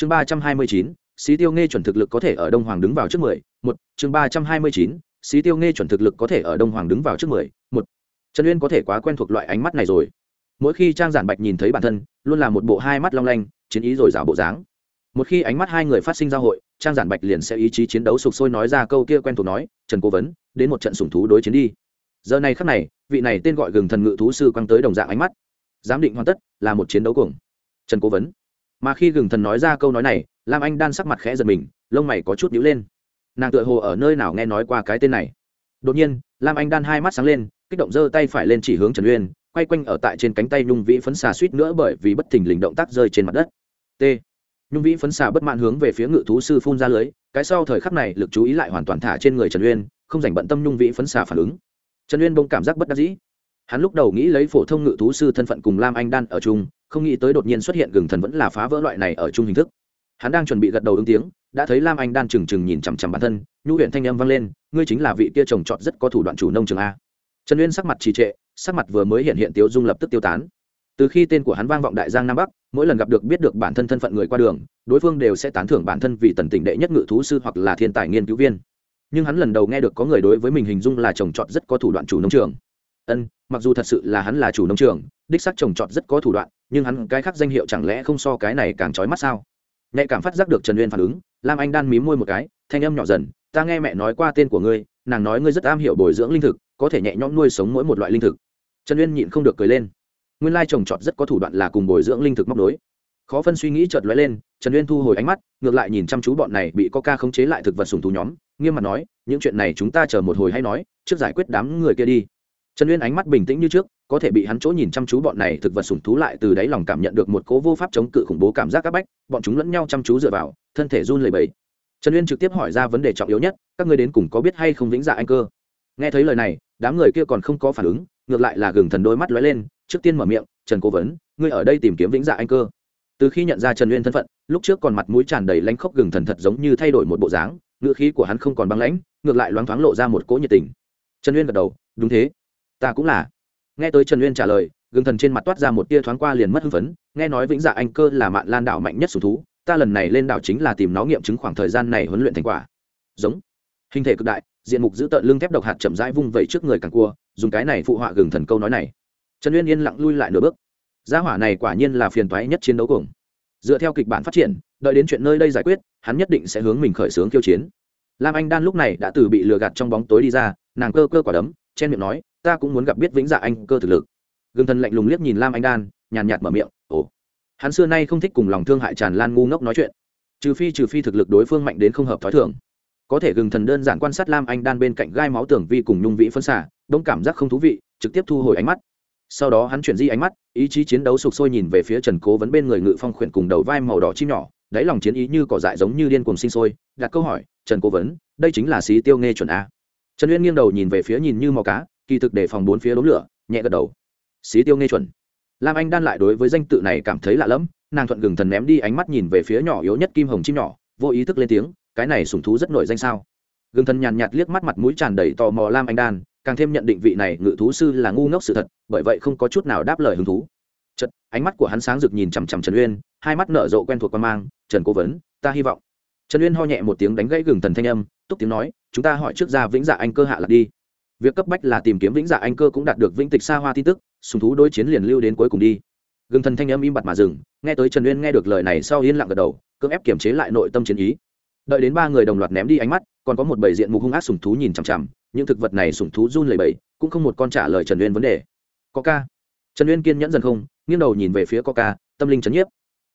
chương ba trăm hai mươi chín, xí tiêu nghe chuẩn thực lực có thể ở đông hoàng đứng vào trước mười, một. Chương ba trăm hai mươi chín, xí tiêu nghe chuẩn thực lực có thể ở đông hoàng đứng vào trước mười, một. Trần uyên có thể quá quen thuộc loại ánh mắt này rồi. Mỗi khi trang giản bạch nhìn thấy bản thân, luôn là một bộ hai mắt long lanh, chiến ý rồi rào bộ dáng. Một khi ánh mắt hai người phát sinh giao hội, trang giản bạch liền sẽ ý chí chiến đấu sục sôi nói ra câu kia quen thuộc nói, trần cố vấn, đến một trận sủng thú đối chiến đi. Giờ này khắc này, vị này tên gọi gừng thần ngự thú sư quăng tới đồng dạng ánh mắt. Giám định hoàn tất là một chiến đấu cuồng. Trần cố vấn mà khi gừng thần nói ra câu nói này, lam anh đan sắc mặt khẽ giật mình, lông mày có chút nhíu lên. Nàng tựa hồ ở nơi nào nghe nói qua cái tên này. Đột nhiên, lam anh đan hai mắt sáng lên, kích động giơ tay phải lên chỉ hướng trần uyên, quay quanh ở tại trên cánh tay nhung vĩ phấn xà suýt nữa bởi vì bất thình lình động tác rơi trên mặt đất. T. Nhung vĩ phấn xà bất mãn hướng về phía ngự thú sư phun ra lưới, cái sau thời khắc này lực chú ý lại hoàn toàn thả trên người trần uyên, không dành bận tâm nhung vĩ phấn xà phản ứng. Trần uyên bông cảm giác bất đắc dĩ. Hắn lúc đầu nghĩ lấy phổ thông ngự thú sư thân phận cùng lam anh đan ở chung không nghĩ tới đột nhiên xuất hiện gừng thần vẫn là phá vỡ loại này ở chung hình thức. Hắn đang chuẩn bị gật đầu ứng tiếng, đã thấy lam anh đan trừng trừng nhìn chằm chằm bản thân, nhu huyện thanh âm vang lên, ngươi chính là vị kia trồng trọt rất có thủ đoạn chủ nông trường a. Trần uyên sắc mặt trì trệ, sắc mặt vừa mới hiện hiện tiêu dung lập tức tiêu tán. Từ khi tên của hắn vang vọng đại giang nam bắc, mỗi lần gặp được biết được bản thân thân phận người qua đường, đối phương đều sẽ tán thưởng bản thân vì tần tỉnh đệ nhất ngự thú sư hoặc là thiên tài nghiên cứu viên. Nhưng hắn lần đầu nghe được có người đối với mình hình dung là trồng trọt rất có thủ đoạn chủ nông trường. Ân mặc dù thật sự là hắn là chủ nông trường, đích sắc trồng trọt rất có thủ đoạn, nhưng hắn cái khác danh hiệu chẳng lẽ không so cái này càng trói mắt sao? Nhạy cảm phát giác được trần uyên phản ứng, lam anh đan mím môi một cái, thanh âm nhỏ dần, ta nghe mẹ nói qua tên của ngươi, nàng nói ngươi rất am hiểu bồi dưỡng linh thực, có thể nhẹ nhõm nuôi sống mỗi một loại linh thực. Trần uyên nhịn không được cười lên. Nguyên lai trồng trọt rất có thủ đoạn là cùng bồi dưỡng linh thực móc nối. Khó phân suy nghĩ chợt lóe lên, trần uyên thu hồi ánh mắt, ngược lại nhìn chăm chú bọn này bị coca khống chế lại thực vật sùng thú nhóm, nghiêm mặt nói, những chuyện này chúng ta chờ một hồi hay nói, trước giải quyết đám người kia đi trần uyên ánh mắt bình tĩnh như trước, có thể bị hắn chỗ nhìn chăm chú bọn này thực vật sùng thú lại từ đáy lòng cảm nhận được một cố vô pháp chống cự khủng bố cảm giác áp bách, bọn chúng lẫn nhau chăm chú dựa vào, thân thể run lẩy bẩy. Trần uyên trực tiếp hỏi ra vấn đề trọng yếu nhất, các ngươi đến cùng có biết hay không vĩnh dạ anh cơ? Nghe thấy lời này, đám người kia còn không có phản ứng, ngược lại là gừng thần đôi mắt lóe lên, trước tiên mở miệng, trần cố vấn, ngươi ở đây tìm kiếm vĩnh dạ anh cơ? Từ khi nhận ra trần uyên thân phận, lúc trước còn mặt mũi tràn đầy lánh khóc gừng thần thật giống như thay đổi một bộ dáng ngựa khí của hắn không còn băng lãnh, ngược lại loáng thoáng lộ ra một cỗ nhiệt tình. Trần uyên gật đầu, đúng thế ta cũng là. Nghe tới trần uyên trả lời, gương thần trên mặt toát ra một tia thoáng qua liền mất hưng phấn, nghe nói vĩnh dạ anh cơ là mạn lan đảo mạnh nhất sùng thú, ta lần này lên đảo chính là tìm nó nghiệm chứng khoảng thời gian này huấn luyện thành quả. Giống. Hình thể cực đại, diện mục giữ tợn lưng thép độc hạt chậm rãi vung vẩy trước người càng cua, dùng cái này phụ họa gừng thần câu nói này. Trần uyên yên lặng lui lại nửa bước. Gia hỏa này quả nhiên là phiền toái nhất chiến đấu cùng dựa theo kịch bản phát triển, đợi đến chuyện nơi đây giải quyết, hắn nhất định sẽ hướng mình khởi xướng khiêu chiến. Lam anh đan lúc này đã từ bị lừa gạt trong bóng tối đi ra, nàng cơ cơ quả đấm chen miệng nói, ta cũng muốn gặp biết vĩnh dạ anh cơ thực lực. Gương thần lạnh lùng liếc nhìn lam anh đan, nhàn nhạt mở miệng, ồ, hắn xưa nay không thích cùng lòng thương hại tràn lan ngu ngốc nói chuyện. Trừ phi trừ phi thực lực đối phương mạnh đến không hợp t h ó i thường. Có thể gừng thần đơn giản quan sát lam anh đan bên cạnh gai máu tưởng vi cùng nhung vĩ phân xả đông cảm giác không thú vị, trực tiếp thu hồi ánh mắt. Sau đó hắn chuyển di ánh mắt, ý chí chiến đấu sục sôi nhìn về phía trần cố vấn bên người ngự phong khuyển cùng đầu vai màu đỏ chim nhỏ, đáy lòng chiến ý như cỏ dại giống như điên cuồng sinh sôi. Đặt câu hỏi, trần cố vấn, đây chính là xí tiêu nghe chuẩn a? Trần uyên nghiêng đầu nhìn về phía nhìn như màu cá, kỳ thực để phòng bốn phía đống lửa, nhẹ gật đầu. Xí tiêu nghe chuẩn. Lam anh đan lại đối với danh tự này cảm thấy lạ lẫm, nàng thuận gừng thần ném đi ánh mắt nhìn về phía nhỏ yếu nhất kim hồng chim nhỏ, vô ý thức lên tiếng, cái này sùng thú rất nổi danh sao? Gừng thần nhàn nhạt liếc mắt mặt mũi tràn đầy tò mò lam anh đan, càng thêm nhận định vị này ngự thú sư là ngu ngốc sự thật, bởi vậy không có chút nào đáp lời hứng thú. Chật ánh mắt của hắn sáng rực nhìn chằm chằm trần uyên, hai mắt nở rộ quen thuộc quan mang, trần cố vấn, ta hy vọng. Trần uyên ho nhẹ một tiếng đánh gãy gừng thần thanh âm, túc tiếng nói chúng ta hỏi trước ra vĩnh dạ anh cơ hạ lạc đi. Việc cấp bách là tìm kiếm vĩnh dạ anh cơ cũng đạt được vĩnh tịch xa hoa tin tức sùng thú đối chiến liền lưu đến cuối cùng đi. Gừng thần thanh âm im bặt mà dừng nghe tới trần uyên nghe được lời này sau yên lặng gật đầu cưỡng ép kiềm chế lại nội tâm chiến ý. Đợi đến ba người đồng loạt ném đi ánh mắt còn có một bầy diện mục hung ác sùng thú nhìn chằm chằm những thực vật này sùng thú run lầy bầy cũng không một con trả lời trần uyên vấn đề. Có ca. Trần uyên kiên nhẫn dần không nghiêng đầu nhìn về phía có ca tâm linh chấn nhiếp.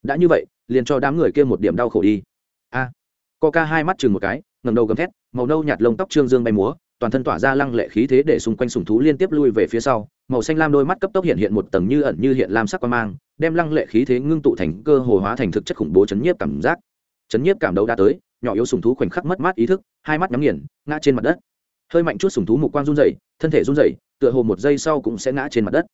Đã như vậy liền cho đám người kia một điểm đau khổ đi. A. À, có ca hai mắt chừng một cái ngầm đầu gầm thét màu nâu nhạt lông tóc trương dương bay múa toàn thân tỏa ra lăng lệ khí thế để xung quanh sùng thú liên tiếp lui về phía sau màu xanh lam đôi mắt cấp tốc hiện hiện một tầng như ẩn như hiện lam sắc quan mang đem lăng lệ khí thế ngưng tụ thành cơ hồ hóa thành thực chất khủng bố chấn nhiếp cảm giác. Chấn nhiếp cảm đấu đã tới nhỏ yếu sùng thú khoảnh khắc mất mát ý thức hai mắt nhắm nghiền ngã trên mặt đất. Hơi mạnh chút sùng thú mục quang run rẩy, thân thể run rẩy, tựa hồ một giây sau cũng sẽ ngã trên mặt đất.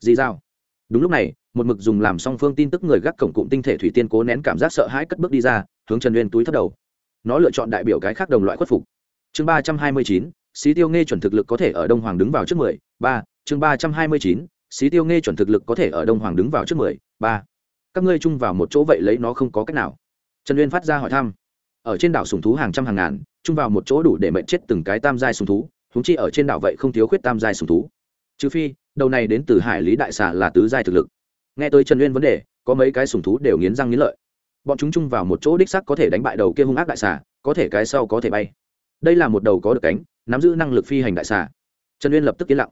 Dì dao đúng lúc này một mực dùng làm song phương tin tức người gác cổng cụm tinh thể thủy tiên cố nén cảm giác sợ hãi cất bước đi ra hướng trần uyên túi thất đầu nó lựa chọn đại biểu cái khác đồng loại khuất phục. Chương ba trăm hai mươi chín, xí tiêu nghe chuẩn thực lực có thể ở đông hoàng đứng vào trước mười, ba. Chương ba trăm hai mươi chín, xí tiêu nghe chuẩn thực lực có thể ở đông hoàng đứng vào trước mười, ba. Các ngươi chung vào một chỗ vậy lấy nó không có cách nào. Trần uyên phát ra hỏi thăm. Ở trên đảo sùng thú hàng trăm hàng ngàn, chung vào một chỗ đủ để mệnh chết từng cái tam giai sùng thú húng chi ở trên đảo vậy không thiếu khuyết tam giai sùng thú. Trừ phi, đầu này đến từ hải lý đại xà là tứ giai thực lực. Nghe tới trần uyên vấn đề, có mấy cái sùng thú đều nghiến răng nghiến lợi bọn chúng chung vào một chỗ đích sắc có thể đánh bại đầu kia hung ác đại xà, có thể cái sau có thể bay. Đây là một đầu có được cánh, nắm giữ năng lực phi hành đại xà. Trần uyên lập tức yên lặng.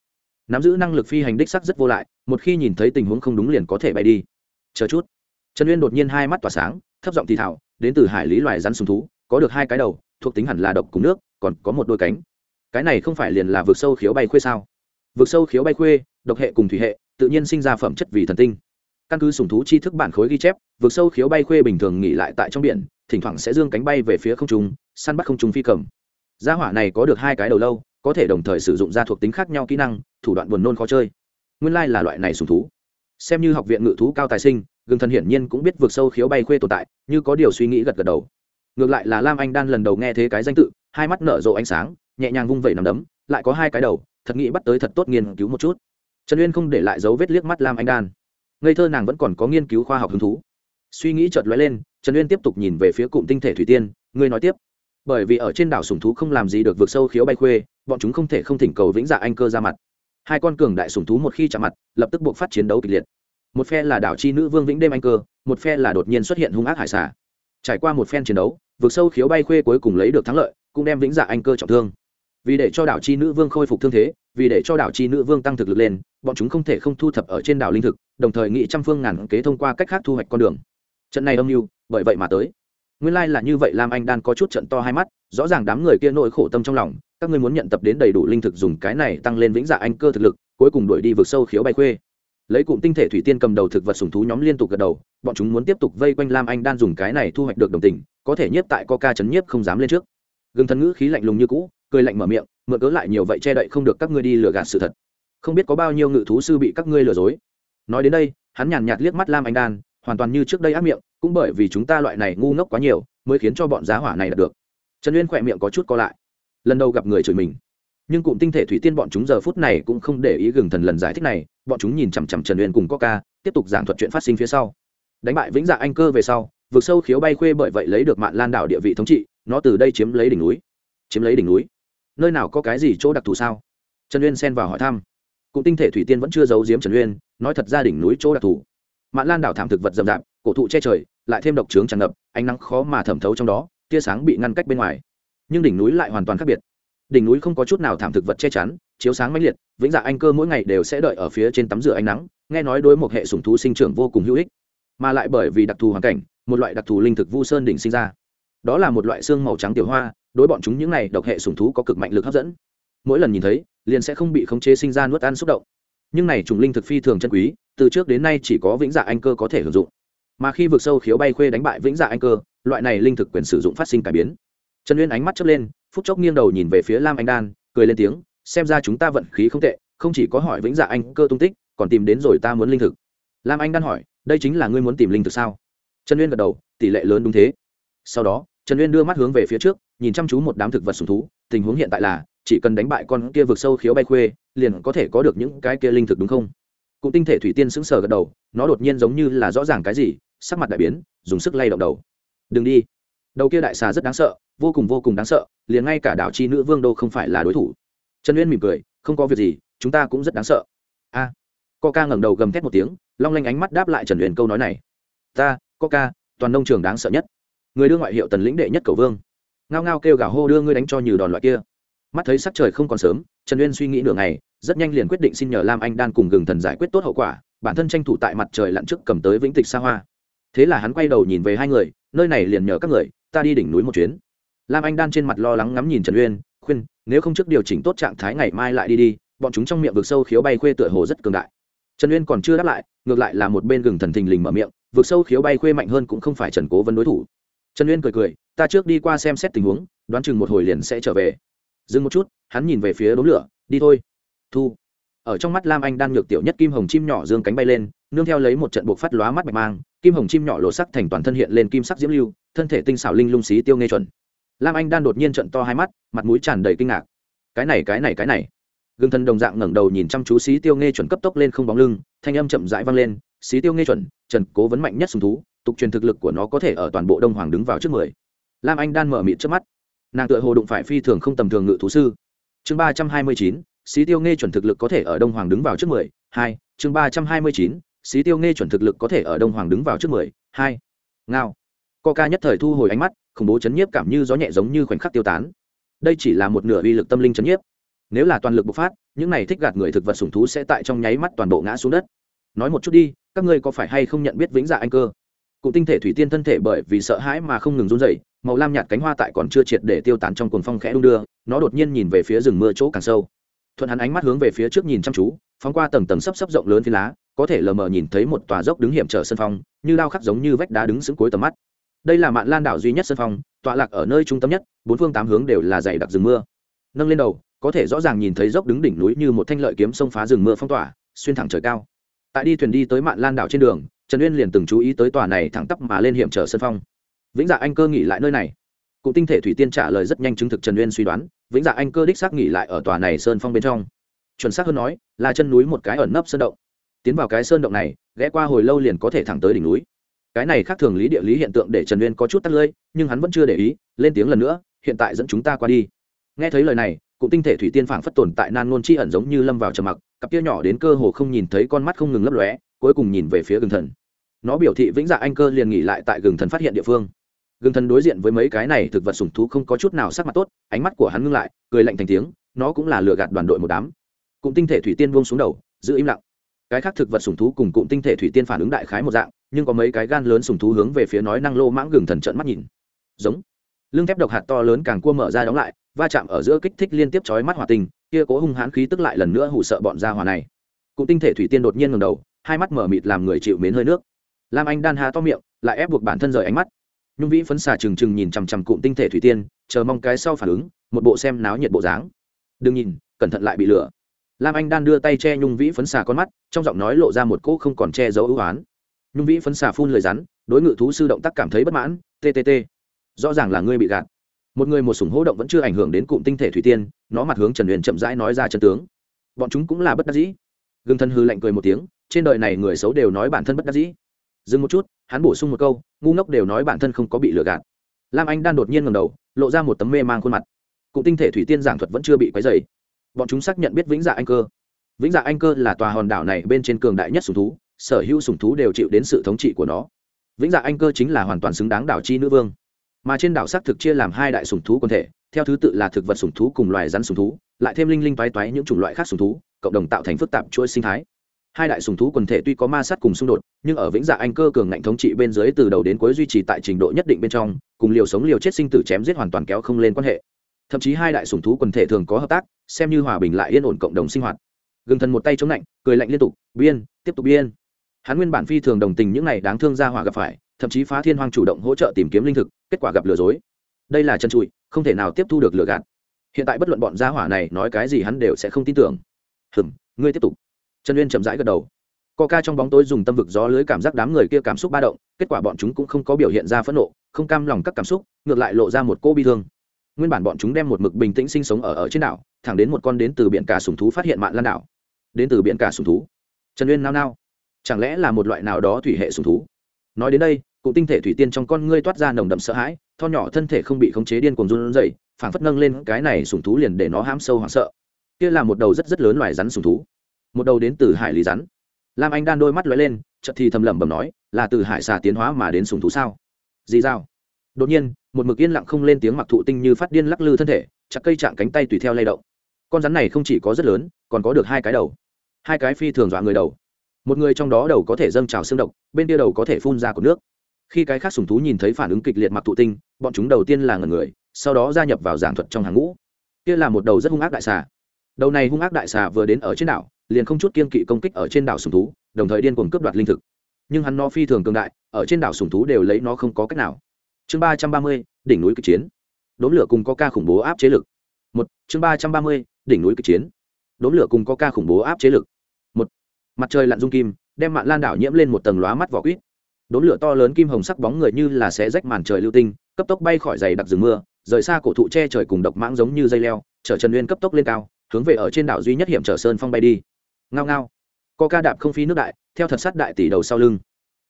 Nắm giữ năng lực phi hành đích sắc rất vô lại, một khi nhìn thấy tình huống không đúng liền có thể bay đi. Chờ chút. Trần uyên đột nhiên hai mắt tỏa sáng, thấp giọng thì thảo đến từ hải lý loài rắn sùng thú, có được hai cái đầu, thuộc tính hẳn là độc cùng nước, còn có một đôi cánh. Cái này không phải liền là vượt sâu khiếu bay khuê sao? Vượt sâu khiếu bay khuê, độc hệ cùng thủy hệ, tự nhiên sinh ra phẩm chất vì thần tinh căn cứ sùng thú chi thức bản khối ghi chép vượt sâu khiếu bay khuê bình thường nghỉ lại tại trong biển, thỉnh thoảng sẽ dương cánh bay về phía không trung, săn bắt không trung phi cầm. Gia hỏa này có được hai cái đầu lâu, có thể đồng thời sử dụng ra thuộc tính khác nhau kỹ năng, thủ đoạn buồn nôn khó chơi. Nguyên lai là loại này sùng thú. Xem như học viện ngự thú cao tài sinh, gừng thần hiển nhiên cũng biết vượt sâu khiếu bay khuê tồn tại, như có điều suy nghĩ gật gật đầu. Ngược lại là lam anh đan lần đầu nghe thế cái danh tự, hai mắt nở rộ ánh sáng, nhẹ nhàng vung vẩy nằm đấm, lại có hai cái đầu, thật nghĩ bắt tới thật tốt nghiên cứu một chút. Trần uyên không để lại dấu vết liếc mắt lam anh đan ngây thơ nàng vẫn còn có nghiên cứu khoa học hứng thú. Suy nghĩ chợt lóe lên, trần uyên tiếp tục nhìn về phía cụm tinh thể thủy tiên, ngươi nói tiếp. Bởi vì ở trên đảo sùng thú không làm gì được vượt sâu khiếu bay khuê, bọn chúng không thể không thỉnh cầu vĩnh dạ anh cơ ra mặt. Hai con cường đại sùng thú một khi chạm mặt, lập tức buộc phát chiến đấu kịch liệt. Một phe là đảo chi nữ vương vĩnh đêm anh cơ, một phe là đột nhiên xuất hiện hung ác hải xả trải qua một phen chiến đấu, vượt sâu khiếu bay khuê cuối cùng lấy được thắng lợi, cũng đem vĩnh dạ anh cơ trọng thương vì để cho đảo chi nữ vương khôi phục thương thế, vì để cho đảo chi nữ vương tăng thực lực lên, bọn chúng không thể không thu thập ở trên đảo linh thực, đồng thời nghị trăm phương ngàn kế thông qua cách khác thu hoạch con đường. Trận này âm mưu, bởi vậy mà tới. Nguyên lai là như vậy, lam anh đan có chút trận to hai mắt, rõ ràng đám người kia nỗi khổ tâm trong lòng, các ngươi muốn nhận tập đến đầy đủ linh thực dùng cái này tăng lên vĩnh dạ anh cơ thực lực, cuối cùng đuổi đi vực sâu khiếu bay khuê. Lấy cụm tinh thể thủy tiên cầm đầu thực vật sùng thú nhóm liên tục gật đầu, bọn chúng muốn tiếp tục vây quanh lam anh đan dùng cái này thu hoạch được đồng tình, có thể nhiếp tại coca chấn nhiếp không dám lên trước gừng thần ngữ khí lạnh lùng như cũ, cười lạnh mở miệng, mượn cớ lại nhiều vậy che đậy không được các ngươi đi lừa gạt sự thật. Không biết có bao nhiêu ngự thú sư bị các ngươi lừa dối. Nói đến đây, hắn nhàn nhạt liếc mắt lam anh đan, hoàn toàn như trước đây ác miệng, cũng bởi vì chúng ta loại này ngu ngốc quá nhiều, mới khiến cho bọn giá hỏa này đạt được. Trần uyên khỏe miệng có chút co lại. Lần đầu gặp người chửi mình. Nhưng cụm tinh thể thủy tiên bọn chúng giờ phút này cũng không để ý gừng thần lần giải thích này, bọn chúng nhìn chằm chằm trần uyên cùng coca, tiếp tục giảng thuật chuyện phát sinh phía sau. Đánh bại vĩnh dạ anh cơ về sau vượt sâu khiếu bay khuê bởi vậy lấy được mạng lan đảo địa vị thống trị nó từ đây chiếm lấy đỉnh núi. Chiếm lấy đỉnh núi. Nơi nào có cái gì chỗ đặc thù sao? Trần uyên xen vào hỏi thăm. Cụ tinh thể thủy tiên vẫn chưa giấu giếm trần uyên, nói thật ra đỉnh núi chỗ đặc thù. Mạn lan đảo thảm thực vật rậm rạp, cổ thụ che trời, lại thêm độc trướng tràn ngập, ánh nắng khó mà thẩm thấu trong đó, tia sáng bị ngăn cách bên ngoài. Nhưng đỉnh núi lại hoàn toàn khác biệt. Đỉnh núi không có chút nào thảm thực vật che chắn, chiếu sáng mãnh liệt, vĩnh dạ anh cơ mỗi ngày đều sẽ đợi ở phía trên tắm rửa ánh nắng, nghe nói đối một hệ sủng thú sinh trưởng vô cùng hữu ích. Mà lại bởi vì đặc thù hoàn cảnh, một loại đặc thù linh thực vu sơn đỉnh sinh ra đó là một loại xương màu trắng tiểu hoa, đối bọn chúng những này độc hệ sủng thú có cực mạnh lực hấp dẫn. Mỗi lần nhìn thấy, liền sẽ không bị khống chế sinh ra nuốt ăn xúc động. Nhưng này trùng linh thực phi thường chân quý, từ trước đến nay chỉ có vĩnh dạ anh cơ có thể hưởng dụng. Mà khi vượt sâu khiếu bay khuê đánh bại vĩnh dạ anh cơ, loại này linh thực quyền sử dụng phát sinh cải biến. Trần uyên ánh mắt chớp lên, phút chốc nghiêng đầu nhìn về phía lam anh đan, cười lên tiếng, xem ra chúng ta vận khí không tệ, không chỉ có hỏi vĩnh dạ anh cơ tung tích, còn tìm đến rồi ta muốn linh thực. Lam anh đan hỏi, đây chính là ngươi muốn tìm linh thực sao? Trần uyên gật đầu, tỷ lệ lớn đúng thế. Sau đó trần uyên đưa mắt hướng về phía trước nhìn chăm chú một đám thực vật sùng thú tình huống hiện tại là chỉ cần đánh bại con kia vượt sâu khiếu bay khuê liền có thể có được những cái kia linh thực đúng không? Cụ tinh thể thủy tiên sững sờ gật đầu nó đột nhiên giống như là rõ ràng cái gì sắc mặt đại biến dùng sức lay động đầu. Đừng đi. Đầu kia đại xà rất đáng sợ vô cùng vô cùng đáng sợ liền ngay cả đảo chi nữ vương đô không phải là đối thủ. Trần uyên mỉm cười không có việc gì chúng ta cũng rất đáng sợ. A. À, coca ngẩng đầu gầm thét một tiếng long lanh ánh mắt đáp lại trần uyên câu nói này. Ta coca toàn nông trường đáng sợ nhất người đưa ngoại hiệu tần lĩnh đệ nhất cầu vương. Ngao ngao kêu gào hô đưa ngươi đánh cho nhừ đòn loại kia. Mắt thấy sắc trời không còn sớm, trần uyên suy nghĩ nửa ngày, rất nhanh liền quyết định xin nhờ lam anh đan cùng gừng thần giải quyết tốt hậu quả, bản thân tranh thủ tại mặt trời lặn trước cầm tới vĩnh tịch xa hoa. Thế là hắn quay đầu nhìn về hai người, nơi này liền nhờ các người, ta đi đỉnh núi một chuyến. Lam anh đan trên mặt lo lắng ngắm nhìn trần uyên, khuyên, nếu không trước điều chỉnh tốt trạng thái ngày mai lại đi đi, bọn chúng trong miệng vực sâu khiếu bay khuê tựa hồ rất cường đại. Trần uyên còn chưa đáp lại, ngược lại là một bên gừng thần thình lình mở miệng, vực sâu khiếu bay khuê mạnh hơn cũng không phải trần cố vấn đối thủ trần uyên cười cười, ta trước đi qua xem xét tình huống, đoán chừng một hồi liền sẽ trở về. Dừng một chút, hắn nhìn về phía đống lửa, đi thôi. Thu. Ở trong mắt lam anh đang nhược tiểu nhất kim hồng chim nhỏ dương cánh bay lên, nương theo lấy một trận buộc phát lóa mắt bạch mang, kim hồng chim nhỏ lộ sắc thành toàn thân hiện lên kim sắc diễm lưu, thân thể tinh xảo linh lung xí tiêu nghe chuẩn. Lam anh đang đột nhiên trận to hai mắt, mặt mũi tràn đầy kinh ngạc. Cái này cái này cái này. Gương thân đồng dạng ngẩng đầu nhìn chăm chú xí tiêu nghe chuẩn cấp tốc lên không bóng lưng, thanh âm chậm rãi vang lên, xí tiêu nghe chuẩn, trần cố vấn mạnh nhất sùng thú tục truyền thực lực của nó có thể ở toàn bộ đông hoàng đứng vào trước mười. Lam anh đan mở mịt trước mắt. Nàng tựa hồ đụng phải phi thường không tầm thường ngự thú sư. Chương ba trăm hai mươi chín, xí tiêu nghe chuẩn thực lực có thể ở đông hoàng đứng vào trước mười. Hai, chương ba trăm hai mươi chín, xí tiêu nghe chuẩn thực lực có thể ở đông hoàng đứng vào trước mười. Hai, ngao. Ca nhất thời thu hồi ánh mắt, khủng bố chấn nhiếp cảm như gió nhẹ giống như khoảnh khắc tiêu tán. Đây chỉ là một nửa uy lực tâm linh chấn nhiếp. Nếu là toàn lực bộc phát, những này thích gạt người thực vật sủng thú sẽ tại trong nháy mắt toàn bộ ngã xuống đất. Nói một chút đi, các ngươi có phải hay không nhận biết vĩnh dạ anh cơ? Cụ tinh thể thủy tiên thân thể bởi vì sợ hãi mà không ngừng run dậy màu lam nhạt cánh hoa tại còn chưa triệt để tiêu tán trong cuồng phong khẽ đung đưa, nó đột nhiên nhìn về phía rừng mưa chỗ càng sâu. Thuận hắn ánh mắt hướng về phía trước nhìn chăm chú, phóng qua tầng tầng sấp sấp rộng lớn phi lá, có thể lờ mờ nhìn thấy một tòa dốc đứng hiểm trở sân phong, như lao khắc giống như vách đá đứng sững cuối tầm mắt. Đây là mạn lan đảo duy nhất sân phong, tọa lạc ở nơi trung tâm nhất, bốn phương tám hướng đều là dày đặc rừng mưa. Nâng lên đầu, có thể rõ ràng nhìn thấy dốc đứng đỉnh núi như một thanh lợi kiếm xông phá rừng mưa phong tỏa, xuyên thẳng trời cao. Tại đi thuyền đi tới mạn lan đảo trên đường trần uyên liền từng chú ý tới tòa này thẳng tắp mà lên hiểm trở sân phong. Vĩnh dạ anh cơ nghỉ lại nơi này. Cụ tinh thể thủy tiên trả lời rất nhanh chứng thực trần uyên suy đoán, vĩnh dạ anh cơ đích xác nghỉ lại ở tòa này sơn phong bên trong. Chuẩn xác hơn nói, là chân núi một cái ẩn nấp sơn động. Tiến vào cái sơn động này, ghé qua hồi lâu liền có thể thẳng tới đỉnh núi. Cái này khác thường lý địa lý hiện tượng để trần uyên có chút tắt lơi nhưng hắn vẫn chưa để ý, lên tiếng lần nữa, hiện tại dẫn chúng ta qua đi. Nghe thấy lời này, cụ tinh thể thủy tiên phảng phất tồn tại nan ngôn chi ẩn giống như lâm vào trầm mặc, cặp kia nhỏ đến cơ hồ không nhìn thấy con mắt không ngừng lấp lóe, cuối cùng nhìn về phía gừng thần nó biểu thị vĩnh dạ anh cơ liền nghỉ lại tại gừng thần phát hiện địa phương. Gừng thần đối diện với mấy cái này thực vật sùng thú không có chút nào sắc mặt tốt, ánh mắt của hắn ngưng lại, cười lạnh thành tiếng, nó cũng là lừa gạt đoàn đội một đám. Cụm tinh thể thủy tiên buông xuống đầu, giữ im lặng. Cái khác thực vật sùng thú cùng cụm tinh thể thủy tiên phản ứng đại khái một dạng, nhưng có mấy cái gan lớn sùng thú hướng về phía nói năng lô mãng gừng thần trận mắt nhìn. Giống. Lưng thép độc hạt to lớn càng cua mở ra đóng lại, va chạm ở giữa kích thích liên tiếp chói mắt hỏa tình kia cố hung hãn khí tức lại lần nữa hủ sợ bọn ra hỏa này. Cụm tinh thể thủy tiên đột nhiên ngẩng đầu, hai mắt mở mịt làm người chịu mến hơi nước lam anh đan hà to miệng, lại ép buộc bản thân rời ánh mắt. Nhung vĩ phấn xà trừng trừng nhìn chằm chằm cụm tinh thể thủy tiên, chờ mong cái sau phản ứng, một bộ xem náo nhiệt bộ dáng. Đừng nhìn, cẩn thận lại bị lửa. Lam anh đan đưa tay che nhung vĩ phấn xà con mắt, trong giọng nói lộ ra một cỗ không còn che giấu ưu oán nhung vĩ phấn xà phun lời rắn, đối ngự thú sư động tác cảm thấy bất mãn ttt rõ ràng là ngươi bị gạt. Một người một sủng hô động vẫn chưa ảnh hưởng đến cụm tinh thể thủy tiên, nó mặt hướng trần huyền chậm rãi nói ra chân tướng. Bọn chúng cũng là bất đắc dĩ. Gương thân hư lạnh cười một tiếng, trên đời này người xấu đều nói bản thân bất đắc dĩ dừng một chút, hắn bổ sung một câu, ngu ngốc đều nói bản thân không có bị lừa gạt. Lam anh đan đột nhiên ngầm đầu, lộ ra một tấm mê mang khuôn mặt. Cụ tinh thể thủy tiên giảng thuật vẫn chưa bị quấy dày bọn chúng xác nhận biết vĩnh dạ anh cơ. Vĩnh dạ anh cơ là tòa hòn đảo này bên trên cường đại nhất sùng thú, sở hữu sùng thú đều chịu đến sự thống trị của nó. Vĩnh dạ anh cơ chính là hoàn toàn xứng đáng đảo chi nữ vương. Mà trên đảo xác thực chia làm hai đại sùng thú quần thể, theo thứ tự là thực vật sùng thú cùng loài rắn sùng thú, lại thêm linh linh toái toái những chủng loại khác sùng thú, cộng đồng tạo thành phức tạp chuỗi sinh thái hai đại sùng thú quần thể tuy có ma sát cùng xung đột, nhưng ở vĩnh dạ anh cơ cường ngạnh thống trị bên dưới từ đầu đến cuối duy trì tại trình độ nhất định bên trong, cùng liều sống liều chết sinh tử chém giết hoàn toàn kéo không lên quan hệ. Thậm chí hai đại sùng thú quần thể thường có hợp tác, xem như hòa bình lại yên ổn cộng đồng sinh hoạt. Gừng thần một tay chống lạnh, cười lạnh liên tục, biên, tiếp tục biên. Hắn nguyên bản phi thường đồng tình những này đáng thương ra hỏa gặp phải, thậm chí phá thiên hoang chủ động hỗ trợ tìm kiếm linh thực, kết quả gặp lừa dối. Đây là chân trụi, không thể nào tiếp thu được lừa gạt. Hiện tại bất luận bọn gia hỏa này nói cái gì hắn đều sẽ không tin tưởng. Hừm, ngươi tiếp tục trần uyên chậm rãi gật đầu. Co ca trong bóng tối dùng tâm vực gió lưới cảm giác đám người kia cảm xúc ba động, kết quả bọn chúng cũng không có biểu hiện ra phẫn nộ, không cam lòng các cảm xúc, ngược lại lộ ra một cô bi thương. Nguyên bản bọn chúng đem một mực bình tĩnh sinh sống ở ở trên đảo, thẳng đến một con đến từ biển cả sùng thú phát hiện mạn lan đảo. Đến từ biển cả sùng thú. Trần uyên nao nao. Chẳng lẽ là một loại nào đó thủy hệ sùng thú? Nói đến đây, cụ tinh thể thủy tiên trong con ngươi toát ra nồng đậm sợ hãi, tho nhỏ thân thể không bị khống chế điên cuồng run rẩy, phảng phất nâng lên cái này sùng thú liền để nó hãm sâu hoảng sợ. Kia là một đầu rất rất lớn loài rắn sùng thú một đầu đến từ hải lý rắn. Lam anh đan đôi mắt lóe lên, chợt thì thầm lẩm bẩm nói, là từ hải xà tiến hóa mà đến sùng thú sao? Gì dao đột nhiên, một mực yên lặng không lên tiếng mặc thụ tinh như phát điên lắc lư thân thể, chặt cây chạm cánh tay tùy theo lay động. Con rắn này không chỉ có rất lớn, còn có được hai cái đầu. Hai cái phi thường dọa người đầu. Một người trong đó đầu có thể dâng trào xương độc, bên kia đầu có thể phun ra của nước. Khi cái khác sùng thú nhìn thấy phản ứng kịch liệt mặc thụ tinh, bọn chúng đầu tiên là ngần người, sau đó gia nhập vào giảng thuật trong hàng ngũ. Kia là một đầu rất hung ác đại xà đầu này hung ác đại xà vừa đến ở trên đảo, liền không chút kiên kỵ công kích ở trên đảo sùng thú, đồng thời điên cuồng cướp đoạt linh thực. Nhưng hắn nó phi thường cường đại, ở trên đảo sùng thú đều lấy nó không có cách nào. Chương ba trăm ba mươi, đỉnh núi kịch chiến. Đốn lửa cùng có ca khủng bố áp chế lực. Một, chương ba trăm ba mươi, đỉnh núi kịch chiến. Đốn lửa cùng có ca khủng bố áp chế lực. Một, mặt trời lặn dung kim, đem mạn lan đảo nhiễm lên một tầng lóa mắt vỏ quýt. Đốn lửa to lớn kim hồng sắc bóng người như là sẽ rách màn trời lưu tinh, cấp tốc bay khỏi dày đặc rừng mưa, rời xa cổ thụ che trời cùng độc mãng giống như dây leo, chở trần nguyên cấp tốc lên cao hướng về ở trên đảo duy nhất hiểm trở sơn phong bay đi. Ngao ngao. Co ca đạp không phí nước đại, theo thật sát đại tỷ đầu sau lưng.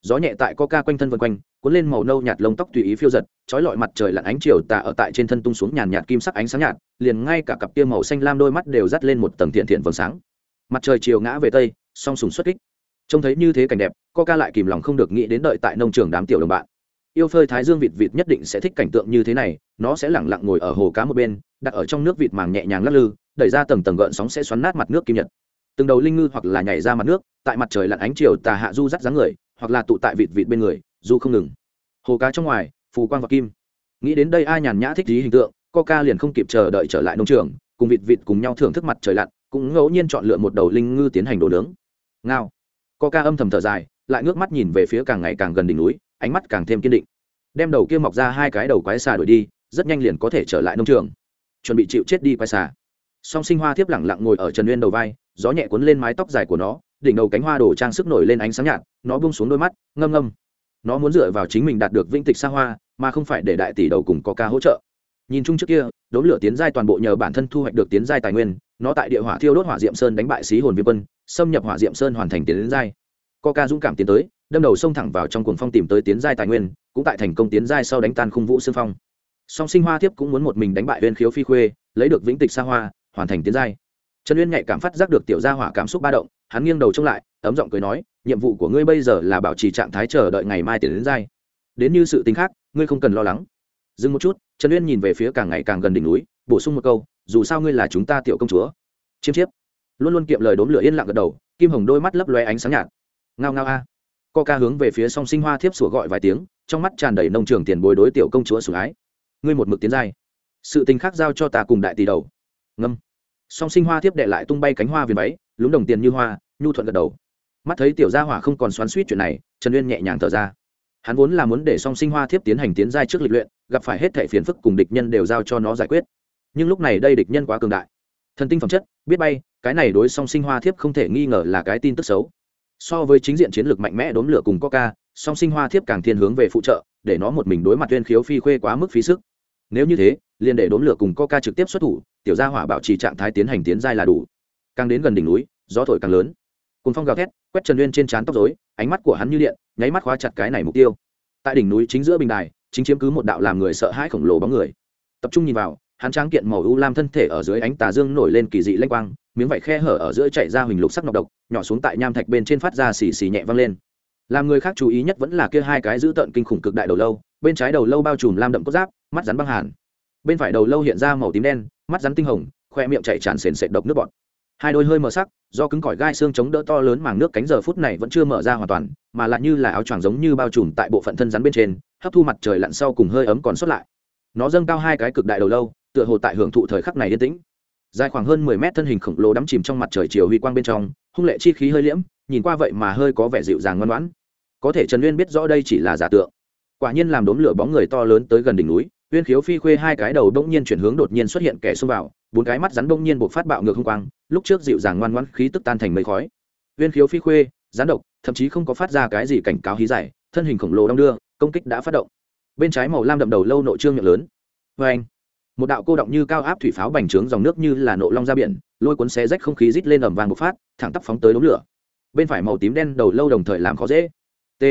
Gió nhẹ tại coca quanh thân vân quanh, cuốn lên màu nâu nhạt lông tóc tùy ý phiêu giật, trói lọi mặt trời lặn ánh chiều tà ở tại trên thân tung xuống nhàn nhạt kim sắc ánh sáng nhạt, liền ngay cả cặp tia màu xanh lam đôi mắt đều dắt lên một tầng thiện thiện vầng sáng. Mặt trời chiều ngã về tây, song sùng xuất kích. Trông thấy như thế cảnh đẹp, coca lại kìm lòng không được nghĩ đến đợi tại nông trường đám tiểu đồng bạn yêu phơi thái dương vịt vịt nhất định sẽ thích cảnh tượng như thế này, nó sẽ lẳng lặng ngồi ở hồ cá một bên, đặt ở trong nước vịt màng nhẹ nhàng lắc lư, đẩy ra tầng tầng gợn sóng sẽ xoắn nát mặt nước kim nhật. Từng đầu linh ngư hoặc là nhảy ra mặt nước, tại mặt trời lặn ánh chiều tà hạ du rắt dáng người, hoặc là tụ tại vịt vịt bên người du không ngừng. Hồ cá trong ngoài, phù quang và kim. Nghĩ đến đây ai nhàn nhã thích trí hình tượng, coca liền không kịp chờ đợi trở lại nông trường, cùng vịt vịt cùng nhau thưởng thức mặt trời lặn, cũng ngẫu nhiên chọn lựa một đầu linh ngư tiến hành đồ nướng. Ngao. Coca âm thầm thở dài, lại ngước mắt nhìn về phía càng ngày càng gần đỉnh núi ánh mắt càng thêm kiên định. Đem đầu kia mọc ra hai cái đầu quái xà đuổi đi, rất nhanh liền có thể trở lại nông trường. Chuẩn bị chịu chết đi quái xà. Song sinh hoa thiếp lẳng lặng ngồi ở trần uyên đầu vai, gió nhẹ cuốn lên mái tóc dài của nó, đỉnh đầu cánh hoa đổ trang sức nổi lên ánh sáng nhạt, nó bung xuống đôi mắt, ngâm ngâm. Nó muốn dựa vào chính mình đạt được vinh tịch xa hoa, mà không phải để đại tỷ đầu cùng có ca hỗ trợ. Nhìn chung trước kia đốn lửa tiến giai toàn bộ nhờ bản thân thu hoạch được tiến giai tài nguyên, nó tại địa hỏa thiêu đốt hỏa diệm sơn đánh bại xí hồn viêm quân, xâm nhập hỏa diệm sơn hoàn thành tiến giai. Ca dũng cảm tiến tới đâm đầu xông thẳng vào trong cuồng phong tìm tới tiến giai tài nguyên, cũng tại thành công tiến giai sau đánh tan khung vũ xương phong. Song sinh hoa thiếp cũng muốn một mình đánh bại uyên khiếu phi khuê, lấy được vĩnh tịch xa hoa, hoàn thành tiến giai. Trần uyên nhạy cảm phát giác được tiểu gia hỏa cảm xúc ba động, hắn nghiêng đầu trông lại, ấm giọng cười nói, nhiệm vụ của ngươi bây giờ là bảo trì trạng thái chờ đợi ngày mai tiền đến giai. Đến như sự tính khác, ngươi không cần lo lắng. Dừng một chút, trần uyên nhìn về phía càng ngày càng gần đỉnh núi, bổ sung một câu, dù sao ngươi là chúng ta tiểu công chúa. Chiêm chiếp. Luôn luôn kiệm lời đốn lửa yên lặng gật đầu, kim hồng đôi mắt lấp loe ánh sáng nhạt. Ngao ngao a ca hướng về phía song sinh hoa thiếp sủa gọi vài tiếng, trong mắt tràn đầy nông trường tiền bối đối tiểu công chúa sủng ái. Ngươi một mực tiến giai. Sự tình khác giao cho ta cùng đại tỷ đầu. Ngâm. Song sinh hoa thiếp đệ lại tung bay cánh hoa viền váy, lúng đồng tiền như hoa, nhu thuận gật đầu. Mắt thấy tiểu gia hỏa không còn xoắn xuýt chuyện này, trần uyên nhẹ nhàng thở ra. Hắn vốn là muốn để song sinh hoa thiếp tiến hành tiến giai trước lịch luyện, gặp phải hết thảy phiền phức cùng địch nhân đều giao cho nó giải quyết. Nhưng lúc này đây địch nhân quá cường đại. Thần tinh phẩm chất, biết bay, cái này đối song sinh hoa thiếp không thể nghi ngờ là cái tin tức xấu so với chính diện chiến lược mạnh mẽ đốn lửa cùng coca, song sinh hoa thiếp càng thiên hướng về phụ trợ, để nó một mình đối mặt tuyên khiếu phi khuê quá mức phí sức. Nếu như thế, liền để đốn lửa cùng coca trực tiếp xuất thủ, tiểu gia hỏa bảo trì trạng thái tiến hành tiến giai là đủ. Càng đến gần đỉnh núi, gió thổi càng lớn. Cùng phong gào thét, quét trần uyên trên trán tóc dối ánh mắt của hắn như điện, nháy mắt khóa chặt cái này mục tiêu. Tại đỉnh núi chính giữa bình đài, chính chiếm cứ một đạo làm người sợ hãi khổng lồ bóng người. Tập trung nhìn vào hắn tráng kiện màu u lam thân thể ở dưới ánh tà dương nổi lên kỳ dị lanh quang, miếng vải khe hở ở giữa chạy ra huỳnh lục sắc nọc độc, nhỏ xuống tại nham thạch bên trên phát ra xì xì nhẹ văng lên. Làm người khác chú ý nhất vẫn là kia hai cái giữ tợn kinh khủng cực đại đầu lâu, bên trái đầu lâu bao trùm lam đậm cốt giáp, mắt rắn băng hàn. Bên phải đầu lâu hiện ra màu tím đen, mắt rắn tinh hồng, khoe miệng chạy tràn sền sệt độc nước bọt. Hai đôi hơi mờ sắc, do cứng cỏi gai xương chống đỡ to lớn màng nước cánh giờ phút này vẫn chưa mở ra hoàn toàn, mà lại như là áo choàng giống như bao trùm tại bộ phận thân rắn bên trên, hấp thu mặt trời lặn sau cùng hơi ấm còn sót lại. Nó dâng cao hai cái cực đại đầu lâu tựa hồ tại hưởng thụ thời khắc này yên tĩnh. Dài khoảng hơn mười mét thân hình khổng lồ đắm chìm trong mặt trời chiều huy quang bên trong, hung lệ chi khí hơi liễm, nhìn qua vậy mà hơi có vẻ dịu dàng ngoan ngoãn. Có thể trần uyên biết rõ đây chỉ là giả tượng. Quả nhiên làm đốm lửa bóng người to lớn tới gần đỉnh núi, uyên khiếu phi khuê hai cái đầu bỗng nhiên chuyển hướng đột nhiên xuất hiện kẻ xông vào, bốn cái mắt rắn bỗng nhiên buộc phát bạo ngược không quang, lúc trước dịu dàng ngoan ngoãn khí tức tan thành mây khói. Uyên khiếu phi khuê rắn độc, thậm chí không có phát ra cái gì cảnh cáo hí giải thân hình khổng lồ đong đưa, công kích đã phát động. Bên trái màu lam đậm đầu lâu nội trương miệng lớn. Vê anh một đạo cô động như cao áp thủy pháo bành trướng dòng nước như là nộ long ra biển, lôi cuốn xé rách không khí rít lên ầm vàng bộc phát, thẳng tắp phóng tới đống lửa. Bên phải màu tím đen đầu lâu đồng thời làm khó dễ. T.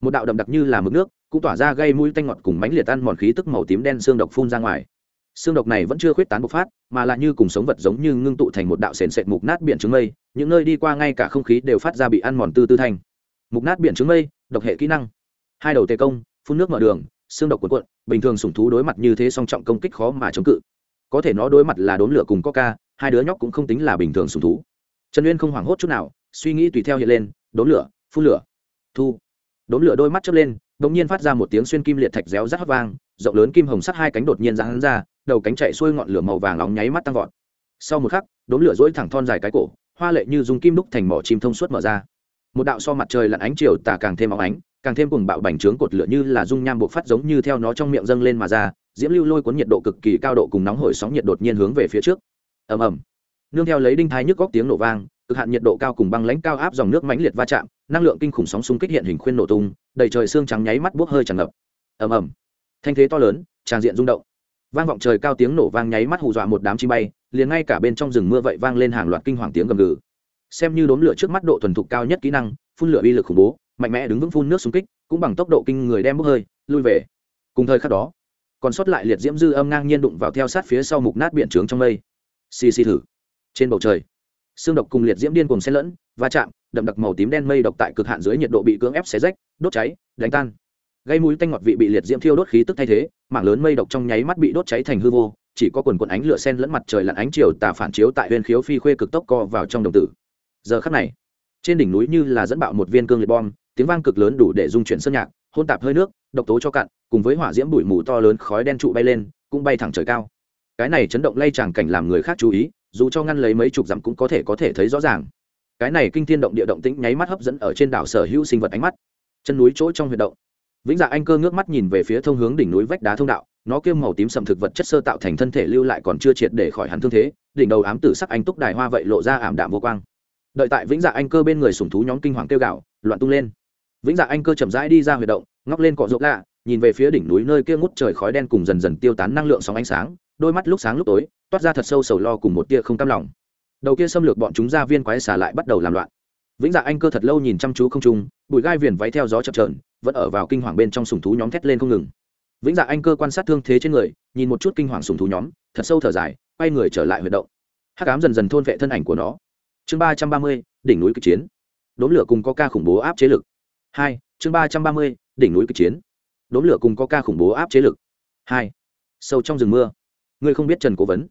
Một đạo đậm đặc như là mực nước, cũng tỏa ra gây mũi tanh ngọt cùng mánh liệt ăn mòn khí tức màu tím đen xương độc phun ra ngoài. Xương độc này vẫn chưa khuyết tán bộc phát, mà là như cùng sống vật giống như ngưng tụ thành một đạo sền sệt mục nát biển trứng mây, những nơi đi qua ngay cả không khí đều phát ra bị ăn mòn tư tư thanh. Mục nát biển trứng mây, độc hệ kỹ năng. Hai đầu tề công, phun nước mở đường xương độc cuộn cuộn, bình thường sủng thú đối mặt như thế song trọng công kích khó mà chống cự. Có thể nó đối mặt là đốn lửa cùng coca, hai đứa nhóc cũng không tính là bình thường sủng thú. Trần uyên không hoảng hốt chút nào, suy nghĩ tùy theo hiện lên đốn lửa phun lửa. Thu. Đốn lửa đôi mắt chớp lên đ ỗ n g nhiên phát ra một tiếng xuyên kim liệt thạch réo rắt hót vang, rộng lớn kim hồng sắt hai cánh đột nhiên ra hắn ra, đầu cánh chạy xuôi ngọn lửa màu vàng nóng nháy mắt tăng vọt. Sau một khắc đốn lửa dỗi thẳng thon dài cái cổ, hoa lệ như dùng kim đúc thành mỏ chim thông suốt mở ra. Một đạo so mặt trời lặn ánh chiều tà càng thêm óng ánh càng thêm cùng bạo bành trướng cột lửa như là dung nham bộc phát giống như theo nó trong miệng dâng lên mà ra, diễm lưu lôi cuốn nhiệt độ cực kỳ cao độ cùng nóng hổi sóng nhiệt đột nhiên hướng về phía trước. Ầm ầm. Nương theo lấy đinh thái nhức góc tiếng nổ vang, cực hạn nhiệt độ cao cùng băng lãnh cao áp dòng nước mãnh liệt va chạm, năng lượng kinh khủng sóng xung kích hiện hình khuyên nổ tung, đầy trời xương trắng nháy mắt buốc hơi tràn ngập. Ầm ầm. Thanh thế to lớn, tràn diện rung động. Vang vọng trời cao tiếng nổ vang nháy mắt hù dọa một đám chim bay, liền ngay cả bên trong rừng mưa vậy vang lên hàng loạt kinh hoàng tiếng gầm gừ. Xem như đốm lửa trước mắt độ thuần thục cao nhất kỹ năng, phun lửa uy lực khủng bố mạnh mẽ đứng vững phun nước xung kích, cũng bằng tốc độ kinh người đem bốc hơi, lui về. Cùng thời khắc đó, còn sót lại liệt diễm dư âm ngang nhiên đụng vào theo sát phía sau mục nát biển trướng trong mây. Xì xì thử. Trên bầu trời, xương độc cùng liệt diễm điên cùng xen lẫn, va chạm, đậm đặc màu tím đen mây độc tại cực hạn dưới nhiệt độ bị cưỡng ép xé rách, đốt cháy, đánh tan. Gây mũi tanh ngọt vị bị liệt diễm thiêu đốt khí tức thay thế, mảng lớn mây độc trong nháy mắt bị đốt cháy thành hư vô, chỉ có quần quần ánh lửa sen lẫn mặt trời lặn ánh chiều tà phản chiếu tại huyền khiếu phi khuê cực tốc co vào trong đồng tử. Giờ khắc này, trên đỉnh núi như là dẫn bạo một viên cương liệt bom tiếng vang cực lớn đủ để dung chuyển sơn nhạc, hôn tạp hơi nước, độc tố cho cạn, cùng với hỏa diễm bụi mù to lớn khói đen trụ bay lên, cũng bay thẳng trời cao. Cái này chấn động lay tràng cảnh làm người khác chú ý, dù cho ngăn lấy mấy chục dặm cũng có thể có thể thấy rõ ràng. Cái này kinh thiên động địa động tĩnh nháy mắt hấp dẫn ở trên đảo sở hữu sinh vật ánh mắt. Chân núi chỗ trong huyệt động. Vĩnh dạ anh cơ ngước mắt nhìn về phía thông hướng đỉnh núi vách đá thông đạo, nó kêu màu tím sầm thực vật chất sơ tạo thành thân thể lưu lại còn chưa triệt để khỏi hắn thương thế, đỉnh đầu ám tử sắc anh túc đài hoa vậy lộ ra ảm đạm vô quang. Đợi tại vĩnh dạ anh cơ bên người sùng thú nhóm kinh hoàng kêu gạo loạn tung lên vĩnh dạ anh cơ chậm rãi đi ra huy động, ngóc lên cọ rộp lạ, nhìn về phía đỉnh núi nơi kia ngút trời khói đen cùng dần dần tiêu tán năng lượng sóng ánh sáng, đôi mắt lúc sáng lúc tối, toát ra thật sâu sầu lo cùng một tia không cam lòng. Đầu kia xâm lược bọn chúng ra viên quái xả lại bắt đầu làm loạn. Vĩnh dạ anh cơ thật lâu nhìn chăm chú không trung, bụi gai viền váy theo gió chập trờn vẫn ở vào kinh hoàng bên trong sùng thú nhóm thét lên không ngừng. Vĩnh dạ anh cơ quan sát thương thế trên người, nhìn một chút kinh hoàng sùng thú nhóm, thật sâu thở dài, quay người trở lại huyệt động. Hắc ám dần dần thôn vệ thân ảnh của nó. Chương ba trăm ba mươi, đỉnh núi cực chiến. Đốn lửa cùng có ca khủng bố áp chế lực hai, chương ba trăm ba mươi, đỉnh núi kịch chiến. Đốn lửa cùng có ca khủng bố áp chế lực. Hai, sâu trong rừng mưa. Ngươi không biết trần cố vấn.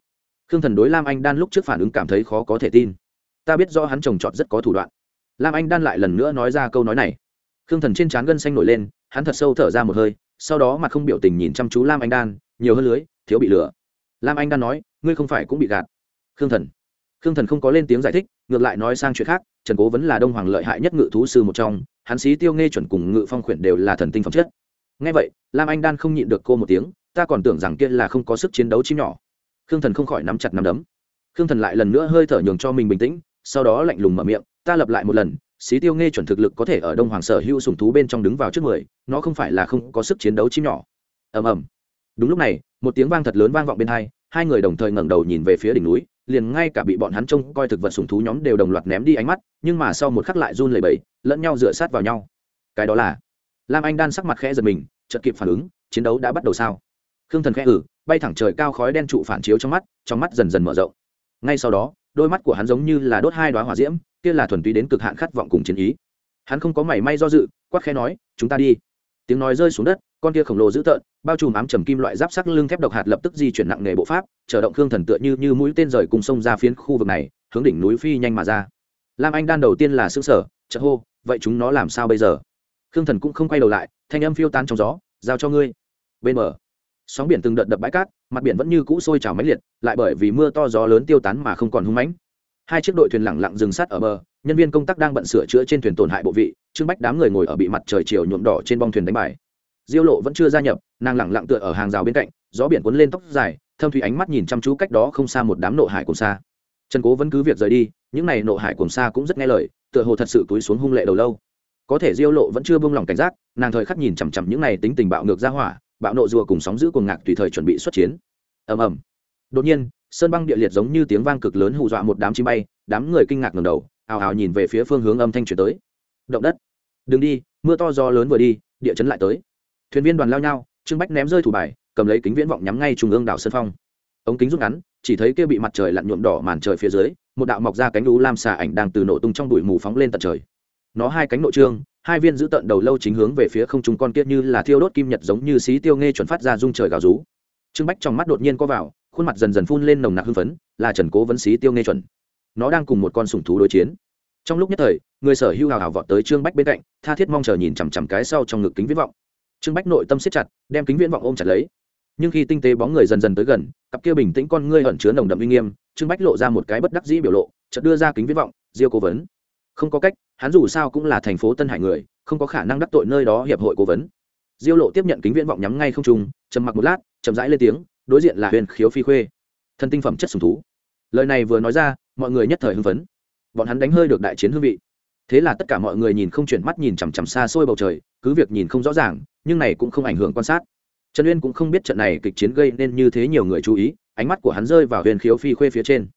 Khương thần đối lam anh đan lúc trước phản ứng cảm thấy khó có thể tin. Ta biết do hắn trồng trọt rất có thủ đoạn. Lam anh đan lại lần nữa nói ra câu nói này. Khương thần trên trán gân xanh nổi lên, hắn thật sâu thở ra một hơi, sau đó mặt không biểu tình nhìn chăm chú lam anh đan, nhiều hơn lưới, thiếu bị lửa. Lam anh đan nói, ngươi không phải cũng bị gạt. Khương thần khương thần không có lên tiếng giải thích, ngược lại nói sang chuyện khác, trần cố vẫn là đông hoàng lợi hại nhất ngự thú sư một trong, hắn sĩ tiêu nghe chuẩn cùng ngự phong khuyển đều là thần tinh phẩm chất. Ngay vậy, lam anh đan không nhịn được cô một tiếng, ta còn tưởng rằng kia là không có sức chiến đấu chim nhỏ. Khương thần không khỏi nắm chặt nắm đấm. Khương thần lại lần nữa hơi thở nhường cho mình bình tĩnh, sau đó lạnh lùng mở miệng, ta lập lại một lần, xí tiêu nghe chuẩn thực lực có thể ở đông hoàng sở hữu sùng thú bên trong đứng vào trước mười, nó không phải là không có sức chiến đấu chim nhỏ. Ầm ầm. Đúng lúc này, một tiếng vang thật lớn vang vọng bên hai hai người đồng thời ngẩng đầu nhìn về phía đỉnh núi liền ngay cả bị bọn hắn trông coi thực vật sùng thú nhóm đều đồng loạt ném đi ánh mắt, nhưng mà sau một khắc lại run lẩy bẩy, lẫn nhau dựa sát vào nhau. Cái đó là, lam anh đan sắc mặt khẽ giật mình, chợt kịp phản ứng, chiến đấu đã bắt đầu sao? Khương thần khẽ ử bay thẳng trời cao khói đen trụ phản chiếu trong mắt trong mắt dần dần mở rộng. Ngay sau đó, đôi mắt của hắn giống như là đốt hai đoá hỏa diễm, kia là thuần túy đến cực hạn khát vọng cùng chiến ý. Hắn không có mảy may do dự, quát khẽ nói, chúng ta đi tiếng nói rơi xuống đất, con kia khổng lồ dữ tợn, bao trùm ám trầm kim loại giáp sắc lưng thép độc hạt lập tức di chuyển nặng nề bộ pháp chở động khương thần tựa như như mũi tên rời cùng sông ra phiến khu vực này, hướng đỉnh núi phi nhanh mà ra. Lam anh đan đầu tiên là xương sở chợ hô, vậy chúng nó làm sao bây giờ? Khương thần cũng không quay đầu lại, thanh âm phiêu tan trong gió, giao cho ngươi. Bên bờ, sóng biển từng đợt đập bãi cát, mặt biển vẫn như cũ sôi trào máy liệt, lại bởi vì mưa to gió lớn tiêu tán mà không còn hung mãnh hai chiếc đội thuyền lẳng lặng dừng sát ở bờ, nhân viên công tác đang bận sửa chữa trên thuyền tổn hại bộ vị trưng bách đám người ngồi ở bị mặt trời chiều nhuộm đỏ trên bong thuyền đánh bài. Diêu lộ vẫn chưa gia nhập, nàng lẳng lặng tựa ở hàng rào bên cạnh, gió biển cuốn lên tóc dài, thâm thủy ánh mắt nhìn chăm chú cách đó không xa một đám nộ hải cùng xa trần cố vẫn cứ việc rời đi, những này nộ hải cùng xa cũng rất nghe lời, tựa hồ thật sự túi xuống hung lệ đầu lâu. Có thể diêu lộ vẫn chưa buông lòng cảnh giác, nàng thời khắc nhìn chằm chằm những này tính tình bạo ngược ra hỏa, bạo nộ rùa cùng sóng giữ cuồng ngạc tùy thời chuẩn bị xuất chiến. Ầm ầm. Đột nhiên sơn băng địa liệt giống như tiếng vang cực lớn hù dọa một đám chim bay, đám người kinh ngạc ngầm đầu ào ào nhìn về phía phương hướng âm thanh chuyển tới. Động đất. Đừng đi, mưa to gió lớn vừa đi, địa chấn lại tới. Thuyền viên đoàn lao nhau, trương bách ném rơi thủ bài, cầm lấy kính viễn vọng nhắm ngay trung ương đảo sơn phong. Ống kính rút ngắn, chỉ thấy kia bị mặt trời lặn nhuộm đỏ màn trời phía dưới, một đạo mọc ra cánh lũ lam xà ảnh đang từ nổ tung trong bụi mù phóng lên tận trời. Nó hai cánh nội trương, hai viên giữ tận đầu lâu chính hướng về phía không trung con kia như là thiêu đốt kim nhật giống như xí tiêu nghe chuẩn phát ra rung trời gào rú. Trương bách trong mắt đột nhiên có vào khuôn mặt dần dần phun lên nồng nặc hưng phấn, là trần cố vấn xí tiêu nghe chuẩn. Nó đang cùng một con sủng thú đối chiến. Trong lúc nhất thời, người sở hưu hào hào vọt tới trương bách bên cạnh, tha thiết mong chờ nhìn chằm chằm cái sau trong ngực kính viễn vọng. Trương bách nội tâm siết chặt, đem kính viễn vọng ôm chặt lấy. Nhưng khi tinh tế bóng người dần dần tới gần, cặp kia bình tĩnh con ngươi ẩn chứa nồng đậm uy nghiêm, trương bách lộ ra một cái bất đắc dĩ biểu lộ, chợt đưa ra kính viễn vọng, diêu cố vấn. Không có cách, hắn dù sao cũng là thành phố tân hải người, không có khả năng đắc tội nơi đó hiệp hội cố vấn. Diêu lộ tiếp nhận kính viễn vọng nhắm ngay không trung, trầm mặc một lát, chậm rãi lên tiếng đối diện là huyền khiếu phi khuê. Thân tinh phẩm chất sùng thú. Lời này vừa nói ra, mọi người nhất thời hưng phấn. Bọn hắn đánh hơi được đại chiến hương vị. Thế là tất cả mọi người nhìn không chuyển mắt nhìn chằm chằm xa xôi bầu trời, cứ việc nhìn không rõ ràng, nhưng này cũng không ảnh hưởng quan sát. Trần uyên cũng không biết trận này kịch chiến gây nên như thế nhiều người chú ý, ánh mắt của hắn rơi vào huyền khiếu phi khuê phía trên.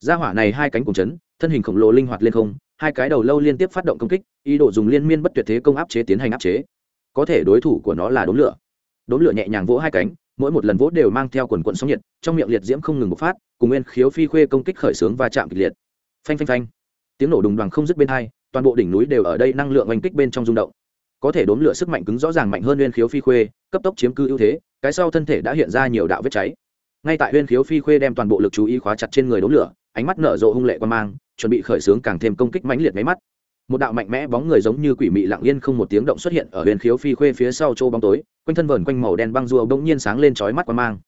Gia hỏa này hai cánh cùng chấn, thân hình khổng lồ linh hoạt lên không, hai cái đầu lâu liên tiếp phát động công kích, ý đồ dùng liên miên bất tuyệt thế công áp chế tiến hành áp chế. Có thể đối thủ của nó là đốn lửa. Đốn lửa nhẹ nhàng vỗ hai cánh mỗi một lần vỗ đều mang theo quần quận sóng nhiệt, trong miệng liệt diễm không ngừng bộc phát, cùng nguyên khiếu phi khuê công kích khởi xướng và chạm kịch liệt. Phanh phanh phanh. Tiếng nổ đùng đoàn không dứt bên hai, toàn bộ đỉnh núi đều ở đây năng lượng oanh kích bên trong rung động. Có thể đốn lửa sức mạnh cứng rõ ràng mạnh hơn nguyên khiếu phi khuê, cấp tốc chiếm cư ưu thế, cái sau thân thể đã hiện ra nhiều đạo vết cháy. Ngay tại nguyên khiếu phi khuê đem toàn bộ lực chú ý khóa chặt trên người đốn lửa, ánh mắt nở rộ hung lệ quan mang, chuẩn bị khởi xướng càng thêm công kích mãnh liệt máy mắt một đạo mạnh mẽ bóng người giống như quỷ mị lặng yên không một tiếng động xuất hiện ở huyền khiếu phi khuê phía sau chỗ bóng tối, quanh thân vờn quanh màu đen băng rùa bỗng nhiên sáng lên chói mắt qua mang.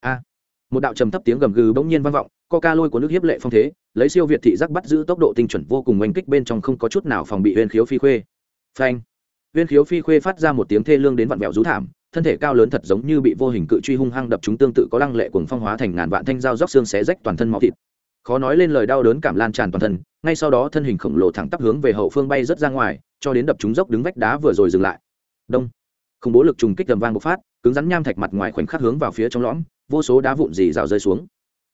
A! Một đạo trầm thấp tiếng gầm gừ bỗng nhiên vang vọng ca lôi của nước hiếp lệ phong thế, lấy siêu việt thị giác bắt giữ tốc độ tinh chuẩn vô cùng oanh kích bên trong không có chút nào phòng bị huyền khiếu phi khuê. Phanh! Huyền khiếu phi khuê phát ra một tiếng thê lương đến vặn vẹo rú thảm, thân thể cao lớn thật giống như bị vô hình cự truy hung hăng đập chúng tương tự có lăng lệ cuồng phong hóa thành ngàn vạn thanh dao róc xương xé rách toàn thân máu thịt khó nói lên lời đau đớn cảm lan tràn toàn thân, ngay sau đó thân hình khổng lồ thẳng tắp hướng về hậu phương bay rất ra ngoài, cho đến đập trúng dốc đứng vách đá vừa rồi dừng lại. Đông. Khủng bố lực trùng kích tầm vang bộc phát, cứng rắn nham thạch mặt ngoài khoảnh khắc hướng vào phía trong lõm, vô số đá vụn dì rào rơi xuống.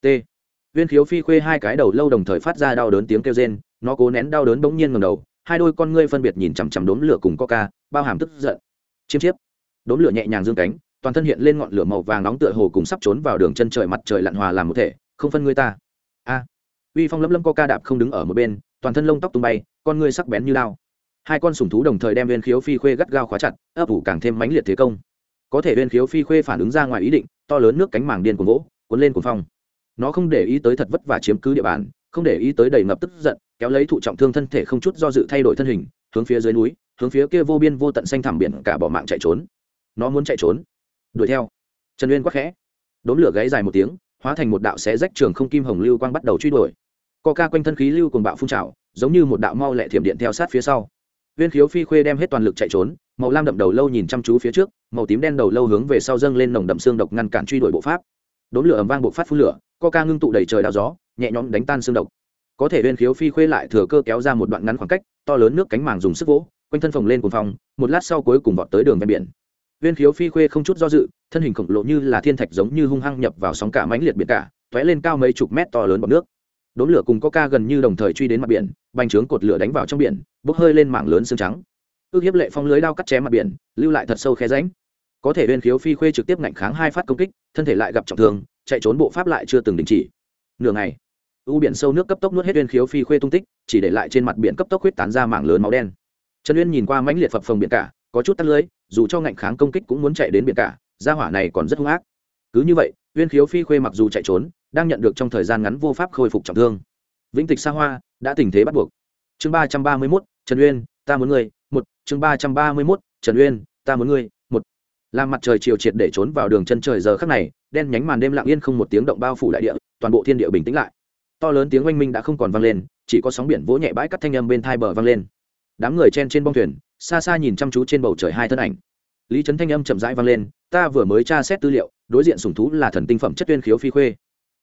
T. Viên khiếu phi khuê hai cái đầu lâu đồng thời phát ra đau đớn tiếng kêu rên, nó cố nén đau đớn bỗng nhiên ngầm đầu, hai đôi con ngươi phân biệt nhìn chằm chằm đốm lửa cùng coca, bao hàm tức giận. Chiêm chiếp. Đốm lửa nhẹ nhàng dương cánh, toàn thân hiện lên ngọn lửa màu vàng nóng tựa hồ cùng sắp trốn vào đường chân trời mặt trời lặn hòa làm một thể, không phân ngươi ta a. Uy phong lấm lấm coca đạp không đứng ở một bên, toàn thân lông tóc tung bay, con ngươi sắc bén như lao hai con sủng thú đồng thời đem viên khiếu phi khuê gắt gao khóa chặt, ấp ủ càng thêm mãnh liệt thế công. Có thể viên khiếu phi khuê phản ứng ra ngoài ý định, to lớn nước cánh màng điên của gỗ cuốn lên cuồng phong. Nó không để ý tới thật vất và chiếm cứ địa bàn, không để ý tới đầy ngập tức giận, kéo lấy thụ trọng thương thân thể không chút do dự thay đổi thân hình, hướng phía dưới núi, hướng phía kia vô biên vô tận xanh thẳm biển cả bỏ mạng chạy trốn. Nó muốn chạy trốn. Đuổi theo. Trần uyên quắc khẽ. Đốn lửa gáy dài một tiếng hóa thành một đạo xé rách trường không kim hồng lưu quang bắt đầu truy đuổi. Co ca quanh thân khí lưu cùng bạo phun trào, giống như một đạo mau lẹ thiểm điện theo sát phía sau. Viên khiếu phi khuê đem hết toàn lực chạy trốn, màu lam đậm đầu lâu nhìn chăm chú phía trước, màu tím đen đầu lâu hướng về sau dâng lên nồng đậm xương độc ngăn cản truy đuổi bộ pháp. Đốn lửa ầm vang bộ phát phun lửa, co ca ngưng tụ đầy trời đao gió, nhẹ nhõm đánh tan xương độc. Có thể viên khiếu phi khuê lại thừa cơ kéo ra một đoạn ngắn khoảng cách, to lớn nước cánh màng dùng sức vỗ, quanh thân phồng lên cùng phòng một lát sau cuối cùng vọt tới đường ven biển viên khiếu phi khuê không chút do dự, thân hình khổng lồ như là thiên thạch giống như hung hăng nhập vào sóng cả mãnh liệt biển cả, t lên cao mấy chục mét to lớn bọt nước. Đốn lửa cùng coca gần như đồng thời truy đến mặt biển, bành trướng cột lửa đánh vào trong biển, bốc hơi lên mảng lớn xương trắng. Ước hiếp lệ phong lưới đao cắt chém mặt biển, lưu lại thật sâu khe ránh có thể viên khiếu phi khuê trực tiếp ngạnh kháng hai phát công kích, thân thể lại gặp trọng thương, chạy trốn bộ pháp lại chưa từng đình chỉ. Nửa ngày, u biển sâu nước cấp tốc nuốt hết viên khiếu phi khuê tung tích, chỉ để lại trên mặt biển cấp tốc huyết tán ra mảng lớn máu đen. Trần uyên nhìn qua mãnh liệt phập phồng biển cả có chút tắt lưới, dù cho ngạnh kháng công kích cũng muốn chạy đến biển cả, gia hỏa này còn rất hung ác. Cứ như vậy, uyên khiếu phi khuê mặc dù chạy trốn, đang nhận được trong thời gian ngắn vô pháp khôi phục trọng thương. Vĩnh tịch xa hoa đã tình thế bắt buộc. Chương ba trăm ba mươi mốt, trần uyên, ta muốn ngươi, một. Chương ba trăm ba mươi mốt, trần uyên, ta muốn ngươi, một. Làm mặt trời chiều triệt để trốn vào đường chân trời giờ khắc này, đen nhánh màn đêm lặng yên không một tiếng động bao phủ đại địa, toàn bộ thiên địa bình tĩnh lại. To lớn tiếng oanh minh đã không còn vang lên, chỉ có sóng biển vỗ nhẹ bãi cắt thanh âm bên thai bờ vang lên. Đám người chen trên bông thuyền xa xa nhìn chăm chú trên bầu trời hai thân ảnh. Lý trấn thanh âm chậm rãi vang lên, ta vừa mới tra xét tư liệu, đối diện sùng thú là thần tinh phẩm chất uyên khiếu phi khuê.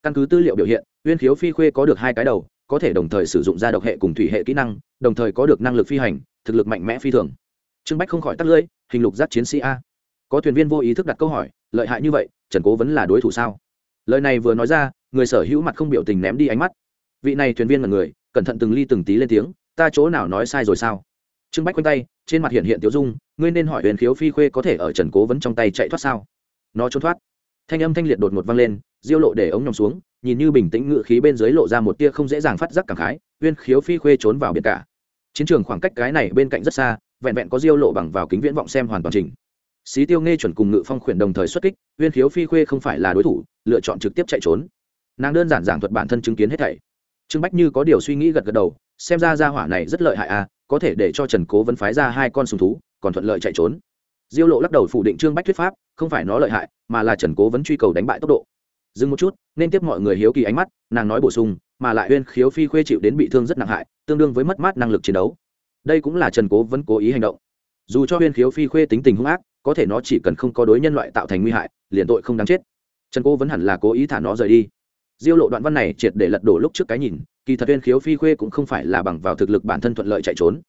Căn cứ tư liệu biểu hiện, uyên khiếu phi khuê có được hai cái đầu, có thể đồng thời sử dụng da độc hệ cùng thủy hệ kỹ năng, đồng thời có được năng lực phi hành, thực lực mạnh mẽ phi thường. Trương bách không khỏi tắt lưỡi, hình lục giác chiến sĩ a. Có thuyền viên vô ý thức đặt câu hỏi, lợi hại như vậy, trần cố vẫn là đối thủ sao? Lời này vừa nói ra, người sở hữu mặt không biểu tình ném đi ánh mắt. Vị này thuyền viên là người, cẩn thận từng ly từng tí lên tiếng, ta chỗ nào nói sai rồi sao? Trương bách quanh tay, trên mặt hiện hiện tiểu dung, ngươi nên hỏi huyền khiếu phi khuê có thể ở trần cố vẫn trong tay chạy thoát sao? Nó trốn thoát. Thanh âm thanh liệt đột ngột vang lên, diêu lộ để ống nhòm xuống, nhìn như bình tĩnh ngự khí bên dưới lộ ra một tia không dễ dàng phát giác cảm khái uyên khiếu phi khuê trốn vào biển cả. Chiến trường khoảng cách cái này bên cạnh rất xa, vẹn vẹn có diêu lộ bằng vào kính viễn vọng xem hoàn toàn trình xí tiêu nghe chuẩn cùng ngự phong khuyển đồng thời xuất kích uyên khiếu phi khuê không phải là đối thủ, lựa chọn trực tiếp chạy trốn. Nàng đơn giản giảng thuật bản thân chứng kiến hết thảy. Trương bách như có điều suy nghĩ gật gật đầu, xem ra gia hỏa này rất lợi hại à có thể để cho trần cố vấn phái ra hai con sùng thú, còn thuận lợi chạy trốn. Diêu lộ lắc đầu phủ định trương bách thuyết pháp, không phải nó lợi hại, mà là trần cố vấn truy cầu đánh bại tốc độ. Dừng một chút, nên tiếp mọi người hiếu kỳ ánh mắt, nàng nói bổ sung, mà lại uyên khiếu phi khuê chịu đến bị thương rất nặng hại, tương đương với mất mát năng lực chiến đấu. Đây cũng là trần cố vẫn cố ý hành động. Dù cho uyên khiếu phi khuê tính tình hung ác, có thể nó chỉ cần không có đối nhân loại tạo thành nguy hại, liền tội không đáng chết. Trần cố vẫn hẳn là cố ý thả nó rời đi. Diêu lộ đoạn văn này triệt để lật đổ lúc trước cái nhìn kỳ thật uyên khiếu phi khuê cũng không phải là bằng vào thực lực bản thân thuận lợi chạy trốn.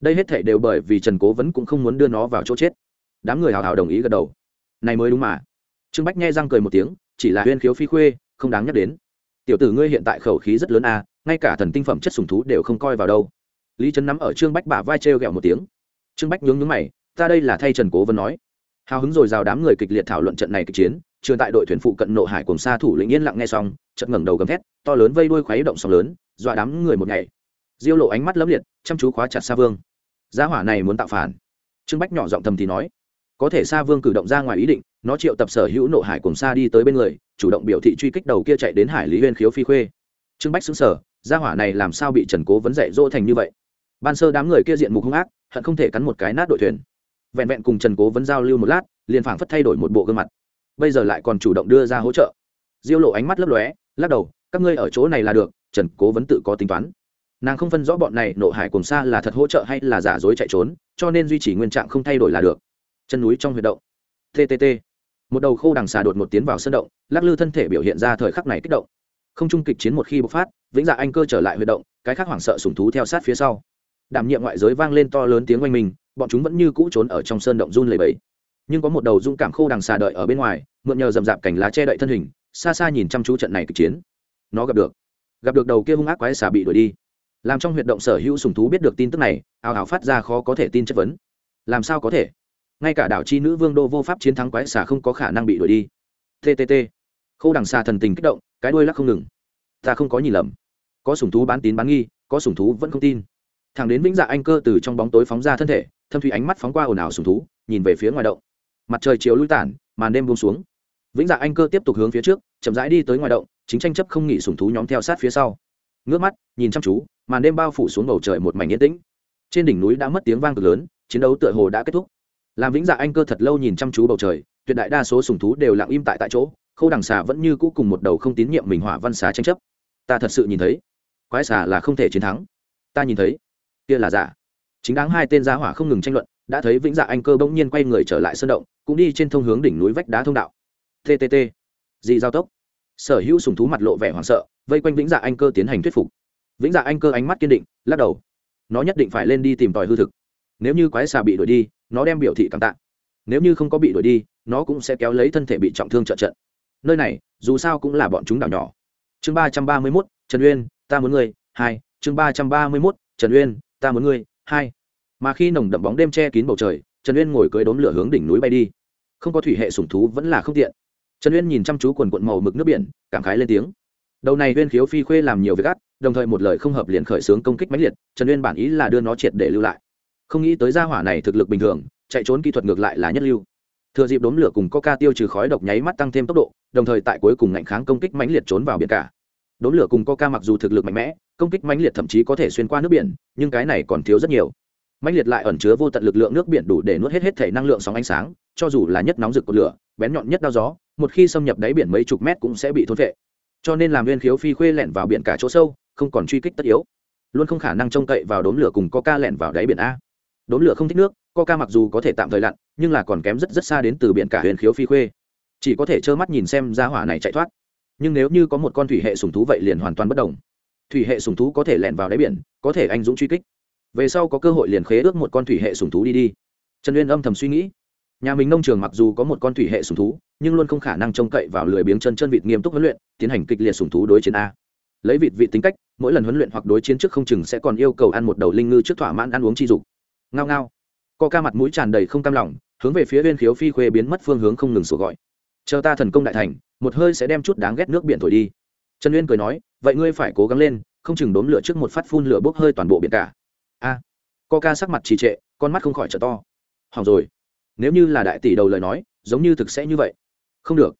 Đây hết thể đều bởi vì trần cố vẫn cũng không muốn đưa nó vào chỗ chết. Đám người hào hào đồng ý gật đầu. Này mới đúng mà. Trương bách nghe răng cười một tiếng, chỉ là huyên khiếu phi khuê, không đáng nhắc đến. Tiểu tử ngươi hiện tại khẩu khí rất lớn a ngay cả thần tinh phẩm chất sùng thú đều không coi vào đâu. Lý trấn nắm ở trương bách bả vai trêu ghẹo một tiếng. Trương bách nhướng nhướng mày, ta đây là thay trần cố vấn nói. Hào hứng rồi rào đám người kịch liệt thảo luận trận này kịch chiến trường tại đội thuyền phụ cận nộ hải cùng xa thủ lĩnh yên lặng nghe xong chợt ngẩng đầu gầm thét, to lớn vây đuôi khoáy động sóng lớn, dọa đám người một ngày diêu lộ ánh mắt lấp liệt, chăm chú khóa chặt Sa vương. Gia hỏa này muốn tạo phản. Trương bách nhỏ giọng thầm thì nói, có thể Sa vương cử động ra ngoài ý định, nó triệu tập sở hữu nộ hải cùng Sa đi tới bên người, chủ động biểu thị truy kích đầu kia chạy đến hải lý huyên khiếu phi khuê. Trương bách xứng sở gia hỏa này làm sao bị trần cố vấn dạy dỗ thành như vậy? Ban sơ đám người kia diện mục hung ác, hận không thể cắn một cái nát đội thuyền. Vẹn vẹn cùng trần cố vấn giao lưu một lát, liền phảng phất thay đổi một bộ gương mặt. Bây giờ lại còn chủ động đưa ra hỗ trợ. Diêu lộ ánh mắt lấp lóe lắc đầu, các ngươi ở chỗ này là được, trần cố vấn tự có tính toán. Nàng không phân rõ bọn này nộ hải cùng xa là thật hỗ trợ hay là giả dối chạy trốn, cho nên duy trì nguyên trạng không thay đổi là được. Chân núi trong huyệt động. Ttt một đầu khô đằng xà đột một tiến vào sân động, lắc lư thân thể biểu hiện ra thời khắc này kích động. Không trung kịch chiến một khi bộc phát, vĩnh dạ anh cơ trở lại huyệt động, cái khác hoảng sợ sùng thú theo sát phía sau. Đảm nhiệm ngoại giới vang lên to lớn tiếng oanh mình bọn chúng vẫn như cũ trốn ở trong sơn động run lầy bẫy nhưng có một đầu dung cảm khô đằng xà đợi ở bên ngoài, mượn nhờ rậm rạp cành lá che đậy thân hình xa xa nhìn chăm chú trận này kịch chiến. Nó gặp được. Gặp được đầu kia hung ác quái xà bị đuổi đi. Làm trong huyệt động sở hữu sùng thú biết được tin tức này, ào ào phát ra khó có thể tin chất vấn. Làm sao có thể? Ngay cả đảo chi nữ vương đô vô pháp chiến thắng quái xà không có khả năng bị đuổi đi. Ttt khâu đằng xà thần tình kích động, cái đuôi lắc không ngừng. Ta không có nhìn lầm. Có sùng thú bán tín bán nghi, có sùng thú vẫn không tin. Thằng đến vĩnh dạ anh cơ từ trong bóng tối phóng ra thân thể, thâm thủy ánh mắt phóng qua ồn ào sùng thú, nhìn về phía ngoài động. Mặt trời chiều lui tản, màn đêm buông xuống. Vĩnh dạ anh cơ tiếp tục hướng phía trước chậm rãi đi tới ngoài động, chính tranh chấp không nghỉ sùng thú nhóm theo sát phía sau. Ngước mắt, nhìn chăm chú, màn đêm bao phủ xuống bầu trời một mảnh yên tĩnh. Trên đỉnh núi đã mất tiếng vang cực lớn, chiến đấu tựa hồ đã kết thúc. Làm vĩnh dạ anh cơ thật lâu nhìn chăm chú bầu trời, tuyệt đại đa số sùng thú đều lặng im tại tại chỗ, khâu đằng xà vẫn như cũ cùng một đầu không tín nhiệm mình hỏa văn xà tranh chấp. Ta thật sự nhìn thấy, quái xà là không thể chiến thắng. Ta nhìn thấy, kia là giả. Chính đáng hai tên gia hỏa không ngừng tranh luận, đã thấy vĩnh dạ anh cơ bỗng nhiên quay người trở lại sơn động, cũng đi trên thông hướng đỉnh núi vách đá thông đạo. Ttt dị giao tốc. Sở hữu sùng thú mặt lộ vẻ hoảng sợ, vây quanh vĩnh dạ anh cơ tiến hành thuyết phục. Vĩnh dạ anh cơ ánh mắt kiên định, lắc đầu. Nó nhất định phải lên đi tìm tòi hư thực. Nếu như quái xà bị đuổi đi, nó đem biểu thị cảm tạ. Nếu như không có bị đuổi đi, nó cũng sẽ kéo lấy thân thể bị trọng thương trợ trận. Nơi này, dù sao cũng là bọn chúng đảo nhỏ. Chương ba trăm ba mươi mốt, trần uyên, ta muốn ngươi, hai. Chương ba trăm ba mươi mốt, trần uyên, ta muốn ngươi, hai. Mà khi nồng đậm bóng đêm che kín bầu trời, trần uyên ngồi cưới đốn lửa hướng đỉnh núi bay đi. Không có thủy hệ sùng thú vẫn là không tiện trần uyên nhìn chăm chú quần quận màu mực nước biển, cảm khái lên tiếng. Đầu này uyên khiếu phi khuê làm nhiều việc gắt đồng thời một lời không hợp liền khởi xướng công kích mãnh liệt, trần uyên bản ý là đưa nó triệt để lưu lại. Không nghĩ tới gia hỏa này thực lực bình thường, chạy trốn kỹ thuật ngược lại là nhất lưu. Thừa dịp đốn lửa cùng coca tiêu trừ khói độc nháy mắt tăng thêm tốc độ, đồng thời tại cuối cùng ngạnh kháng công kích mãnh liệt trốn vào biển cả. Đốn lửa cùng coca mặc dù thực lực mạnh mẽ, công kích mãnh liệt thậm chí có thể xuyên qua nước biển, nhưng cái này còn thiếu rất nhiều. Mãnh liệt lại ẩn chứa vô tận lực lượng nước biển đủ để nuốt hết hết thể năng lượng sóng ánh sáng, cho dù là nhất nóng rực của lửa bén nhọn nhất đao gió, một khi xâm nhập đáy biển mấy chục mét cũng sẽ bị thốt vệ cho nên làm viên khiếu phi khuê lẹn vào biển cả chỗ sâu, không còn truy kích tất yếu. Luôn không khả năng trông cậy vào đốn lửa cùng coca lẹn vào đáy biển a. Đốn lửa không thích nước, coca mặc dù có thể tạm thời lặn, nhưng là còn kém rất rất xa đến từ biển cả huyền khiếu phi khuê. Chỉ có thể trơ mắt nhìn xem ra hỏa này chạy thoát. Nhưng nếu như có một con thủy hệ sùng thú vậy liền hoàn toàn bất đồng. Thủy hệ sùng thú có thể lẻn vào đáy biển, có thể anh dũng truy kích. Về sau có cơ hội liền khế ước một con thủy hệ sùng thú đi đi. Trần uyên âm thầm suy nghĩ nhà mình nông trường mặc dù có một con thủy hệ sùng thú nhưng luôn không khả năng trông cậy vào lười biếng chân chân vịt nghiêm túc huấn luyện tiến hành kịch liệt sùng thú đối chiến a. Lấy vịt vị tính cách mỗi lần huấn luyện hoặc đối chiến trước không chừng sẽ còn yêu cầu ăn một đầu linh ngư trước thỏa mãn ăn uống chi dục. Ngao ngao. Co ca mặt mũi tràn đầy không cam lòng hướng về phía bên khiếu phi khuê biến mất phương hướng không ngừng sổ gọi. Chờ ta thần công đại thành một hơi sẽ đem chút đáng ghét nước biển thổi đi. Trần uyên cười nói vậy ngươi phải cố gắng lên không chừng đốn lửa trước một phát phun lửa bốc hơi toàn bộ biển cả. A. À, co ca sắc mặt trì trệ con mắt không khỏi trở to. Hỏng rồi nếu như là đại tỷ đầu lời nói, giống như thực sẽ như vậy. Không được.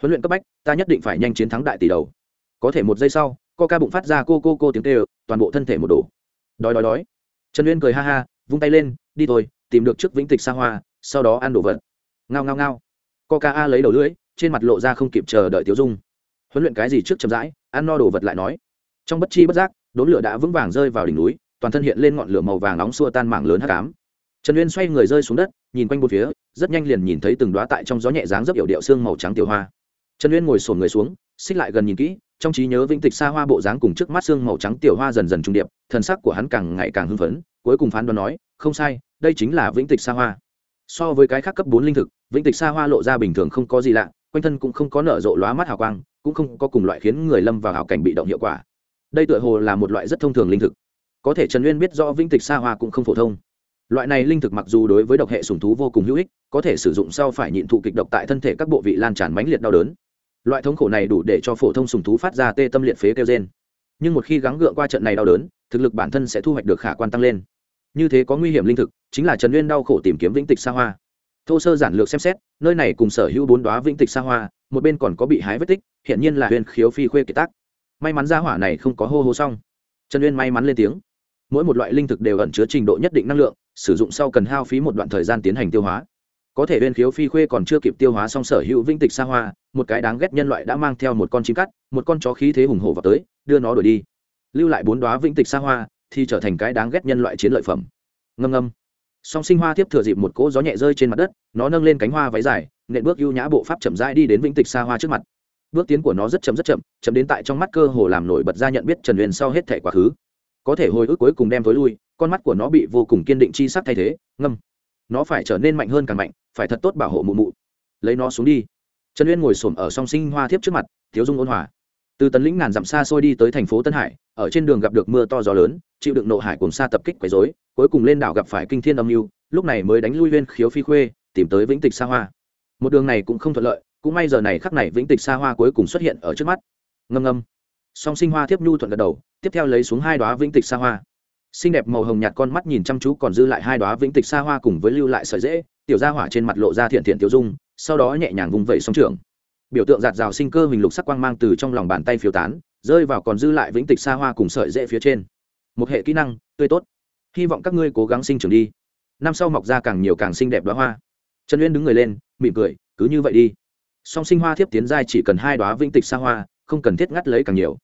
Huấn luyện cấp bách, ta nhất định phải nhanh chiến thắng đại tỷ đầu. Có thể một giây sau co ca bụng phát ra cô cô cô tiếng tê toàn bộ thân thể một đổ. Đói đói đói. Trần uyên cười ha ha, vung tay lên, đi thôi, tìm được trước vĩnh tịch xa hoa, sau đó ăn đồ vật. Ngao ngao ngao. Coca a lấy đầu lưỡi, trên mặt lộ ra không kịp chờ đợi tiêu dung. Huấn luyện cái gì trước chậm rãi, ăn no đồ vật lại nói. Trong bất chi bất giác, đốn lửa đã vững vàng rơi vào đỉnh núi, toàn thân hiện lên ngọn lửa màu vàng nóng xua tan mảng lớn hát cám trần uyên xoay người rơi xuống đất nhìn quanh bốn phía, rất nhanh liền nhìn thấy từng đoá tại trong gió nhẹ dáng dấp yểu điệu xương màu trắng tiểu hoa. Trần uyên ngồi sổn người xuống, xích lại gần nhìn kỹ, trong trí nhớ vĩnh tịch xa hoa bộ dáng cùng trước mắt xương màu trắng tiểu hoa dần dần trung điệp, thần sắc của hắn càng ngày càng hưng phấn, cuối cùng phán đoán nói, không sai, đây chính là vĩnh tịch xa hoa. So với cái khác cấp bốn linh thực, vĩnh tịch xa hoa lộ ra bình thường không có gì lạ, quanh thân cũng không có nở rộ lóa mắt hào quang, cũng không có cùng loại khiến người lâm vào hào cảnh bị động hiệu quả. Đây tựa hồ là một loại rất thông thường linh thực. Có thể trần uyên biết rõ vĩnh tịch xa hoa cũng không phổ thông loại này linh thực mặc dù đối với độc hệ sùng thú vô cùng hữu ích, có thể sử dụng sau phải nhịn thụ kịch độc tại thân thể các bộ vị lan tràn mãnh liệt đau đớn. Loại thống khổ này đủ để cho phổ thông sùng thú phát ra tê tâm liệt phế kêu trên nhưng một khi gắng gượng qua trận này đau đớn, thực lực bản thân sẽ thu hoạch được khả quan tăng lên. Như thế có nguy hiểm linh thực, chính là trần uyên đau khổ tìm kiếm vĩnh tịch xa hoa. Thô sơ giản lược xem xét, nơi này cùng sở hữu bốn đoá vĩnh tịch xa hoa, một bên còn có bị hái vết tích, hiện nhiên là huyền khiếu phi khuê kiệt tác. May mắn ra hỏa này không có hô hô xong. Trần uyên may mắn lên tiếng mỗi một loại linh thực đều ẩn chứa trình độ nhất định năng lượng, sử dụng sau cần hao phí một đoạn thời gian tiến hành tiêu hóa. Có thể bên khiếu phi khuê còn chưa kịp tiêu hóa xong sở hữu vĩnh tịch xa hoa, một cái đáng ghét nhân loại đã mang theo một con chim cắt, một con chó khí thế hùng hổ vào tới, đưa nó đuổi đi. Lưu lại bốn đoá vĩnh tịch xa hoa, thì trở thành cái đáng ghét nhân loại chiến lợi phẩm. Ngâm ngâm. Song sinh hoa tiếp thừa dịp một cỗ gió nhẹ rơi trên mặt đất, nó nâng lên cánh hoa váy dài, nện bước ưu nhã bộ pháp chậm rãi đi đến vĩnh tịch xa hoa trước mặt. Bước tiến của nó rất chậm rất chậm chậm đến tại trong mắt cơ hồ làm nổi bật ra nhận biết trần huyền sau hết thể quá khứ có thể hồi ức cuối cùng đem tối lui, con mắt của nó bị vô cùng kiên định chi sắc thay thế, ngâm. Nó phải trở nên mạnh hơn càng mạnh, phải thật tốt bảo hộ mụ mụ. Lấy nó xuống đi. Trần uyên ngồi s ổ m ở song sinh hoa thiếp trước mặt, thiếu dung ôn hòa. Từ tấn lĩnh ngàn dặm xa xôi đi tới thành phố tân hải, ở trên đường gặp được mưa to gió lớn, chịu đựng nộ hải cùng xa tập kích quấy dối cuối cùng lên đảo gặp phải kinh thiên âm mưu, lúc này mới đánh lui viên khiếu phi khuê, tìm tới vĩnh tịch xa hoa. Một đường này cũng không thuận lợi, cũng may giờ này khắc này vĩnh tịch xa hoa cuối cùng xuất hiện ở trước mắt. Ngâm ngâm song sinh hoa thiếp nhu thuận gật đầu, tiếp theo lấy xuống hai đoá vĩnh tịch xa hoa. Xinh đẹp màu hồng nhạt con mắt nhìn chăm chú còn dư lại hai đoá vĩnh tịch xa hoa cùng với lưu lại sợi dễ, tiểu gia hỏa trên mặt lộ ra thiện thiện tiểu dung, sau đó nhẹ nhàng vùng vẩy song trưởng. Biểu tượng giạt rào sinh cơ hình lục sắc quang mang từ trong lòng bàn tay phiêu tán, rơi vào còn dư lại vĩnh tịch xa hoa cùng sợi dễ phía trên. Một hệ kỹ năng, tươi tốt. Hy vọng các ngươi cố gắng sinh trưởng đi. Năm sau mọc ra càng nhiều càng xinh đẹp đoá hoa. Trần uyên đứng người lên, mỉm cười, cứ như vậy đi. Song sinh hoa thiếp tiến giai chỉ cần hai đoá vĩnh tịch xa hoa, không cần thiết ngắt lấy càng nhiều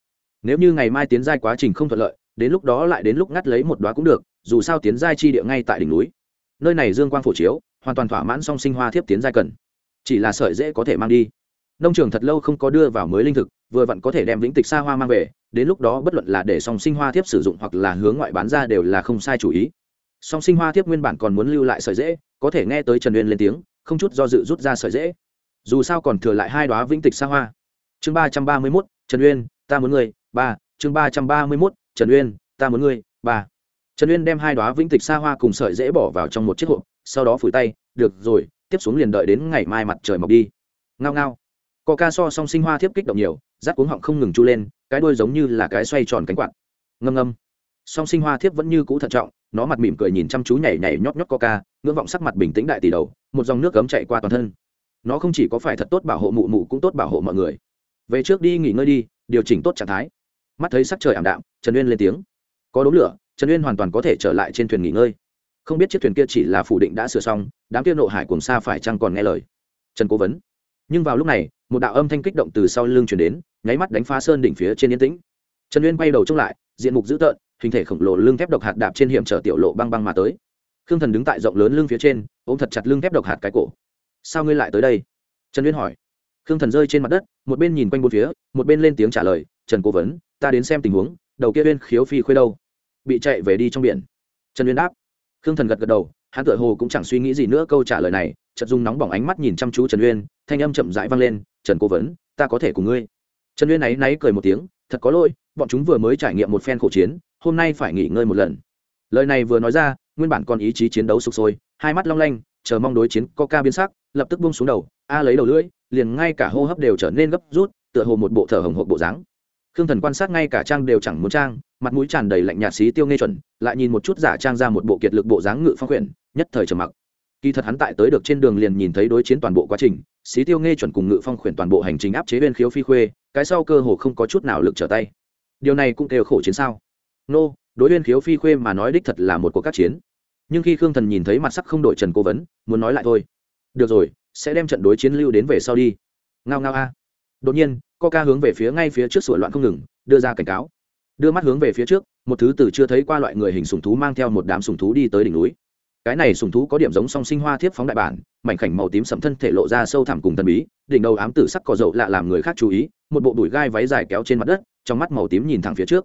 nếu như ngày mai tiến giai quá trình không thuận lợi, đến lúc đó lại đến lúc ngắt lấy một đoá cũng được, dù sao tiến giai chi địa ngay tại đỉnh núi. Nơi này dương quang phổ chiếu, hoàn toàn thỏa mãn song sinh hoa thiếp tiến giai cần. Chỉ là sợi dễ có thể mang đi. Nông trường thật lâu không có đưa vào mới linh thực, vừa vặn có thể đem vĩnh tịch xa hoa mang về, đến lúc đó bất luận là để song sinh hoa thiếp sử dụng hoặc là hướng ngoại bán ra đều là không sai chủ ý. Song sinh hoa thiếp nguyên bản còn muốn lưu lại sợi dễ, có thể nghe tới trần uyên lên tiếng, không chút do dự rút ra sợi dễ. Dù sao còn thừa lại hai đoá vĩnh tịch xa hoa. Chương ba trăm ba mươi mốt, trần uyên ta muốn ngươi, ba chương ba trăm ba mươi mốt trần uyên ta muốn ngươi ba. Trần uyên đem hai đoá vĩnh tịch xa hoa cùng sợi dễ bỏ vào trong một chiếc hộp sau đó phủi tay được rồi tiếp xuống liền đợi đến ngày mai mặt trời mọc đi. Ngao ngao. Có ca so song sinh hoa thiếp kích động nhiều rác cuống họng không ngừng chu lên cái đuôi giống như là cái xoay tròn cánh quạt. Ngâm ngâm. Song sinh hoa thiếp vẫn như cũ thận trọng nó mặt mỉm cười nhìn chăm chú nhảy nhảy nhót nhót coca ngưỡng vọng sắc mặt bình tĩnh đại tỷ đầu một dòng nước cấm chạy qua toàn thân. Nó không chỉ có phải thật tốt bảo hộ mụ mụ cũng tốt bảo hộ mọi người. Về trước đi nghỉ ngơi đi điều chỉnh tốt trạng thái. Mắt thấy sắc trời ảm đạm, trần uyên lên tiếng. Có đốm lửa, trần uyên hoàn toàn có thể trở lại trên thuyền nghỉ ngơi. Không biết chiếc thuyền kia chỉ là phủ định đã sửa xong, đám kia nộ hải cùng xa phải chăng còn nghe lời. Trần cố vấn. Nhưng vào lúc này, một đạo âm thanh kích động từ sau lưng chuyển đến, nháy mắt đánh phá sơn đỉnh phía trên yên tĩnh. Trần uyên bay đầu trông lại, diện mục dữ tợn, hình thể khổng lồ lưng thép độc hạt đạp trên hiểm trở tiểu lộ băng băng mà tới. Khương thần đứng tại rộng lớn lưng phía trên, ôm thật chặt lưng thép độc hạt cái cổ. Sao ngươi lại tới đây? Trần uyên hỏi khương thần rơi trên mặt đất, một bên nhìn quanh bốn phía, một bên lên tiếng trả lời, trần cố vấn, ta đến xem tình huống, đầu kia bên khiếu phi khuê đâu? Bị chạy về đi trong biển. Trần uyên đáp. Khương thần gật gật đầu, hắn tựa hồ cũng chẳng suy nghĩ gì nữa câu trả lời này chật dung nóng bỏng ánh mắt nhìn chăm chú trần uyên, thanh âm chậm rãi vang lên, trần cố vấn, ta có thể cùng ngươi. Trần uyên náy náy cười một tiếng, thật có lỗi, bọn chúng vừa mới trải nghiệm một phen khổ chiến, hôm nay phải nghỉ ngơi một lần. Lời này vừa nói ra, nguyên bản còn ý chí chiến đấu sục sôi, hai mắt long lanh, chờ mong đối chiến coca biến sắc, lập tức buông xuống đầu, a lấy đầu lưỡi liền ngay cả hô hấp đều trở nên gấp rút, tựa hồ một bộ thở hồng hộp bộ dáng. Khương thần quan sát ngay cả trang đều chẳng muốn trang, mặt mũi tràn đầy lạnh nhạt xí tiêu nghe chuẩn, lại nhìn một chút giả trang ra một bộ kiệt lực bộ dáng ngự phong quyển, nhất thời trầm mặc. Kỳ thật hắn tại tới được trên đường liền nhìn thấy đối chiến toàn bộ quá trình, xí tiêu nghe chuẩn cùng ngự phong Quyển toàn bộ hành trình áp chế bên khiếu phi khuê, cái sau cơ hồ không có chút nào lực trở tay. Điều này cũng kêu khổ chiến sao? Nô, đối bên khiếu phi khuê mà nói đích thật là một cuộc các chiến. Nhưng khi khương thần nhìn thấy mặt sắc không đổi trần cố vấn, muốn nói lại thôi được rồi, sẽ đem trận đối chiến lưu đến về sau đi. Ngao ngao a. Đột nhiên, coca hướng về phía ngay phía trước sửa loạn không ngừng, đưa ra cảnh cáo. Đưa mắt hướng về phía trước, một thứ từ chưa thấy qua loại người hình sùng thú mang theo một đám sùng thú đi tới đỉnh núi. Cái này sùng thú có điểm giống song sinh hoa thiếp phóng đại bản, mảnh khảnh màu tím sẫm thân thể lộ ra sâu thẳm cùng thần bí, đỉnh đầu ám tử sắc cỏ dậu lạ làm người khác chú ý, một bộ đùi gai váy dài kéo trên mặt đất, trong mắt màu tím nhìn thẳng phía trước.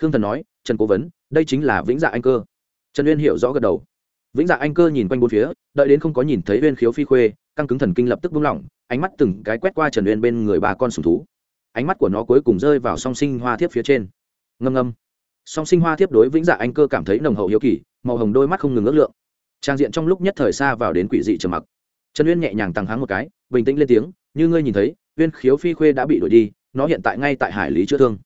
Khương thần nói, trần cố vấn, đây chính là vĩnh dạ anh cơ. Trần uyên hiểu rõ gật đầu vĩnh dạ anh cơ nhìn quanh bốn phía, đợi đến không có nhìn thấy uyên khiếu phi khuê, căng cứng thần kinh lập tức buông lỏng, ánh mắt từng cái quét qua trần uyên bên người bà con sùng thú. Ánh mắt của nó cuối cùng rơi vào song sinh hoa thiếp phía trên. Ngâm ngâm. Song sinh hoa thiếp đối vĩnh dạ anh cơ cảm thấy nồng hậu hiếu kỳ, màu hồng đôi mắt không ngừng ước lượng. Trang diện trong lúc nhất thời xa vào đến quỷ dị trầm mặc. Trần uyên nhẹ nhàng tăng háng một cái, bình tĩnh lên tiếng, như ngươi nhìn thấy, uyên khiếu phi khuê đã bị đuổi đi, nó hiện tại ngay tại hải lý chữa thương.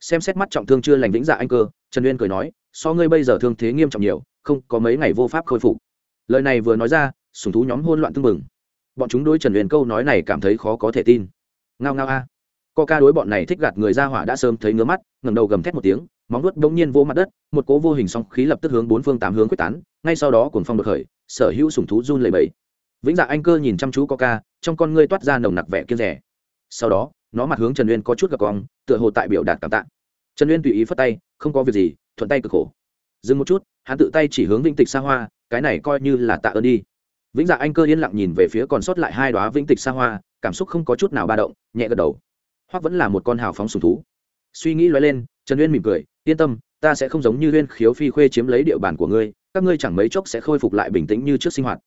Xem xét mắt trọng thương chưa lành vĩnh dạ anh cơ, trần uyên cười nói, so ngươi bây giờ thương thế nghiêm trọng nhiều không có mấy ngày vô pháp khôi phục. Lời này vừa nói ra, sùng thú nhóm hôn loạn tưng bừng. Bọn chúng đối trần uyên câu nói này cảm thấy khó có thể tin. Ngao ngao a. Co ca đối bọn này thích gạt người ra hỏa đã sớm thấy ngứa mắt, ngẩng đầu gầm thét một tiếng, móng vuốt bỗng nhiên vô mặt đất, một cố vô hình song khí lập tức hướng bốn phương tám hướng quyết tán, ngay sau đó cuồng phong đột khởi, sở hữu sùng thú run lẩy bẩy. Vĩnh dạ anh cơ nhìn chăm chú coca trong con ngươi toát ra nồng nặc vẻ kiên rẻ. Sau đó, nó mặt hướng trần uyên có chút gặp cong, tựa hồ tại biểu đạt cảm tạ. Trần uyên tùy ý phất tay, không có việc gì, thuận tay cực khổ. Dừng một chút hắn tự tay chỉ hướng vĩnh tịch xa hoa, cái này coi như là tạ ơn đi. Vĩnh dạ anh cơ yên lặng nhìn về phía còn sót lại hai đoá vĩnh tịch xa hoa, cảm xúc không có chút nào ba động, nhẹ gật đầu. Hoặc vẫn là một con hào phóng sùng thú. Suy nghĩ loay lên, trần uyên mỉm cười, yên tâm, ta sẽ không giống như uyên khiếu phi khuê chiếm lấy địa bàn của ngươi, các ngươi chẳng mấy chốc sẽ khôi phục lại bình tĩnh như trước sinh hoạt.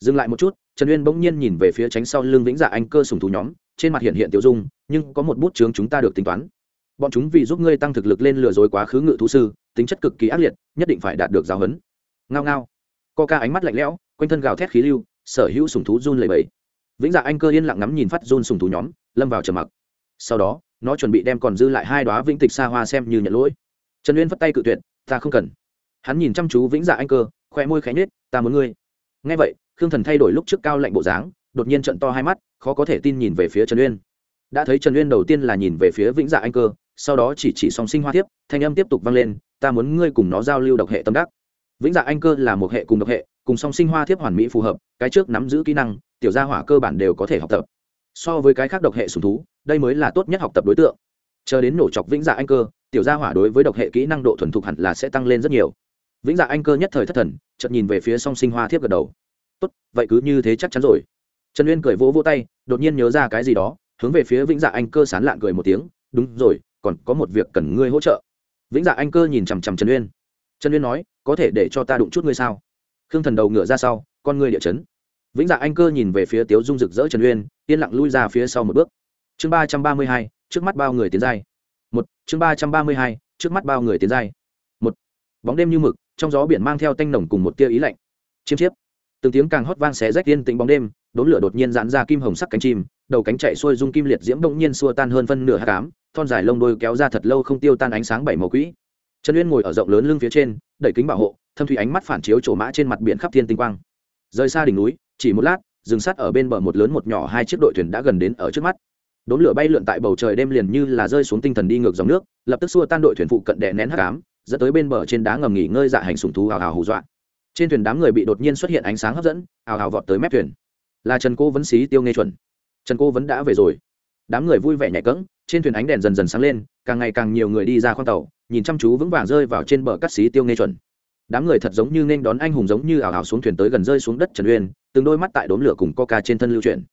Dừng lại một chút, trần uyên bỗng nhiên nhìn về phía tránh sau lưng vĩnh dạ anh cơ sùng thú nhóm, trên mặt hiện hiện tiểu dung, nhưng có một bút chướng chúng ta được tính toán. Bọn chúng vì giúp ngươi tăng thực lực lên lừa dối quá khứ ngự thú sư tính chất cực kỳ ác liệt, nhất định phải đạt được giáo huấn. Ngao ngao. Co ca ánh mắt lạnh lẽo, quanh thân gào thét khí lưu, sở hữu sùng thú run lầy bẫy vĩnh dạ anh cơ yên lặng ngắm nhìn phát run sùng thú nhóm, lâm vào trầm mặc. Sau đó, nó chuẩn bị đem còn dư lại hai đoá vĩnh tịch xa hoa xem như nhận lỗi. Trần uyên phất tay cự tuyệt, ta không cần. Hắn nhìn chăm chú vĩnh dạ anh cơ khoe môi khẽ nhết ta muốn ngươi. Ngay vậy, khương thần thay đổi lúc trước cao lạnh bộ dáng, đột nhiên trận to hai mắt, khó có thể tin nhìn về phía trần uyên. Đã thấy trần uyên đầu tiên là nhìn về phía vĩnh dạ anh cơ, sau đó chỉ chỉ song sinh hoa tiếp thanh âm tiếp tục vang lên ta muốn ngươi cùng nó giao lưu độc hệ tâm đắc. Vĩnh dạ anh cơ là một hệ cùng độc hệ, cùng song sinh hoa thiếp hoàn mỹ phù hợp, cái trước nắm giữ kỹ năng, tiểu gia hỏa cơ bản đều có thể học tập. So với cái khác độc hệ sùng thú, đây mới là tốt nhất học tập đối tượng. Chờ đến nổ chọc vĩnh dạ anh cơ, tiểu gia hỏa đối với độc hệ kỹ năng độ thuần thục hẳn là sẽ tăng lên rất nhiều. Vĩnh dạ anh cơ nhất thời thất thần, chợt nhìn về phía song sinh hoa thiếp gật đầu. Tốt, vậy cứ như thế chắc chắn rồi. Trần uyên cười vỗ vỗ tay, đột nhiên nhớ ra cái gì đó, hướng về phía vĩnh dạ anh cơ sán lạn cười một tiếng, đúng rồi, còn có một việc cần ngươi hỗ trợ vĩnh dạ anh cơ nhìn chằm chằm trần uyên. Trần uyên nói, có thể để cho ta đụng chút ngươi sao? Khương thần đầu ngựa ra sau, con ngươi địa chấn. Vĩnh dạ anh cơ nhìn về phía tiếu dung rực rỡ trần uyên, yên lặng lui ra phía sau một bước. Chương ba trăm ba mươi hai, trước mắt bao người tiến giai. Một, chương ba trăm ba mươi hai, trước mắt bao người tiến giai. Một, bóng đêm như mực, trong gió biển mang theo tanh nồng cùng một tia ý lạnh. Chiêm chiếp. Từng tiếng càng hót vang xé rách yên tĩnh bóng đêm đốn lửa đột nhiên giãn ra kim hồng sắc cánh chim, đầu cánh chạy xuôi dung kim liệt diễm bỗng nhiên xua tan hơn phân nửa hát cám thon dài lông đôi kéo ra thật lâu không tiêu tan ánh sáng bảy màu quỹ. Trần uyên ngồi ở rộng lớn lưng phía trên, đẩy kính bảo hộ, thâm thủy ánh mắt phản chiếu chỗ mã trên mặt biển khắp thiên tinh quang. Rời xa đỉnh núi, chỉ một lát dừng sát ở bên bờ một lớn một nhỏ hai chiếc đội thuyền đã gần đến ở trước mắt. Đốn lửa bay lượn tại bầu trời đêm liền như là rơi xuống tinh thần đi ngược dòng nước, lập tức xua tan đội thuyền phụ cận đè nén hắc ám, dẫn tới bên bờ trên đá ngầm nghỉ ngơi dạ hành sùng thú hào hào hù dọa. Trên thuyền đám người bị đột nhiên xuất hiện ánh sáng hấp dẫn, hào hào vọt tới mép thuyền. Là trần cô vấn xí tiêu nghe chuẩn. Trần cô vấn đã về rồi đám người vui vẻ nhẹ cẫng, trên thuyền ánh đèn dần dần sáng lên, càng ngày càng nhiều người đi ra khoang tàu, nhìn chăm chú vững vàng rơi vào trên bờ cắt xí tiêu nghe chuẩn. Đám người thật giống như nên đón anh hùng giống như ảo ảo xuống thuyền tới gần rơi xuống đất trần uyên, từng đôi mắt tại đốm lửa cùng coca trên thân lưu chuyển.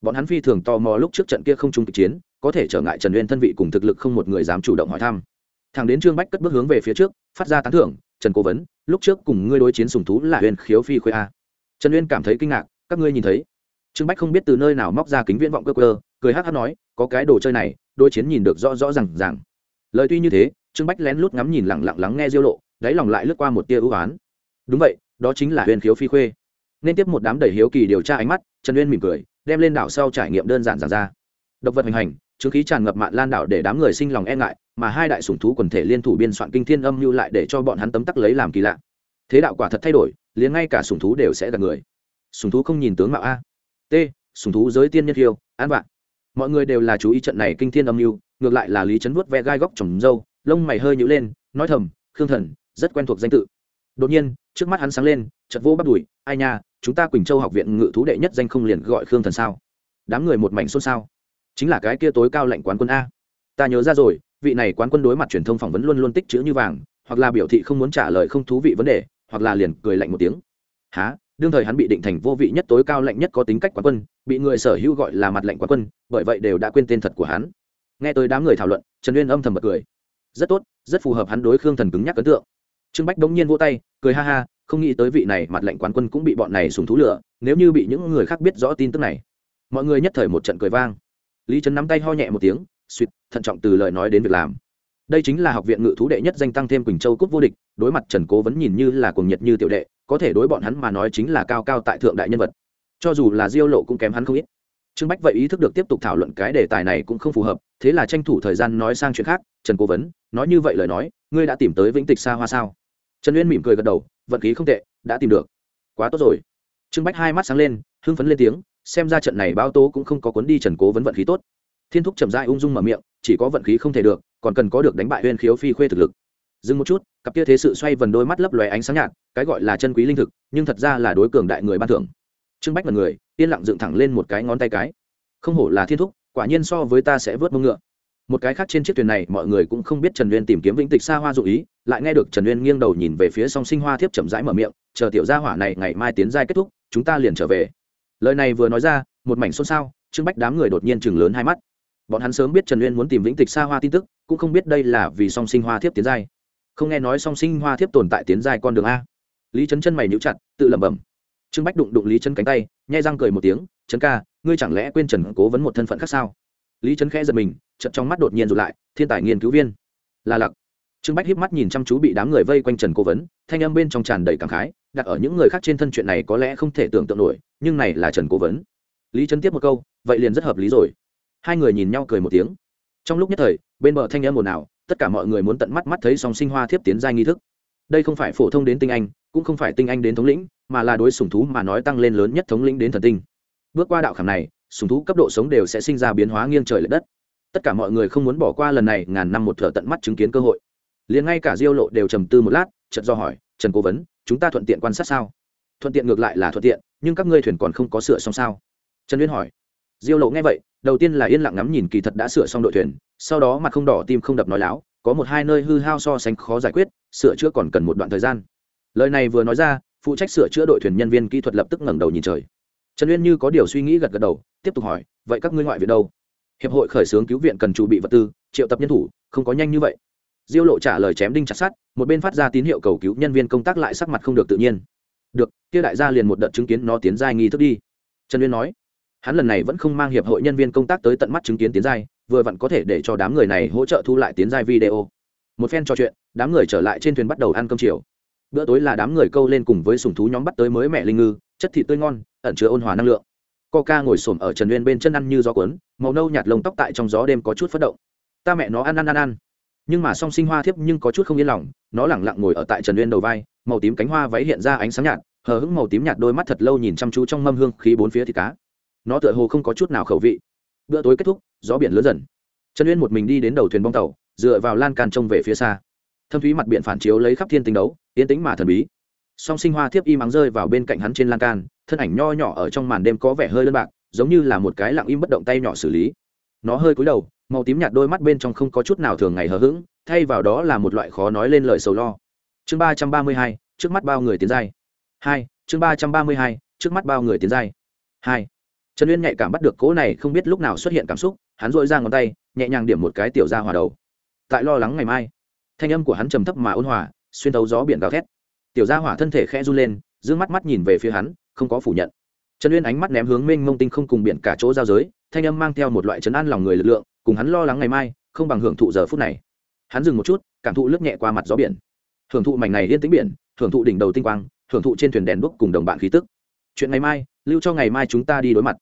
Bọn hắn phi thường tò mò lúc trước trận kia không trung kịch chiến, có thể trở ngại trần uyên thân vị cùng thực lực không một người dám chủ động hỏi thăm. Thằng đến trương bách cất bước hướng về phía trước, phát ra tán thưởng, trần cố vấn, lúc trước cùng ngươi đối chiến sùng thú là Uyên khiếu phi khuê a. Trần uyên cảm thấy kinh ngạc, các ngươi nhìn thấy? Trương bách không biết từ nơi nào móc ra kính viễn vọng cơ cơ cười hắc hắc nói, có cái đồ chơi này, đối chiến nhìn được rõ rõ r à n g lời tuy như thế, trương bách lén lút ngắm nhìn lẳng lặng lắng nghe diêu lộ, đáy lòng lại lướt qua một tia ưu á đúng vậy, đó chính là huyền khiếu phi khuê. Nên tiếp một đám đầy hiếu kỳ điều tra ánh mắt, trần uyên mỉm cười, đem lên đảo sau trải nghiệm đơn giản giản ra. Độc vật hành hành, chứng khí tràn ngập mạn lan đảo để đám người sinh lòng e ngại, mà hai đại sủng thú quần thể liên thủ biên soạn kinh thiên âm lưu lại để cho bọn hắn tấm tắc lấy làm kỳ lạ. Thế đạo quả thật thay đổi, liền ngay cả sủng thú đều sẽ gặp người. Sủng thú không nhìn tướng mạo a. T, sủng thú giới tiên nhân hiêu an vạn mọi người đều là chú ý trận này kinh thiên âm lưu ngược lại là lý trấn vuốt ve gai góc trồng dâu lông mày hơi nhữ lên, nói thầm, khương thần, rất quen thuộc danh tự. Đột nhiên, trước mắt hắn sáng lên chật vô bắt đùi, ai nha, chúng ta quỳnh châu học viện ngự thú đệ nhất danh không liền gọi khương thần sao? Đám người một mảnh xôn xao. Chính là cái kia tối cao lệnh quán quân a. Ta nhớ ra rồi, vị này quán quân đối mặt truyền thông phỏng vấn luôn luôn tích chữ như vàng, hoặc là biểu thị không muốn trả lời không thú vị vấn đề, hoặc là liền cười lạnh một tiếng. Há đương thời hắn bị định thành vô vị nhất tối cao lạnh nhất có tính cách quán quân, bị người sở hữu gọi là mặt lệnh quán quân, bởi vậy đều đã quên tên thật của hắn. Nghe tới đám người thảo luận, trần uyên âm thầm bật cười. Rất tốt, rất phù hợp hắn đối khương thần cứng nhắc ấn tượng. Trương bách đống nhiên vỗ tay, cười ha ha, không nghĩ tới vị này mặt lệnh quán quân cũng bị bọn này sùng thú lửa, nếu như bị những người khác biết rõ tin tức này. Mọi người nhất thời một trận cười vang. Lý trấn nắm tay ho nhẹ một tiếng, suýt, thận trọng từ lời nói đến việc làm. Đây chính là học viện ngự thú đệ nhất danh tăng thêm quỳnh châu cúc vô địch, đối mặt trần cố vẫn nhìn như là cuồng nhiệt như tiểu đệ có thể đối bọn hắn mà nói chính là cao cao tại thượng đại nhân vật. Cho dù là diêu lộ cũng kém hắn không ít. Trương bách vậy ý thức được tiếp tục thảo luận cái đề tài này cũng không phù hợp, thế là tranh thủ thời gian nói sang chuyện khác, trần cố vấn, nói như vậy lời nói, ngươi đã tìm tới vĩnh tịch xa hoa sao? Trần uyên mỉm cười gật đầu, vận khí không tệ, đã tìm được. Quá tốt rồi. Trương bách hai mắt sáng lên, hưng phấn lên tiếng, xem ra trận này bao tố cũng không có cuốn đi trần cố vấn vận khí tốt. Thiên thúc chậm dại ung dung mở miệng, chỉ có vận khí không thể được, còn cần có được đánh bại uyên khiếu phi khuê thực lực dừng một chút, cặp kia thế sự xoay vần đôi mắt lấp lóe ánh sáng nhạt, cái gọi là chân quý linh thực, nhưng thật ra là đối cường đại người ban thưởng. Trương bách là người, yên lặng dựng thẳng lên một cái ngón tay cái. Không hổ là thiên thúc, quả nhiên so với ta sẽ vớt mông ngựa. Một cái khác trên chiếc thuyền này, mọi người cũng không biết trần uyên tìm kiếm vĩnh tịch xa hoa dụ ý, lại nghe được trần uyên nghiêng đầu nhìn về phía song sinh hoa thiếp chậm rãi mở miệng, chờ tiểu gia hỏa này ngày mai tiến giai kết thúc, chúng ta liền trở về. Lời này vừa nói ra, một mảnh xôn xao, trương bách đám người đột nhiên chừng lớn hai mắt. Bọn hắn sớm biết trần uyên muốn tìm vĩnh tịch xa hoa tin tức, cũng không biết đây là vì song sinh hoa thiếp tiến giai không nghe nói song sinh hoa thiếp tồn tại tiến dài con đường a. Lý trấn chân mày nhíu chặt, tự lẩm bẩm. Trương bách đụng đụng lý trấn cánh tay, nhai răng cười một tiếng trấn ca, ngươi chẳng lẽ quên trần cố vấn một thân phận khác sao? Lý trấn khẽ giật mình chật trong mắt đột nhiên rụt lại, thiên tài nghiên cứu viên. Là lặc. Trương bách híp mắt nhìn chăm chú bị đám người vây quanh trần cố vấn, thanh âm bên trong tràn đầy cảm khái, đặt ở những người khác trên thân chuyện này có lẽ không thể tưởng tượng nổi, nhưng này là trần cố vấn. Lý trấn tiếp một câu, vậy liền rất hợp lý rồi. Hai người nhìn nhau cười một tiếng trong lúc nhất thời, bên bờ thanh âm ồn ào, tất cả mọi người muốn tận mắt mắt thấy song sinh hoa thiếp tiến giai nghi thức. Đây không phải phổ thông đến tinh anh, cũng không phải tinh anh đến thống lĩnh, mà là đối sùng thú mà nói tăng lên lớn nhất thống lĩnh đến thần tinh. Bước qua đạo khảm này sùng thú cấp độ sống đều sẽ sinh ra biến hóa nghiêng trời l ệ đất. Tất cả mọi người không muốn bỏ qua lần này, ngàn năm một thợ tận mắt chứng kiến cơ hội. Liền ngay cả diêu lộ đều trầm tư một lát trận do hỏi, trần cố vấn, chúng ta thuận tiện quan sát sao? Thuận tiện ngược lại là thuận tiện, nhưng các ngươi thuyền còn không có sửa xong sao? Trần uyên hỏi diêu lộ nghe vậy, đầu tiên là yên lặng ngắm nhìn kỳ thật đã sửa xong đội thuyền, sau đó mặt không đỏ tim không đập nói láo, có một hai nơi hư hao so sánh khó giải quyết, sửa chữa còn cần một đoạn thời gian. Lời này vừa nói ra, phụ trách sửa chữa đội thuyền nhân viên kỹ thuật lập tức ngẩng đầu nhìn trời. Trần uyên như có điều suy nghĩ gật gật đầu, tiếp tục hỏi, vậy các ngươi ngoại viện đâu? Hiệp hội khởi xướng cứu viện cần chuẩn bị vật tư, triệu tập nhân thủ, không có nhanh như vậy. Diêu lộ trả lời chém đinh chặt sát một bên phát ra tín hiệu cầu cứu nhân viên công tác lại sắc mặt không được tự nhiên. Được, kia đại gia liền một đợt chứng kiến nó tiến giai nghi thức đi. Trần uyên nói hắn lần này vẫn không mang hiệp hội nhân viên công tác tới tận mắt chứng kiến tiến giai, vừa vặn có thể để cho đám người này hỗ trợ thu lại tiến giai video. Một phen trò chuyện, đám người trở lại trên thuyền bắt đầu ăn cơm chiều. Bữa tối là đám người câu lên cùng với sùng thú nhóm bắt tới mới mẹ linh ngư, chất thịt tươi ngon, ẩn chứa ôn hòa năng lượng. Coca ngồi xổm ở trần nguyên bên chân ăn như gió cuốn, màu nâu nhạt lông tóc tại trong gió đêm có chút phất động. Ta mẹ nó ăn ăn ăn ăn. Nhưng mà song sinh hoa thiếp nhưng có chút không yên lòng, nó lẳng lặng ngồi ở tại trần nguyên đầu vai, màu tím cánh hoa váy hiện ra ánh sáng nhạt, hờ hững màu tím nhạt đôi mắt thật lâu nhìn chăm chú trong mâm hương khí bốn phía thịt cá nó tựa hồ không có chút nào khẩu vị. Bữa tối kết thúc, gió biển lớn dần. Trần uyên một mình đi đến đầu thuyền bong tàu, dựa vào lan can trông về phía xa. Thâm thúy mặt biển phản chiếu lấy khắp thiên tinh đấu, yên tĩnh mà thần bí. Song sinh hoa thiếp im ắng rơi vào bên cạnh hắn trên lan can, thân ảnh nho nhỏ ở trong màn đêm có vẻ hơi đơn bạc, giống như là một cái lặng im bất động tay nhỏ xử lý. Nó hơi cúi đầu, màu tím nhạt đôi mắt bên trong không có chút nào thường ngày hờ hững, thay vào đó là một loại khó nói lên lời sầu lo. Chương ba trăm ba mươi hai, trước mắt bao người tiến giai. Hai, chương ba trăm ba mươi hai, trước mắt bao người tiến giai. Hai trần uyên nhạy cảm bắt được cỗ này không biết lúc nào xuất hiện cảm xúc, hắn dội ra ngón tay, nhẹ nhàng điểm một cái tiểu ra hòa đầu. Tại lo lắng ngày mai, thanh âm của hắn trầm thấp mà ôn hòa, xuyên thấu gió biển gào thét. Tiểu gia hỏa thân thể khẽ run lên d ư ơ n g mắt mắt nhìn về phía hắn, không có phủ nhận. Trần uyên ánh mắt ném hướng mênh mông tinh không cùng biển cả chỗ giao giới, thanh âm mang theo một loại chấn an lòng người lực lượng, cùng hắn lo lắng ngày mai, không bằng hưởng thụ giờ phút này. Hắn dừng một chút, cảm thụ lướt nhẹ qua mặt gió biển. Hưởng thụ mảnh này liên tĩnh biển, hưởng thụ đỉnh đầu tinh quang, hưởng thụ trên thuyền đèn đuốc cùng đồng bạn khí tức. Chuyện ngày mai lưu cho ngày mai chúng ta đi đối mặt.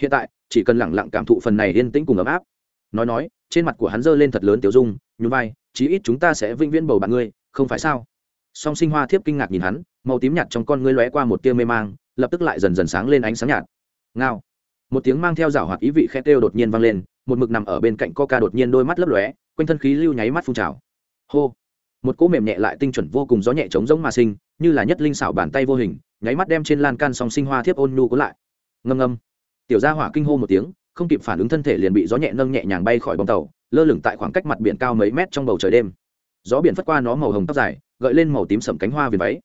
Hiện tại, chỉ cần lẳng lặng cảm thụ phần này yên tĩnh cùng ấm áp. Nói nói, trên mặt của hắn giơ lên thật lớn tiểu dung, nhún vai, chí ít chúng ta sẽ vĩnh viễn bầu bạn ngươi, không phải sao? Song sinh hoa thiếp kinh ngạc nhìn hắn, màu tím nhạt trong con ngươi lóe qua một tia mê mang, lập tức lại dần dần sáng lên ánh sáng nhạt. Ngao. Một tiếng mang theo rảo hoạt ý vị khét kêu đột nhiên vang lên, một mực nằm ở bên cạnh coca đột nhiên đôi mắt lấp lóe, quanh thân khí lưu nháy mắt phun trào. Hô. Một cỗ mềm nhẹ lại tinh chuẩn vô cùng gió nhẹ trống giống mà sinh, như là nhất linh xảo bàn tay vô hình nháy mắt đem trên lan can song sinh hoa thiếp ôn nhu cuốn lại. Ngâm ngâm. Tiểu gia hỏa kinh hô một tiếng, không kịp phản ứng thân thể liền bị gió nhẹ nâng nhẹ nhàng bay khỏi bong tàu, lơ lửng tại khoảng cách mặt biển cao mấy mét trong bầu trời đêm. Gió biển phất qua nó màu hồng tóc dài, gợi lên màu tím sẩm cánh hoa viền váy.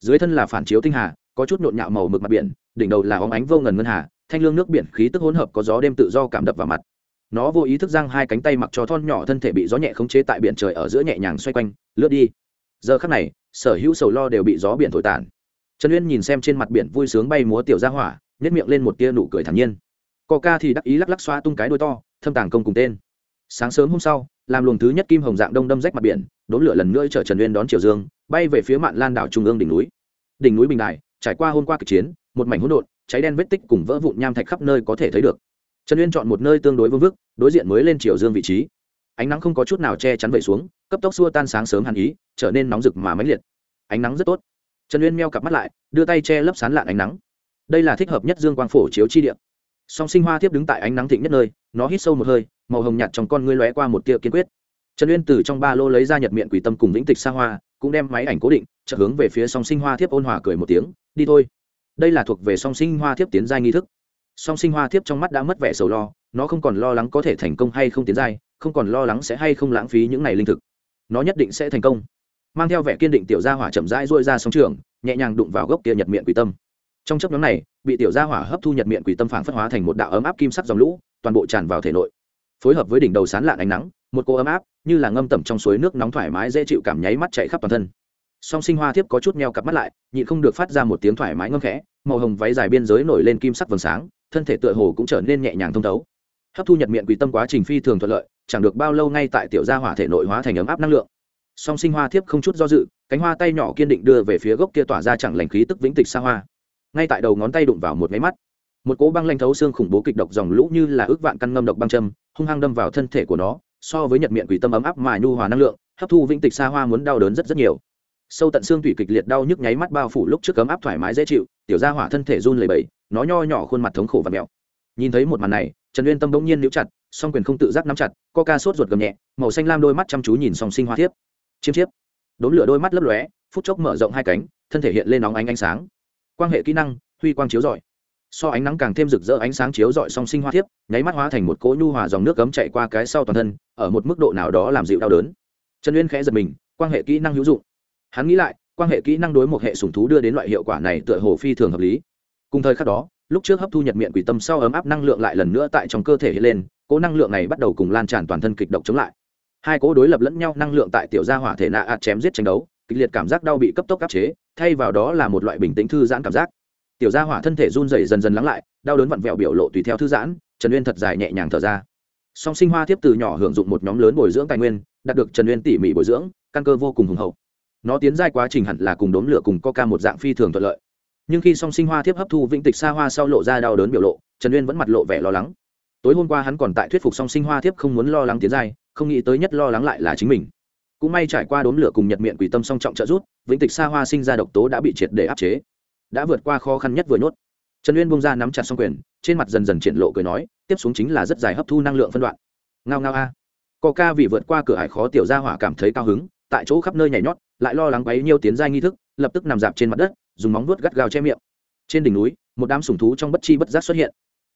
Dưới thân là phản chiếu tinh hà, có chút nhộn nhạo màu mực mặt biển, đỉnh đầu là óng ánh vô ngần ngân hà, thanh lương nước biển khí tức hỗn hợp có gió đêm tự do cảm đập vào mặt. Nó vô ý thức giang hai cánh tay mặc cho thon nhỏ thân thể bị gió nhẹ khống chế tại biển trời ở giữa nhẹ nhàng xoay quanh, lướt đi. Giờ khắc này, sở hữu sầu lo đều bị gió biển thổi tàn trần uyên nhìn xem trên mặt biển vui sướng bay múa tiểu ra hỏa nhét miệng lên một tia nụ cười thản nhiên. Co ca thì đắc ý lắc lắc xoa tung cái đôi to, thâm tàng công cùng tên. Sáng sớm hôm sau, làm luồng thứ nhất kim hồng dạng đông đâm rách mặt biển, đốn lửa lần nữa chở trần uyên đón triều dương, bay về phía mạn lan đảo trung ương đỉnh núi. Đỉnh núi bình đài, trải qua hôm qua kịch chiến, một mảnh hỗn độn, cháy đen vết tích cùng vỡ vụn nham thạch khắp nơi có thể thấy được. Trần uyên chọn một nơi tương đối vương vức, đối diện mới lên triều dương vị trí. Ánh nắng không có chút nào che chắn vậy xuống, cấp tốc xua tan sáng sớm hàn ý, trở nên nóng rực mà mãnh liệt. Ánh nắng rất tốt trần uyên meo cặp mắt lại, đưa tay che lấp sán lạn ánh nắng. Đây là thích hợp nhất dương quang phổ chiếu chi điện song sinh hoa tiếp đứng tại ánh nắng thịnh nhất nơi, nó hít sâu một hơi, màu hồng nhạt trong con ngươi lóe qua một tia kiên quyết. Trần uyên từ trong ba lô lấy ra nhật miệng quỷ tâm cùng lĩnh tịch xa hoa, cũng đem máy ảnh cố định chợ hướng về phía song sinh hoa thiếp ôn hòa cười một tiếng, đi thôi. Đây là thuộc về song sinh hoa thiếp tiến giai nghi thức. Song sinh hoa thiếp trong mắt đã mất vẻ sầu lo, nó không còn lo lắng có thể thành công hay không tiến giai, không còn lo lắng sẽ hay không lãng phí những này linh thực. Nó nhất định sẽ thành công mang theo vẻ kiên định tiểu gia hỏa chậm rãi dôi ra sóng trường, nhẹ nhàng đụng vào gốc kia nhật miệng quỷ tâm. Trong chấp nhóm này, bị tiểu gia hỏa hấp thu nhật miệng quỷ tâm phảng phất hóa thành một đạo ấm áp kim sắc dòng lũ, toàn bộ tràn vào thể nội. Phối hợp với đỉnh đầu sán lạn ánh nắng, một cô ấm áp, như là ngâm tẩm trong suối nước nóng thoải mái dễ chịu cảm nháy mắt chạy khắp toàn thân. Song sinh hoa thiếp có chút meo cặp mắt lại, nhịn không được phát ra một tiếng thoải mái ngâm khẽ, màu hồng váy dài biên giới nổi lên kim sắc vầng sáng, thân thể tựa hồ cũng trở nên nhẹ nhàng thông thấu. Hấp thu nhật miệng quỷ tâm quá trình phi thường thuận lợi, chẳng được bao lâu ngay tại tiểu gia hỏa thể nội hóa thành ấm áp năng lượng song sinh hoa thiếp không chút do dự, cánh hoa tay nhỏ kiên định đưa về phía gốc kia tỏa ra chẳng lành khí tức vĩnh tịch xa hoa. Ngay tại đầu ngón tay đụng vào một máy mắt, một cỗ băng lanh thấu xương khủng bố kịch độc dòng lũ như là ước vạn căn ngâm độc băng châm, hung hăng đâm vào thân thể của nó, so với nhật miệng quỷ tâm ấm áp mà nhu hòa năng lượng, hấp thu vĩnh tịch xa hoa muốn đau đớn rất rất nhiều. Sâu tận xương thủy kịch liệt đau nhức nháy mắt bao phủ lúc trước cấm áp thoải mái dễ chịu, tiểu gia hỏa thân thể run lẩy bẩy, nó nho nhỏ khuôn mặt thống khổ và mẹo. Nhìn thấy một màn này, trần uyên tâm bỗng nhiên níu chặt, song quyền không tự giác nắm chặt, co ca sốt ruột gầm nhẹ, màu xanh lam đôi mắt chăm chú nhìn song sinh hoa thiếp chiêm chiếp. Đốn lửa đôi mắt lấp lóe, phút chốc mở rộng hai cánh, thân thể hiện lên nóng ánh ánh sáng. Quan hệ kỹ năng, huy quang chiếu rọi. So ánh nắng càng thêm rực rỡ, ánh sáng chiếu rọi song sinh hoa thiếp, nháy mắt hóa thành một cỗ nhu hòa dòng nước cấm chạy qua cái sau toàn thân, ở một mức độ nào đó làm dịu đau đớn. Trần uyên khẽ giật mình quan hệ kỹ năng hữu dụng. Hắn nghĩ lại quan hệ kỹ năng đối một hệ sùng thú đưa đến loại hiệu quả này tựa hồ phi thường hợp lý. Cùng thời khắc đó, lúc trước hấp thu nhật miệng quỷ tâm sau ấm áp năng lượng lại lần nữa tại trong cơ thể hiện lên, cỗ năng lượng này bắt đầu cùng lan tràn toàn thân kịch độc chống lại hai cỗ đối lập lẫn nhau năng lượng tại tiểu gia hỏa thể nạ ạt chém giết tranh đấu, kịch liệt cảm giác đau bị cấp tốc áp chế, thay vào đó là một loại bình tĩnh thư giãn cảm giác. Tiểu gia hỏa thân thể run rẩy dần dần lắng lại, đau đớn vặn vẹo biểu lộ tùy theo thư giãn, trần uyên thật dài nhẹ nhàng thở ra. Song sinh hoa tiếp từ nhỏ hưởng dụng một nhóm lớn bồi dưỡng tài nguyên, đạt được trần uyên tỉ mỉ bồi dưỡng, căn cơ vô cùng hùng hậu. Nó tiến giai quá trình hẳn là cùng đốm lửa cùng coca một dạng phi thường thuận lợi. Nhưng khi song sinh hoa thiếp hấp thu vĩnh tịch xa hoa sau lộ ra đau đớn biểu lộ, trần uyên vẫn mặt lộ vẻ lo lắng. Tối hôm qua hắn còn tại thuyết phục song sinh hoa thiếp không muốn lo lắng tiến giai không nghĩ tới nhất lo lắng lại là chính mình. Cũng may trải qua đốm lửa cùng nhật miệng quỷ tâm song trọng trợ rút vĩnh tịch xa hoa sinh ra độc tố đã bị triệt để áp chế. Đã vượt qua khó khăn nhất vừa nhốt. Trần uyên bông ra nắm chặt xong quyền, trên mặt dần dần triển lộ cười nói, tiếp xuống chính là rất dài hấp thu năng lượng phân đoạn. Ngao ngao a. Co ca vì vượt qua cửa hải khó tiểu gia hỏa cảm thấy cao hứng, tại chỗ khắp nơi nhảy nhót, lại lo lắng bấy nhiêu tiến giai nghi thức, lập tức nằm dạp trên mặt đất, dùng móng vuốt gắt gao che miệng. Trên đỉnh núi, một đám sùng thú trong bất chi bất giác xuất hiện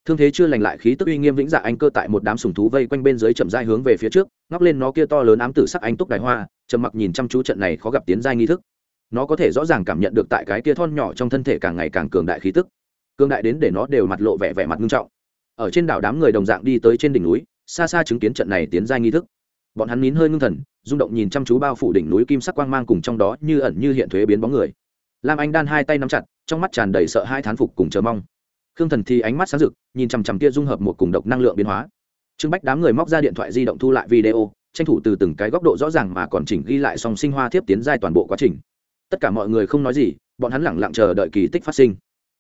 thương thế chưa lành lại khí tức uy nghiêm vĩnh dạ anh cơ tại một đám sùng thú vây quanh bên dưới chậm dai hướng về phía trước, ngóc lên nó kia to lớn ám tử sắc anh túc đài hoa, trầm mặc nhìn chăm chú trận này khó gặp tiến giai nghi thức. Nó có thể rõ ràng cảm nhận được tại cái kia thon nhỏ trong thân thể càng ngày càng cường đại khí tức. Cường đại đến để nó đều mặt lộ vẻ vẻ mặt nghiêm trọng. Ở trên đảo đám người đồng dạng đi tới trên đỉnh núi, xa xa chứng kiến trận này tiến giai nghi thức. Bọn hắn nín hơi ngưng thần, rung động nhìn chăm chú bao phủ đỉnh núi kim sắc quang mang cùng trong đó như ẩn như hiện thuế biến bóng người. Lam anh đan hai tay nắm chặt, trong mắt tràn đầy sợ hai thán phục cùng chờ mong khương thần thì ánh mắt sáng rực, nhìn chằm chằm kia dung hợp một cùng độc năng lượng biến hóa. Trưng bách đám người móc ra điện thoại di động thu lại video, tranh thủ từ từng cái góc độ rõ ràng mà còn chỉnh ghi lại song sinh hoa thiếp tiến giai toàn bộ quá trình. Tất cả mọi người không nói gì, bọn hắn lẳng lặng chờ đợi kỳ tích phát sinh.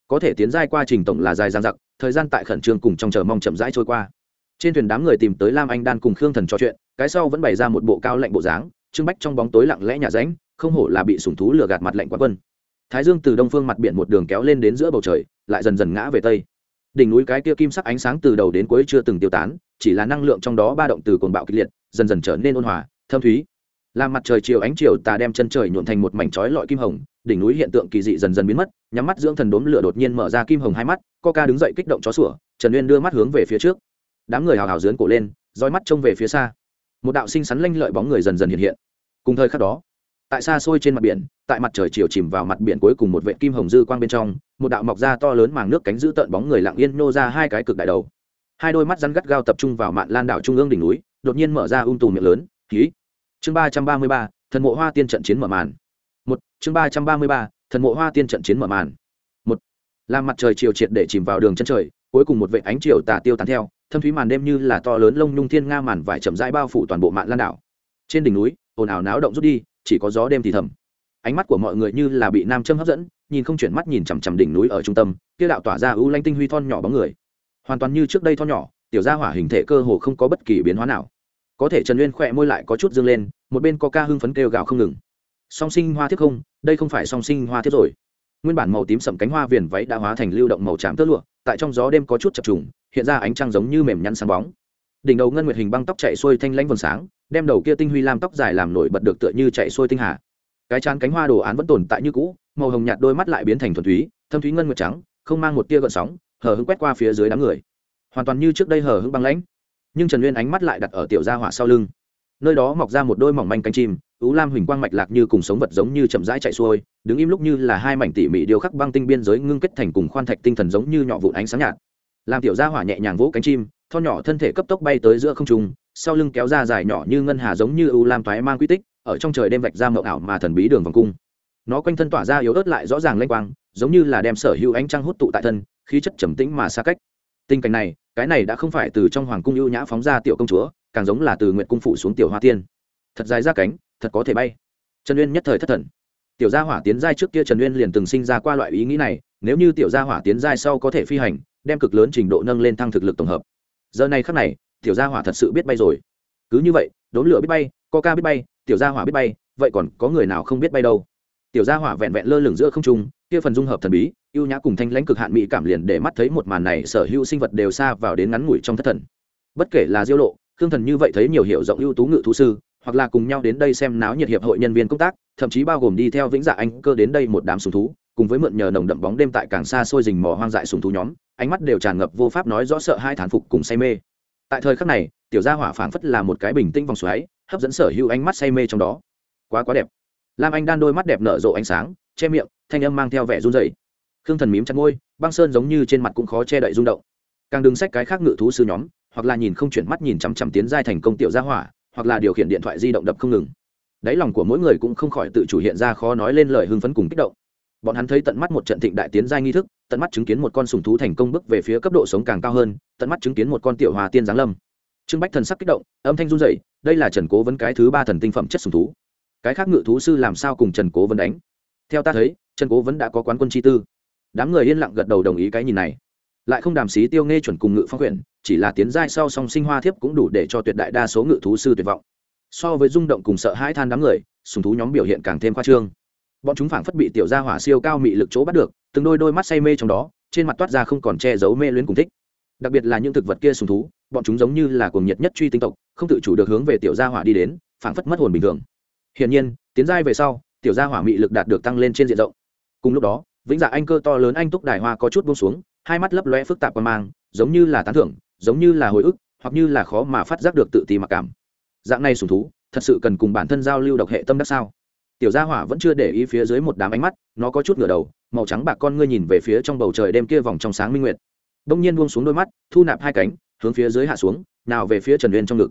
Có thể tiến giai quá trình tổng là dài dang dặc, thời gian tại khẩn trương cùng trong chờ mong chậm rãi trôi qua. Trên thuyền đám người tìm tới lam anh đan cùng khương thần trò chuyện, cái sau vẫn bày ra một bộ cao lạnh bộ dáng trưng bách trong bóng tối lặng lẽ nhà ránh, không hổ là bị sủng thú lừa gạt mặt lạnh quá quân. Thái dương từ đông phương mặt biển một đường kéo lên đến giữa bầu trời lại dần dần ngã về tây. Đỉnh núi cái kia kim sắc ánh sáng từ đầu đến cuối chưa từng tiêu tán, chỉ là năng lượng trong đó ba động từ cồn bạo kịch liệt, dần dần trở nên ôn hòa, thâm thúy. Làm mặt trời chiều ánh chiều tà đem chân trời nhuộn thành một mảnh chói lọi kim hồng, đỉnh núi hiện tượng kỳ dị dần dần biến mất, nhắm mắt dưỡng thần đốm lửa đột nhiên mở ra kim hồng hai mắt ca đứng dậy kích động chó sủa, trần uyên đưa mắt hướng về phía trước. Đám người hào hào dướn cổ lên, roi mắt trông về phía xa. Một đạo sinh sắn lanh lợi bóng người dần dần hiện hiện. Cùng thời khắc đó tại xa xôi trên mặt biển, tại mặt trời chiều chìm vào mặt biển cuối cùng một vệ kim hồng dư quang bên trong, một đạo mọc da to lớn màng nước cánh giữ tợn bóng người lặng yên nô ra hai cái cực đại đầu. Hai đôi mắt rắn gắt gao tập trung vào mạn lan đảo trung ương đỉnh núi, đột nhiên mở ra ung tù miệng lớn, ký. Chương ba trăm ba mươi ba, thần mộ hoa tiên trận chiến mở màn. Một, chương ba trăm ba mươi ba, thần mộ hoa tiên trận chiến mở màn. Một, làm mặt trời chiều triệt để chìm vào đường chân trời, cuối cùng một vệ ánh chiều tà tiêu tán theo, thâm thúy màn đêm như là to lớn lông nhung thiên nga màn vải chậm rãi bao phủ toàn bộ mạn lan đảo. Trên đỉnh núi, ồn ào náo động rút đi chỉ có gió đêm thì thầm. Ánh mắt của mọi người như là bị nam châm hấp dẫn, nhìn không chuyển mắt nhìn chằm chằm đỉnh núi ở trung tâm, kia đạo tỏa ra ưu lanh tinh huy thon nhỏ bóng người. Hoàn toàn như trước đây thon nhỏ, tiểu gia hỏa hình thể cơ hồ không có bất kỳ biến hóa nào. Có thể trần uyên khỏe môi lại có chút dương lên, một bên có ca hưng phấn kêu gào không ngừng. Song sinh hoa thiếp không, đây không phải song sinh hoa thiếp rồi. Nguyên bản màu tím sậm cánh hoa viền váy đã hóa thành lưu động màu tràm tơ lụa, tại trong gió đêm có chút chập trùng, hiện ra ánh trăng giống như mềm nhăn sáng bóng đỉnh đầu ngân nguyệt hình băng tóc chạy xuôi thanh lãnh vầng sáng, đem đầu kia tinh huy lam tóc dài làm nổi bật được tựa như chạy xuôi tinh hà. Cái chán cánh hoa đồ án vẫn tồn tại như cũ, màu hồng nhạt đôi mắt lại biến thành thuần túy, thâm thúy ngân nguyệt trắng, không mang một tia gợn sóng, hờ hững quét qua phía dưới đám người. Hoàn toàn như trước đây hờ hững băng lãnh. Nhưng trần uyên ánh mắt lại đặt ở tiểu gia hỏa sau lưng. Nơi đó mọc ra một đôi mỏng manh cánh chim, ú lam huỳnh quang mạch lạc như cùng sống vật giống như chậm rãi chạy xuôi, đứng im lúc như là hai mảnh tỉ mỉ điêu khắc băng tinh biên giới ngưng kết thành cùng khoan thạch tinh thần giống như nhỏ vụn ánh sáng nhạt làm tiểu gia hỏa nhẹ nhàng vỗ cánh chim thon nhỏ thân thể cấp tốc bay tới giữa không trung, sau lưng kéo ra dài nhỏ như ngân hà giống như ưu lam thoái mang quy tích, ở trong trời đêm vạch ra mậu ảo mà thần bí đường vòng cung. Nó quanh thân tỏa ra yếu ớt lại rõ ràng lênh quang, giống như là đem sở hữu ánh trăng hút tụ tại thân, khí chất trầm tĩnh mà xa cách. Tình cảnh này, cái này đã không phải từ trong hoàng cung ưu nhã phóng ra tiểu công chúa, càng giống là từ nguyện cung phụ xuống tiểu hoa tiên. Thật dài ra cánh, thật có thể bay. Trần uyên nhất thời thất thần. Tiểu gia hỏa tiến giai trước kia trần uyên liền từng sinh ra qua loại ý nghĩ này, nếu như tiểu gia hỏa tiến giai sau có thể phi hành đem cực lớn trình độ nâng lên thăng thực lực tổng hợp. Giờ này khắc này, tiểu gia hỏa thật sự biết bay rồi. Cứ như vậy, đốn lửa biết bay, coca biết bay, tiểu gia hỏa biết bay, vậy còn có người nào không biết bay đâu? Tiểu gia hỏa vẹn vẹn lơ lửng giữa không trung, kia phần dung hợp thần bí, ưu nhã cùng thanh lãnh cực hạn mỹ cảm liền để mắt thấy một màn này sở hữu sinh vật đều xa vào đến ngắn ngủi trong thất thần. Bất kể là diêu lộ, khương thần như vậy thấy nhiều hiểu rộng ưu tú ngự thú sư, hoặc là cùng nhau đến đây xem náo nhiệt hiệp hội nhân viên công tác, thậm chí bao gồm đi theo vĩnh dạ anh cơ đến đây một đám sùng thú cùng với mượn nhờ nồng đậm bóng đêm tại càng xa xôi rình mò hoang dại sùng thú nhóm, ánh mắt đều tràn ngập vô pháp nói rõ sợ hai thán phục cùng say mê. Tại thời khắc này, tiểu gia hỏa phảng phất là một cái bình tĩnh vòng xoáy, hấp dẫn sở hữu ánh mắt say mê trong đó. Quá quá đẹp. Lam anh đan đôi mắt đẹp nở rộ ánh sáng, che miệng, thanh âm mang theo vẻ run rẩy. Khương thần mím chặt ngôi băng sơn giống như trên mặt cũng khó che đậy rung động. Càng đứng sách cái khác ngự thú sư nhóm, hoặc là nhìn không chuyển mắt nhìn chằm chằm tiến giai thành công tiểu gia hỏa, hoặc là điều khiển điện thoại di động đập không ngừng. Đáy lòng của mỗi người cũng không khỏi tự chủ hiện ra khó nói lên lời hưng phấn cùng kích động bọn hắn thấy tận mắt một trận thịnh đại tiến giai nghi thức, tận mắt chứng kiến một con sùng thú thành công bước về phía cấp độ sống càng cao hơn, tận mắt chứng kiến một con tiểu hòa tiên giáng lâm. Trương bách thần sắc kích động, âm thanh run dậy đây là trần cố vấn cái thứ ba thần tinh phẩm chất sùng thú. Cái khác ngự thú sư làm sao cùng trần cố vấn đánh? Theo ta thấy, trần cố vấn đã có quán quân chi tư. Đám người yên lặng gật đầu đồng ý cái nhìn này. Lại không đàm xí tiêu nghe chuẩn cùng ngự phong quyển chỉ là tiến giai sau song sinh hoa thiếp cũng đủ để cho tuyệt đại đa số ngự thú sư tuyệt vọng. So với rung động cùng sợ hãi than đám người sùng thú nhóm biểu hiện càng thêm khoa trương bọn chúng phảng phất bị tiểu gia hỏa siêu cao mị lực chỗ bắt được, từng đôi đôi mắt say mê trong đó, trên mặt toát ra không còn che giấu mê luyến cùng thích. Đặc biệt là những thực vật kia sùng thú, bọn chúng giống như là cuồng nhiệt nhất truy tinh tộc, không tự chủ được hướng về tiểu gia hỏa đi đến, phảng phất mất hồn bình thường. Hiển nhiên, tiến giai về sau, tiểu gia hỏa mị lực đạt được tăng lên trên diện rộng. Cùng lúc đó, vĩnh dạ anh cơ to lớn anh túc đài hoa có chút buông xuống, hai mắt lấp lóe phức tạp qua mang, giống như là tán thưởng, giống như là hồi ức, hoặc như là khó mà phát giác được tự ti mặc cảm. Dạng này sùng thú, thật sự cần cùng bản thân giao lưu độc hệ tâm đắc sao? Tiểu gia hỏa vẫn chưa để ý phía dưới một đám ánh mắt, nó có chút ngửa đầu, màu trắng bạc con ngươi nhìn về phía trong bầu trời đêm kia vòng trong sáng minh nguyệt. Đông nhiên buông xuống đôi mắt, thu nạp hai cánh, hướng phía dưới hạ xuống, nào về phía trần uyên trong ngực.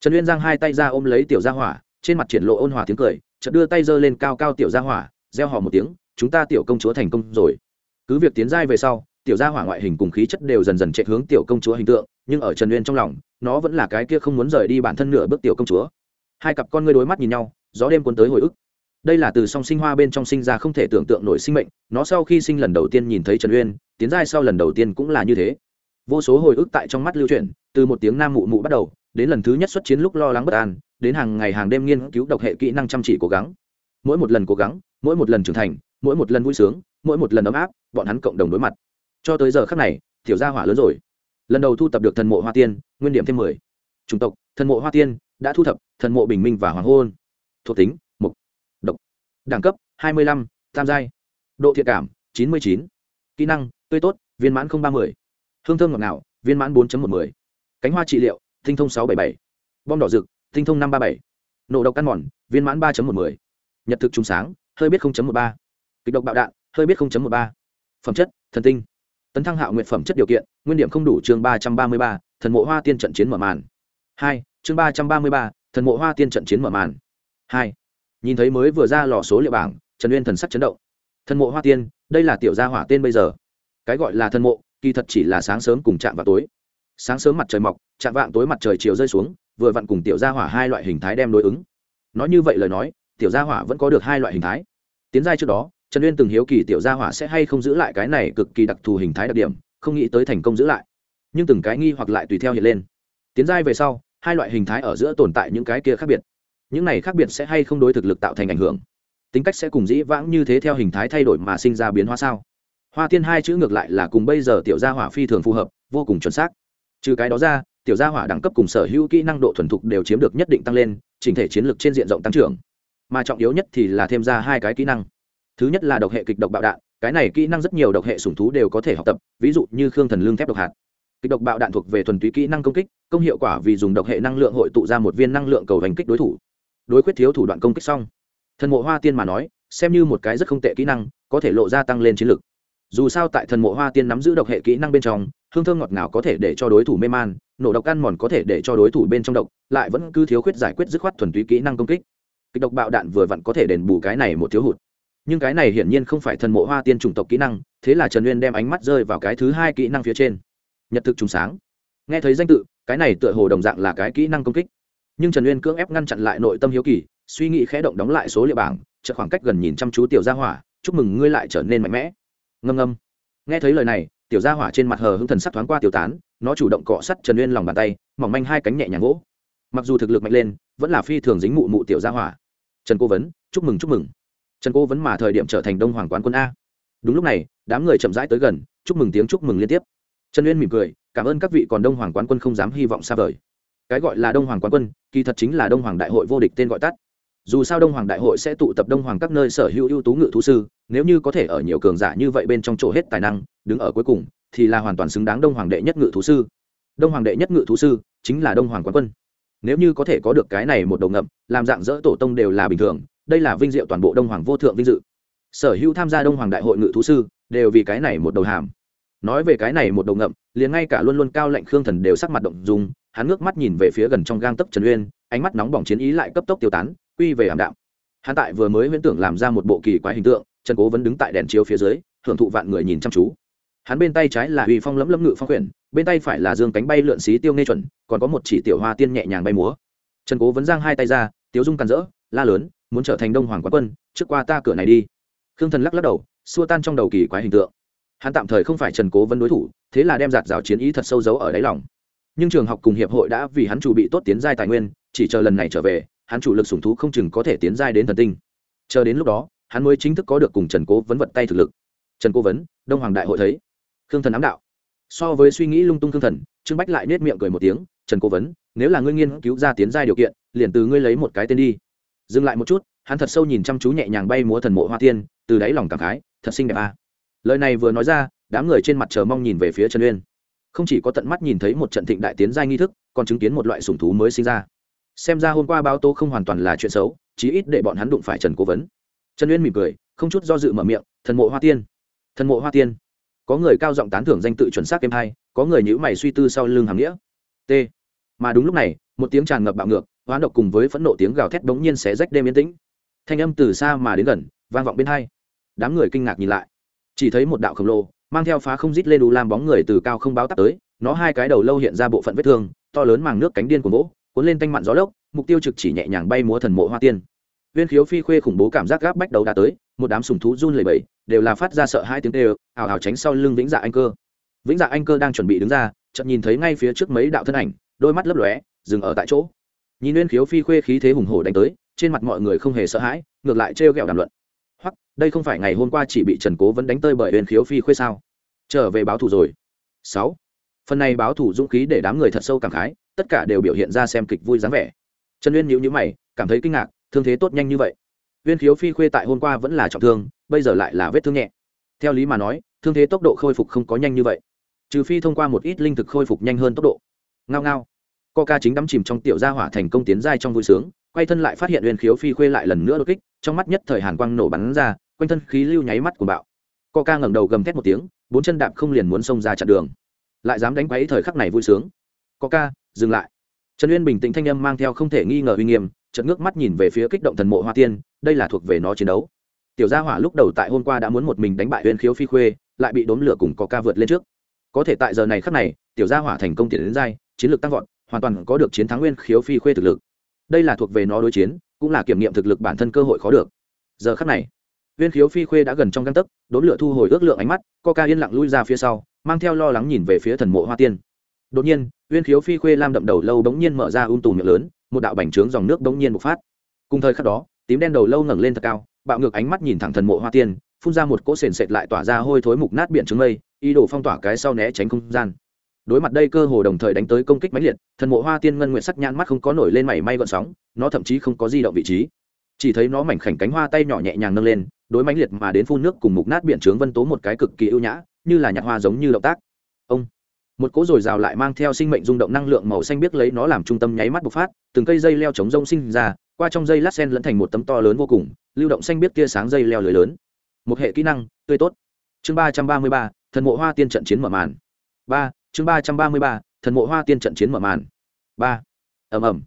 Trần uyên giang hai tay ra ôm lấy tiểu gia hỏa, trên mặt triển lộ ôn hòa tiếng cười, chợt đưa tay giơ lên cao cao tiểu gia hỏa, reo hò một tiếng, chúng ta tiểu công chúa thành công rồi. Cứ việc tiến giai về sau, tiểu gia hỏa ngoại hình cùng khí chất đều dần dần chạy hướng tiểu công chúa hình tượng, nhưng ở trần uyên trong lòng, nó vẫn là cái kia không muốn rời đi bản thân nửa bước tiểu công chúa. Hai cặp con ngươi đối mắt nhìn nhau, gió đêm cuốn tới hồi ức đây là từ song sinh hoa bên trong sinh ra không thể tưởng tượng nổi sinh mệnh, nó sau khi sinh lần đầu tiên nhìn thấy trần uyên, tiến giai sau lần đầu tiên cũng là như thế. Vô số hồi ức tại trong mắt lưu truyền từ một tiếng nam mụ mụ bắt đầu, đến lần thứ nhất xuất chiến lúc lo lắng bất an, đến hàng ngày hàng đêm nghiên cứu độc hệ kỹ năng chăm chỉ cố gắng. Mỗi một lần cố gắng, mỗi một lần trưởng thành, mỗi một lần vui sướng, mỗi một lần ấm áp, bọn hắn cộng đồng đối mặt. Cho tới giờ khắc này, tiểu gia hỏa lớn rồi. Lần đầu thu tập được thần mộ hoa tiên, nguyên điểm thêm mười. Chủng tộc, thần mộ hoa tiên, đã thu thập, thần mộ bình minh và hoàng hôn. Thuộc tính đẳng cấp 25, tam giai độ thiện cảm 99. kỹ năng tươi tốt viên mãn 030. hương thơm ngọt ngào viên mãn 4.10, cánh hoa trị liệu tinh thông 677. bom đỏ rực tinh thông 537. nổ độc căn mòn viên mãn 3.10, nhật thực trùng sáng hơi biết 0.13. kịch độc bạo đạn hơi biết 0.13. phẩm chất thần tinh tấn thăng hạo nguyện phẩm chất điều kiện nguyên điểm không đủ chương 333, thần mộ hoa tiên trận chiến mở màn 2, chương 333, thần mộ hoa tiên trận chiến mở màn 2 nhìn thấy mới vừa ra lò số liệu bảng, trần uyên thần sắc chấn động. Thần mộ hoa tiên, đây là tiểu gia hỏa tên bây giờ. Cái gọi là thần mộ, kỳ thật chỉ là sáng sớm cùng chạm vào tối. Sáng sớm mặt trời mọc, chạm vạng tối mặt trời chiều rơi xuống, vừa vặn cùng tiểu gia hỏa hai loại hình thái đem đối ứng. Nói như vậy lời nói, tiểu gia hỏa vẫn có được hai loại hình thái. Tiến giai trước đó, trần uyên từng hiếu kỳ tiểu gia hỏa sẽ hay không giữ lại cái này cực kỳ đặc thù hình thái đặc điểm, không nghĩ tới thành công giữ lại. Nhưng từng cái nghi hoặc lại tùy theo hiện lên. Tiến giai về sau, hai loại hình thái ở giữa tồn tại những cái kia khác biệt những này khác biệt sẽ hay không đối thực lực tạo thành ảnh hưởng? Tính cách sẽ cùng dĩ vãng như thế theo hình thái thay đổi mà sinh ra biến hóa sao? Hoa tiên hai chữ ngược lại là cùng bây giờ tiểu gia hỏa phi thường phù hợp, vô cùng chuẩn xác. Trừ cái đó ra, tiểu gia hỏa đẳng cấp cùng sở hữu kỹ năng độ thuần thục đều chiếm được nhất định tăng lên, chỉnh thể chiến lược trên diện rộng tăng trưởng. Mà trọng yếu nhất thì là thêm ra hai cái kỹ năng. Thứ nhất là độc hệ kịch độc bạo đạn, cái này kỹ năng rất nhiều độc hệ sủng thú đều có thể học tập, ví dụ như khương thần lương thép độc hạt. Kịch độc bạo đạn thuộc về thuần túy kỹ năng công kích, công hiệu quả vì dùng độc hệ năng lượng hội tụ ra một viên năng lượng cầu hành kích đối thủ đối quyết thiếu thủ đoạn công kích xong. Thần mộ hoa tiên mà nói, xem như một cái rất không tệ kỹ năng, có thể lộ ra tăng lên chiến lực. Dù sao tại thần mộ hoa tiên nắm giữ độc hệ kỹ năng bên trong, hương thơm ngọt ngào có thể để cho đối thủ mê man, nổ độc ăn mòn có thể để cho đối thủ bên trong độc, lại vẫn cứ thiếu khuyết giải quyết dứt khoát thuần túy kỹ năng công kích. Kịch độc bạo đạn vừa vặn có thể đền bù cái này một thiếu hụt. Nhưng cái này hiển nhiên không phải thần mộ hoa tiên chủng tộc kỹ năng, thế là trần uyên đem ánh mắt rơi vào cái thứ hai kỹ năng phía trên. Nhật thực trùng sáng. Nghe thấy danh tự, cái này tựa hồ đồng dạng là cái kỹ năng công kích nhưng trần uyên cưỡng ép ngăn chặn lại nội tâm hiếu kỳ, suy nghĩ khẽ động đóng lại số liệu bảng chợ khoảng cách gần nhìn chăm chú tiểu gia hỏa, chúc mừng ngươi lại trở nên mạnh mẽ. Ngâm ngâm. Nghe thấy lời này, tiểu gia hỏa trên mặt hờ hững thần sắc thoáng qua tiểu tán, nó chủ động cọ sắt trần uyên lòng bàn tay, mỏng manh hai cánh nhẹ nhàng gỗ. Mặc dù thực lực mạnh lên, vẫn là phi thường dính mụ mụ tiểu gia hỏa. Trần cố vấn, chúc mừng chúc mừng. Trần cố vấn mà thời điểm trở thành đông hoàng quán quân a. Đúng lúc này, đám người chậm rãi tới gần, chúc mừng tiếng chúc mừng liên tiếp. Trần uyên mỉm cười, cảm ơn các vị còn đông hoàng quán quân không dám hy vọng xa vời cái gọi là đông hoàng quán quân, kỳ thật chính là đông hoàng đại hội vô địch tên gọi tắt. Dù sao đông hoàng đại hội sẽ tụ tập đông hoàng các nơi sở hữu ưu tú ngự thú sư, nếu như có thể ở nhiều cường giả như vậy bên trong chỗ hết tài năng, đứng ở cuối cùng, thì là hoàn toàn xứng đáng đông hoàng đệ nhất ngự thú sư. Đông hoàng đệ nhất ngự thú sư chính là đông hoàng quán quân. Nếu như có thể có được cái này một đầu ngậm, làm dạng dỡ tổ tông đều là bình thường, đây là vinh diệu toàn bộ đông hoàng vô thượng vinh dự. Sở hữu tham gia đông hoàng đại hội ngự thú sư đều vì cái này một đầu hàm. Nói về cái này một đầu ngậm, liền ngay cả luôn luôn cao lệnh khương thần đều sắc mặt động dùng hắn ngước mắt nhìn về phía gần trong gang tấc trần uyên, ánh mắt nóng bỏng chiến ý lại cấp tốc tiêu tán, quy về ảm đạm. Hắn tại vừa mới huyễn tưởng làm ra một bộ kỳ quái hình tượng, trần cố vẫn đứng tại đèn chiếu phía dưới, hưởng thụ vạn người nhìn chăm chú. Hắn bên tay trái là uy phong lẫm lẫm ngự phong quyển, bên tay phải là dương cánh bay lượn xí tiêu nghe chuẩn, còn có một chỉ tiểu hoa tiên nhẹ nhàng bay múa. Trần cố vẫn giang hai tay ra, tiếu dung càn rỡ, la lớn, muốn trở thành đông hoàng quán quân, trước qua ta cửa này đi. Khương thần lắc lắc đầu, xua tan trong đầu kỳ quái hình tượng. Hắn tạm thời không phải trần cố vấn đối thủ, thế là đem giạt rào chiến ý thật sâu giấu ở đáy lòng nhưng trường học cùng hiệp hội đã vì hắn chủ bị tốt tiến giai tài nguyên, chỉ chờ lần này trở về, hắn chủ lực sủng thú không chừng có thể tiến giai đến thần tinh. Chờ đến lúc đó, hắn mới chính thức có được cùng trần cố vấn vật tay thực lực. Trần cố vấn, đông hoàng đại hội thấy. Khương thần ám đạo. So với suy nghĩ lung tung khương thần, trương bách lại nết miệng cười một tiếng, trần cố vấn, nếu là ngươi nghiên cứu ra tiến giai điều kiện, liền từ ngươi lấy một cái tên đi. Dừng lại một chút, hắn thật sâu nhìn chăm chú nhẹ nhàng bay múa thần mộ hoa tiên, từ đáy lòng cảm khái, thật xinh đẹp à. lời này vừa nói ra, đám người trên mặt chờ mong nhìn về phía trần uyên không chỉ có tận mắt nhìn thấy một trận thịnh đại tiến giai nghi thức, còn chứng kiến một loại sủng thú mới sinh ra. Xem ra hôm qua báo tố không hoàn toàn là chuyện xấu, chí ít để bọn hắn đụng phải trần cố vấn. Trần uyên mỉm cười, không chút do dự mở miệng, thần mộ hoa tiên, thần mộ hoa tiên. Có người cao giọng tán thưởng danh tự chuẩn xác êm hai có người nhữ mày suy tư sau lưng hàm nghĩa. T. Mà đúng lúc này, một tiếng tràn ngập bạo ngược, hoán độc cùng với phẫn nộ tiếng gào thét bỗng nhiên xé rách đêm yên tĩnh. Thanh âm từ xa mà đến gần, vang vọng bên hai. Đám người kinh ngạc nhìn lại. Chỉ thấy một đạo khổng lồ mang theo phá không rít lên đủ lam bóng người từ cao không báo tắp tới, nó hai cái đầu lâu hiện ra bộ phận vết thương, to lớn màng nước cánh điên của gỗ cuốn lên tanh mặn gió lốc, mục tiêu trực chỉ nhẹ nhàng bay múa thần mộ hoa tiên. Viên khiếu phi khuê khủng bố cảm giác gáp bách đầu đã tới, một đám sùng thú run lẩy bẩy, đều là phát ra sợ hai tiếng tê ảo ảo tránh sau lưng vĩnh dạ anh cơ. Vĩnh dạ anh cơ đang chuẩn bị đứng ra, chợt nhìn thấy ngay phía trước mấy đạo thân ảnh, đôi mắt lấp lóe, dừng ở tại chỗ. Nhìn viên khiếu phi khuê khí thế hùng hổ đánh tới, trên mặt mọi người không hề sợ hãi, ngược lại trêu ghẹo đàm luận đây không phải ngày hôm qua chỉ bị trần cố vẫn đánh tơi bởi viên khiếu phi khuê sao? Trở về báo thủ rồi. Sáu. Phần này báo thủ dũng khí để đám người thật sâu cảm khái, tất cả đều biểu hiện ra xem kịch vui dáng vẻ. Trần uyên nhíu nhíu mày, cảm thấy kinh ngạc, thương thế tốt nhanh như vậy. Viên khiếu phi khuê tại hôm qua vẫn là trọng thương, bây giờ lại là vết thương nhẹ. Theo lý mà nói, thương thế tốc độ khôi phục không có nhanh như vậy. Trừ phi thông qua một ít linh thực khôi phục nhanh hơn tốc độ. Ngao ngao. Ca chính đắm chìm trong tiểu gia hỏa thành công tiến giai trong vui sướng, quay thân lại phát hiện uyên khiếu phi khuê lại lần nữa đột kích, trong mắt nhất thời hàn quang nổ bắn ra quanh thân khí lưu nháy mắt của bạo. Ca ngẩng đầu gầm thét một tiếng, bốn chân đạp không liền muốn xông ra chặn đường. Lại dám đánh quấy thời khắc này vui sướng. Ca, dừng lại. Trần uyên bình tĩnh thanh âm mang theo không thể nghi ngờ uy nghiêm trận ngước mắt nhìn về phía kích động thần mộ hoa tiên, đây là thuộc về nó chiến đấu. Tiểu gia hỏa lúc đầu tại hôm qua đã muốn một mình đánh bại uyên khiếu phi khuê, lại bị đốn lửa cùng ca vượt lên trước. Có thể tại giờ này khắc này, tiểu gia hỏa thành công tiền đến giai, chiến lược tăng vọt, hoàn toàn có được chiến thắng nguyên khiếu phi khuê thực lực. Đây là thuộc về nó đối chiến, cũng là kiểm nghiệm thực lực bản thân cơ hội khó được. Giờ khắc này viên khiếu phi khuê đã gần trong găng tấc, đốn lửa thu hồi ước lượng ánh mắt, coca yên lặng lui ra phía sau, mang theo lo lắng nhìn về phía thần mộ hoa tiên. Đột nhiên, viên khiếu phi khuê lam đậm đầu lâu bỗng nhiên mở ra um tùm miệng lớn, một đạo bành trướng dòng nước bỗng nhiên bộc phát. Cùng thời khắc đó, tím đen đầu lâu ngẩng lên thật cao, bạo ngược ánh mắt nhìn thẳng thần mộ hoa tiên, phun ra một cỗ sền sệt lại tỏa ra hôi thối mục nát biển trứng mây, ý đồ phong tỏa cái sau né tránh không gian. Đối mặt đây cơ hồ đồng thời đánh tới công kích mãnh liệt, thần mộ hoa tiên ngân nguyện sắc nhãn mắt không có nổi lên mảy may gọn sóng, nó thậm chí không có di động vị trí. Chỉ thấy nó mảnh khảnh cánh hoa tay nhỏ nhẹ nhàng nâng lên đối mãnh liệt mà đến phun nước cùng mục nát biển trướng vân tố một cái cực kỳ ưu nhã, như là nhặt hoa giống như động tác. Ông. Một cỗ dồi dào lại mang theo sinh mệnh rung động năng lượng màu xanh biết lấy nó làm trung tâm nháy mắt bộc phát, từng cây dây leo chống rông sinh ra, qua trong dây lát sen lẫn thành một tấm to lớn vô cùng, lưu động xanh biết tia sáng dây leo lưới lớn. Một hệ kỹ năng, tươi tốt. Chương ba trăm ba mươi ba, thần mộ hoa tiên trận chiến mở màn. Ba, chương ba trăm ba mươi ba, thần mộ hoa tiên trận chiến mở màn. Ba. Ẩm ẩm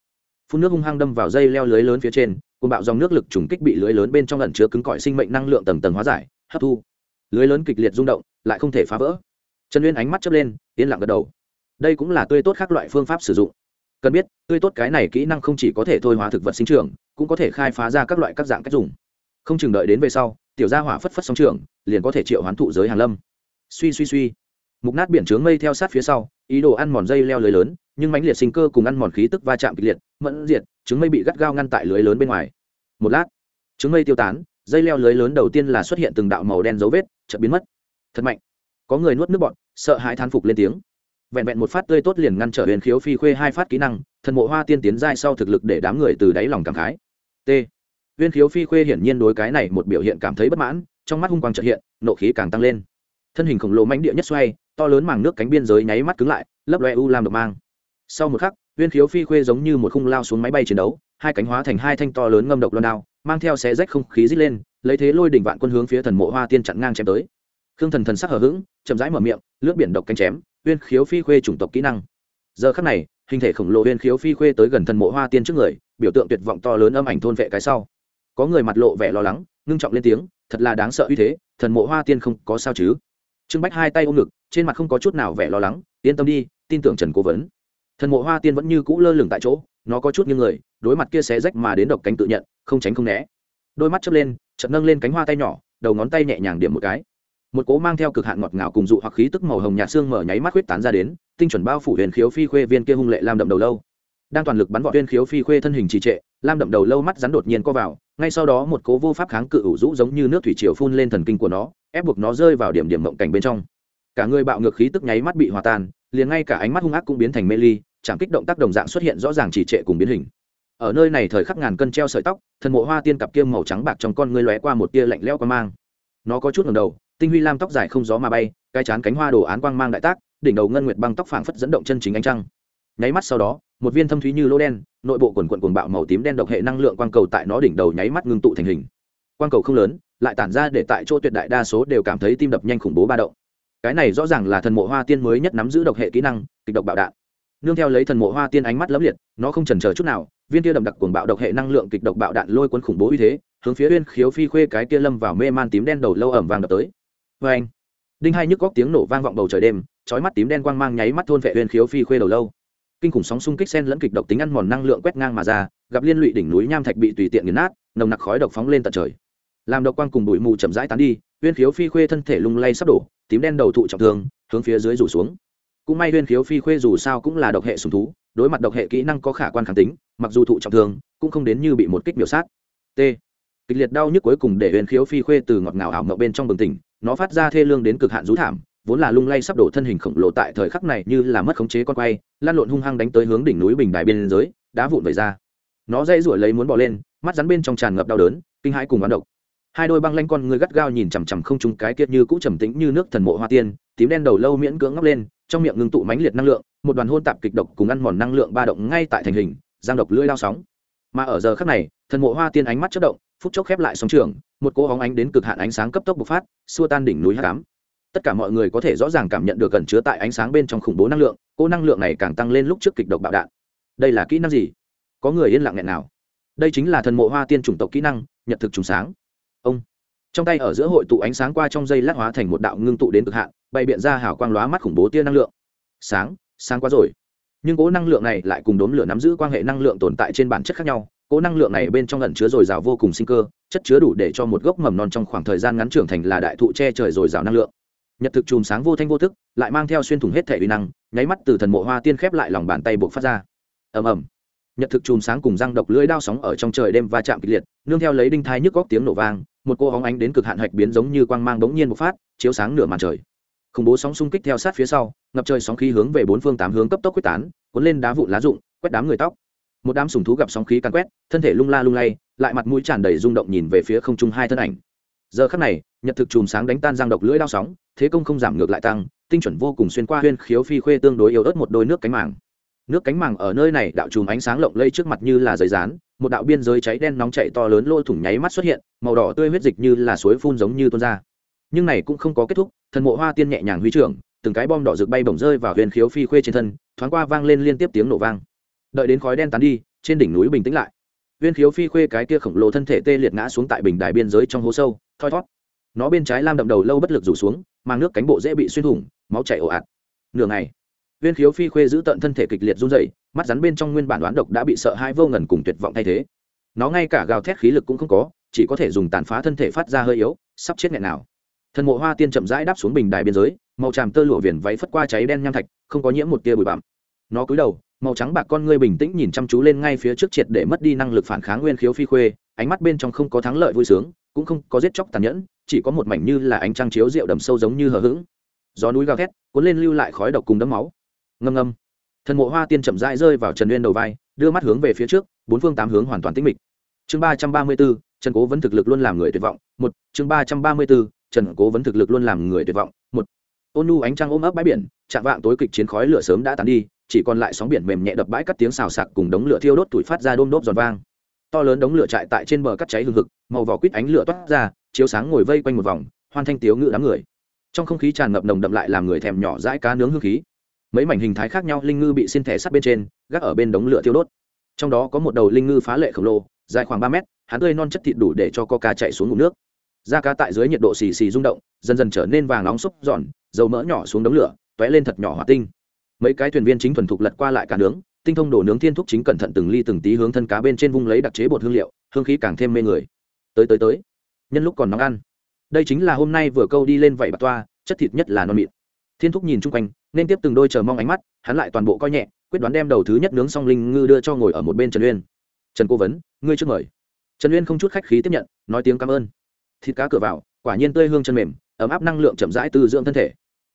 phun nước hung hăng đâm vào dây leo lưới lớn phía trên cùng bạo dòng nước lực trùng kích bị lưới lớn bên trong ẩn chứa cứng cỏi sinh mệnh năng lượng tầng tầng hóa giải, hấp thu. Lưới lớn kịch liệt rung động, lại không thể phá vỡ. Trần uyên ánh mắt chớp lên, yên lặng gật đầu. Đây cũng là tươi tốt các loại phương pháp sử dụng. Cần biết, tươi tốt cái này kỹ năng không chỉ có thể thôi hóa thực vật sinh trưởng, cũng có thể khai phá ra các loại các dạng cách dùng. Không chừng đợi đến về sau, tiểu gia hỏa phất phất sóng trường, liền có thể triệu hoán thụ giới hàn lâm. Suy suy suy. Mục nát biển trướng mây theo sát phía sau, ý đồ ăn mòn dây leo lưới lớn, nhưng mãnh liệt sinh cơ cùng ăn mòn khí tức va chạm kịch liệt, mẫn diệt trứng mây bị gắt gao ngăn tại lưới lớn bên ngoài. Một lát, trứng mây tiêu tán, dây leo lưới lớn đầu tiên là xuất hiện từng đạo màu đen dấu vết, chợt biến mất. Thật mạnh. Có người nuốt nước bọn, sợ hãi thán phục lên tiếng. Vẹn vẹn một phát tươi tốt liền ngăn trở huyền khiếu phi khuê hai phát kỹ năng, thần mộ hoa tiên tiến giai sau thực lực để đám người từ đáy lòng cảm khái. T. Huyền khiếu phi khuê hiển nhiên đối cái này một biểu hiện cảm thấy bất mãn, trong mắt hung quang trợ hiện, nộ khí càng tăng lên. Thân hình khổng lồ mãnh địa nhất xoay, to lớn màng nước cánh biên giới nháy mắt cứng lại, lấp loe u làm độc mang. Sau một khắc viên khiếu phi khuê giống như một khung lao xuống máy bay chiến đấu, hai cánh hóa thành hai thanh to lớn ngâm độc loan đao, mang theo xé rách không khí rít lên, lấy thế lôi đỉnh vạn quân hướng phía thần mộ hoa tiên chặn ngang chém tới. Khương thần thần sắc hờ hững, chậm rãi mở miệng, lướt biển độc cánh chém, viên khiếu phi khuê chủng tộc kỹ năng. Giờ khắc này, hình thể khổng lồ viên khiếu phi khuê tới gần thần mộ hoa tiên trước người, biểu tượng tuyệt vọng to lớn âm ảnh thôn vệ cái sau. Có người mặt lộ vẻ lo lắng, ngưng trọng lên tiếng, thật là đáng sợ uy thế, thần mộ hoa tiên không có sao chứ. Trương bách hai tay ôm ngực, trên mặt không có chút nào vẻ lo lắng, yên tâm đi, tin tưởng trần cố vấn thần mộ hoa tiên vẫn như cũ lơ lửng tại chỗ, nó có chút như người, đối mặt kia xé rách mà đến độc cánh tự nhận, không tránh không né. Đôi mắt chớp lên, chợt nâng lên cánh hoa tay nhỏ, đầu ngón tay nhẹ nhàng điểm một cái. Một cố mang theo cực hạn ngọt ngào cùng dụ hoặc khí tức màu hồng nhạt xương mở nháy mắt huyết tán ra đến, tinh chuẩn bao phủ huyền khiếu phi khuê viên kia hung lệ lam đậm đầu lâu. Đang toàn lực bắn vọt viên khiếu phi khuê thân hình trì trệ, lam đậm đầu lâu mắt rắn đột nhiên co vào, ngay sau đó một cố vô pháp kháng cự ủ rũ giống như nước thủy triều phun lên thần kinh của nó, ép buộc nó rơi vào điểm điểm mộng cảnh bên trong. Cả người bạo ngược khí tức nháy mắt bị hòa tan, liền ngay cả ánh mắt hung ác cũng biến thành mê ly chẳng kích động tác đồng dạng xuất hiện rõ ràng trì trệ cùng biến hình. Ở nơi này thời khắc ngàn cân treo sợi tóc, thần mộ hoa tiên cặp kiêm màu trắng bạc trong con ngươi lóe qua một tia lạnh lẽo qua mang. Nó có chút ngầm đầu, tinh huy lam tóc dài không gió mà bay, cái chán cánh hoa đồ án quang mang đại tác, đỉnh đầu ngân nguyệt băng tóc phảng phất dẫn động chân chính ánh trăng. Nháy mắt sau đó, một viên thâm thúy như lô đen, nội bộ quần quần cuồng bạo màu tím đen độc hệ năng lượng quang cầu tại nó đỉnh đầu nháy mắt ngưng tụ thành hình. Quang cầu không lớn, lại tản ra để tại chỗ tuyệt đại đa số đều cảm thấy tim đập nhanh khủng bố ba động. Cái này rõ ràng là thần mộ hoa tiên mới nhất nắm giữ độc hệ kỹ năng, kịch độc bạo đạn nương theo lấy thần mộ hoa tiên ánh mắt lấm liệt, nó không chần chờ chút nào, viên kia đậm đặc cuồng bạo độc hệ năng lượng kịch độc bạo đạn lôi cuốn khủng bố uy thế, hướng phía uyên khiếu phi khuê cái kia lâm vào mê man tím đen đầu lâu ẩm vàng đập tới. Vê anh, đinh hai nhức góc tiếng nổ vang vọng bầu trời đêm, chói mắt tím đen quang mang nháy mắt thôn vệ uyên khiếu phi khuê đầu lâu. Kinh khủng sóng xung kích sen lẫn kịch độc tính ăn mòn năng lượng quét ngang mà ra, gặp liên lụy đỉnh núi nham thạch bị tùy tiện nghiền nát, nồng nặc khói độc phóng lên tận trời. Làm độc quang cùng bụi mù chậm rãi tán đi, uyên khiếu phi khuê thân thể lung lay sắp đổ, tím đen đầu thụ trọng thương, hướng phía dưới rủ xuống cũng may uyên khiếu phi khuê dù sao cũng là độc hệ sùng thú, đối mặt độc hệ kỹ năng có khả quan kháng tính, mặc dù thụ trọng thương, cũng không đến như bị một kích miểu sát. T. Kịch liệt đau nhức cuối cùng để huyên khiếu phi khuê từ ngọt ngào ảo mộng bên trong bừng tỉnh, nó phát ra thê lương đến cực hạn rú thảm, vốn là lung lay sắp đổ thân hình khổng lồ tại thời khắc này như là mất khống chế con quay, lan lộn hung hăng đánh tới hướng đỉnh núi bình đài biên giới, đá vụn về ra. Nó dây rủi lấy muốn bỏ lên, mắt rắn bên trong tràn ngập đau đớn, kinh hãi cùng bán độc hai đôi băng lanh con người gắt gao nhìn chằm chằm không trung cái kiệt như cũ trầm tĩnh như nước thần mộ hoa tiên, tím đen đầu lâu miễn cưỡng ngóc lên, trong miệng ngưng tụ mãnh liệt năng lượng, một đoàn hôn tạp kịch độc cùng ăn mòn năng lượng ba động ngay tại thành hình, giang độc lưỡi lao sóng. Mà ở giờ khắc này, thần mộ hoa tiên ánh mắt chất động, phút chốc khép lại sóng trường, một cỗ hóng ánh đến cực hạn ánh sáng cấp tốc bộc phát, xua tan đỉnh núi hám tất cả mọi người có thể rõ ràng cảm nhận được gần chứa tại ánh sáng bên trong khủng bố năng lượng, cỗ năng lượng này càng tăng lên lúc trước kịch độc bạo đạn. Đây là kỹ năng gì? Có người yên lặng nghẹn nào? Đây chính là thần mộ hoa tiên chủng tộc kỹ năng nhận thực trùng sáng ông. Trong tay ở giữa hội tụ ánh sáng qua trong dây lát hóa thành một đạo ngưng tụ đến cực hạn, bày biện ra hào quang lóa mắt khủng bố tia năng lượng. Sáng sáng quá rồi. Nhưng cố năng lượng này lại cùng đốm lửa nắm giữ quan hệ năng lượng tồn tại trên bản chất khác nhau. Cố năng lượng này bên trong ẩn chứa dồi dào vô cùng sinh cơ, chất chứa đủ để cho một gốc mầm non trong khoảng thời gian ngắn trưởng thành là đại thụ che trời dồi dào năng lượng. Nhật thực chùm sáng vô thanh vô thức, lại mang theo xuyên thủng hết thể uy năng, nháy mắt từ thần mộ hoa tiên khép lại lòng bàn tay buộc phát ra. Ầm ầm. Nhật thực chùm sáng cùng răng độc lưỡi đao sóng ở trong trời đêm va chạm kịch liệt nương theo lấy đinh thai nhức góc tiếng nổ vang, một cô hóng ánh đến cực hạn hạch biến giống như quang mang bỗng nhiên một phát, chiếu sáng nửa màn trời. Khủng bố sóng xung kích theo sát phía sau, ngập trời sóng khí hướng về bốn phương tám hướng cấp tốc quyết tán, cuốn lên đá vụn lá rụng, quét đám người tóc. Một đám sùng thú gặp sóng khí càn quét, thân thể lung la lung lay, lại mặt mũi tràn đầy rung động nhìn về phía không trung hai thân ảnh. Giờ khắc này, nhật thực chùm sáng đánh tan giang độc lưỡi đao sóng, thế công không giảm ngược lại tăng, tinh chuẩn vô cùng xuyên qua huyên khiếu phi khuê tương đối yếu ớt một đôi nước cánh màng nước cánh màng ở nơi này đạo chùm ánh sáng lộng lây trước mặt như là giấy rán một đạo biên giới cháy đen nóng chạy to lớn lôi thủng nháy mắt xuất hiện, màu đỏ tươi huyết dịch như là suối phun giống như tuôn ra. Nhưng này cũng không có kết thúc, thần mộ hoa tiên nhẹ nhàng huy trưởng, từng cái bom đỏ rực bay bổng rơi vào huyền khiếu phi khuê trên thân, thoáng qua vang lên liên tiếp tiếng nổ vang. Đợi đến khói đen tán đi, trên đỉnh núi bình tĩnh lại. Viên khiếu phi khuê cái kia khổng lồ thân thể tê liệt ngã xuống tại bình đài biên giới trong hố sâu, thoi thót. Nó bên trái lam đậm đầu lâu bất lực rủ xuống mang nước cánh bộ dễ bị xuyên thủng, máu chảy ồ ạt. Nửa ngày viên khiếu phi khuê giữ tận thân thể kịch liệt run dày mắt rắn bên trong nguyên bản đoán độc đã bị sợ hai vô ngần cùng tuyệt vọng thay thế. Nó ngay cả gào thét khí lực cũng không có, chỉ có thể dùng tàn phá thân thể phát ra hơi yếu, sắp chết nghẹn nào. Thần mộ hoa tiên chậm rãi đáp xuống bình đài biên giới, màu tràm tơ lụa viền váy phất qua cháy đen nham thạch, không có nhiễm một tia bụi bặm. Nó cúi đầu, màu trắng bạc con ngươi bình tĩnh nhìn chăm chú lên ngay phía trước triệt để mất đi năng lực phản kháng nguyên khiếu phi khuê, ánh mắt bên trong không có thắng lợi vui sướng, cũng không có giết chóc tàn nhẫn, chỉ có một mảnh như là ánh trăng chiếu rượu đầm sâu giống như hờ hững. Gió núi gào thét, cuốn lên lưu lại khói độc cùng đấm máu ngâm ngâm. Thần mộ hoa tiên chậm rãi rơi vào trần nguyên đầu vai, đưa mắt hướng về phía trước, bốn phương tám hướng hoàn toàn tĩnh mịch. Chương ba trăm ba mươi b ố trần cố vẫn thực lực luôn làm người tuyệt vọng. Một, chương ba trăm ba mươi b ố trần cố vẫn thực lực luôn làm người tuyệt vọng. Một, ôn nu ánh trăng ôm ấp bãi biển, chạm vạng tối kịch chiến khói lửa sớm đã tàn đi, chỉ còn lại sóng biển mềm nhẹ đập bãi cắt tiếng xào sạc cùng đống lửa thiêu đốt tuổi phát ra đôm đốp giòn vang. To lớn đống lửa trại tại trên bờ cắt cháy hừng hực, màu vỏ quýt ánh lửa toát ra, chiếu sáng ngồi vây quanh một vòng, hoan thanh tiếu ngự đám người. Trong không khí tràn ngập nồng đậm lại làm người thèm nhỏ dãi cá nướng hương khí mấy mảnh hình thái khác nhau linh ngư bị xin thẻ sắt bên trên, gác ở bên đống lửa thiêu đốt. Trong đó có một đầu linh ngư phá lệ khổng lồ, dài khoảng ba mét, hắn tươi non chất thịt đủ để cho coca chạy xuống ngụm nước. Da cá tại dưới nhiệt độ xì xì rung động, dần dần trở nên vàng nóng xúc giòn, dầu mỡ nhỏ xuống đống lửa t lên thật nhỏ hỏa tinh. Mấy cái thuyền viên chính thuần thục lật qua lại cá nướng, tinh thông đổ nướng thiên thúc chính cẩn thận từng ly từng tí hướng thân cá bên trên vung lấy đặc chế bột hương liệu, hương khí càng thêm mê người. Tới tới tới. Nhân lúc còn nóng ăn. Đây chính là hôm nay vừa câu đi lên vảy bạc toa, chất thịt nhất là non mịn. Thiên thúc nhìn chung quanh nên tiếp từng đôi chờ mong ánh mắt, hắn lại toàn bộ coi nhẹ, quyết đoán đem đầu thứ nhất nướng xong linh ngư đưa cho ngồi ở một bên trần uyên. Trần cố vấn, ngươi trước mời. Trần uyên không chút khách khí tiếp nhận, nói tiếng cảm ơn. Thịt cá cửa vào, quả nhiên tươi hương chân mềm, ấm áp năng lượng chậm rãi tư dưỡng thân thể.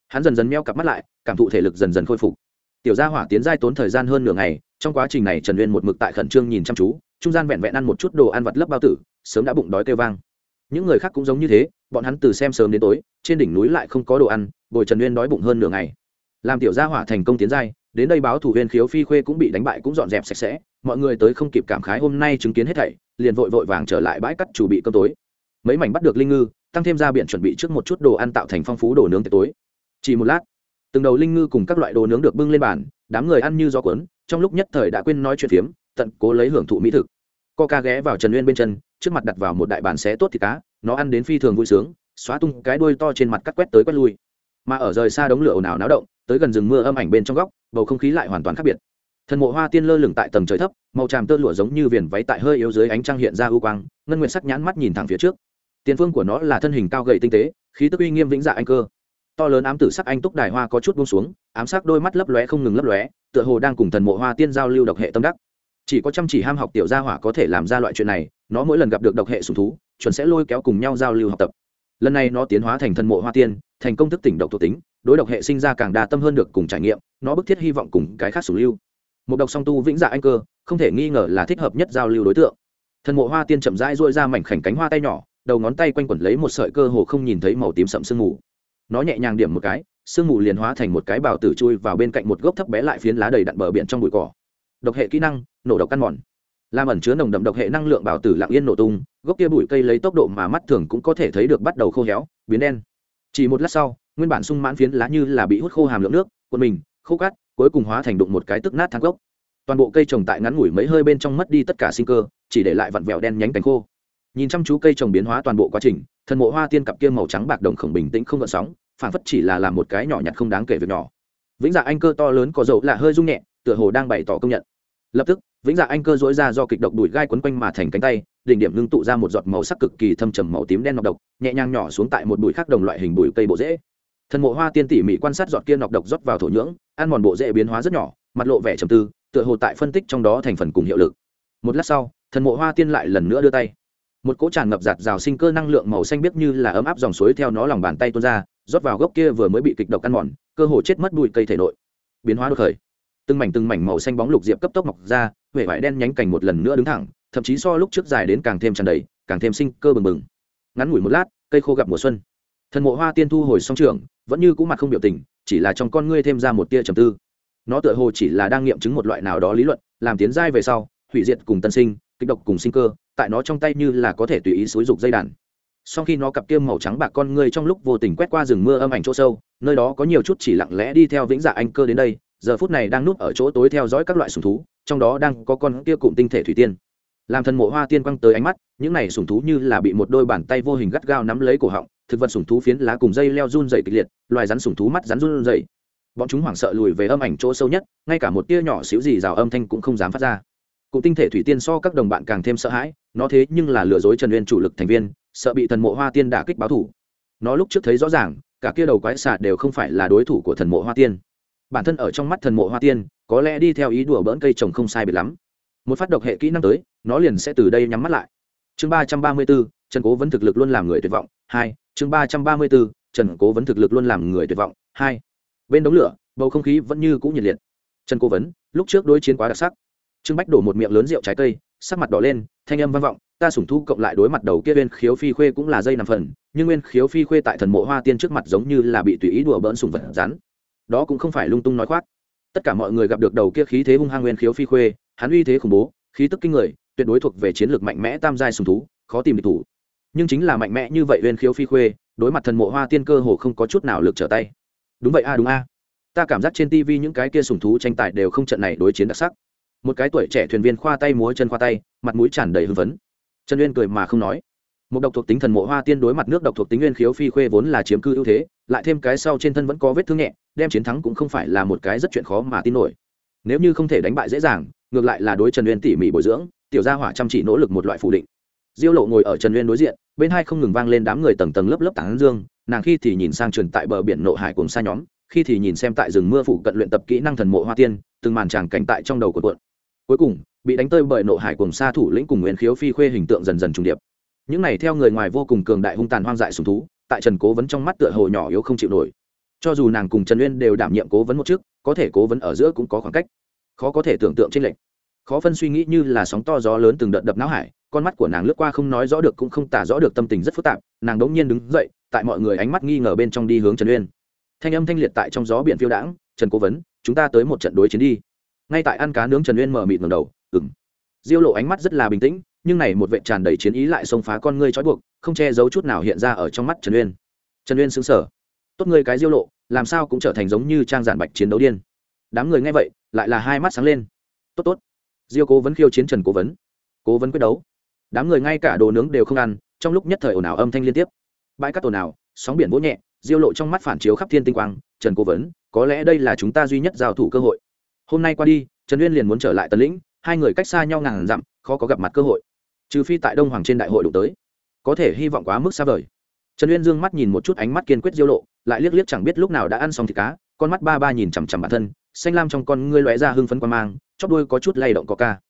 Hắn dần dần meo cặp mắt lại, cảm thụ thể lực dần dần khôi phục. Tiểu gia hỏa tiến giai tốn thời gian hơn nửa ngày, trong quá trình này trần uyên một mực tại khẩn trương nhìn chăm chú, trung gian vẹn vẹn ăn một chút đồ ăn vặt lấp bao tử, sớm đã bụng đói kêu vang. Những người khác cũng giống như thế, bọn hắn từ xem sớm đến tối, trên đỉnh núi lại không có đồ ăn, bồi trần uyên đói bụng hơn nửa ngày làm tiểu gia hỏa thành công tiến giai, đến đây báo thủ huyên khiếu phi khuê cũng bị đánh bại cũng dọn dẹp sạch sẽ, mọi người tới không kịp cảm khái hôm nay chứng kiến hết thảy, liền vội vội vàng trở lại bãi cắt chủ bị cơm tối. Mấy mảnh bắt được linh ngư, tăng thêm ra biển chuẩn bị trước một chút đồ ăn tạo thành phong phú đồ nướng tối. Chỉ một lát, từng đầu linh ngư cùng các loại đồ nướng được bưng lên bàn, đám người ăn như gió cuốn, trong lúc nhất thời đã quên nói chuyện phiếm, tận cố lấy hưởng thụ mỹ thực. Ca ghé vào trần uyên bên chân, trước mặt đặt vào một đại bàn xé tốt thịt cá, nó ăn đến phi thường vui sướng, xóa tung cái đuôi to trên mặt cắt quét tới quét lui. Mà ở rời xa đống lửa ồn ào náo động tới gần rừng mưa âm ảnh bên trong góc, bầu không khí lại hoàn toàn khác biệt. Thần mộ hoa tiên lơ lửng tại tầng trời thấp, màu tràm tơ lụa giống như viền váy tại hơi yếu dưới ánh trăng hiện ra ưu quang, ngân nguyện sắc nhãn mắt nhìn thẳng phía trước. Tiền phương của nó là thân hình cao gầy tinh tế, khí tức uy nghiêm vĩnh dạ anh cơ. To lớn ám tử sắc anh túc đài hoa có chút buông xuống, ám sắc đôi mắt lấp lóe không ngừng lấp lóe, tựa hồ đang cùng thần mộ hoa tiên giao lưu độc hệ tâm đắc. Chỉ có chăm chỉ ham học tiểu gia hỏa có thể làm ra loại chuyện này, nó mỗi lần gặp được độc hệ sùng thú, chuẩn sẽ lôi kéo cùng nhau giao lưu học tập. Lần này nó tiến hóa thành thần mộ hoa tiên thành công thức tỉnh độc thuộc tính, đối độc hệ sinh ra càng đa tâm hơn được cùng trải nghiệm, nó bức thiết hy vọng cùng cái khác sùng lưu. Một độc song tu vĩnh dạ anh cơ, không thể nghi ngờ là thích hợp nhất giao lưu đối tượng. Thần mộ hoa tiên chậm rãi dội ra mảnh khảnh cánh hoa tay nhỏ, đầu ngón tay quanh quẩn lấy một sợi cơ hồ không nhìn thấy màu tím sậm sương mù. Nó nhẹ nhàng điểm một cái, sương mù liền hóa thành một cái bào tử chui vào bên cạnh một gốc thấp bé lại phiến lá đầy đặn bờ biển trong bụi cỏ. Độc hệ kỹ năng, nổ độc căn mòn. Làm ẩn chứa nồng đậm độc hệ năng lượng bào tử lặng yên nổ tung, gốc kia bụi cây lấy tốc độ mà mắt thường cũng có thể thấy được bắt đầu khô héo, biến đen chỉ một lát sau, nguyên bản sung mãn phiến lá như là bị hút khô hàm lượng nước quân mình, khô cát, cuối cùng hóa thành đụng một cái tức nát thang gốc toàn bộ cây trồng tại ngắn ngủi mấy hơi bên trong mất đi tất cả sinh cơ, chỉ để lại vặn vẹo đen nhánh cánh khô. Nhìn chăm chú cây trồng biến hóa toàn bộ quá trình, thần mộ hoa tiên cặp kia màu trắng bạc đồng khổng bình tĩnh không gợn sóng phản phất chỉ là làm một cái nhỏ nhặt không đáng kể việc nhỏ. Vĩnh dạ anh cơ to lớn có dầu là hơi rung nhẹ, tựa hồ đang bày tỏ công nhận lập tức, vĩnh dạ anh cơ dối ra do kịch độc đùi gai quấn quanh mà thành cánh tay, đỉnh điểm ngưng tụ ra một giọt màu sắc cực kỳ thâm trầm màu tím đen nọc độc, nhẹ nhàng nhỏ xuống tại một bụi khác đồng loại hình bụi cây bộ rễ. Thần mộ hoa tiên tỉ mỉ quan sát giọt kia nọc độc rót vào thổ nhưỡng, ăn mòn bộ rễ biến hóa rất nhỏ, mặt lộ vẻ trầm tư, tựa hồ tại phân tích trong đó thành phần cùng hiệu lực. Một lát sau, thần mộ hoa tiên lại lần nữa đưa tay. Một cỗ tràn ngập giạt rào sinh cơ năng lượng màu xanh biết như là ấm áp dòng suối theo nó lòng bàn tay tuôn ra, rót vào gốc kia vừa mới bị kịch độc ăn mòn, cơ hồ chết mất bụi cây thể nội. Biến hóa đột khởi từng mảnh từng mảnh màu xanh bóng lục diệp cấp tốc mọc ra huệ vải đen nhánh cành một lần nữa đứng thẳng, thậm chí so lúc trước dài đến càng thêm tràn đầy, càng thêm sinh cơ bừng bừng. Ngắn ngủi một lát, cây khô gặp mùa xuân. Thần mộ hoa tiên thu hồi song trường, vẫn như cũ mặt không biểu tình, chỉ là trong con ngươi thêm ra một tia trầm tư. Nó tựa hồ chỉ là đang nghiệm chứng một loại nào đó lý luận, làm tiến giai về sau, hủy diệt cùng tân sinh kích độc cùng sinh cơ, tại nó trong tay như là có thể tùy ý xúi dục dây đàn. Sau khi nó cặp kiêm màu trắng bạc con ngươi trong lúc vô tình quét qua rừng mưa âm ảnh chỗ sâu, nơi đó có nhiều chút chỉ lặng lẽ đi theo vĩnh dạ anh cơ đến đây giờ phút này đang núp ở chỗ tối theo dõi các loại sùng thú, trong đó đang có con kia cụm tinh thể thủy tiên. Làm thần mộ hoa tiên quăng tới ánh mắt, những này sùng thú như là bị một đôi bàn tay vô hình gắt gao nắm lấy cổ họng, thực vật sùng thú phiến lá cùng dây leo run dày kịch liệt, loài rắn sùng thú mắt rắn run dày bọn chúng hoảng sợ lùi về âm ảnh chỗ sâu nhất, ngay cả một tia nhỏ xíu gì rào âm thanh cũng không dám phát ra. Cụ tinh thể thủy tiên so các đồng bạn càng thêm sợ hãi, nó thế nhưng là lừa dối trần uyên chủ lực thành viên, sợ bị thần mộ hoa tiên đả kích báo thủ. Nó lúc trước thấy rõ ràng, cả kia đầu quái xạ đều không phải là đối thủ của thần mộ hoa tiên bản thân ở trong mắt thần mộ hoa tiên, có lẽ đi theo ý đùa bỡn cây trồng không sai biệt lắm. Một phát độc hệ kỹ năng tới, nó liền sẽ từ đây nhắm mắt lại. Chương ba trăm ba mươi bốn, trần cố vẫn thực lực luôn làm người tuyệt vọng. Hai, chương ba trăm ba mươi bốn, trần cố vẫn thực lực luôn làm người tuyệt vọng. Hai, bên đống lửa, bầu không khí vẫn như cũ nhiệt liệt. Trần cố vấn, lúc trước đối chiến quá đặc sắc. Trương bách đổ một miệng lớn rượu trái cây, sắc mặt đỏ lên, thanh âm vang vọng, ta sủng thu cộng lại đối mặt đầu kia bên khiếu phi khuê cũng là dây nằm phần, nhưng nguyên khiếu phi khuê tại thần mộ hoa tiên trước mặt giống như là bị tùy ý đùa bỡn sùng vật rắn đó cũng không phải lung tung nói khoác. Tất cả mọi người gặp được đầu kia khí thế hung hăng nguyên khiếu phi khuê, hắn uy thế khủng bố, khí tức kinh người, tuyệt đối thuộc về chiến lược mạnh mẽ tam giai sùng thú, khó tìm địch thủ. Nhưng chính là mạnh mẽ như vậy nguyên khiếu phi khuê, đối mặt thần mộ hoa tiên cơ hồ không có chút nào lực trở tay. Đúng vậy a, đúng a. Ta cảm giác trên tv những cái kia sùng thú tranh tài đều không trận này đối chiến đặc sắc. Một cái tuổi trẻ thuyền viên khoa tay múa chân khoa tay, mặt mũi tràn đầy hưng phấn. Trần uyên cười mà không nói. Một độc thuộc tính thần mộ hoa tiên đối mặt nước độc thuộc tính nguyên khiếu phi khuê vốn là chiếm cư ưu thế, lại thêm cái sau trên thân vẫn có vết thương nhẹ đem chiến thắng cũng không phải là một cái rất chuyện khó mà tin nổi. Nếu như không thể đánh bại dễ dàng, ngược lại là đối trần uyên tỉ mỉ bồi dưỡng, tiểu gia hỏa chăm chỉ nỗ lực một loại phủ định. Diêu lộ ngồi ở trần uyên đối diện, bên hai không ngừng vang lên đám người tầng tầng lớp lớp tán dương, nàng khi thì nhìn sang truyền tại bờ biển nộ hải cùng xa nhóm, khi thì nhìn xem tại rừng mưa phủ cận luyện tập kỹ năng thần mộ hoa tiên, từng màn tràng cảnh tại trong đầu của cuộn. Cuối cùng, bị đánh tơi bởi nộ hải cùng xa thủ lĩnh cùng nguyên khiếu phi khuê hình tượng dần dần trùng điệp. Những này theo người ngoài vô cùng cường đại hung tàn hoang dại sùng thú, tại trần cố vấn trong mắt tựa hồ nhỏ yếu không chịu nổi cho dù nàng cùng trần uyên đều đảm nhiệm cố vấn một chức có thể cố vấn ở giữa cũng có khoảng cách. Khó có thể tưởng tượng trên lệnh khó phân suy nghĩ như là sóng to gió lớn từng đợt đập não hải, con mắt của nàng lướt qua không nói rõ được cũng không tả rõ được tâm tình rất phức tạp, nàng đống nhiên đứng dậy, tại mọi người ánh mắt nghi ngờ bên trong đi hướng trần uyên. Thanh âm thanh liệt tại trong gió biển phiêu đãng, trần cố vấn, chúng ta tới một trận đối chiến đi. Ngay tại ăn cá nướng trần uyên mở mịt ngầm đầu ừng diêu lộ ánh mắt rất là bình tĩnh, nhưng này một vệ tràn đầy chiến ý lại xông phá con ngươi trói buộc, không che giấu chút nào hiện ra ở trong mắt trần uyên. Trần uyên xứng sở tốt ngươi cái diêu lộ làm sao cũng trở thành giống như trang giản bạch chiến đấu điên. Đám người nghe vậy, lại là hai mắt sáng lên. Tốt tốt. Diêu cố vấn khiêu chiến trần cố vấn. Cố vấn quyết đấu. Đám người ngay cả đồ nướng đều không ăn, trong lúc nhất thời ồn ào âm thanh liên tiếp. Bãi cát ồn ào, sóng biển vỗ nhẹ, diêu lộ trong mắt phản chiếu khắp thiên tinh quang, trần cố vấn, có lẽ đây là chúng ta duy nhất giao thủ cơ hội. Hôm nay qua đi, trần uyên liền muốn trở lại tần lĩnh, hai người cách xa nhau ngàn dặm, khó có gặp mặt cơ hội. Trừ phi tại đông hoàng trên đại hội đụng tới. Có thể hy vọng quá mức xa vời trần uyên dương mắt nhìn một chút ánh mắt kiên quyết diêu lộ, lại liếc liếc chẳng biết lúc nào đã ăn xong thịt cá, con mắt ba ba nhìn chằm chằm bản thân, xanh lam trong con ngươi lóe ra hưng phấn quan mang, chóp đuôi có chút lay động có ca.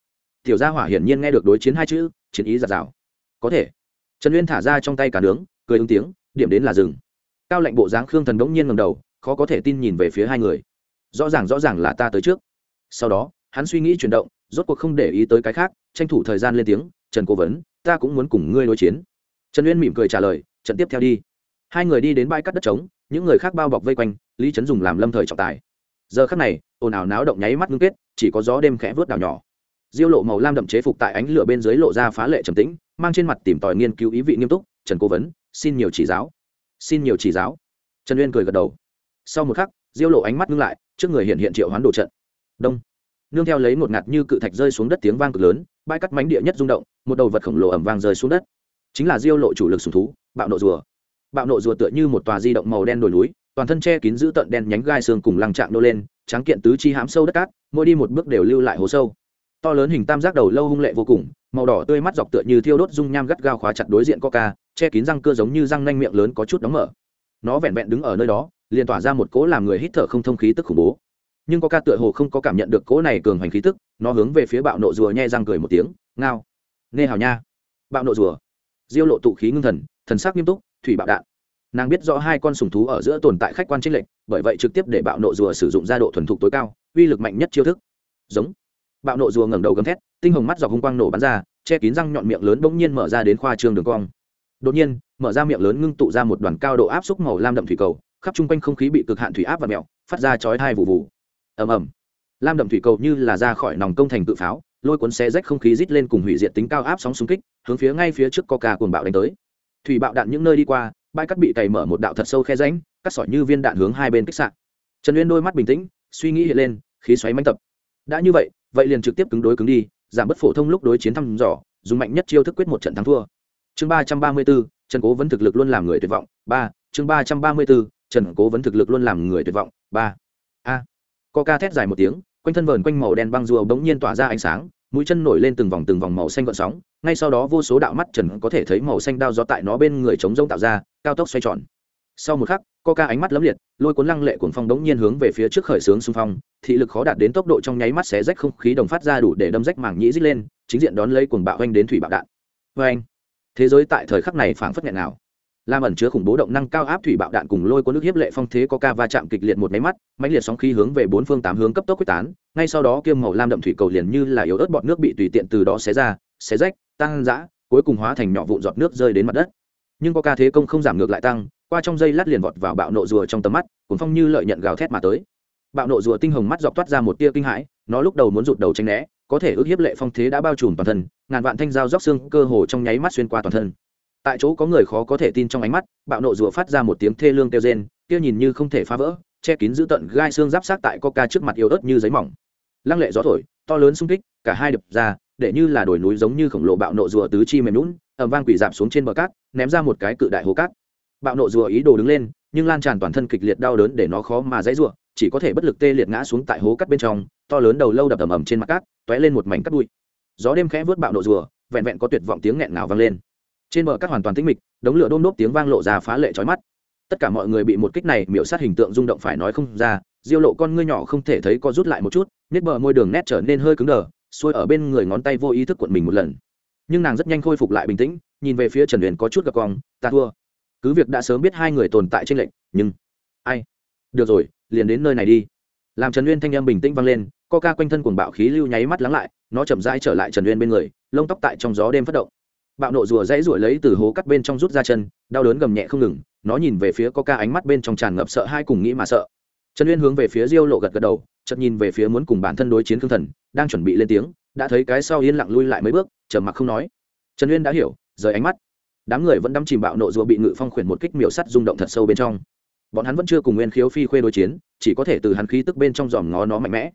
Tiểu gia hỏa hiển nhiên nghe được đối chiến hai chữ, chiến ý giạt rào. Có thể. Trần uyên thả ra trong tay cả nướng, cười ứng tiếng, điểm đến là rừng cao lệnh bộ dáng khương thần đống nhiên ngầm đầu, khó có thể tin nhìn về phía hai người. Rõ ràng rõ ràng là ta tới trước. Sau đó, hắn suy nghĩ chuyển động, rốt cuộc không để ý tới cái khác, tranh thủ thời gian lên tiếng, trần cố vấn, ta cũng muốn cùng ngươi đối chiến trần uyên mỉm cười trả lời trận tiếp theo đi hai người đi đến bãi cắt đất trống những người khác bao bọc vây quanh lý trấn dùng làm lâm thời trọng tài giờ khắc này ồn ào náo động nháy mắt ngưng kết chỉ có gió đêm khẽ vớt đảo nhỏ diêu lộ màu lam đậm chế phục tại ánh lửa bên dưới lộ ra phá lệ trầm tĩnh mang trên mặt tìm tòi nghiên cứu ý vị nghiêm túc trần cố vấn xin nhiều chỉ giáo xin nhiều chỉ giáo trần uyên cười gật đầu sau một khắc diêu lộ ánh mắt ngưng lại trước người hiện hiện triệu hoán đồ trận đông nương theo lấy một ngạt như cự thạch rơi xuống đất tiếng vang cực lớn bãi cắt mánh địa nhất rung động một đầu vật khổng lồ ẩm vang rơi xuống đất chính là diêu lộ chủ lực sùng thú, bạo nộ rùa. Bạo nộ rùa tựa như một tòa di động màu đen đồi núi, toàn thân che kín giữ tận đen nhánh gai xương cùng lăng trạng nô lên, tráng kiện tứ chi hãm sâu đất cát, mỗi đi một bước đều lưu lại hố sâu. To lớn hình tam giác đầu lâu hung lệ vô cùng, màu đỏ tươi mắt dọc tựa như thiêu đốt dung nham gắt gao khóa chặt đối diện coca, che kín răng cưa giống như răng nanh miệng lớn có chút đóng mở. Nó vẹn vẹn đứng ở nơi đó, liền tỏa ra một cỗ làm người hít thở không thông khí tức khủng bố. Nhưng coca tựa hồ không có cảm nhận được cỗ này cường hành khí tức, nó hướng về phía bạo nộ rùa nhẹ răng cười một tiếng, ngao, nê hào nha. Bạo nộ rùa diêu lộ tụ khí ngưng thần thần sắc nghiêm túc, thủy bạo đạn. Nàng biết rõ hai con sùng thú ở giữa tồn tại khách quan trinh lệnh bởi vậy trực tiếp để bạo nộ rùa sử dụng gia độ thuần thục tối cao, uy lực mạnh nhất chiêu thức. Giống. Bạo nộ rùa ngẩng đầu gầm thét, tinh hồng mắt dọc hung quang nổ bắn ra, che kín răng nhọn miệng lớn bỗng nhiên mở ra đến khoa trương đường cong. Đột nhiên, mở ra miệng lớn ngưng tụ ra một đoàn cao độ áp xúc màu lam đậm thủy cầu, khắp chung quanh không khí bị cực hạn thủy áp và mẹo, phát ra chói hai vụ vụ ầm ầm. Lam đậm thủy cầu như là ra khỏi nòng công thành tự pháo lôi cuốn xe rách không khí rít lên cùng hủy diệt tính cao áp sóng xung kích, hướng phía ngay phía trước coca cuồng bạo đánh tới. Thủy bạo đạn những nơi đi qua, bãi cắt bị cày mở một đạo thật sâu khe ránh cắt sỏi như viên đạn hướng hai bên kích sạn trần uyên đôi mắt bình tĩnh, suy nghĩ hiện lên, khí xoáy manh tập. Đã như vậy vậy liền trực tiếp cứng đối cứng đi, giảm bớt phổ thông lúc đối chiến thăm dò, dùng mạnh nhất chiêu thức quyết một trận thắng thua. Chương ba trăm ba mươi bốn, trần cố vấn thực lực luôn làm người tuyệt vọng, ba, chương ba trăm ba mươi bốn, trần cố vấn thực lực luôn làm người tuyệt vọng, ba. A. Coca thét dài một tiếng quanh thân vờn quanh màu đen băng rùa bỗng nhiên tỏa ra ánh sáng, mũi chân nổi lên từng vòng từng vòng màu xanh gợn sóng, ngay sau đó vô số đạo mắt trần có thể thấy màu xanh đao gió tại nó bên người chống rông tạo ra, cao tốc xoay tròn. Sau một khắc, coca ánh mắt lấm liệt, lôi cuốn lăng lệ cuồng phong đống nhiên hướng về phía trước khởi sướng xung phong, thị lực khó đạt đến tốc độ trong nháy mắt xé rách không khí đồng phát ra đủ để đâm rách màng nhĩ rít lên, chính diện đón lấy cuồng bạo oanh đến thủy bạo đạn. Vê anh thế giới tại thời khắc này phảng phất nghẹn nào làm ẩn chứa khủng bố động năng cao áp thủy bạo đạn cùng lôi cuốn nước hiếp lệ phong thế có ca va chạm kịch liệt một máy mắt, mãnh liệt sóng khí hướng về bốn phương tám hướng cấp tốc quyết tán, ngay sau đó kiêm màu lam đậm thủy cầu liền như là yếu ớt bọt nước bị tùy tiện từ đó xé ra, xé rách, tăng dã, cuối cùng hóa thành nhỏ vụn giọt nước rơi đến mặt đất. Nhưng có ca thế công không giảm ngược lại tăng, qua trong dây lát liền vọt vào bạo nộ rùa trong tầm mắt cuốn phong như lợi nhận gào thét mà tới. Bạo nộ rùa tinh hồng mắt dọc toát ra một tia kinh hãi, nó lúc đầu muốn rụt đầu tránh né, có thể ước hiếp lệ phong thế đã bao trùm toàn thân, ngàn vạn thanh dao róc xương cơ hồ trong nháy mắt xuyên qua toàn thân tại chỗ có người khó có thể tin trong ánh mắt, bạo nộ rùa phát ra một tiếng thê lương kêu rên, kia nhìn như không thể phá vỡ, che kín giữ tận gai xương giáp sát tại coca trước mặt yếu ớt như giấy mỏng. Lăng lệ gió thổi, to lớn xung kích, cả hai đập ra, để như là đồi núi giống như khổng lồ bạo nộ rùa tứ chi mềm lún ẩm vang quỷ dạp xuống trên bờ cát, ném ra một cái cự đại hố cát. Bạo nộ rùa ý đồ đứng lên, nhưng lan tràn toàn thân kịch liệt đau đớn để nó khó mà dãy rùa chỉ có thể bất lực tê liệt ngã xuống tại hố cát bên trong, to lớn đầu lâu đập ầm ầm trên mặt cát, tóe lên một mảnh cát bụi. Gió đêm khẽ vớt bạo nộ rùa, vẹn vẹn có tuyệt vọng tiếng nghẹn ngào vang lên trên bờ các hoàn toàn tĩnh mịch, đống lửa đôm đốp tiếng vang lộ ra phá lệ chói mắt. Tất cả mọi người bị một kích này miểu sát hình tượng rung động phải nói không ra, diêu lộ con ngươi nhỏ không thể thấy có rút lại một chút nét bờ môi đường nét trở nên hơi cứng đờ, xuôi ở bên người ngón tay vô ý thức cuộn mình một lần. Nhưng nàng rất nhanh khôi phục lại bình tĩnh, nhìn về phía trần huyền có chút gặp cong ta thua. Cứ việc đã sớm biết hai người tồn tại trên lệnh, nhưng ai? Được rồi, liền đến nơi này đi. Làm trần uyên thanh em bình tĩnh vang lên, co ca quanh thân cuồng bạo khí lưu nháy mắt lắng lại, nó chậm rãi trở lại trần uyên bên người, lông tóc tại trong gió đêm phát động bạo nộ rùa dãy ruổi lấy từ hố cắt bên trong rút ra chân, đau đớn gầm nhẹ không ngừng, nó nhìn về phía có ca ánh mắt bên trong tràn ngập sợ hai cùng nghĩ mà sợ. Trần uyên hướng về phía diêu lộ gật gật đầu, chợt nhìn về phía muốn cùng bản thân đối chiến khương thần, đang chuẩn bị lên tiếng, đã thấy cái sau yên lặng lui lại mấy bước, trầm mặc không nói. Trần uyên đã hiểu, rời ánh mắt. Đám người vẫn đắm chìm bạo nộ rùa bị ngự phong khuyển một kích miểu sắt rung động thật sâu bên trong. Bọn hắn vẫn chưa cùng nguyên khiếu phi khuê đối chiến, chỉ có thể từ hắn khí tức bên trong dòm ngó nó mạnh mẽ.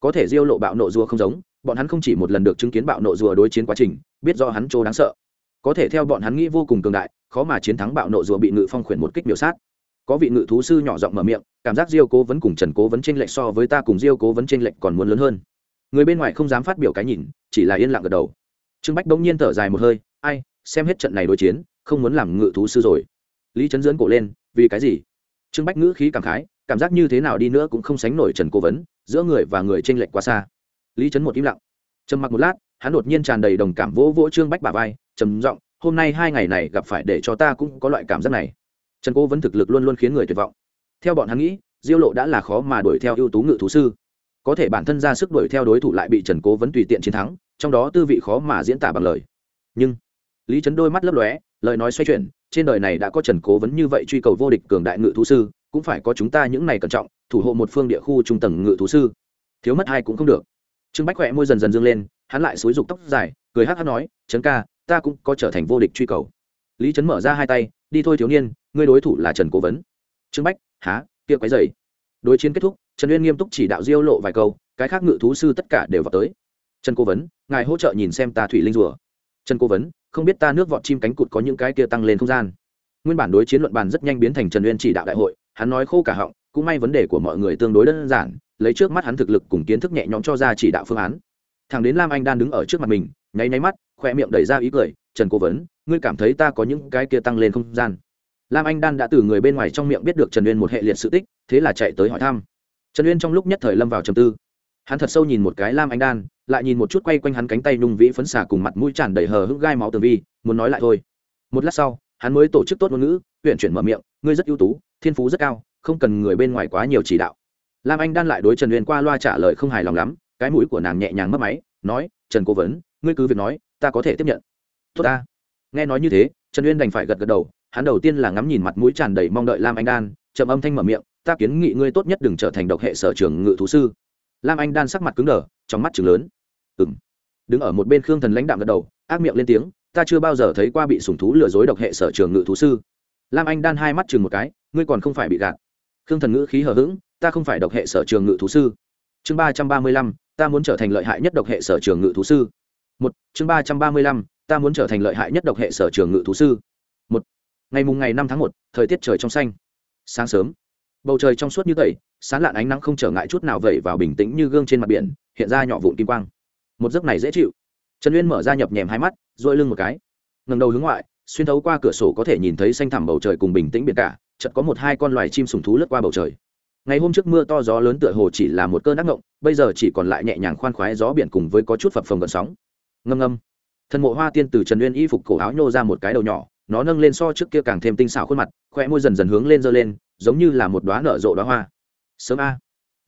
Có thể diêu lộ bạo nộ rùa không giống, bọn hắn không chỉ một lần được chứng kiến bạo nộ rùa đối chiến quá trình, biết do hắn trô đáng sợ có thể theo bọn hắn nghĩ vô cùng cường đại, khó mà chiến thắng bạo nộ rùa bị ngự phong khuyển một kích biểu sát. Có vị ngự thú sư nhỏ giọng mở miệng, cảm giác diêu cố vẫn cùng trần cố vấn tranh lệch so với ta cùng diêu cố vấn tranh lệch còn muốn lớn hơn. Người bên ngoài không dám phát biểu cái nhìn, chỉ là yên lặng gật đầu. Trương bách bỗng nhiên thở dài một hơi, ai, xem hết trận này đối chiến, không muốn làm ngự thú sư rồi. Lý trấn dưỡng cổ lên, vì cái gì? Trương bách ngữ khí cảm khái, cảm giác như thế nào đi nữa cũng không sánh nổi trần cố vấn, giữa người và người tranh lệch quá xa. Lý trấn một im lặng. Trầm mặc một lát, hắn đột nhiên tràn đầy đồng cảm vỗ vỗ trương bách bà vai trầm giọng, hôm nay hai ngày này gặp phải để cho ta cũng có loại cảm giác này. Trần cố vấn thực lực luôn luôn khiến người tuyệt vọng. Theo bọn hắn nghĩ, diêu lộ đã là khó mà đuổi theo ưu tú ngự thú sư. Có thể bản thân ra sức đuổi theo đối thủ lại bị trần cố vấn tùy tiện chiến thắng, trong đó tư vị khó mà diễn tả bằng lời. Nhưng, lý trấn đôi mắt lấp lóe, lời nói xoay chuyển, trên đời này đã có trần cố vấn như vậy truy cầu vô địch cường đại ngự thú sư, cũng phải có chúng ta những này cẩn trọng, thủ hộ một phương địa khu trung tầng ngự thú sư. Thiếu mất hai cũng không được. Trương bách khỏe môi dần dần dương lên, hắn lại xúi rục tóc dài, cười hát hát nói, trấn ca ta cũng có trở thành vô địch truy cầu. Lý trấn mở ra hai tay, đi thôi thiếu niên, ngươi đối thủ là trần cố vấn. Trương bách, há, kia quái dày. Đối chiến kết thúc, trần uyên nghiêm túc chỉ đạo diêu lộ vài câu, cái khác ngự thú sư tất cả đều vào tới. Trần cố vấn, ngài hỗ trợ nhìn xem ta thủy linh rùa. Trần cố vấn, không biết ta nước vọt chim cánh cụt có những cái kia tăng lên không gian. Nguyên bản đối chiến luận bàn rất nhanh biến thành trần uyên chỉ đạo đại hội, hắn nói khô cả họng, cũng may vấn đề của mọi người tương đối đơn giản, lấy trước mắt hắn thực lực cùng kiến thức nhẹ nhõm cho ra chỉ đạo phương án. Thằng đến lam anh đang đứng ở trước mặt mình nháy nháy mắt khoe miệng đẩy ra ý cười, trần cố vấn, ngươi cảm thấy ta có những cái kia tăng lên không gian? Lam anh đan đã từ người bên ngoài trong miệng biết được trần uyên một hệ liệt sự tích, thế là chạy tới hỏi thăm. Trần uyên trong lúc nhất thời lâm vào trầm tư. Hắn thật sâu nhìn một cái lam anh đan, lại nhìn một chút quay quanh hắn cánh tay nung vĩ phấn xả cùng mặt mũi tràn đầy hờ hững gai máu tường vi, muốn nói lại thôi. Một lát sau, hắn mới tổ chức tốt ngôn ngữ, huyện chuyển mở miệng, ngươi rất ưu tú, thiên phú rất cao, không cần người bên ngoài quá nhiều chỉ đạo. Lam anh đan lại đối trần uyên qua loa trả lời không hài lòng lắm, cái mũi của nàng nhẹ nhàng mất máy, nói, trần cố vấn ngươi cứ việc nói, ta có thể tiếp nhận. Tốt ta. Nghe nói như thế, trần uyên đành phải gật gật đầu, hắn đầu tiên là ngắm nhìn mặt mũi tràn đầy mong đợi lam anh đan chậm âm thanh mở miệng, ta kiến nghị ngươi tốt nhất đừng trở thành độc hệ sở trường ngự thú sư. Lam anh đan sắc mặt cứng đờ, trong mắt chừng lớn. Ừ m đứng ở một bên khương thần lãnh đạm gật đầu, ác miệng lên tiếng, ta chưa bao giờ thấy qua bị sùng thú lừa dối độc hệ sở trường ngự thú sư. Lam anh đan hai mắt chừng một cái, ngươi còn không phải bị gạt. Khương thần ngữ khí hờ hững, ta không phải độc hệ sở trường ngự thú sư. Chương ba trăm ba mươi lăm, ta muốn trở thành lợi hại nhất độc hệ sở trường ngự thú sư một, chương ba trăm ba mươi lăm, ta muốn trở thành lợi hại nhất độc hệ sở trường ngự thú sư. Một, ngày mùng ngày năm tháng một, thời tiết trời trong xanh. Sáng sớm, bầu trời trong suốt như tẩy, sán lạn ánh nắng không trở ngại chút nào vẩy vào bình tĩnh như gương trên mặt biển, hiện ra nhỏ vụn kim quang. Một giấc này dễ chịu. Trần uyên mở ra nhập nhèm hai mắt dội lưng một cái. Ngầm đầu hướng ngoại, xuyên thấu qua cửa sổ có thể nhìn thấy xanh thẳm bầu trời cùng bình tĩnh biển cả, chợt có một hai con loài chim sùng thú lướt qua bầu trời. Ngày hôm trước mưa to gió lớn tựa hồ chỉ là một cơn ác ngộng, bây giờ chỉ còn lại nhẹ nhàng khoan khoái gió biển cùng với có chút phập phồng gợn sóng ngâm ngâm. Thần mộ hoa tiên từ trần uyên y phục cổ áo nhô ra một cái đầu nhỏ, nó nâng lên so trước kia càng thêm tinh xảo khuôn mặt khoe môi dần dần hướng lên giơ lên, giống như là một đoá nở rộ đoá hoa. Sớm a.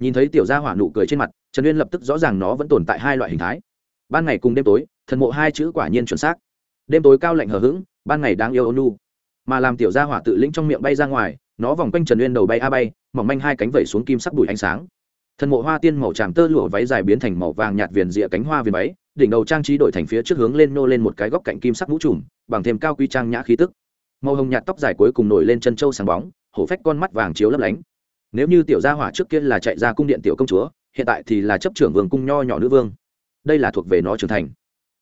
Nhìn thấy tiểu gia hỏa nụ cười trên mặt, trần uyên lập tức rõ ràng nó vẫn tồn tại hai loại hình thái. Ban ngày cùng đêm tối, thần mộ hai chữ quả nhiên chuẩn xác. Đêm tối cao lạnh hờ hững, ban ngày đáng yêu ônu mà làm tiểu gia hỏa tự lĩnh trong miệng bay ra ngoài, nó vòng quanh trần uyên đầu bay a bay, mỏng manh hai cánh vẩy xuống kim sắc bụi ánh sáng thần mộ hoa tiên màu tràm tơ lụa váy dài biến thành màu vàng nhạt viền rịa cánh hoa viền váy, đỉnh đầu trang trí đổi thành phía trước hướng lên nô lên một cái góc cạnh kim sắc mũ trùm, bằng thêm cao quy trang nhã khí tức. Màu hồng nhạt tóc dài cuối cùng nổi lên chân trâu sáng bóng, hổ phách con mắt vàng chiếu lấp lánh. Nếu như tiểu gia hỏa trước kia là chạy ra cung điện tiểu công chúa, hiện tại thì là chấp trưởng vương cung nho nhỏ nữ vương. Đây là thuộc về nó trưởng thành.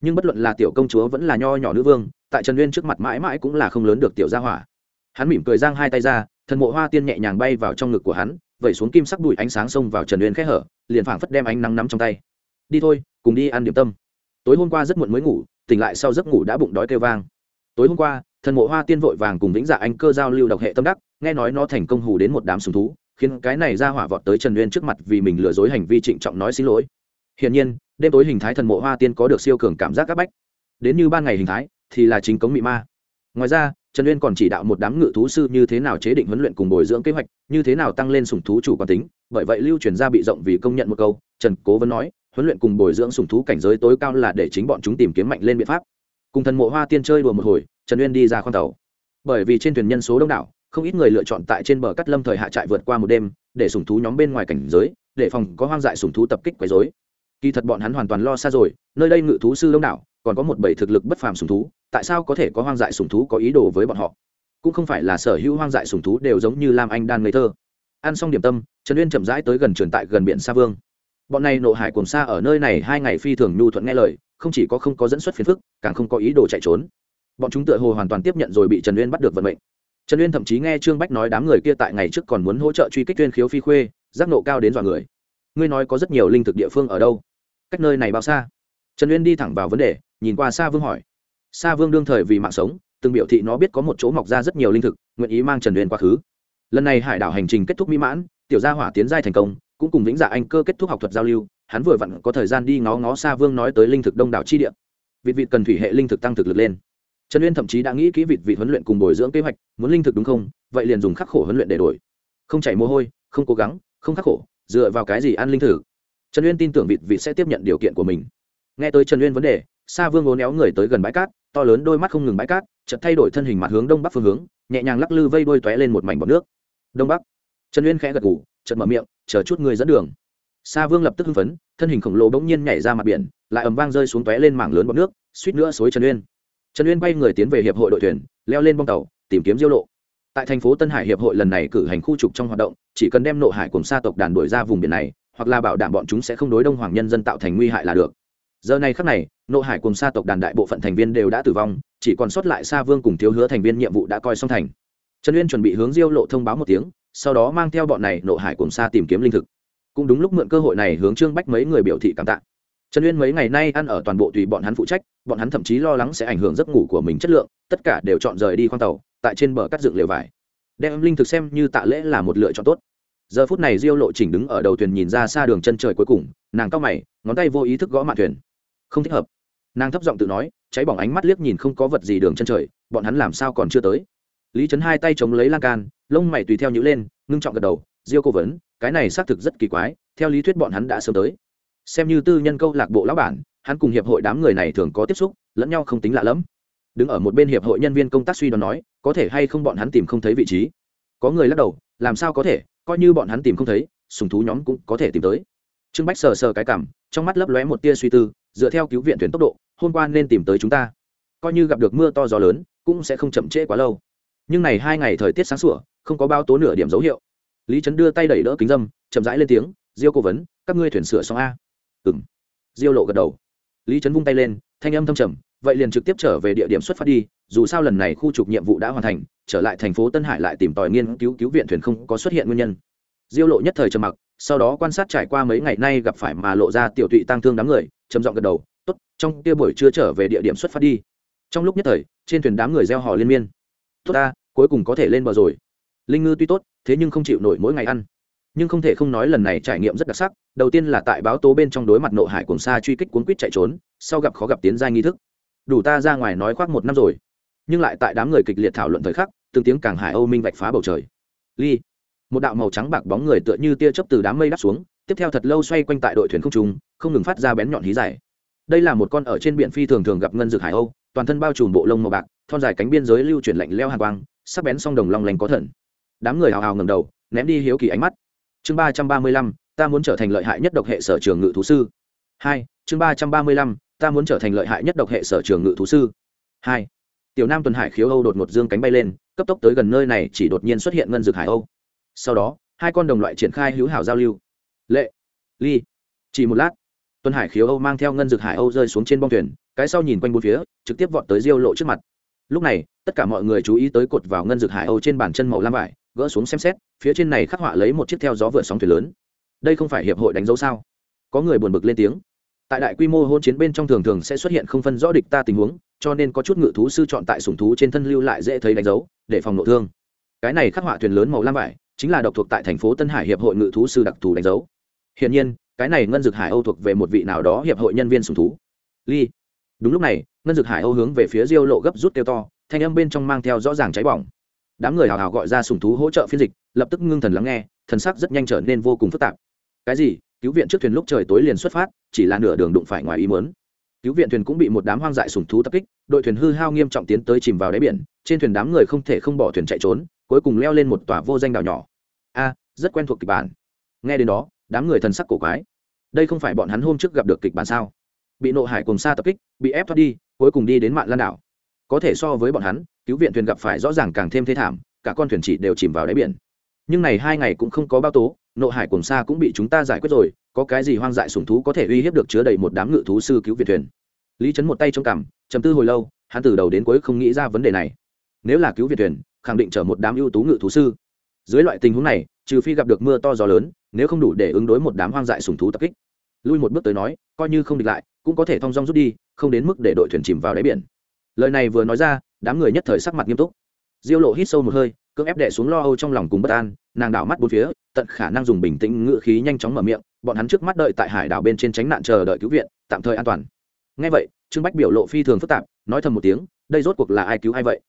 Nhưng bất luận là tiểu công chúa vẫn là nho nhỏ nữ vương, tại trần uyên trước mặt mãi mãi cũng là không lớn được tiểu gia hỏa. Hắn mỉm cười giang hai tay ra, thần mộ hoa tiên nhẹ nhàng bay vào trong ngực của hắn vẩy xuống kim sắc bụi ánh sáng xông vào trần uyên khẽ hở, liền phảng phất đem ánh nắng nắm trong tay. Đi thôi, cùng đi ăn điểm tâm. Tối hôm qua rất muộn mới ngủ, tỉnh lại sau giấc ngủ đã bụng đói kêu vang. Tối hôm qua, thần mộ hoa tiên vội vàng cùng vĩnh dạ anh cơ giao lưu độc hệ tâm đắc, nghe nói nó thành công hù đến một đám sùng thú, khiến cái này ra hỏa vọt tới trần uyên trước mặt vì mình lừa dối hành vi trịnh trọng nói xin lỗi. Hiển nhiên, đêm tối hình thái thần mộ hoa tiên có được siêu cường cảm giác áp bách. Đến như ban ngày hình thái thì là chính cống mị ma. Ngoài ra trần uyên còn chỉ đạo một đám ngự thú sư như thế nào chế định huấn luyện cùng bồi dưỡng kế hoạch, như thế nào tăng lên sùng thú chủ quan tính. Bởi vậy lưu truyền ra bị rộng vì công nhận một câu, trần cố vẫn nói, huấn luyện cùng bồi dưỡng sùng thú cảnh giới tối cao là để chính bọn chúng tìm kiếm mạnh lên biện pháp. Cùng thần mộ hoa tiên chơi đùa một hồi, trần uyên đi ra khoang tàu. Bởi vì trên thuyền nhân số đông đảo, không ít người lựa chọn tại trên bờ cắt lâm thời hạ trại vượt qua một đêm, để sùng thú nhóm bên ngoài cảnh giới, để phòng có hoang dại sùng thú tập kích quấy dối kỳ thật bọn hắn hoàn toàn lo xa rồi, nơi đây ngự thú sư đông đảo, còn có một bảy thực lực bất phàm sùng thú tại sao có thể có hoang dại sùng thú có ý đồ với bọn họ? Cũng không phải là sở hữu hoang dại sùng thú đều giống như lam anh đan ngây thơ. Ăn xong điểm tâm, trần uyên chậm rãi tới gần trường tại gần biển sa vương. Bọn này nộ hải cùng xa ở nơi này hai ngày phi thường nhu thuận nghe lời, không chỉ có không có dẫn xuất phiền phức, càng không có ý đồ chạy trốn. Bọn chúng tựa hồ hoàn toàn tiếp nhận rồi bị trần uyên bắt được vận mệnh. Trần uyên thậm chí nghe trương bách nói đám người kia tại ngày trước còn muốn hỗ trợ truy kích tuyên khiếu phi khuê, giác nộ cao đến dọa người. Ngươi nói có rất nhiều linh thực địa phương ở đâu? Cách nơi này bao xa? Trần uyên đi thẳng vào vấn đề, nhìn qua sa vương hỏi sa vương đương thời vì mạng sống, từng biểu thị nó biết có một chỗ mọc ra rất nhiều linh thực, nguyện ý mang trần uyên quá khứ. Lần này hải đảo hành trình kết thúc mỹ mãn, tiểu gia hỏa tiến giai thành công, cũng cùng vĩnh dạ anh cơ kết thúc học thuật giao lưu, hắn vừa vặn có thời gian đi ngó ngó sa vương nói tới linh thực đông đảo chi địa. Vịt vịt cần thủy hệ linh thực tăng thực lực lên. Trần uyên thậm chí đã nghĩ kỹ vịt vịt huấn luyện cùng bồi dưỡng kế hoạch, muốn linh thực đúng không? Vậy liền dùng khắc khổ huấn luyện để đổi. Không chảy mồ hôi, không cố gắng, không khắc khổ, dựa vào cái gì ăn linh thực? Trần uyên tin tưởng vịt vịt sẽ tiếp nhận điều kiện của mình. Nghe tới trần uyên vấn đề, sa vương ố néo người tới gần bãi cát to lớn đôi mắt không ngừng bãi cát chợt thay đổi thân hình mặt hướng đông bắc phương hướng nhẹ nhàng lắc lư vây đôi tóe lên một mảnh bọt nước. Đông bắc. Trần uyên khẽ gật gù, chợt mở miệng chờ chút người dẫn đường. Sa vương lập tức hưng phấn thân hình khổng lồ bỗng nhiên nhảy ra mặt biển lại ầm vang rơi xuống tóe lên mảng lớn bọt nước suýt nữa xối trần uyên. Trần uyên bay người tiến về hiệp hội đội thuyền leo lên bong tàu tìm kiếm diêu lộ. Tại thành phố tân hải hiệp hội lần này cử hành khu trục trong hoạt động chỉ cần đem nộ hải cùng sa tộc đàn đổi ra vùng biển này hoặc là bảo đảm bọn chúng sẽ không đối đông hoàng nhân dân tạo thành nguy hại là được giờ này khắc này, nộ hải cùng sa tộc đàn đại bộ phận thành viên đều đã tử vong, chỉ còn sót lại sa vương cùng thiếu hứa thành viên nhiệm vụ đã coi xong thành. Trần uyên chuẩn bị hướng diêu lộ thông báo một tiếng, sau đó mang theo bọn này nộ hải cùng sa tìm kiếm linh thực. Cũng đúng lúc mượn cơ hội này hướng trương bách mấy người biểu thị cảm tạ. Trần uyên mấy ngày nay ăn ở toàn bộ tùy bọn hắn phụ trách, bọn hắn thậm chí lo lắng sẽ ảnh hưởng giấc ngủ của mình chất lượng, tất cả đều chọn rời đi khoang tàu, tại trên bờ cắt dựng lều vải. Đem linh thực xem như tạ lễ là một lựa chọn tốt. Giờ phút này diêu lộ chỉnh đứng ở đầu thuyền nhìn ra xa đường chân trời cuối cùng, nàng cao mày, ngón tay vô ý thức gõ mạn thuyền không thích hợp. Nàng thấp giọng tự nói, cháy bỏng ánh mắt liếc nhìn không có vật gì đường chân trời, bọn hắn làm sao còn chưa tới? Lý trấn hai tay chống lấy lan can, lông mày tùy theo nhữ lên, ngưng trọng gật đầu, diêu cố vấn, cái này xác thực rất kỳ quái, theo lý thuyết bọn hắn đã sớm tới. Xem như tư nhân câu lạc bộ lão bản, hắn cùng hiệp hội đám người này thường có tiếp xúc, lẫn nhau không tính lạ lẫm. Đứng ở một bên hiệp hội nhân viên công tác suy đoán nói, có thể hay không bọn hắn tìm không thấy vị trí? Có người lắc đầu, làm sao có thể, coi như bọn hắn tìm không thấy, sùng thú nhóm cũng có thể tìm tới trương bách sờ sờ cái cảm, trong mắt lấp lóe một tia suy tư, dựa theo cứu viện thuyền tốc độ, hôm qua nên tìm tới chúng ta. Coi như gặp được mưa to gió lớn, cũng sẽ không chậm trễ quá lâu. Nhưng này hai ngày thời tiết sáng sủa, không có bao tố nửa điểm dấu hiệu. Lý trấn đưa tay đẩy đỡ kính dâm, chậm rãi lên tiếng, diêu cố vấn, các ngươi thuyền sửa xong a? Ừng diêu lộ gật đầu. Lý trấn vung tay lên, thanh âm thâm trầm, vậy liền trực tiếp trở về địa điểm xuất phát đi, dù sao lần này khu trục nhiệm vụ đã hoàn thành, trở lại thành phố tân hải lại tìm tòi nghiên cứu cứu viện thuyền không có xuất hiện nguyên nhân. Diêu lộ nhất thời trầm mặc sau đó quan sát trải qua mấy ngày nay gặp phải mà lộ ra tiểu tụy tăng thương đám người, trầm giọng gật đầu, tốt, trong kia buổi trưa trở về địa điểm xuất phát đi. Trong lúc nhất thời, trên thuyền đám người gieo họ liên miên. Tốt ta, cuối cùng có thể lên bờ rồi. Linh ngư tuy tốt, thế nhưng không chịu nổi mỗi ngày ăn. Nhưng không thể không nói lần này trải nghiệm rất đặc sắc, đầu tiên là tại báo tố bên trong đối mặt nộ hải cùng xa truy kích cuốn quýt chạy trốn, sau gặp khó gặp tiến giai nghi thức. Đủ ta ra ngoài nói khoác một năm rồi. Nhưng lại tại đám người kịch liệt thảo luận thời khắc, từng tiếng càng hải âu minh vạch phá bầu trời. Ly một đạo màu trắng bạc bóng người tựa như tia chớp từ đám mây đắp xuống, tiếp theo thật lâu xoay quanh tại đội thuyền không trung, không ngừng phát ra bén nhọn hí dài. Đây là một con ở trên biển phi thường thường gặp ngân dược hải âu, toàn thân bao trùm bộ lông màu bạc, thon dài cánh biên giới lưu chuyển lạnh leo hàng quang, sắc bén song đồng long lành có thần. Đám người hào hào ngầm đầu, ném đi hiếu kỳ ánh mắt. Chương ba trăm ba mươi lăm, ta muốn trở thành lợi hại nhất độc hệ sở trường ngự thú sư. Hai, chương ba trăm ba mươi lăm, ta muốn trở thành lợi hại nhất độc hệ sở trường ngự thú sư. Hai, tiểu nam tuần hải khiếu âu đột ngột dương cánh bay lên, cấp tốc tới gần nơi này chỉ đột nhiên xuất hiện ngân dược hải âu sau đó, hai con đồng loại triển khai hữu hảo giao lưu. Lệ, ly, chỉ một lát, Tuân hải khiếu âu mang theo ngân dược hải âu rơi xuống trên bong thuyền, cái sau nhìn quanh bốn phía, trực tiếp vọt tới diêu lộ trước mặt. Lúc này, tất cả mọi người chú ý tới cột vào ngân dược hải âu trên bàn chân màu lam vải, gỡ xuống xem xét, phía trên này khắc họa lấy một chiếc theo gió vượt sóng thuyền lớn. Đây không phải hiệp hội đánh dấu sao? Có người buồn bực lên tiếng. Tại đại quy mô hôn chiến bên trong thường thường sẽ xuất hiện không phân rõ địch ta tình huống, cho nên có chút ngự thú sư chọn tại sùng thú trên thân lưu lại dễ thấy đánh dấu, để phòng nội thương. Cái này khắc họa thuyền lớn màu lam vải chính là độc thuộc tại thành phố tân hải hiệp hội ngự thú sư đặc thù đánh dấu. Hiện nhiên, cái này ngân dược hải âu thuộc về một vị nào đó hiệp hội nhân viên sủng thú. Ly. Đúng lúc này, ngân dược hải âu hướng về phía diêu lộ gấp rút kêu to, thanh âm bên trong mang theo rõ ràng cháy bỏng. Đám người hào hào gọi ra sủng thú hỗ trợ phiên dịch, lập tức ngưng thần lắng nghe, thần sắc rất nhanh trở nên vô cùng phức tạp. Cái gì? Cứu viện trước thuyền lúc trời tối liền xuất phát, chỉ là nửa đường đụng phải ngoài ý muốn. Cứu viện thuyền cũng bị một đám hoang dại sủng thú tập kích, đội thuyền hư hao nghiêm trọng tiến tới chìm vào đáy biển, trên thuyền đám người không thể không bỏ thuyền chạy trốn cuối cùng leo lên một tòa vô danh đảo nhỏ. A, rất quen thuộc kịch bản. Nghe đến đó, đám người thần sắc cổ quái. Đây không phải bọn hắn hôm trước gặp được kịch bản sao? Bị nộ hải cùng xa tập kích, bị ép thoát đi, cuối cùng đi đến mạng lan đảo. Có thể so với bọn hắn, cứu viện thuyền gặp phải rõ ràng càng thêm thế thảm, cả con thuyền chỉ đều chìm vào đáy biển. Nhưng này hai ngày cũng không có bao tố, nộ hải cùng xa cũng bị chúng ta giải quyết rồi, có cái gì hoang dại sủng thú có thể uy hiếp được chứa đầy một đám ngự thú sư cứu viện thuyền? Lý trấn một tay trong cằm chầm tư hồi lâu, hắn từ đầu đến cuối không nghĩ ra vấn đề này. Nếu là cứu viện thuyền khẳng định chở một đám ưu tú ngự thú sư. Dưới loại tình huống này, trừ phi gặp được mưa to gió lớn, nếu không đủ để ứng đối một đám hoang dại sủng thú tập kích. Lui một bước tới nói, coi như không địch lại, cũng có thể thong dong rút đi, không đến mức để đội thuyền chìm vào đáy biển. Lời này vừa nói ra, đám người nhất thời sắc mặt nghiêm túc. Diêu lộ hít sâu một hơi, cưỡng ép đè xuống lo âu trong lòng cùng bất an, nàng đảo mắt bốn phía, tận khả năng dùng bình tĩnh ngự khí nhanh chóng mở miệng, bọn hắn trước mắt đợi tại hải đảo bên trên tránh nạn chờ đợi cứu viện, tạm thời an toàn. Ngay vậy, trương bách biểu lộ phi thường phức tạp, nói thầm một tiếng, đây rốt cuộc là ai cứu ai vậy?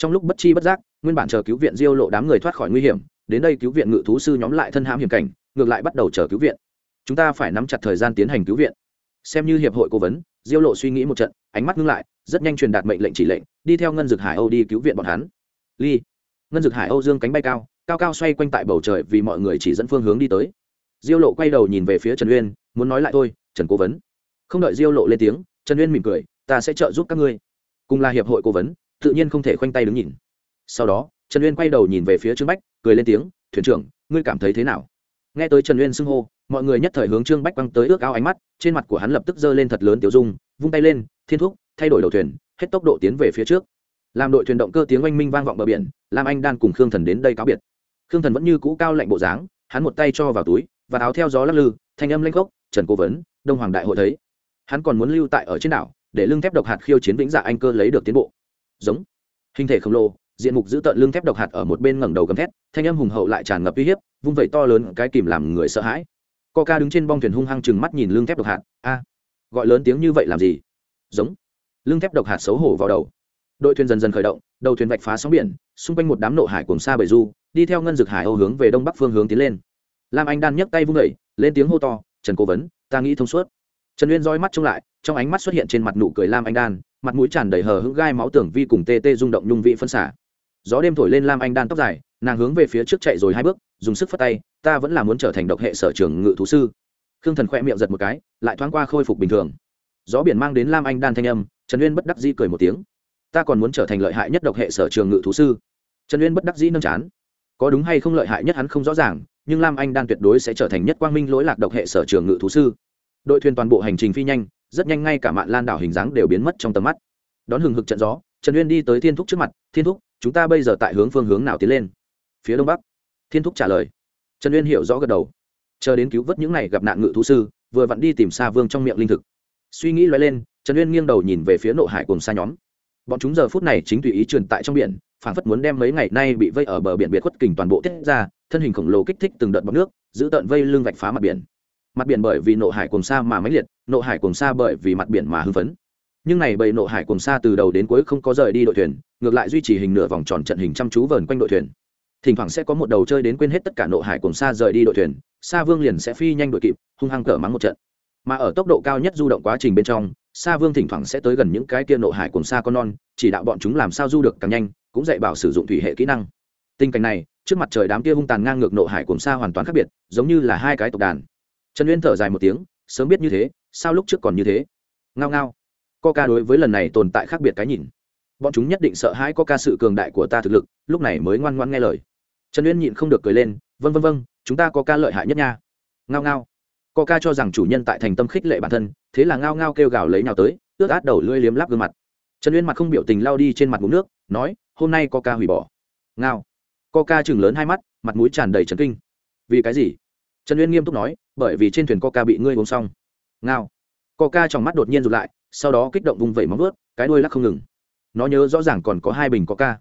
Trong lúc bất chi bất giác, nguyên bản chờ cứu viện diêu lộ đám người thoát khỏi nguy hiểm, đến đây cứu viện ngự thú sư nhóm lại thân hãm hiểm cảnh, ngược lại bắt đầu chờ cứu viện. Chúng ta phải nắm chặt thời gian tiến hành cứu viện. Xem như hiệp hội cố vấn, diêu lộ suy nghĩ một trận, ánh mắt ngưng lại, rất nhanh truyền đạt mệnh lệnh chỉ lệnh, đi theo ngân dực hải âu đi cứu viện bọn hắn. Ly, ngân dực hải âu dương cánh bay cao cao cao xoay quanh tại bầu trời vì mọi người chỉ dẫn phương hướng đi tới. Diêu lộ quay đầu nhìn về phía trần uyên, muốn nói lại thôi, trần cố vấn. Không đợi diêu lộ lên tiếng, trần uyên mỉm cười, ta sẽ trợ giúp các ngươi. Cùng là hiệp hội cố vấn tự nhiên không thể khoanh tay đứng nhìn. Sau đó, trần uyên quay đầu nhìn về phía trương bách, cười lên tiếng, thuyền trưởng, ngươi cảm thấy thế nào? Nghe tới trần uyên xưng hô, mọi người nhất thời hướng trương bách băng tới ước ao ánh mắt, trên mặt của hắn lập tức giơ lên thật lớn tiểu dung, vung tay lên, thiên thúc, thay đổi đầu thuyền, hết tốc độ tiến về phía trước. Làm đội thuyền động cơ tiếng oanh minh vang vọng bờ biển, lam anh đan cùng khương thần đến đây cáo biệt. Khương thần vẫn như cũ cao lạnh bộ dáng, hắn một tay cho vào túi, và áo theo gió lắc lư, thanh âm lanh gốc trần cố vấn, đông hoàng đại hội thấy. Hắn còn muốn lưu tại ở trên đảo, để lưng thép độc hạt khiêu chiến vĩnh dạ anh cơ lấy được tiến bộ giống. Hình thể khổng lồ, diện mục giữ tợn lưng thép độc hạt ở một bên ngẩng đầu gầm thét, thanh âm hùng hậu lại tràn ngập uy hiếp, vung vẩy to lớn cái kìm làm người sợ hãi. Co ca đứng trên bong thuyền hung hăng chừng mắt nhìn lưng thép độc hạt. A, gọi lớn tiếng như vậy làm gì? Giống. Lưng thép độc hạt xấu hổ vào đầu. Đội thuyền dần dần khởi động, đầu thuyền vạch phá sóng biển, xung quanh một đám nộ hải cùng xa bầy du, đi theo ngân dực hải âu hướng về đông bắc phương hướng tiến lên. Lam anh đan nhấc tay vung vẩy lên tiếng hô to, trần cố vấn, ta nghĩ thông suốt. Trần uyên roi mắt trông lại, trong ánh mắt xuất hiện trên mặt nụ cười lam anh đan mặt mũi tràn đầy hờ hững gai máu tưởng vi cùng tê tê rung động nhung vị phân xả. Gió đêm thổi lên lam anh đan tóc dài, nàng hướng về phía trước chạy rồi hai bước, dùng sức phất tay, ta vẫn là muốn trở thành độc hệ sở trường ngự thú sư. Khương thần khoe miệng giật một cái, lại thoáng qua khôi phục bình thường. Gió biển mang đến lam anh đan thanh âm, trần uyên bất đắc dĩ cười một tiếng. Ta còn muốn trở thành lợi hại nhất độc hệ sở trường ngự thú sư. Trần uyên bất đắc dĩ nâng chán. Có đúng hay không lợi hại nhất hắn không rõ ràng, nhưng lam anh đan tuyệt đối sẽ trở thành nhất quang minh lỗi lạc độc hệ sở trường ngự thú sư. Đội thuyền toàn bộ hành trình phi nhanh rất nhanh ngay cả mạn lan đảo hình dáng đều biến mất trong tầm mắt. Đón hừng hực trận gió, trần uyên đi tới thiên thúc trước mặt, thiên thúc, chúng ta bây giờ tại hướng phương hướng nào tiến lên? Phía đông bắc. Thiên thúc trả lời. Trần uyên hiểu rõ gật đầu. Chờ đến cứu vớt những này gặp nạn ngự thú sư, vừa vặn đi tìm xa vương trong miệng linh thực. Suy nghĩ loay lên, trần uyên nghiêng đầu nhìn về phía nộ hải cùng xa nhóm. Bọn chúng giờ phút này chính tùy ý truyền tại trong biển phản phất muốn đem mấy ngày nay bị vây ở bờ biển biệt khuất kình toàn bộ tiết ra, thân hình khổng lồ kích thích từng đợt bọc nước, giữ tợn vây lưng vạch phá mặt biển mặt biển bởi vì nộ hải cùng xa mà máy liệt, nộ hải cùng xa bởi vì mặt biển mà hưng phấn. Nhưng này bầy nộ hải cùng xa từ đầu đến cuối không có rời đi đội thuyền, ngược lại duy trì hình nửa vòng tròn trận hình chăm chú vờn quanh đội thuyền. Thỉnh thoảng sẽ có một đầu chơi đến quên hết tất cả nộ hải cùng xa rời đi đội thuyền xa vương liền sẽ phi nhanh đội kịp, hung hăng cỡ mắng một trận. Mà ở tốc độ cao nhất du động quá trình bên trong xa vương thỉnh thoảng sẽ tới gần những cái kia nộ hải cùng xa con non, chỉ đạo bọn chúng làm sao du được càng nhanh, cũng dạy bảo sử dụng thủy hệ kỹ năng. Tình cảnh này, trước mặt trời đám kia hung tàn ngang ngược nộ hải cùng xa hoàn toàn khác biệt, giống như là hai cái tộc đàn trần uyên thở dài một tiếng, sớm biết như thế, sao lúc trước còn như thế? Ngao ngao. Coca đối với lần này tồn tại khác biệt cái nhìn. Bọn chúng nhất định sợ hãi có ca sự cường đại của ta thực lực, lúc này mới ngoan ngoan nghe lời. Trần uyên nhịn không được cười lên vân vân vân chúng ta có ca lợi hại nhất nha. Ngao ngao. Có ca cho rằng chủ nhân tại thành tâm khích lệ bản thân, thế là ngao ngao kêu gào lấy nào tới, ướt át đầu lưỡi liếm láp gương mặt. Trần uyên mặt không biểu tình lao đi trên mặt ngụm nước, nói, hôm nay có ca hủy bỏ. Ngao. Có ca chừng lớn hai mắt, mặt mũi tràn đầy trần kinh. Vì cái gì? Trần uyên nghiêm túc nói bởi vì trên thuyền coca bị ngươi uống xong. Ngao. Coca trong mắt đột nhiên rụt lại, sau đó kích động vùng vẩy móng vớt cái đuôi lắc không ngừng. Nó nhớ rõ ràng còn có hai bình coca.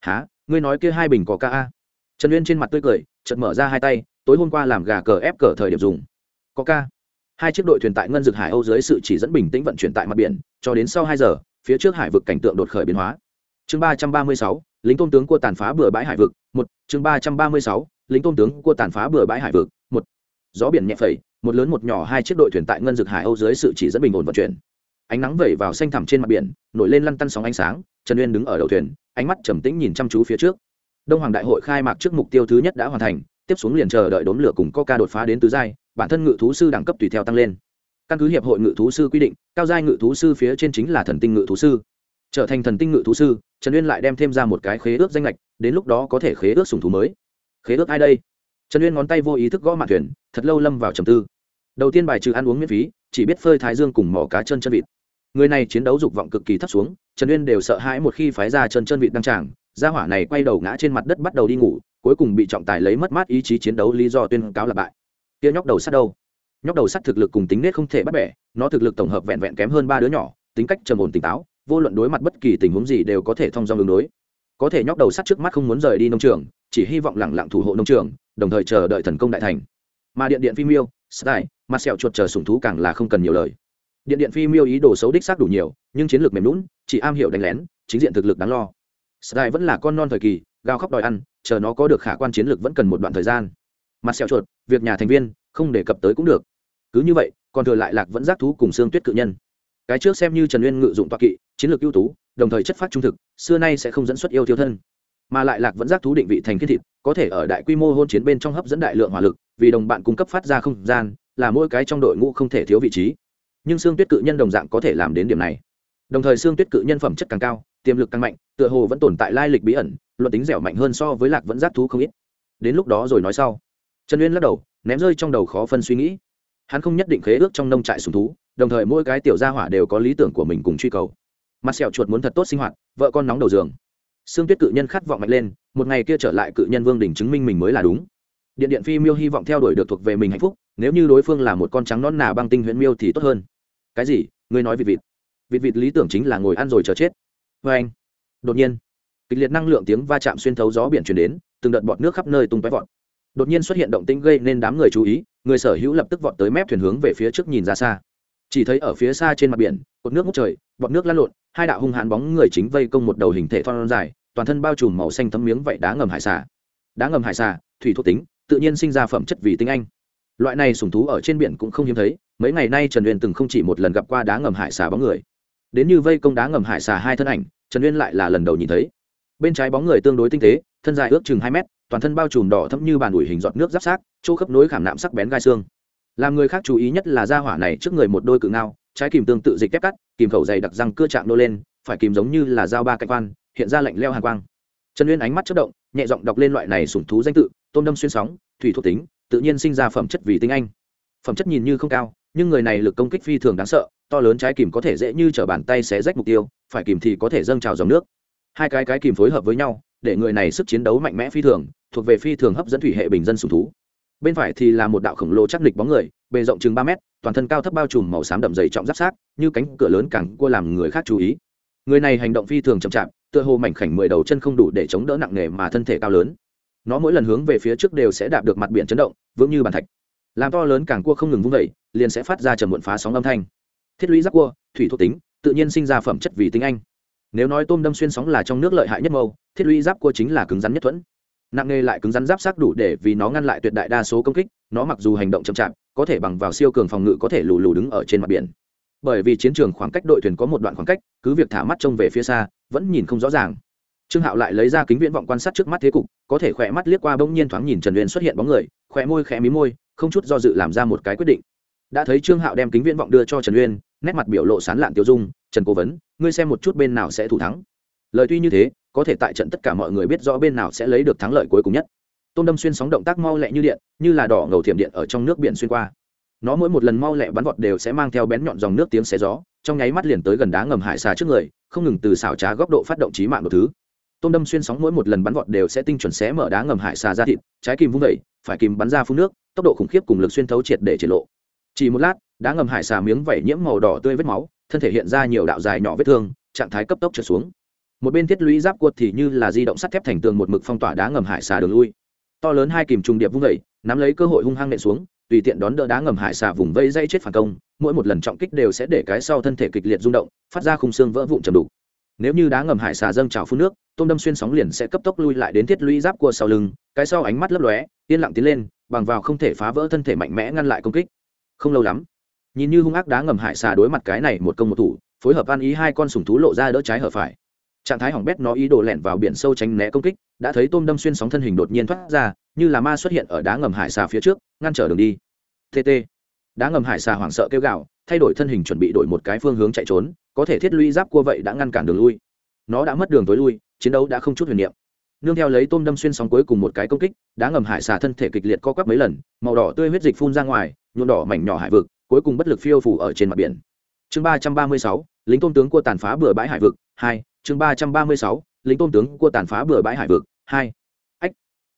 Há ngươi nói kia hai bình coca a? Trần uyên trên mặt tươi cười, chợt mở ra hai tay, tối hôm qua làm gà cờ ép cờ thời điểm dùng. Coca. Hai chiếc đội thuyền tại ngân dực hải âu dưới sự chỉ dẫn bình tĩnh vận chuyển tại mặt biển, cho đến sau hai giờ, phía trước hải vực cảnh tượng đột khởi biến hóa. Chương ba trăm ba mươi sáu, lính tôn tướng cua tàn phá bừa bãi hải vực, một. Chương ba trăm ba mươi sáu, lính tôn tướng cua tàn phá bừa bãi hải vực, một gió biển nhẹ phẩy, một lớn một nhỏ hai chiếc đội thuyền tại ngân dực hải âu dưới sự chỉ dẫn bình ổn vận chuyển. Ánh nắng vẩy vào xanh thẳm trên mặt biển, nổi lên lăn tăn sóng ánh sáng, trần uyên đứng ở đầu thuyền, ánh mắt trầm tĩnh nhìn chăm chú phía trước. Đông hoàng đại hội khai mạc trước mục tiêu thứ nhất đã hoàn thành, tiếp xuống liền chờ đợi đốn lửa cùng coca đột phá đến tứ giai, bản thân ngự thú sư đẳng cấp tùy theo tăng lên. Căn cứ hiệp hội ngự thú sư quy định, cao giai ngự thú sư phía trên chính là thần tinh ngự thú sư. Trở thành thần tinh ngự thú sư, trần uyên lại đem thêm ra một cái khế ước danh lệch, đến lúc đó có thể khế ước sùng thú mới. Khế ước ai đây? Trần uyên ngón tay vô ý thức gõ mặt thuyền, thật lâu lâm vào trầm tư. đầu tiên bài trừ ăn uống miễn phí, chỉ biết phơi thái dương cùng mỏ cá chân chân vịt. người này chiến đấu dục vọng cực kỳ thấp xuống, trần uyên đều sợ hãi một khi phái ra chân chân vịt đăng tràng. gia hỏa này quay đầu ngã trên mặt đất bắt đầu đi ngủ, cuối cùng bị trọng tài lấy mất mát ý chí chiến đấu lý do tuyên cáo là bại. kia nhóc đầu sắt đâu? nhóc đầu sắt thực lực cùng tính nết không thể bắt bẻ, nó thực lực tổng hợp vẹn vẹn kém hơn ba đứa nhỏ, tính cách trầm ổn tỉnh táo, vô luận đối mặt bất kỳ tình huống gì đều có thể thông do đường đối. có thể nhóc đầu sắt trước mắt không muốn rời đi nông trường chỉ hy vọng lẳng lặng thủ hộ nông trường, đồng thời chờ đợi thần công đại thành. Mà điện điện phim yêu style mặt sẹo chuột chờ sủng thú càng là không cần nhiều lời. Điện điện phi miêu ý đồ xấu đích xác đủ nhiều, nhưng chiến lược mềm lún chỉ am hiểu đánh lén, chính diện thực lực đáng lo. Style vẫn là con non thời kỳ, gào khóc đòi ăn, chờ nó có được khả quan chiến lược vẫn cần một đoạn thời gian. Mặt sẹo chuột, việc nhà thành viên, không đề cập tới cũng được. Cứ như vậy, còn thừa lại lạc vẫn giác thú cùng xương tuyết cự nhân. Cái trước xem như trần uyên ngự dụng toa kỵ, chiến lược ưu tú, đồng thời chất phát trung thực, xưa nay sẽ không dẫn xuất yêu thiếu thân mà lại lạc vẫn giác thú định vị thành khiết thịt, có thể ở đại quy mô hôn chiến bên trong hấp dẫn đại lượng hỏa lực, vì đồng bạn cung cấp phát ra không gian, là mỗi cái trong đội ngũ không thể thiếu vị trí. Nhưng xương tuyết cự nhân đồng dạng có thể làm đến điểm này. Đồng thời xương tuyết cự nhân phẩm chất càng cao, tiềm lực càng mạnh, tựa hồ vẫn tồn tại lai lịch bí ẩn, luận tính dẻo mạnh hơn so với lạc vẫn giác thú không ít. Đến lúc đó rồi nói sau. Trần uyên lắc đầu, ném rơi trong đầu khó phân suy nghĩ. Hắn không nhất định khế ước trong nông trại sùng thú, đồng thời mỗi cái tiểu gia hỏa đều có lý tưởng của mình cùng truy cầu. Mặt sẹo chuột muốn thật tốt sinh hoạt, vợ con nóng đầu giường sương tuyết cự nhân khát vọng mạnh lên, một ngày kia trở lại cự nhân vương đỉnh chứng minh mình mới là đúng. Điện điện phi miêu hy vọng theo đuổi được thuộc về mình hạnh phúc, nếu như đối phương là một con trắng non nà băng tinh huyễn miêu thì tốt hơn. Cái gì? Ngươi nói vịt vịt. Vịt vịt lý tưởng chính là ngồi ăn rồi chờ chết. Vê anh, đột nhiên, kịch liệt năng lượng tiếng va chạm xuyên thấu gió biển truyền đến, từng đợt bọt nước khắp nơi tung tóe vọt. Đột nhiên xuất hiện động tĩnh gây nên đám người chú ý, người sở hữu lập tức vọt tới mép thuyền hướng về phía trước nhìn ra xa chỉ thấy ở phía xa trên mặt biển, cột nước ngút trời, bọt nước lăn lộn, hai đạo hung hãn bóng người chính vây công một đầu hình thể thon dài, toàn thân bao trùm màu xanh thấm miếng vậy đá ngầm hải xà. Đá ngầm hải xà, thủy thuộc tính, tự nhiên sinh ra phẩm chất vì tinh anh. Loại này sùng thú ở trên biển cũng không hiếm thấy, mấy ngày nay trần uyên từng không chỉ một lần gặp qua đá ngầm hải xà bóng người. Đến như vây công đá ngầm hải xà hai thân ảnh, trần uyên lại là lần đầu nhìn thấy. Bên trái bóng người tương đối tinh tế, thân dài ước chừng hai mét, toàn thân bao trùm đỏ thẫm như bàn ủi hình giọt nước giáp sát chỗ khớp nối khảm nạm sắc bén gai xương làm người khác chú ý nhất là ra hỏa này trước người một đôi cự ngao, trái kìm tương tự dịch kép cắt, kìm khẩu dày đặc răng cưa chạm nô lên, phải kìm giống như là dao ba cạnh quan, hiện ra lạnh leo hàn quang. Trần uyên ánh mắt chất động, nhẹ giọng đọc lên loại này sủng thú danh tự, tôm đâm xuyên sóng, thủy thuộc tính, tự nhiên sinh ra phẩm chất vì tinh anh. Phẩm chất nhìn như không cao, nhưng người này lực công kích phi thường đáng sợ, to lớn trái kìm có thể dễ như t bàn tay xé rách mục tiêu, phải kìm thì có thể dâng trào dòng nước. Hai cái cái kìm phối hợp với nhau, để người này sức chiến đấu mạnh mẽ phi thường, thuộc về phi thường hấp dẫn thủy hệ bình dân sùng thú bên phải thì là một đạo khổng lồ chắc nịch bóng người, bề rộng chừng ba mét, toàn thân cao thấp bao trùm màu xám đậm dày trọng giáp sát, như cánh cửa lớn càng cua làm người khác chú ý. Người này hành động phi thường chậm chạp, tựa hồ mảnh khảnh mười đầu chân không đủ để chống đỡ nặng nề mà thân thể cao lớn. Nó mỗi lần hướng về phía trước đều sẽ đạp được mặt biển chấn động, vững như bàn thạch. Làm to lớn càng cua không ngừng vung vẩy liền sẽ phát ra trầm muộn phá sóng âm thanh. Thiết lũy giáp cua, thủy thuộc tính, tự nhiên sinh ra phẩm chất vì tính anh. Nếu nói tôm đâm xuyên sóng là trong nước lợi hại nhất mâu, thiết lũy giáp cua chính là cứng rắn nhất thuẫn nặng nề lại cứng rắn giáp sắc đủ để vì nó ngăn lại tuyệt đại đa số công kích, nó mặc dù hành động chậm chạp, có thể bằng vào siêu cường phòng ngự có thể lù lù đứng ở trên mặt biển. Bởi vì chiến trường khoảng cách đội thuyền có một đoạn khoảng cách, cứ việc thả mắt trông về phía xa, vẫn nhìn không rõ ràng. Trương hạo lại lấy ra kính viễn vọng quan sát trước mắt thế cục, có thể khỏe mắt liếc qua bỗng nhiên thoáng nhìn trần uyên xuất hiện bóng người, khỏe môi khẽ mí môi, không chút do dự làm ra một cái quyết định. Đã thấy trương hạo đem kính viễn vọng đưa cho trần uyên, nét mặt biểu lộ sán lạn tiêu dung, trần cố vấn, ngươi xem một chút bên nào sẽ thủ thắng. Lời tuy như thế có thể tại trận tất cả mọi người biết rõ bên nào sẽ lấy được thắng lợi cuối cùng nhất. Tôn đâm xuyên sóng động tác mau lẹ như điện, như là đỏ ngầu thiểm điện ở trong nước biển xuyên qua. Nó mỗi một lần mau lẹ bắn vọt đều sẽ mang theo bén nhọn dòng nước tiếng xé gió, trong nháy mắt liền tới gần đá ngầm hải xà trước người, không ngừng từ xảo trá góc độ phát động trí mạng một thứ. Tôn đâm xuyên sóng mỗi một lần bắn vọt đều sẽ tinh chuẩn xé mở đá ngầm hải xà ra thịt, trái kìm vung vẩy, phải kìm bắn ra phun nước, tốc độ khủng khiếp cùng lực xuyên thấu triệt để triệt lộ. Chỉ một lát, đá ngầm hải xà miếng vẩy nhiễm màu đỏ tươi vết máu, thân thể hiện ra nhiều đạo dài nhỏ vết thương, trạng thái cấp tốc trở xuống một bên thiết lũy giáp cuột thì như là di động sắt thép thành tường một mực phong tỏa đá ngầm hải xà đường lui. To lớn hai kìm trùng điệp vung vẩy, nắm lấy cơ hội hung hăng nện xuống, tùy tiện đón đỡ đá ngầm hải xà vùng vây dây chết phản công, mỗi một lần trọng kích đều sẽ để cái sau thân thể kịch liệt rung động, phát ra khung xương vỡ vụn chầm đục. Nếu như đá ngầm hải xà dâng trào phun nước, tôm đâm xuyên sóng liền sẽ cấp tốc lui lại đến thiết lũy giáp cua sau lưng, cái sau ánh mắt lấp lóe, yên lặng tiến lên, bằng vào không thể phá vỡ thân thể mạnh mẽ ngăn lại công kích. Không lâu lắm, nhìn như hung ác đá ngầm hải xà đối mặt cái này một công một thủ, phối hợp ăn ý hai con sùng thú lộ ra đỡ trái hở phải trạng thái hỏng bét nó ý đồ lẻn vào biển sâu tránh né công kích, đã thấy tôm đâm xuyên sóng thân hình đột nhiên thoát ra, như là ma xuất hiện ở đá ngầm hải xà phía trước, ngăn trở đường đi. Tt đá ngầm hải xà hoảng sợ kêu gạo thay đổi thân hình chuẩn bị đổi một cái phương hướng chạy trốn, có thể thiết lũy giáp cua vậy đã ngăn cản đường lui. Nó đã mất đường tối lui, chiến đấu đã không chút huyền niệm. Nương theo lấy tôm đâm xuyên sóng cuối cùng một cái công kích, đá ngầm hải xà thân thể kịch liệt co quắp mấy lần, màu đỏ tươi huyết dịch phun ra ngoài, nhuộm đỏ mảnh nhỏ hải vực, cuối cùng bất lực phiêu phủ ở trên mặt biển chương ba trăm ba mươi sáu, lính tôn tướng cua tàn phá bừa bãi hải vực, hai. Chương ba trăm ba mươi sáu, lính tôn tướng cua tàn phá bừa bãi hải vực, hai. Ách,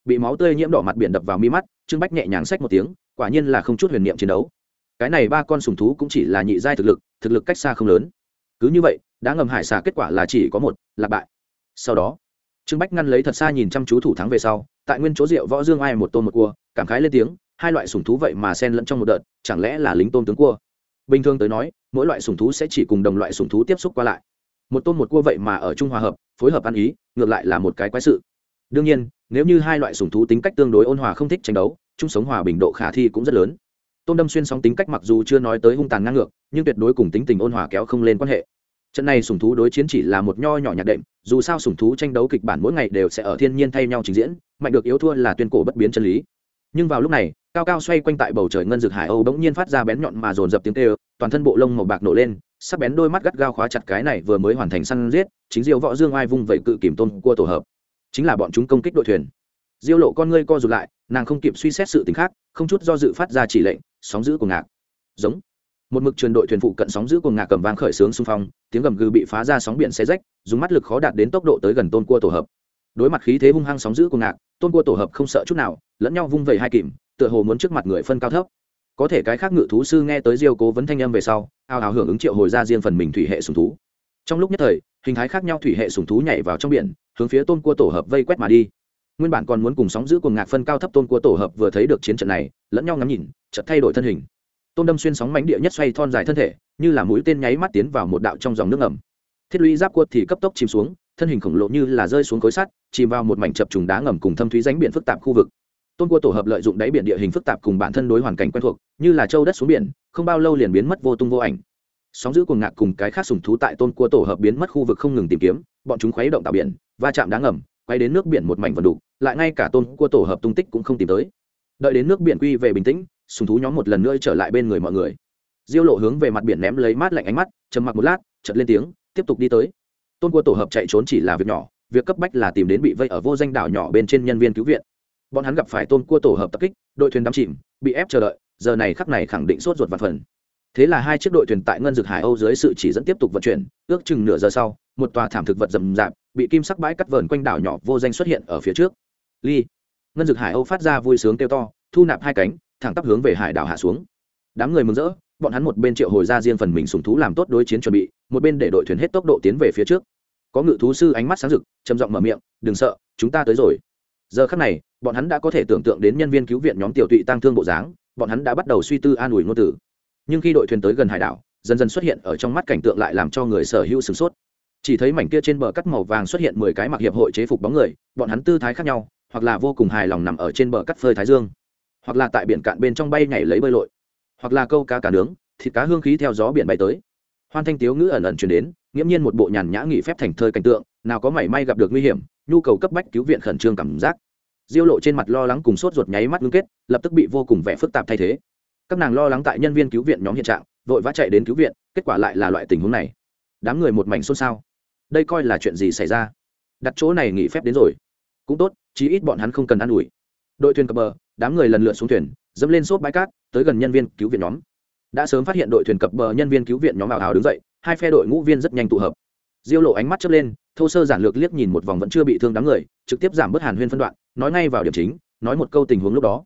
bị máu tươi nhiễm đỏ mặt biển đập vào mi mắt, trương bách nhẹ nhàng xách một tiếng, quả nhiên là không chút huyền niệm chiến đấu. Cái này ba con sùng thú cũng chỉ là nhị giai thực lực thực lực cách xa không lớn. Cứ như vậy, đã ngầm hải xà kết quả là chỉ có một lạc bại. Sau đó, trương bách ngăn lấy thật xa nhìn chăm chú thủ thắng về sau, tại nguyên chỗ rượu võ dương ai một tôm một cua, cảm khái lên tiếng, hai loại sùng thú vậy mà xen lẫn trong một đợt, chẳng lẽ là lính tôm tướng cua? Bình thường tới nói, mỗi loại sùng thú sẽ chỉ cùng đồng loại sùng thú tiếp xúc qua lại. Một tôm một cua vậy mà ở trung hòa hợp, phối hợp ăn ý, ngược lại là một cái quái sự. Đương nhiên, nếu như hai loại sùng thú tính cách tương đối ôn hòa không thích tranh đấu, chung sống hòa bình độ khả thi cũng rất lớn. Tôn đâm xuyên sóng tính cách mặc dù chưa nói tới hung tàn ngang ngược, nhưng tuyệt đối cùng tính tình ôn hòa kéo không lên quan hệ. Trận này sùng thú đối chiến chỉ là một nho nhỏ nhạc đệm, dù sao sùng thú tranh đấu kịch bản mỗi ngày đều sẽ ở thiên nhiên thay nhau trình diễn, mạnh được yếu thua là tuyên cổ bất biến chân lý. Nhưng vào lúc này cao cao xoay quanh tại bầu trời ngân dược hải âu bỗng nhiên phát ra bén nhọn mà dồn dập tiếng kêu toàn thân bộ lông màu bạc nổ lên, sắc bén đôi mắt gắt gao khóa chặt cái này vừa mới hoàn thành săn giết, chính diêu võ dương ai vung vẩy cự kìm tôn cua tổ hợp. Chính là bọn chúng công kích đội thuyền. Diêu lộ con ngươi co rụt lại, nàng không kịp suy xét sự tính khác, không chút do dự phát ra chỉ lệnh, sóng giữ của ngạc. Giống. Một mực truyền đội thuyền phụ cận sóng giữ cùng ngạc cầm vang khởi sướng xung phong, tiếng gầm gừ bị phá ra sóng biển xe rách, dùng mắt lực khó đạt đến tốc độ tới gần tôn cua tổ hợp. Đối mặt khí thế hung hăng sóng giữ cùng ngạc tôn cua tổ hợp không sợ chút nào, lẫn nhau vung vẩy hai kìm tựa hồ muốn trước mặt người phân cao thấp. Có thể cái khác ngự thú sư nghe tới diêu cố vấn thanh âm về sau, ao ào hưởng ứng triệu hồi ra riêng phần mình thủy hệ sùng thú. Trong lúc nhất thời, hình thái khác nhau thủy hệ sùng thú nhảy vào trong biển, hướng phía tôn cua tổ hợp vây quét mà đi. Nguyên bản còn muốn cùng sóng giữ cùng ngạc phân cao thấp tôn cua tổ hợp vừa thấy được chiến trận này, lẫn nhau ngắm nhìn, chợt thay đổi thân hình. Tôn đâm xuyên sóng mánh địa nhất xoay thon dài thân thể, như là mũi tên nháy mắt tiến vào một đạo trong dòng nước ngầm. Thiết lũy giáp quật thì cấp tốc chìm xuống, thân hình khổng lồ như là rơi xuống khối sắt, chìm vào một mảnh chập trùng đá ngầm cùng thâm thúy ránh biển phức tạp khu vực tôn cua tổ hợp lợi dụng đáy biển địa hình phức tạp cùng bản thân đối hoàn cảnh quen thuộc, như là châu đất xuống biển, không bao lâu liền biến mất vô tung vô ảnh. Sóng giữ cùng ngạc cùng cái khác sùng thú tại tôn cua tổ hợp biến mất khu vực không ngừng tìm kiếm, bọn chúng khuấy động tạo biển, va chạm đá ngầm, quay đến nước biển một mảnh vần đục, lại ngay cả tôn cua tổ hợp tung tích cũng không tìm tới. Đợi đến nước biển quy về bình tĩnh sùng thú nhóm một lần nữa trở lại bên người mọi người. Diêu lộ hướng về mặt biển ném lấy mát lạnh ánh mắt, trầm mặc một lát, chợt lên tiếng, tiếp tục đi tới. Tôn cua tổ hợp chạy trốn chỉ là việc nhỏ, việc cấp bách là tìm đến bị vây ở vô danh đảo nhỏ bên trên nhân viên cứu viện bọn hắn gặp phải tôn cua tổ hợp tập kích, đội thuyền đắm chìm, bị ép chờ đợi, giờ này khắc này khẳng định sốt ruột và phần. Thế là hai chiếc đội thuyền tại ngân dược hải âu dưới sự chỉ dẫn tiếp tục vận chuyển, ước chừng nửa giờ sau, một tòa thảm thực vật rầm rạp bị kim sắc bãi cắt vờn quanh đảo nhỏ vô danh xuất hiện ở phía trước. Ly ngân dược hải âu phát ra vui sướng kêu to, thu nạp hai cánh, thẳng tắp hướng về hải đảo hạ xuống. Đám người mừng rỡ, bọn hắn một bên triệu hồi ra riêng phần mình sùng thú làm tốt đối chiến chuẩn bị, một bên để đội thuyền hết tốc độ tiến về phía trước. Có ngự thú sư ánh mắt sáng rực, trầm giọng mở miệng, đừng sợ, chúng ta tới rồi. Giờ khắc này bọn hắn đã có thể tưởng tượng đến nhân viên cứu viện nhóm tiểu tụy tăng thương bộ dáng, bọn hắn đã bắt đầu suy tư an ủi ngôn tử. Nhưng khi đội thuyền tới gần hải đảo, dần dần xuất hiện ở trong mắt cảnh tượng lại làm cho người sở hữu sửng sốt. Chỉ thấy mảnh kia trên bờ cắt màu vàng xuất hiện mười cái mặc hiệp hội chế phục bóng người, bọn hắn tư thái khác nhau, hoặc là vô cùng hài lòng nằm ở trên bờ cắt phơi thái dương, hoặc là tại biển cạn bên trong bay nhảy lấy bơi lội, hoặc là câu cá cá nướng, thịt cá hương khí theo gió biển bay tới. Hoan thanh tiếu ngữ ẩn ẩn chuyển đến, nghiễm nhiên một bộ nhàn nhã nghỉ phép thành thơi cảnh tượng, nào có mảy may gặp được nguy hiểm, nhu cầu cấp bách cứu viện khẩn trương cảm giác diêu lộ trên mặt lo lắng cùng sốt ruột nháy mắt ngưng kết, lập tức bị vô cùng vẻ phức tạp thay thế. Các nàng lo lắng tại nhân viên cứu viện nhóm hiện trạng, vội vã chạy đến cứu viện, kết quả lại là loại tình huống này. Đám người một mảnh xôn xao. Đây coi là chuyện gì xảy ra? Đặt chỗ này nghỉ phép đến rồi. Cũng tốt, chí ít bọn hắn không cần ă n ủi. Đội thuyền cập bờ, đám người lần lượt xuống thuyền, dẫm lên xốp bãi cát, tới gần nhân viên cứu viện nhóm. Đã sớm phát hiện đội thuyền cập bờ nhân viên cứu viện nhóm ảo ảo đứng dậy, hai phe đội ngũ viên rất nhanh tụ hợp. Diêu lộ ánh mắt chớp lên thô sơ giản lược liếc nhìn một vòng vẫn chưa bị thương đám người, trực tiếp giảm bớt hàn huyên phân đoạn, nói ngay vào điểm chính, nói một câu tình huống lúc đó.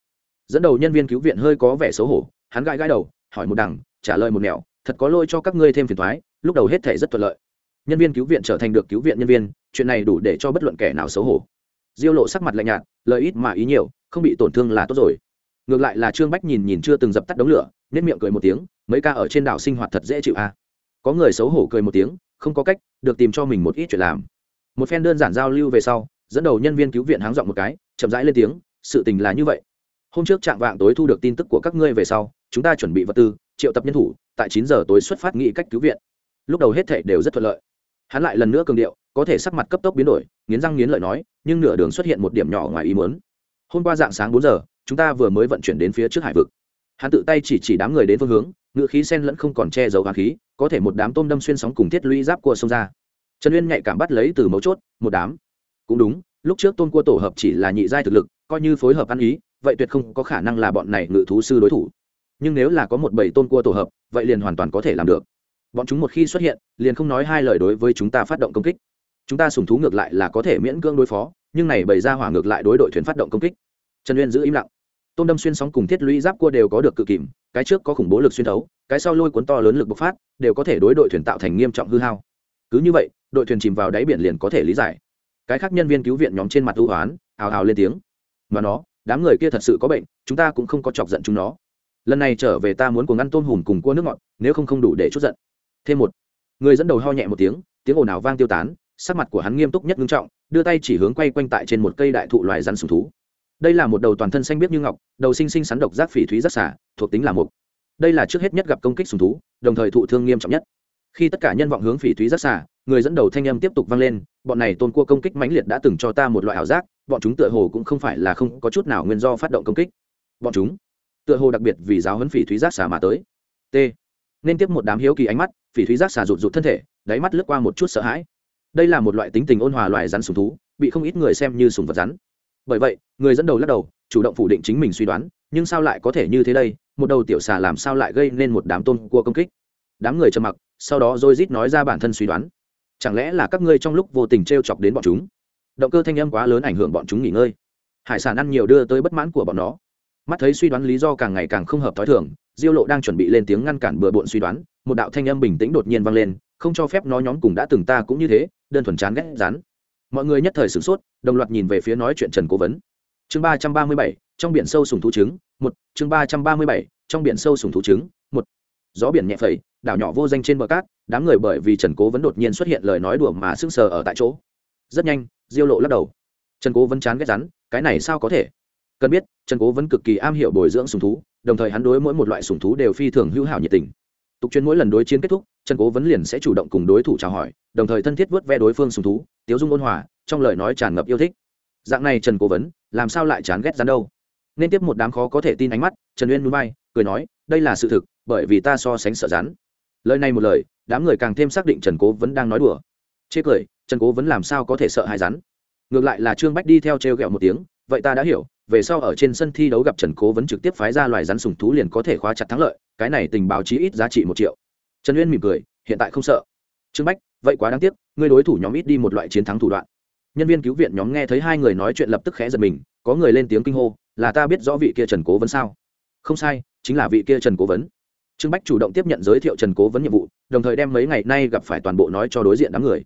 Dẫn đầu nhân viên cứu viện hơi có vẻ xấu hổ, hắn gãi gãi đầu, hỏi một đằng, trả lời một nẻo, thật có lôi cho các ngươi thêm phiền thoái lúc đầu hết thể rất thuận lợi. Nhân viên cứu viện trở thành được cứu viện nhân viên, chuyện này đủ để cho bất luận kẻ nào xấu hổ. Diêu lộ sắc mặt lạnh nhạt, lời ít mà ý nhiều, không bị tổn thương là tốt rồi. Ngược lại là trương bách nhìn nhìn chưa từng dập tắt đống lửa nếp miệng cười một tiếng, mấy ca ở trên đảo sinh hoạt thật dễ chịu à. có người xấu hổ cười một tiếng không có cách, được tìm cho mình một ít chuyện làm. Một phen đơn giản giao lưu về sau, dẫn đầu nhân viên cứu viện háng dọn một cái, chậm rãi lên tiếng, sự tình là như vậy. Hôm trước trạng vạng tối thu được tin tức của các ngươi về sau, chúng ta chuẩn bị vật tư, triệu tập nhân thủ, tại chín giờ tối xuất phát nghị cách cứu viện. Lúc đầu hết thể đều rất thuận lợi. Hắn lại lần nữa cường điệu, có thể sắc mặt cấp tốc biến đổi, nghiến răng nghiến lợi nói, nhưng nửa đường xuất hiện một điểm nhỏ ngoài ý muốn. Hôm qua dạng sáng bốn giờ, chúng ta vừa mới vận chuyển đến phía trước hải vực. Hắn tự tay chỉ chỉ đám người đến phương hướng ngự khí sen lẫn không còn che giấu hoàng khí có thể một đám tôm đâm xuyên sóng cùng thiết lũy giáp cua sông ra. Trần uyên nhạy cảm bắt lấy từ mấu chốt, một đám. Cũng đúng, lúc trước tôn cua tổ hợp chỉ là nhị giai thực lực, coi như phối hợp ăn ý, vậy tuyệt không có khả năng là bọn này ngự thú sư đối thủ. Nhưng nếu là có một bầy tôn cua tổ hợp, vậy liền hoàn toàn có thể làm được. Bọn chúng một khi xuất hiện, liền không nói hai lời đối với chúng ta phát động công kích. Chúng ta sùng thú ngược lại là có thể miễn cưỡng đối phó, nhưng này bày ra hỏa ngược lại đối đội thuyền phát động công kích. Trần uyên giữ im lặng. Tôn đâm xuyên sóng cùng thiết lũy giáp cua đều có được cự kìm cái trước có khủng bố lực xuyên thấu, cái sau lôi cuốn to lớn lực bộc phát, đều có thể đối đội thuyền tạo thành nghiêm trọng hư hao. Cứ như vậy, đội thuyền chìm vào đáy biển liền có thể lý giải. Cái khác nhân viên cứu viện nhóm trên mặt ưu hoán, ào ào lên tiếng. Mà nó, đám người kia thật sự có bệnh, chúng ta cũng không có chọc giận chúng nó. Lần này trở về ta muốn cùng ăn tôm hùm cùng cua nước ngọt, nếu không không đủ để chút giận. Thêm một, người dẫn đầu ho nhẹ một tiếng tiếng ồn ào vang tiêu tán, sắc mặt của hắn nghiêm túc nhất nghiêm trọng, đưa tay chỉ hướng quay quanh tại trên một cây đại thụ loài rắn sùng thú đây là một đầu toàn thân xanh biếc như ngọc, đầu sinh sinh sắn độc giác phỉ thúy rất xả, thuộc tính là mục. Đây là trước hết nhất gặp công kích sùng thú, đồng thời thụ thương nghiêm trọng nhất. Khi tất cả nhân vọng hướng phỉ thúy rất xả, người dẫn đầu thanh âm tiếp tục vang lên, bọn này tôn cua công kích mãnh liệt đã từng cho ta một loại ảo giác, bọn chúng tựa hồ cũng không phải là không có chút nào nguyên do phát động công kích. Bọn chúng tựa hồ đặc biệt vì giáo huấn phỉ thúy giác xà mà tới. T. Nên tiếp một đám hiếu kỳ ánh mắt, phỉ thúy giác xà rụt rụt thân thể, đáy mắt lướt qua một chút sợ hãi. Đây là một loại tính tình ôn hòa loài rắn sùng thú, bị không ít người xem như sùng vật rắn bởi vậy, người dẫn đầu lắc đầu, chủ động phủ định chính mình suy đoán, nhưng sao lại có thể như thế đây? Một đầu tiểu xà làm sao lại gây nên một đám tôn cua công kích? Đám người trầm mặc, sau đó rồi rít nói ra bản thân suy đoán. Chẳng lẽ là các ngươi trong lúc vô tình t r e o chọc đến bọn chúng? Động cơ thanh âm quá lớn ảnh hưởng bọn chúng nghỉ ngơi. Hải sản ăn nhiều đưa tới bất mãn của bọn nó. Mắt thấy suy đoán lý do càng ngày càng không hợp t h ó i thường, diêu lộ đang chuẩn bị lên tiếng ngăn cản bừa bộn suy đoán, một đạo thanh âm bình tĩnh đột nhiên vang lên, không cho phép nó nhóm cùng đã từng ta cũng như thế, đơn thuần chán ghét rán mọi người nhất thời sửng sốt, đồng loạt nhìn về phía nói chuyện trần cố vấn. Chương ba trăm ba mươi bảy, trong biển sâu sùng thú trứng, một, chương ba trăm ba mươi bảy, trong biển sâu sùng thú trứng, một. Gió biển nhẹ phẩy, đảo nhỏ vô danh trên bờ cát, đám người bởi vì trần cố vấn đột nhiên xuất hiện lời nói đùa mà sững sờ ở tại chỗ. Rất nhanh, diêu lộ lắc đầu. Trần cố vấn chán ghét rắn, cái này sao có thể? Cần biết, trần cố vấn cực kỳ am hiểu bồi dưỡng sùng thú, đồng thời hắn đối mỗi một loại sùng thú đều phi thường hữu hảo nhiệt tình tục chuyên mỗi lần đối chiến kết thúc, trần cố vấn liền sẽ chủ động cùng đối thủ chào hỏi, đồng thời thân thiết vớt ve đối phương sùng thú, tiếu dung ôn hòa, trong lời nói tràn ngập yêu thích. Dạng này trần cố vấn, làm sao lại chán ghét rắn đâu? Nên tiếp một đám khó có thể tin ánh mắt, trần uyên núi bay, cười nói, đây là sự thực, bởi vì ta so sánh sợ rắn. Lời này một lời, đám người càng thêm xác định trần cố vẫn đang nói đùa. Chê cười, trần cố vẫn làm sao có thể sợ hai rắn? Ngược lại là trương bách đi theo t r e o g ẹ o một tiếng, vậy ta đã hiểu về sau ở trên sân thi đấu gặp trần cố vẫn trực tiếp phái ra loài rắn sùng thú liền có thể khóa chặt thắng lợi, cái này tình báo chí ít giá trị một triệu. Trần uyên mỉm cười, hiện tại không sợ. Trương bách, vậy quá đáng tiếc, ngươi đối thủ nhóm ít đi một loại chiến thắng thủ đoạn. Nhân viên cứu viện nhóm nghe thấy hai người nói chuyện lập tức khẽ giật mình, có người lên tiếng kinh hô, là ta biết rõ vị kia trần cố vấn sao? Không sai, chính là vị kia trần cố vấn. Trương bách chủ động tiếp nhận giới thiệu trần cố vấn nhiệm vụ, đồng thời đem mấy ngày nay gặp phải toàn bộ nói cho đối diện đám người.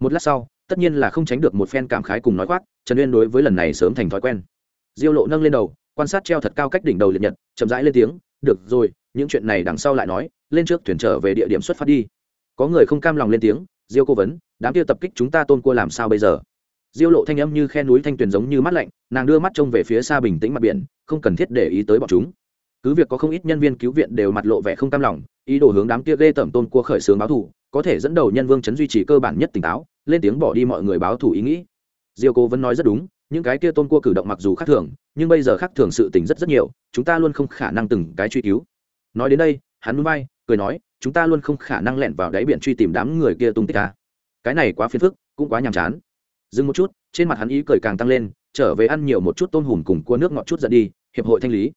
Một lát sau, tất nhiên là không tránh được một phen cảm khái cùng nói khoác, trần uyên đối với lần này sớm thành thói quen diêu lộ nâng lên đầu, quan sát treo thật cao cách đỉnh đầu liệt nhật, chậm rãi lên tiếng, được rồi, những chuyện này đằng sau lại nói, lên trước thuyền trở về địa điểm xuất phát đi. Có người không cam lòng lên tiếng, diêu cố vấn, đám kia tập kích chúng ta tôn cua làm sao bây giờ? Diêu lộ thanh âm như khe núi thanh tuyền giống như mắt lạnh, nàng đưa mắt trông về phía xa bình tĩnh mặt biển, không cần thiết để ý tới bọn chúng. Cứ việc có không ít nhân viên cứu viện đều mặt lộ vẻ không cam lòng, ý đồ hướng đám kia ghê tẩm tôn cua khởi xướng báo thù, có thể dẫn đầu nhân vương chấn duy trì cơ bản nhất tỉnh táo, lên tiếng bỏ đi mọi người báo thù ý nghĩ. Diêu cô vẫn nói rất đúng những cái kia tôn cua cử động mặc dù khác thường, nhưng bây giờ khác thường sự tình rất rất nhiều, chúng ta luôn không khả năng từng cái truy cứu. Nói đến đây, hắn núi bay, cười nói, chúng ta luôn không khả năng lẹn vào đáy biển truy tìm đám người kia tung tích cả cái này quá phiền phức, cũng quá nhàm chán. Dừng một chút, trên mặt hắn ý cười càng tăng lên, trở về ăn nhiều một chút tôm hùm cùng cua nước ngọt chút giận đi, hiệp hội thanh lý.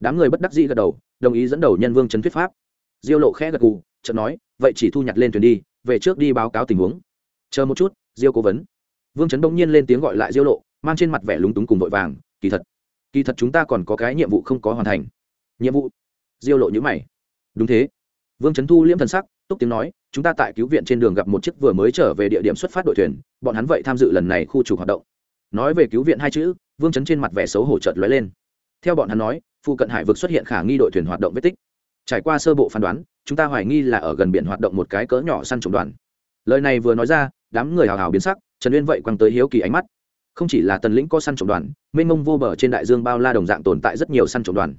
Đám người bất đắc dĩ gật đầu, đồng ý dẫn đầu nhân vương trấn thuyết pháp. Diêu lộ khẽ gật gù, chợt nói, vậy chỉ thu nhặt lên thuyền đi, về trước đi báo cáo tình huống. Chờ một chút, diêu cố vấn. Vương trấn bỗng nhiên lên tiếng gọi lại diêu lộ mang trên mặt vẻ lúng túng cùng vội vàng, kỳ thật kỳ thật chúng ta còn có cái nhiệm vụ không có hoàn thành. Nhiệm vụ? Diêu lộ nhữ mày. Đúng thế. Vương trấn thu liễm thần sắc, túc tiếng nói, chúng ta tại cứu viện trên đường gặp một chiếc vừa mới trở về địa điểm xuất phát đội thuyền, bọn hắn vậy tham dự lần này khu trục hoạt động. Nói về cứu viện hai chữ, vương trấn trên mặt vẻ xấu hổ chợt lóe lên. Theo bọn hắn nói, phụ cận hải vực xuất hiện khả nghi đội thuyền hoạt động vết tích. Trải qua sơ bộ phán đoán, chúng ta hoài nghi là ở gần biển hoạt động một cái cỡ nhỏ săn trộm đoàn. Lời này vừa nói ra, đám người hào hào biến sắc, trần uyên vậy quăng tới hiếu kỳ ánh mắt không chỉ là tần lĩnh có săn trộm đoàn, mênh mông vô bờ trên đại dương bao la đồng dạng tồn tại rất nhiều săn trộm đoàn.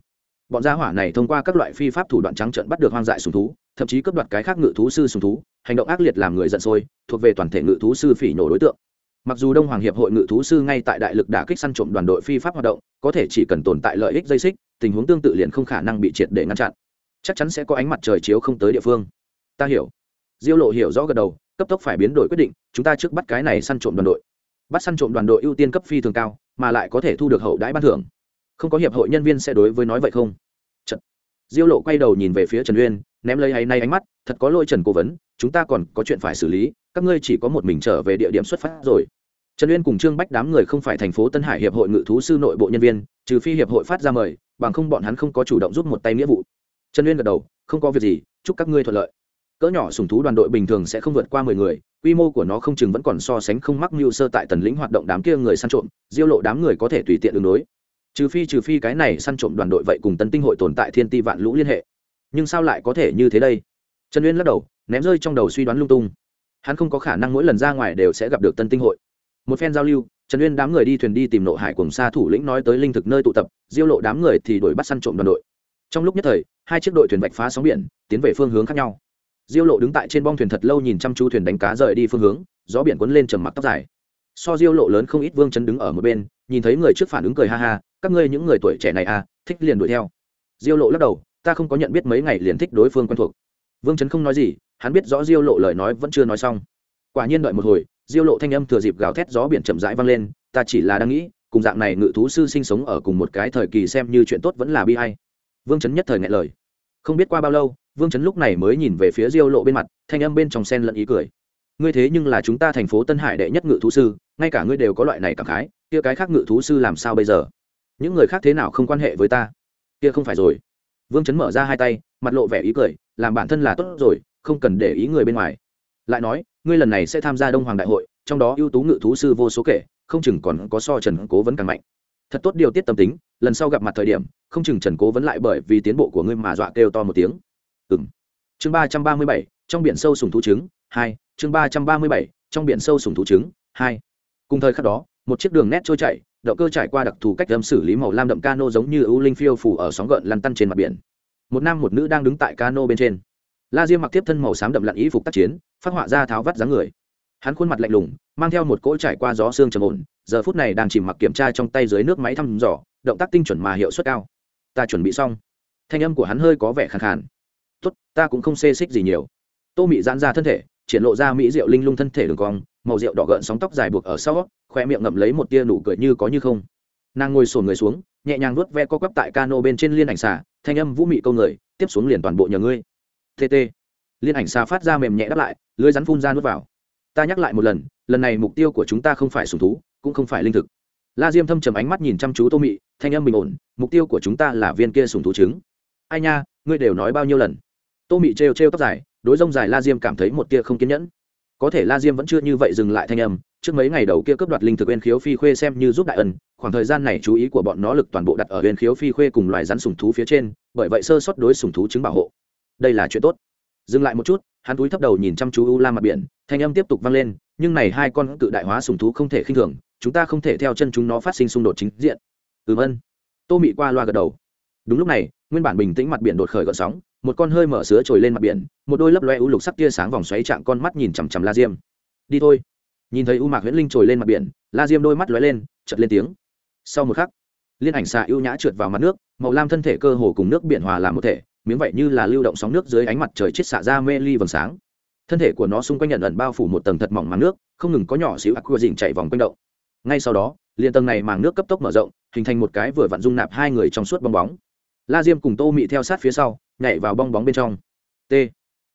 Bọn gia hỏa này thông qua các loại phi pháp thủ đoạn trắng trợn bắt được hoang dại sùng thú, thậm chí cướp đoạt cái khác ngự thú sư sùng thú, hành động ác liệt làm người giận sôi, thuộc về toàn thể ngự thú sư phỉ nổ đối tượng. Mặc dù đông hoàng hiệp hội ngự thú sư ngay tại đại lực đả kích săn trộm đoàn đội phi pháp hoạt động, có thể chỉ cần tồn tại lợi ích dây xích, tình huống tương tự liền không khả năng bị triệt để ngăn chặn. Chắc chắn sẽ có ánh mặt trời chiếu không tới địa phương. Ta hiểu. Diêu lộ hiểu rõ gật đầu, cấp tốc phải biến đổi quyết định, chúng ta trước bắt cái này săn trộm đoàn đội bắt săn trộm đoàn đội ưu tiên cấp phi thường cao, mà lại có thể thu được hậu đãi ban thưởng. Không có hiệp hội nhân viên sẽ đối với nói vậy không? Trật. diêu lộ quay đầu nhìn về phía trần uyên, ném lấy hay nay ánh mắt, thật có lỗi trần cố vấn, chúng ta còn có chuyện phải xử lý, các ngươi chỉ có một mình trở về địa điểm xuất phát rồi. Trần uyên cùng trương bách đám người không phải thành phố tân hải hiệp hội ngự thú sư nội bộ nhân viên, trừ phi hiệp hội phát ra mời, bằng không bọn hắn không có chủ động giúp một tay nghĩa vụ. Trần uyên gật đầu, không có việc gì, chúc các ngươi thuận lợi cỡ nhỏ sùng thú đoàn đội bình thường sẽ không vượt qua mười người, quy mô của nó không chừng vẫn còn so sánh không mắc mưu sơ tại tần lĩnh hoạt động đám kia người săn trộm, diêu lộ đám người có thể tùy tiện đường đối. Trừ phi trừ phi cái này săn trộm đoàn đội vậy cùng tân tinh hội tồn tại thiên ti vạn lũ liên hệ. Nhưng sao lại có thể như thế đây? Trần uyên lắc đầu, ném rơi trong đầu suy đoán lung tung. Hắn không có khả năng mỗi lần ra ngoài đều sẽ gặp được tân tinh hội. Một phen giao lưu, trần uyên đám người đi thuyền đi tìm nộ hải cùng xa thủ lĩnh nói tới linh thực nơi tụ tập, diêu lộ đám người thì đuổi bắt săn trộm đoàn đội. Trong lúc nhất thời, hai chiếc đội thuyền vạch phá sóng biển, tiến về phương hướng khác nhau diêu lộ đứng tại trên bong thuyền thật lâu nhìn chăm chú thuyền đánh cá rời đi phương hướng, gió biển cuốn lên trầm mặc tóc dài. So diêu lộ lớn không ít vương chấn đứng ở một bên, nhìn thấy người trước phản ứng cười ha ha, các ngươi những người tuổi trẻ này à thích liền đuổi theo. Diêu lộ lắc đầu, ta không có nhận biết mấy ngày liền thích đối phương quen thuộc. Vương chấn không nói gì, hắn biết rõ diêu lộ lời nói vẫn chưa nói xong. Quả nhiên đợi một hồi, diêu lộ thanh âm thừa dịp gào thét gió biển chậm rãi vang lên, ta chỉ là đang nghĩ, cùng dạng này ngự thú sư sinh sống ở cùng một cái thời kỳ xem như chuyện tốt vẫn là bi hay vương chấn nhất thời ngại lời không biết qua bao lâu, vương chấn lúc này mới nhìn về phía diêu lộ bên mặt, thanh âm bên trong sen lẫn ý cười. Ngươi thế nhưng là chúng ta thành phố tân hải đệ nhất ngự thú sư, ngay cả ngươi đều có loại này cảm khái, kia cái khác ngự thú sư làm sao bây giờ? Những người khác thế nào không quan hệ với ta? Kia không phải rồi. Vương chấn mở ra hai tay, mặt lộ vẻ ý cười, làm bản thân là tốt rồi, không cần để ý người bên ngoài. Lại nói, ngươi lần này sẽ tham gia đông hoàng đại hội, trong đó ưu tú ngự thú sư vô số kể, không chừng còn có so trần cố vấn càng mạnh thật tốt điều tiết tâm tính, lần sau gặp mặt thời điểm, không chừng trần cố vấn lại bởi vì tiến bộ của ngươi mà dọa kêu to một tiếng. Ừ m chương ba trăm ba mươi bảy, trong biển sâu sùng thú trứng, hai, chương ba trăm ba mươi bảy, trong biển sâu sùng thú trứng, hai. Cùng thời khắc đó, một chiếc đường nét trôi chảy, động cơ trải qua đặc thù cách đâm xử lý màu lam đậm cano giống như ưu linh phiêu phủ ở sóng gợn lăn tăn trên mặt biển. Một nam một nữ đang đứng tại cano bên trên. La diêm mặc tiếp thân màu xám đậm lặn ý phục tác chiến, phát họa ra tháo vắt dáng người hắn khuôn mặt lạnh lùng, mang theo một cỗ trải qua gió xương trầm ổn, giờ phút này đang chìm mặc kiểm tra trong tay dưới nước máy thăm dò, động tác tinh chuẩn mà hiệu suất cao. Ta chuẩn bị xong. Thanh âm của hắn hơi có vẻ khàn khàn. Tốt, ta cũng không xê xích gì nhiều. Tô mị giãn ra thân thể, triển lộ ra mỹ rượu linh lung thân thể đường cong, màu rượu đỏ gợn sóng tóc dài buộc ở sau khoe miệng ngậm lấy một tia nụ cười như có như không. Nàng ngồi sổn người xuống, nhẹ nhàng nuốt ve co quắp tại cano bên trên liên ảnh xà, thanh âm vũ mị câu người, tiếp xuống liền toàn bộ nhờ ngươi. Tt liên ảnh xà phát ra mềm nhẹ đáp lại, lưới rắn phun ra nuốt vào ta nhắc lại một lần lần này mục tiêu của chúng ta không phải sùng thú, cũng không phải linh thực. La diêm thâm trầm ánh mắt nhìn chăm chú tô mị, thanh âm bình ổn, mục tiêu của chúng ta là viên kia sùng thú trứng. Ai nha, ngươi đều nói bao nhiêu lần? Tô mị trêu trêu tóc dài, đối rông dài la diêm cảm thấy một tia không kiên nhẫn. Có thể la diêm vẫn chưa như vậy dừng lại thanh âm, trước mấy ngày đầu kia cướp đoạt linh thực bên khiếu phi khuê xem như giúp đại ân, khoảng thời gian này chú ý của bọn nó lực toàn bộ đặt ở bên khiếu phi khuê cùng loài rắn sùng thú phía trên, bởi vậy sơ sót đối sùng thú chứng bảo hộ. Đây là chuyện tốt dừng lại một chút, hắn túi thấp đầu nhìn chăm chú u la mặt biển, thanh âm tiếp tục vang lên, nhưng này hai con cự đại hóa sùng thú không thể khinh thường, chúng ta không thể theo chân chúng nó phát sinh xung đột chính diện. Ừm ân. Tô mị qua loa gật đầu. Đúng lúc này, nguyên bản bình tĩnh mặt biển đột khởi gợn sóng, một con hơi mở sứa trồi lên mặt biển, một đôi lấp loe u lục sắc tia sáng vòng xoáy chạm con mắt nhìn chằm chằm la diêm. Đi thôi. Nhìn thấy u mạc huyễn linh trồi lên mặt biển, la diêm đôi mắt lóe lên chật lên tiếng. Sau một khắc, liên ảnh xạ ưu nhã trượt vào mặt nước, màu lam thân thể cơ hồ cùng nước biển hòa làm một thể miếng vậy như là lưu động sóng nước dưới ánh mặt trời chết xạ ra mê ly vầng sáng. Thân thể của nó xung quanh nhận ẩn bao phủ một tầng thật mỏng màng nước, không ngừng có nhỏ xíu aqua dình chạy vòng quanh động. Ngay sau đó, liền tầng này màng nước cấp tốc mở rộng, hình thành một cái vừa vặn dung nạp hai người trong suốt bong bóng. La diêm cùng tô mị theo sát phía sau, nhảy vào bong bóng bên trong. T.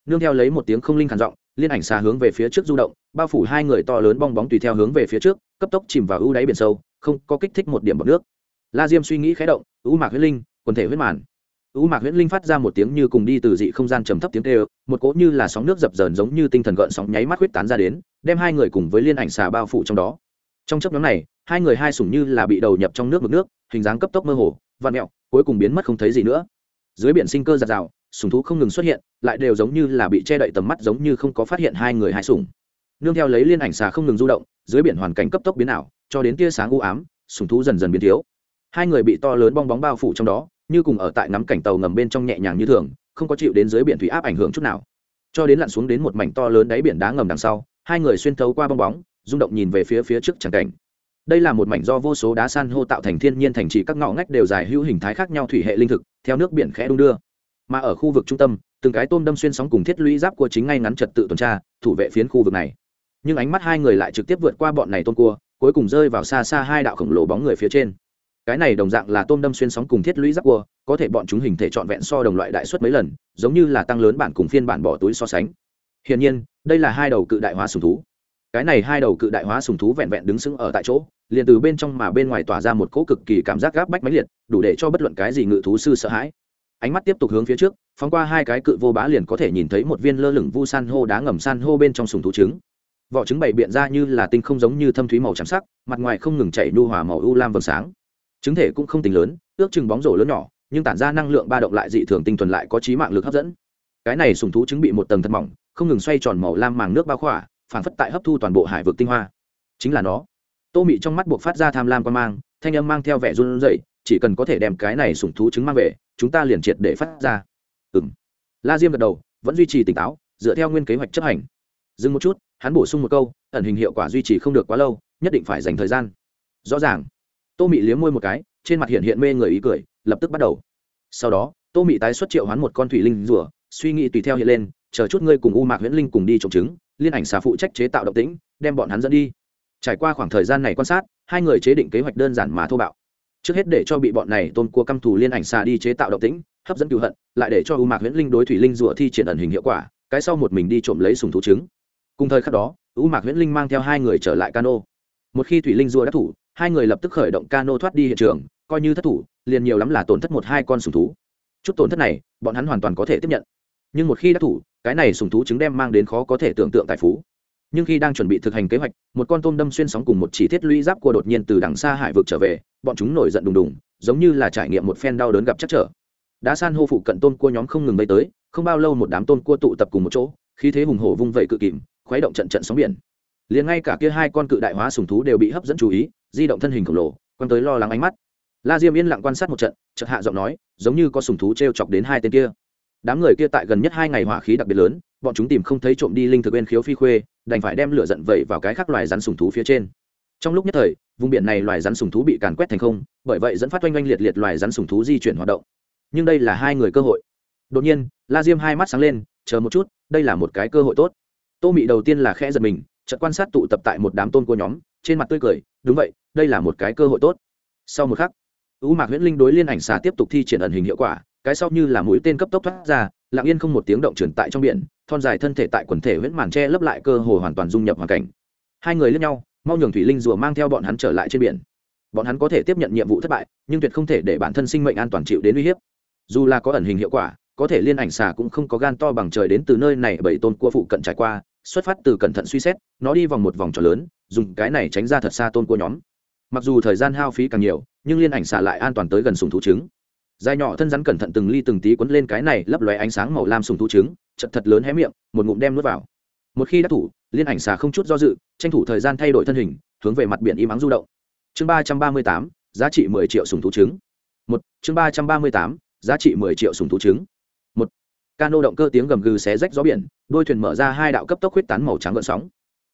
Nương theo lấy một tiếng không linh khản giọng, liên ảnh xà hướng về phía trước du động, bao phủ hai người to lớn bong bóng tùy theo hướng về phía trước, cấp tốc chìm vào ưu đáy biển sâu, không có kích thích một điểm bọc nước. La diêm suy nghĩ khé động, ưu mạc huyết linh, quần thể huyết màn. U mạc huyết linh phát ra một tiếng như cùng đi từ dị không gian trầm thấp tiếng kêu, một cỗ như là sóng nước dập dờn giống như tinh thần gợn sóng nháy mắt huyết tán ra đến đem hai người cùng với liên ảnh xà bao phủ trong đó. Trong chốc ngắn này hai người hai sủng như là bị đầu nhập trong nước mực nước hình dáng cấp tốc mơ hồ vặn mèo cuối cùng biến mất không thấy gì nữa. Dưới biển sinh cơ giạt rào sủng thú không ngừng xuất hiện lại đều giống như là bị che đậy tầm mắt giống như không có phát hiện hai người hai sủng. nương theo lấy liên ảnh xà không ngừng du động dưới biển hoàn cảnh cấp tốc biến ảo cho đến tia sáng u ám sủng thú dần dần biến thiếu. Hai người bị to lớn bong bóng bao phủ trong đó như cùng ở tại ngắm cảnh tàu ngầm bên trong nhẹ nhàng như thường, không có chịu đến dưới biển thủy áp ảnh hưởng chút nào. Cho đến lặn xuống đến một mảnh to lớn đáy biển đá ngầm đằng sau, hai người xuyên thấu qua bong bóng, rung động nhìn về phía phía trước tràng cảnh. Đây là một mảnh do vô số đá san hô tạo thành thiên nhiên thành trì các ngõ ngách đều dài hữu hình thái khác nhau thủy hệ linh thực, theo nước biển khẽ đung đưa. Mà ở khu vực trung tâm, từng cái tôm đâm xuyên sóng cùng thiết lũy giáp của chính ngay ngắn trật tự tuần tra, thủ vệ phiến khu vực này. Nhưng ánh mắt hai người lại trực tiếp vượt qua bọn này tôm cua, cuối cùng rơi vào xa xa hai đạo khổng lồ bóng người phía trên cái này đồng dạng là tôm đâm xuyên sóng cùng thiết lũy giáp cua, có thể bọn chúng hình thể trọn vẹn so đồng loại đại suất mấy lần, giống như là tăng lớn bản cùng phiên bản bỏ túi so sánh. Hiển nhiên, đây là hai đầu cự đại hóa sùng thú. Cái này hai đầu cự đại hóa sùng thú vẹn vẹn đứng sững ở tại chỗ, liền từ bên trong mà bên ngoài tỏa ra một cỗ cực kỳ cảm giác gáp bách máy liệt, đủ để cho bất luận cái gì ngự thú sư sợ hãi. Ánh mắt tiếp tục hướng phía trước, phóng qua hai cái cự vô bá liền có thể nhìn thấy một viên lơ lửng vu san hô đá ngầm san hô bên trong sùng thú trứng. Vỏ trứng bày biện ra như là tinh không giống như thâm thúy màu trắng sắc, mặt ngoài không ngừng chảy nu hòa màu u lam vầng sáng chứng thể cũng không tính lớn, ước chừng bóng rổ lớn nhỏ, nhưng tản ra năng lượng ba động lại dị thường tinh thuần lại có trí mạng lực hấp dẫn. Cái này sùng thú chứng bị một tầng thật mỏng, không ngừng xoay tròn màu lam màng nước bao khỏa, phản phất tại hấp thu toàn bộ hải vực tinh hoa. Chính là nó. Tô mị trong mắt buộc phát ra tham lam quan mang, thanh âm mang theo vẻ run rẩy, chỉ cần có thể đem cái này sủng thú trứng mang về, chúng ta liền triệt để phát ra. Ừ m la diêm gật đầu, vẫn duy trì tỉnh táo, dựa theo nguyên kế hoạch chấp hành. Dừng một chút, hắn bổ sung một câu, ẩn hình hiệu quả duy trì không được quá lâu, nhất định phải dành thời gian. Rõ ràng tô mị liếm môi một cái, trên mặt hiện hiện mê người ý cười, lập tức bắt đầu. Sau đó, tô mị tái xuất triệu hoán một con thủy linh rùa, suy nghĩ tùy theo hiện lên, chờ chút ngươi cùng u mạc huyễn linh cùng đi trộm trứng, liên ảnh xà phụ trách chế tạo động tĩnh, đem bọn hắn dẫn đi. Trải qua khoảng thời gian này quan sát, hai người chế định kế hoạch đơn giản mà thô bạo. Trước hết để cho bị bọn này tôn cua căm thù liên ảnh xà đi chế tạo động tĩnh, hấp dẫn cựu hận, lại để cho u mạc huyễn linh đối thủy linh rùa thi triển ẩn hình hiệu quả, cái sau một mình đi trộm lấy sùng thú trứng. Cùng thời khắc đó, u mạc huyễn linh mang theo hai người trở lại cano. Một khi thủy linh rùa đã thủ hai người lập tức khởi động cano thoát đi hiện trường, coi như thất thủ, liền nhiều lắm là tổn thất một hai con sùng thú. Chút tổn thất này, bọn hắn hoàn toàn có thể tiếp nhận. Nhưng một khi đã thủ, cái này sùng thú trứng đem mang đến khó có thể tưởng tượng tài phú. Nhưng khi đang chuẩn bị thực hành kế hoạch, một con tôm đâm xuyên sóng cùng một chỉ thiết lũy giáp cua đột nhiên từ đằng xa hải vực trở về, bọn chúng nổi giận đùng đùng, giống như là trải nghiệm một phen đau đớn gặp chắc trở. Đá san hô phụ cận tôm cua nhóm không ngừng bay tới, không bao lâu một đám tôm cua tụ tập cùng một chỗ khi thế hùng hổ vung vẩy cự kìm, khuấy động trận trận sóng biển. Liền ngay cả kia hai con cự đại hóa sùng thú đều bị hấp dẫn chú ý di động thân hình khổng lồ quan tới lo lắng ánh mắt. La diêm yên lặng quan sát một trận, chợt hạ giọng nói, giống như có sùng thú t r e o chọc đến hai tên kia. Đám người kia tại gần nhất hai ngày hỏa khí đặc biệt lớn, bọn chúng tìm không thấy trộm đi linh thực bên khiếu phi khuê, đành phải đem lửa giận vẩy vào cái khác loài rắn sùng thú phía trên. Trong lúc nhất thời, vùng biển này loài rắn sùng thú bị càn quét thành không, bởi vậy dẫn phát oanh oanh liệt liệt loài rắn sùng thú di chuyển hoạt động. Nhưng đây là hai người cơ hội. Đột nhiên, la diêm hai mắt sáng lên, chờ một chút, đây là một cái cơ hội tốt. Tô mị đầu tiên là khẽ giật mình, chợt quan sát tụ tập tại một đám tôn cô nhóm, trên mặt tươi cười đúng vậy, đây là một cái cơ hội tốt. Sau một khắc, u mạc huyễn linh đối liên ảnh xà tiếp tục thi triển ẩn hình hiệu quả, cái sau như là mũi tên cấp tốc thoát ra, lặng yên không một tiếng động truyền tại trong biển, thon dài thân thể tại quần thể huyễn màn tre lấp lại cơ hồ hoàn toàn dung nhập hoàn cảnh. Hai người lướt nhau, mau nhường thủy linh rùa mang theo bọn hắn trở lại trên biển. Bọn hắn có thể tiếp nhận nhiệm vụ thất bại, nhưng tuyệt không thể để bản thân sinh mệnh an toàn chịu đến uy hiếp. Dù là có ẩn hình hiệu quả, có thể liên ảnh xà cũng không có gan to bằng trời đến từ nơi này bảy tôn cua phụ cận trải qua, xuất phát từ cẩn thận suy xét, nó đi vòng một vòng tròn lớn dùng cái này tránh ra thật xa tôn cua nhóm. Mặc dù thời gian hao phí càng nhiều, nhưng liên ảnh xà lại an toàn tới gần sùng thú trứng. Dài nhỏ thân rắn cẩn thận từng ly từng tí quấn lên cái này lấp lóe ánh sáng màu lam sùng thú trứng, chật thật lớn hé miệng, một ngụm đem nuốt vào. Một khi đắc thủ, liên ảnh xà không chút do dự, tranh thủ thời gian thay đổi thân hình, hướng về mặt biển im ắng du động. Chương ba trăm ba mươi tám, giá trị mười triệu sùng thú trứng. Một, chương ba trăm ba mươi tám, giá trị mười triệu sùng thú trứng. Một, cano động cơ tiếng gầm gừ xé rách gió biển, đôi thuyền mở ra hai đạo cấp tốc huyết tán màu trắng gợn sóng.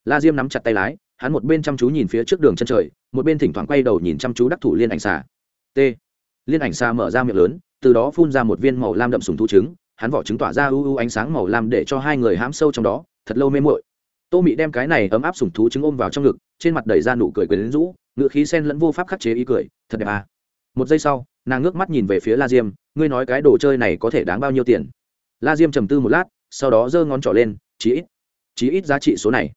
La diêm nắm chặt tay lái hắn một bên chăm chú nhìn phía trước đường chân trời, một bên thỉnh thoảng quay đầu nhìn chăm chú đắc thủ liên ảnh xà. T. Liên ảnh xà mở ra miệng lớn, từ đó phun ra một viên màu lam đậm sùng thú trứng, hắn vỏ trứng tỏa ra u u ánh sáng màu lam để cho hai người hãm sâu trong đó, thật lâu mê mội tô mị đem cái này ấm áp sùng thú trứng ôm vào trong ngực, trên mặt đẩy ra nụ cười cười đến rũ, ngựa khí sen lẫn vô pháp khắc chế ý cười, thật đẹp à. Một giây sau, nàng ngước mắt nhìn về phía la diêm, ngươi nói cái đồ chơi này có thể đáng bao nhiêu tiền? La diêm trầm tư một lát, sau đó giơ ngón trỏ lên, chí ít chí ít giá trị số này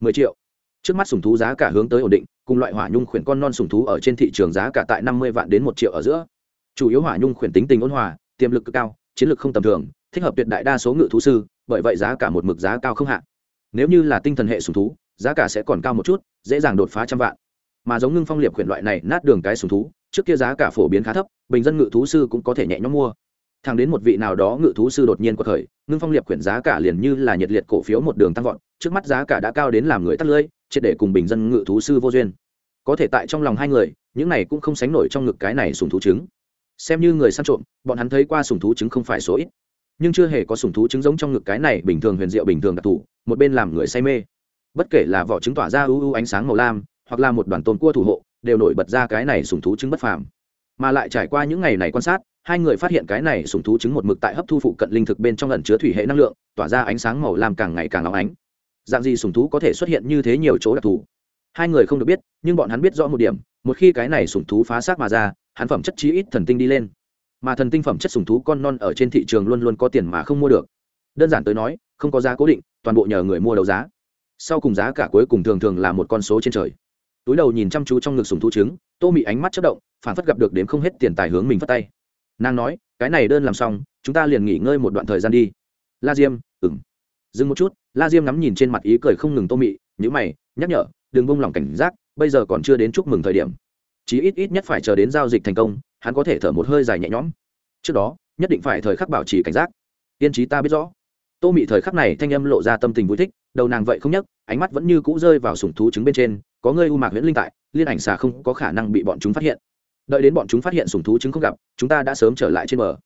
mười triệu trước mắt sùng thú giá cả hướng tới ổn định, cùng loại hỏa nhung khuyển con non sùng thú ở trên thị trường giá cả tại năm mươi vạn đến một triệu ở giữa. Chủ yếu hỏa nhung khuyển tính tình ôn hòa, tiềm lực cực cao, chiến lược không tầm thường, thích hợp tuyệt đại đa số ngự thú sư, bởi vậy giá cả một mực giá cao không hạn nếu như là tinh thần hệ sùng thú, giá cả sẽ còn cao một chút, dễ dàng đột phá trăm vạn. Mà giống ngưng phong liệp khuyển loại này nát đường cái sùng thú, trước kia giá cả phổ biến khá thấp, bình dân ngự thú sư cũng có thể nhẹ nhõm mua. Thang đến một vị nào đó ngự thú sư đột nhiên có thời ngưng phong liệp khuyển giá cả liền như là nhiệt liệt cổ phiếu một đường tăng vọt, trước mắt giá cả đã cao đến làm người tắt lưỡi triệt để cùng bình dân ngự thú sư vô duyên. Có thể tại trong lòng hai người, những này cũng không sánh nổi trong ngực cái này sùng thú trứng. Xem như người săn trộm, bọn hắn thấy qua sùng thú trứng không phải số ít. Nhưng chưa hề có sùng thú trứng giống trong ngực cái này bình thường huyền diệu bình thường đặc thù, một bên làm người say mê. Bất kể là vỏ trứng tỏa ra ưu ưu ánh sáng màu lam, hoặc là một đoàn tôm cua thủ hộ, đều nổi bật ra cái này sùng thú trứng bất phàm. Mà lại trải qua những ngày này quan sát, hai người phát hiện cái này sùng thú trứng một mực tại hấp thu phụ cận linh thực bên trong lần chứa thủy hệ năng lượng, tỏa ra ánh sáng màu lam càng ngày càng óng ánh dạng gì sùng thú có thể xuất hiện như thế nhiều chỗ đặc thù? Hai người không được biết, nhưng bọn hắn biết rõ một điểm, một khi cái này sùng thú phá xác mà ra, hắn phẩm chất chí ít thần tinh đi lên. Mà thần tinh phẩm chất sùng thú con non ở trên thị trường luôn luôn có tiền mà không mua được. Đơn giản tới nói, không có giá cố định, toàn bộ nhờ người mua đấu giá. Sau cùng giá cả cuối cùng thường thường là một con số trên trời. Túi đầu nhìn chăm chú trong ngực sùng thú trứng, tô mị ánh mắt chất động, phản phất gặp được đếm không hết tiền tài hướng mình phất tay. Nàng nói, cái này đơn làm xong, chúng ta liền nghỉ ngơi một đoạn thời gian đi. La diêm ừng dừng một chút, la diêm ngắm nhìn trên mặt ý cười không ngừng tô mị nhữ mày, nhắc nhở, đừng bông lỏng cảnh giác, bây giờ còn chưa đến chúc mừng thời điểm. Chí ít ít nhất phải chờ đến giao dịch thành công, hắn có thể thở một hơi dài nhẹ nhõm. Trước đó, nhất định phải thời khắc bảo trì cảnh giác. Tiên trí ta biết rõ. Tô mị thời khắc này thanh âm lộ ra tâm tình vui thích, đầu nàng vậy không nhấc, ánh mắt vẫn như cũ rơi vào sùng thú trứng bên trên, có người u mạc huyễn linh tại, liên ảnh xà không có khả năng bị bọn chúng phát hiện. Đợi đến bọn chúng phát hiện sùng thú trứng không gặp, chúng ta đã sớm trở lại trên bờ.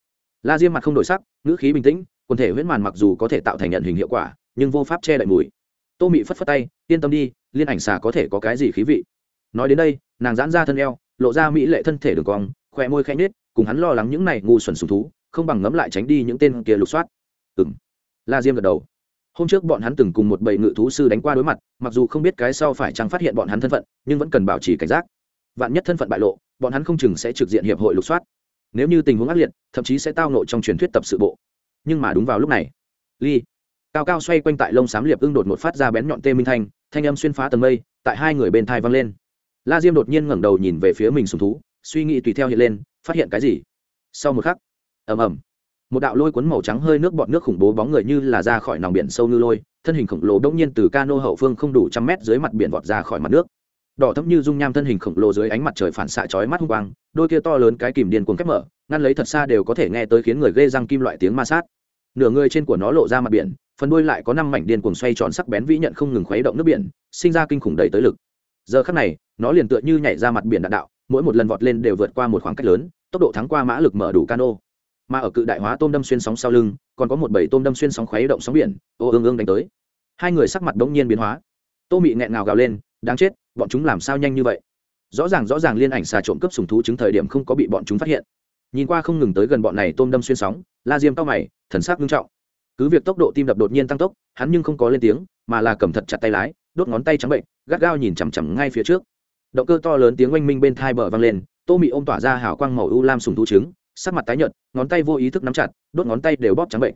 La diêm mặt không đổi sắc, ngữ khí bình tĩnh quần thể huyễn màn mặc dù có thể tạo thành nhận hình hiệu quả, nhưng vô pháp che đậy mùi. Tô mị phất phất tay, yên tâm đi, liên ảnh xà có thể có cái gì khí vị. Nói đến đây, nàng giãn ra thân eo, lộ ra mỹ lệ thân thể đường cong khoe môi khẽ nết cùng hắn lo lắng những này ngu xuẩn sùng thú, không bằng ngấm lại tránh đi những tên kia lục soát. Ừng la diêm gật đầu. Hôm trước bọn hắn từng cùng một bầy ngự thú sư đánh qua đối mặt, mặc dù không biết cái sau phải chăng phát hiện bọn hắn thân phận, nhưng vẫn cần bảo trì cảnh giác. Vạn nhất thân phận bại lộ, bọn hắn không chừng sẽ trực diện hiệp hội lục soát. Nếu như tình huống ác liệt, thậm chí sẽ tao nộ trong truyền thuyết tập sự bộ nhưng mà đúng vào lúc này, ly, cao cao xoay quanh tại lông xám liệp ưng đột một phát ra bén nhọn tê minh thanh thanh âm xuyên phá tầng mây, tại hai người bên thai văng lên. La diêm đột nhiên ngẩng đầu nhìn về phía mình sùng thú, suy nghĩ tùy theo hiện lên, phát hiện cái gì? Sau một khắc, ầm ầm, một đạo lôi cuốn màu trắng hơi nước bọt nước khủng bố bóng người như là ra khỏi nòng biển sâu như lôi, thân hình khổng lồ đông nhiên từ cano hậu phương không đủ trăm mét dưới mặt biển vọt ra khỏi mặt nước. Đỏ thẫm như dung nham thân hình khổng lồ dưới ánh mặt trời phản xạ chói mắt hung quang, đôi kia to lớn cái kìm điên cuồng kép mở, ngăn lấy thật xa đều có thể nghe tới khiến người ghê răng kim loại tiếng ma sát nửa người trên của nó lộ ra mặt biển, phần đuôi lại có năm mảnh điên cuồng xoay tròn sắc bén vĩ nhận không ngừng khuấy động nước biển, sinh ra kinh khủng đầy tới lực. Giờ khắc này, nó liền tựa như nhảy ra mặt biển đạn đạo, mỗi một lần vọt lên đều vượt qua một khoảng cách lớn, tốc độ thắng qua mã lực mở đủ cano. Mà ở cự đại hóa tôm đâm xuyên sóng sau lưng, còn có một bầy tôm đâm xuyên sóng khuấy động sóng biển, ô ương ương đánh tới. Hai người sắc mặt bỗng nhiên biến hóa. Tô mị nghẹn ngào gào lên, đáng chết, bọn chúng làm sao nhanh như vậy? Rõ ràng rõ ràng liên ảnh xà trộm cướp sùng thú chứng thời điểm không có bị bọn chúng phát hiện nhìn qua không ngừng tới gần bọn này tôm đâm xuyên sóng, la diêm cao mày, thần sắc nghiêm trọng. Cứ việc tốc độ tim đập đột nhiên tăng tốc, hắn nhưng không có lên tiếng, mà là cầm thật chặt tay lái, đốt ngón tay trắng bệnh, gắt gao nhìn chằm chằm ngay phía trước. Động cơ to lớn tiếng oanh minh bên thai bờ vang lên, tô mị ôm tỏa ra hào quang màu u lam sùng thú trứng, sắc mặt tái nhợt, ngón tay vô ý thức nắm chặt, đốt ngón tay đều bóp trắng bệnh.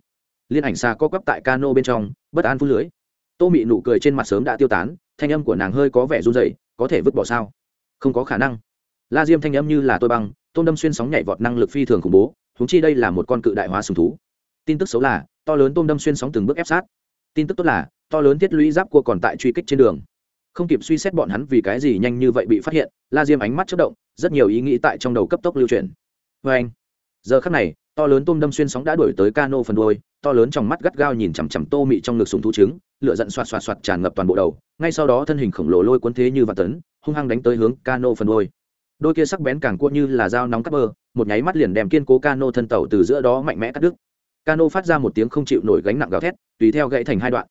Liên ảnh xa co quắp tại cano bên trong, bất an phút lưới. Tô mị nụ cười trên mặt sớm đã tiêu tán, thanh âm của nàng hơi có vẻ run rẩy, có thể vứt bỏ sao? Không có khả năng. La diêm thanh âm như là tôi băng tôn đâm xuyên sóng nhảy vọt năng lực phi thường khủng bố húng chi đây là một con cự đại hóa sùng thú. Tin tức xấu là, to lớn tôm đâm xuyên sóng từng bước ép sát. Tin tức tốt là, to lớn thiết lũy giáp cua còn tại truy kích trên đường. Không kịp suy xét bọn hắn vì cái gì nhanh như vậy bị phát hiện, la diêm ánh mắt chất động, rất nhiều ý nghĩ tại trong đầu cấp tốc lưu truyền vê anh, giờ khắc này, to lớn tôm đâm xuyên sóng đã đuổi tới cano phần đôi to lớn trong mắt gắt gao nhìn chằm chằm tô mị trong ngực sùng thú trứng, lửa giận xoạt xoạt xoạt tràn ngập toàn bộ đầu, ngay sau đó thân hình khổng lồ lôi cuốn thế như vạn tấn, hung hăng đánh tới hướng cano phần đôi đôi kia sắc bén càng cua như là dao nóng cắt bơ, một nháy mắt liền đem kiên cố cano thân tàu từ giữa đó mạnh mẽ cắt đứt. Cano phát ra một tiếng không chịu nổi gánh nặng gào thét, tùy theo gãy thành hai đoạn.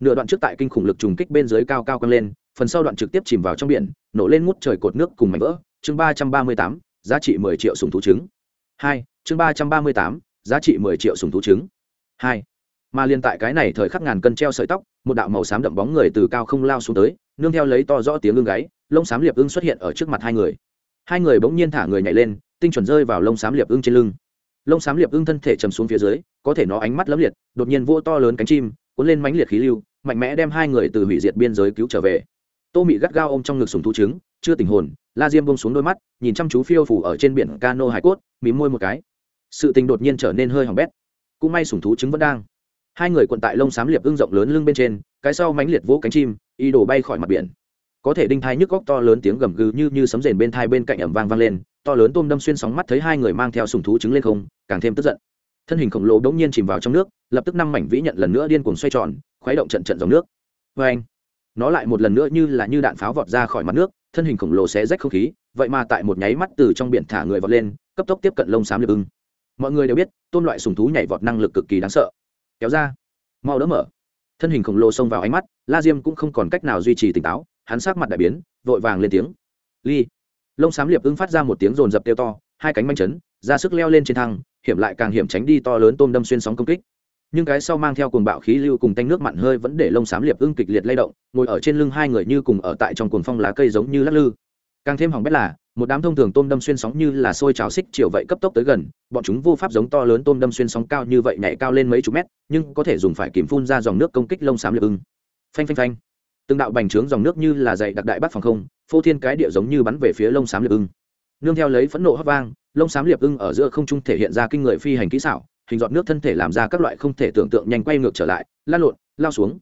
Nửa đoạn trước tại kinh khủng lực trùng kích bên dưới cao cao căng lên, phần sau đoạn trực tiếp chìm vào trong biển, nổ lên ngút trời cột nước cùng mảnh vỡ. Chương ba trăm ba mươi tám, giá trị mười triệu sùng thú trứng. Hai, chương ba trăm ba mươi tám, giá trị mười triệu sùng thú trứng. Hai, mà liên tại cái này thời khắc ngàn cân treo sợi tóc, một đạo màu xám đậm bóng người từ cao không lao xuống tới, nương theo lấy to rõ tiếng ương gáy, lông xám liệp ưng xuất hiện ở trước mặt hai người hai người bỗng nhiên thả người nhảy lên, tinh chuẩn rơi vào lông xám liệp ưng trên lưng. Lông xám liệp ưng thân thể chầm xuống phía dưới, có thể nó ánh mắt lấm liệt, đột nhiên vô to lớn cánh chim, cuốn lên mánh liệt khí lưu, mạnh mẽ đem hai người từ hủy diệt biên giới cứu trở về. Tô mị gắt gao ôm trong ngực sùng thú trứng, chưa tình hồn, la diêm bông xuống đôi mắt, nhìn chăm chú phiêu phủ ở trên biển cano hải cốt, mím môi một cái. Sự tình đột nhiên trở nên hơi hỏng bét. Cũng may sùng thú trứng vẫn đang. Hai người quận tại lông xám liệp ưng rộng lớn lưng bên trên, cái sau mánh liệt vỗ cánh chim y đổ bay khỏi mặt biển có thể đinh thai nhức góc to lớn tiếng gầm gừ như như sấm rền bên thai bên cạnh ẩm vang vang lên, to lớn tôm đâm xuyên sóng mắt thấy hai người mang theo sùng thú trứng lên không, càng thêm tức giận. Thân hình khổng lồ đ n g nhiên chìm vào trong nước, lập tức năm mảnh vĩ nhận lần nữa điên cuồng xoay tròn, khuấy động trận trận dòng nước. Vê anh, nó lại một lần nữa như là như đạn pháo vọt ra khỏi mặt nước, thân hình khổng lồ xé rách không khí, vậy mà tại một nháy mắt từ trong biển thả người vọt lên, cấp tốc tiếp cận lông xám liệp ưng. Mọi người đều biết tôn loại sùng thú nhảy vọt năng lực cực kỳ đáng sợ. Kéo ra, mau đỡ mở. Thân hình khổng lồ xông vào ánh mắt, la diêm cũng không còn cách nào duy trì tỉnh táo hắn sát mặt đại biến, vội vàng lên tiếng. Ly. Lông xám liệp ưng phát ra một tiếng rồn rập tiêu to, hai cánh manh chấn, ra sức leo lên trên thang, hiểm lại càng hiểm tránh đi to lớn tôm đâm xuyên sóng công kích. Nhưng cái sau mang theo cuồng bạo khí lưu cùng tanh nước mặn hơi vẫn để lông xám liệp ưng kịch liệt lay động, ngồi ở trên lưng hai người như cùng ở tại trong cuồng phong lá cây giống như lắc lư. Càng thêm hỏng bét là, một đám thông thường tôm đâm xuyên sóng như là sôi trào xích chiều vậy cấp tốc tới gần, bọn chúng vô pháp giống to lớn tôm đâm xuyên sóng cao như vậy nhảy cao lên mấy chục mét, nhưng có thể dùng phải kìm phun ra dòng nước công kích lông xám liệp ưng phanh phanh phanh từng đạo bành trướng dòng nước như là dày đặc đại bắc phòng không, phô thiên cái địa giống như bắn về phía lông xám liệp ưng. Nương theo lấy phẫn nộ hấp vang, lông xám liệp ưng ở giữa không trung thể hiện ra kinh người phi hành kỹ xảo, hình dọn nước thân thể làm ra các loại không thể tưởng tượng nhanh quay ngược trở lại lan lộn, lao xuống.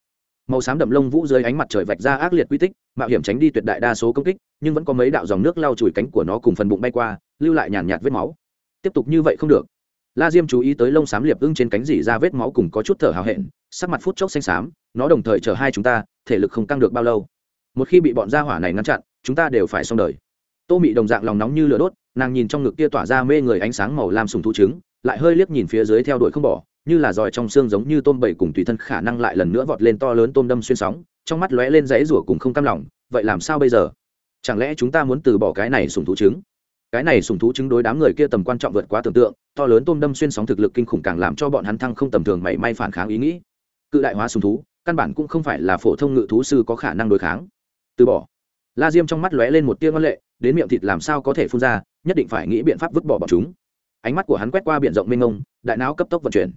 Màu xám đậm lông vũ dưới ánh mặt trời vạch ra ác liệt quy tích, mạo hiểm tránh đi tuyệt đại đa số công kích, nhưng vẫn có mấy đạo dòng nước lao chùi cánh của nó cùng phần bụng bay qua, lưu lại nhàn nhạt vết máu. Tiếp tục như vậy không được. La diêm chú ý tới lông xám liệp ưng trên cánh dỉ ra vết máu cùng có chút thở hào hẹn, sắc mặt phút chốc xanh xám, nó đồng thời chở hai chúng ta thể lực không căng được bao lâu. Một khi bị bọn gia hỏa này ngăn chặn, chúng ta đều phải xong đời. Tô mị đồng dạng lòng nóng như lửa đốt, nàng nhìn trong ngực kia tỏa ra mê người ánh sáng màu lam sùng thú trứng, lại hơi liếc nhìn phía dưới theo đuổi không bỏ, như là giỏi trong xương giống như tôm bầy cùng tùy thân khả năng lại lần nữa vọt lên to lớn tôm đâm xuyên sóng, trong mắt lóe lên dãy rủa cùng không cam lòng, vậy làm sao bây giờ? Chẳng lẽ chúng ta muốn từ bỏ cái này sùng thú trứng? Cái này sùng thú trứng đối đám người kia tầm quan trọng vượt quá tưởng tượng, to lớn tôm đâm xuyên sóng thực lực kinh khủng càng làm cho bọn hắn thăng không tầm thường mảy may phản kháng ý nghĩ. Cự đại hóa sùng thú căn bản cũng không phải là phổ thông ngự thú sư có khả năng đối kháng. Từ bỏ. La diêm trong mắt lóe lên một tia ngân lệ, đến miệng thịt làm sao có thể phun ra, nhất định phải nghĩ biện pháp vứt bỏ bọn chúng. Ánh mắt của hắn quét qua biển rộng mênh mông, đại não cấp tốc vận chuyển.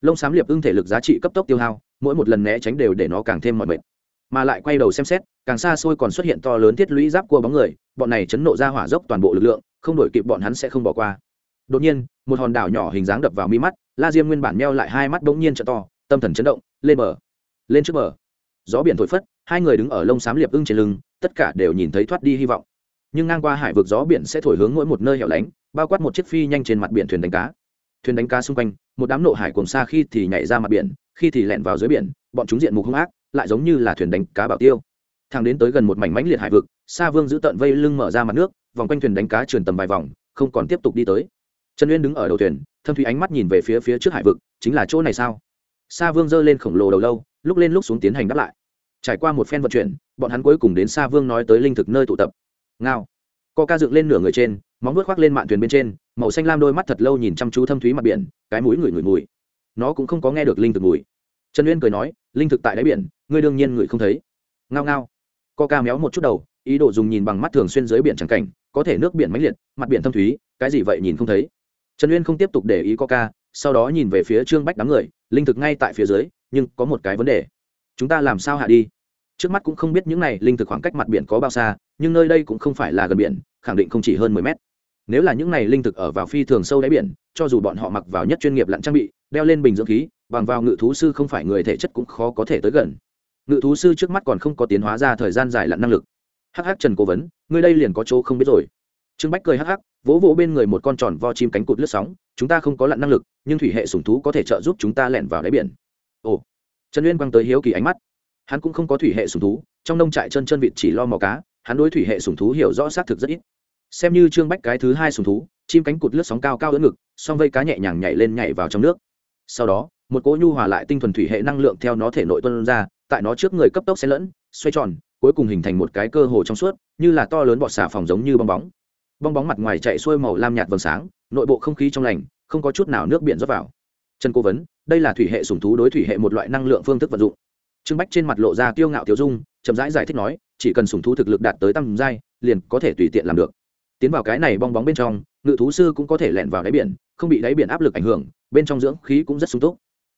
Lông xám liệp ưng thể lực giá trị cấp tốc tiêu hao, mỗi một lần né tránh đều để nó càng thêm mọi mệt. Mà lại quay đầu xem xét, càng xa xôi còn xuất hiện to lớn thiết lũy giáp cua bóng người, bọn này chấn nộ ra hỏa dốc toàn bộ lực lượng, không đổi kịp bọn hắn sẽ không bỏ qua. Đột nhiên, một hòn đảo nhỏ hình dáng đập vào mi mắt, la diêm nguyên bản meo lại hai mắt bỗng nhiên trợ to, tâm thần chấn động, lên bờ lên trước bờ. Gió biển thổi phất, hai người đứng ở lông xám liệp ưng trên lưng, tất cả đều nhìn thấy thoát đi hy vọng. Nhưng ngang qua hải vực gió biển sẽ thổi hướng mỗi một nơi hẻo lánh, bao quát một chiếc phi nhanh trên mặt biển thuyền đánh cá. Thuyền đánh cá xung quanh, một đám nộ hải cùng xa khi thì nhảy ra mặt biển, khi thì lẹn vào dưới biển, bọn chúng diện mục hung ác, lại giống như là thuyền đánh cá bảo tiêu. Thang đến tới gần một mảnh mãnh liệt hải vực xa vương giữ tận vây lưng mở ra mặt nước, vòng quanh thuyền đánh cá truyền tầm vài vòng, không còn tiếp tục đi tới. Trần uyên đứng ở đầu thuyền, thâm thủy ánh mắt nhìn về phía phía trước hải vực, chính là chỗ này sao? Xa vương giơ lên khổng lồ đầu lâu lúc lên lúc xuống tiến hành đáp lại. Trải qua một phen vận chuyển, bọn hắn cuối cùng đến xa vương nói tới linh thực nơi tụ tập. Ngao. Co ca dựng lên nửa người trên, móng vuốt khoác lên mạn thuyền bên trên, màu xanh lam đôi mắt thật lâu nhìn chăm chú thâm thúy mặt biển, cái mũi ngửi ngửi mùi. Nó cũng không có nghe được linh thực mùi. Trần uyên cười nói, linh thực tại đáy biển, ngươi đương nhiên ngửi không thấy. Ngao ngao. Co ca méo một chút đầu, ý đồ dùng nhìn bằng mắt thường xuyên dưới biển trắng cảnh, có thể nước biển mãnh liệt, mặt biển thâm thúy, cái gì vậy nhìn không thấy. Trần uyên không tiếp tục để ý co ca, sau đó nhìn về phía trương bách đám người, linh thực ngay tại phía dưới nhưng có một cái vấn đề. Chúng ta làm sao hạ đi? Trước mắt cũng không biết những này linh thực khoảng cách mặt biển có bao xa, nhưng nơi đây cũng không phải là gần biển, khẳng định không chỉ hơn mười mét. Nếu là những này linh thực ở vào phi thường sâu đáy biển, cho dù bọn họ mặc vào nhất chuyên nghiệp lặn trang bị, đeo lên bình dưỡng khí, bằng vào ngự thú sư không phải người thể chất cũng khó có thể tới gần. Ngự thú sư trước mắt còn không có tiến hóa ra thời gian dài lặn năng lực. Hắc hắc trần cố vấn người đây liền có chỗ không biết rồi. Trương bách cười hắc hắc, vỗ vỗ bên người một con tròn vo chim cánh cụt lướt sóng, chúng ta không có lặn năng lực, nhưng thủy hệ sùng thú có thể trợ giúp chúng ta lẻn vào đáy biển ồ. Trần uyên quăng tới hiếu kỳ ánh mắt. Hắn cũng không có thủy hệ sùng thú, trong nông trại chân chân vịt chỉ lo mò cá, hắn đối thủy hệ sùng thú hiểu rõ xác thực rất ít. Xem như trương bách cái thứ hai sùng thú, chim cánh cụt lướt sóng cao cao đỡ ngực, song vây cá nhẹ nhàng nhảy lên nhảy vào trong nước. Sau đó, một cỗ nhu hòa lại tinh thuần thủy hệ năng lượng theo nó thể nội tuân ra, tại nó trước người cấp tốc xen lẫn, xoay tròn, cuối cùng hình thành một cái cơ hồ trong suốt, như là to lớn bọt xà phòng giống như bong bóng. Bong bóng mặt ngoài chạy xuôi màu lam nhạt vầng sáng, nội bộ không khí trong lành, không có chút nào nước biển rót vào trần cố vấn, đây là thủy hệ sùng thú đối thủy hệ một loại năng lượng phương thức vận dụng. Trương bách trên mặt lộ ra tiêu ngạo tiêu dung, chậm rãi giải thích nói, chỉ cần sùng thú thực lực đạt tới tầm giai, liền có thể tùy tiện làm được. Tiến vào cái này bong bóng bên trong, ngự thú sư cũng có thể lẻn vào đáy biển, không bị đáy biển áp lực ảnh hưởng, bên trong dưỡng khí cũng rất sung túc.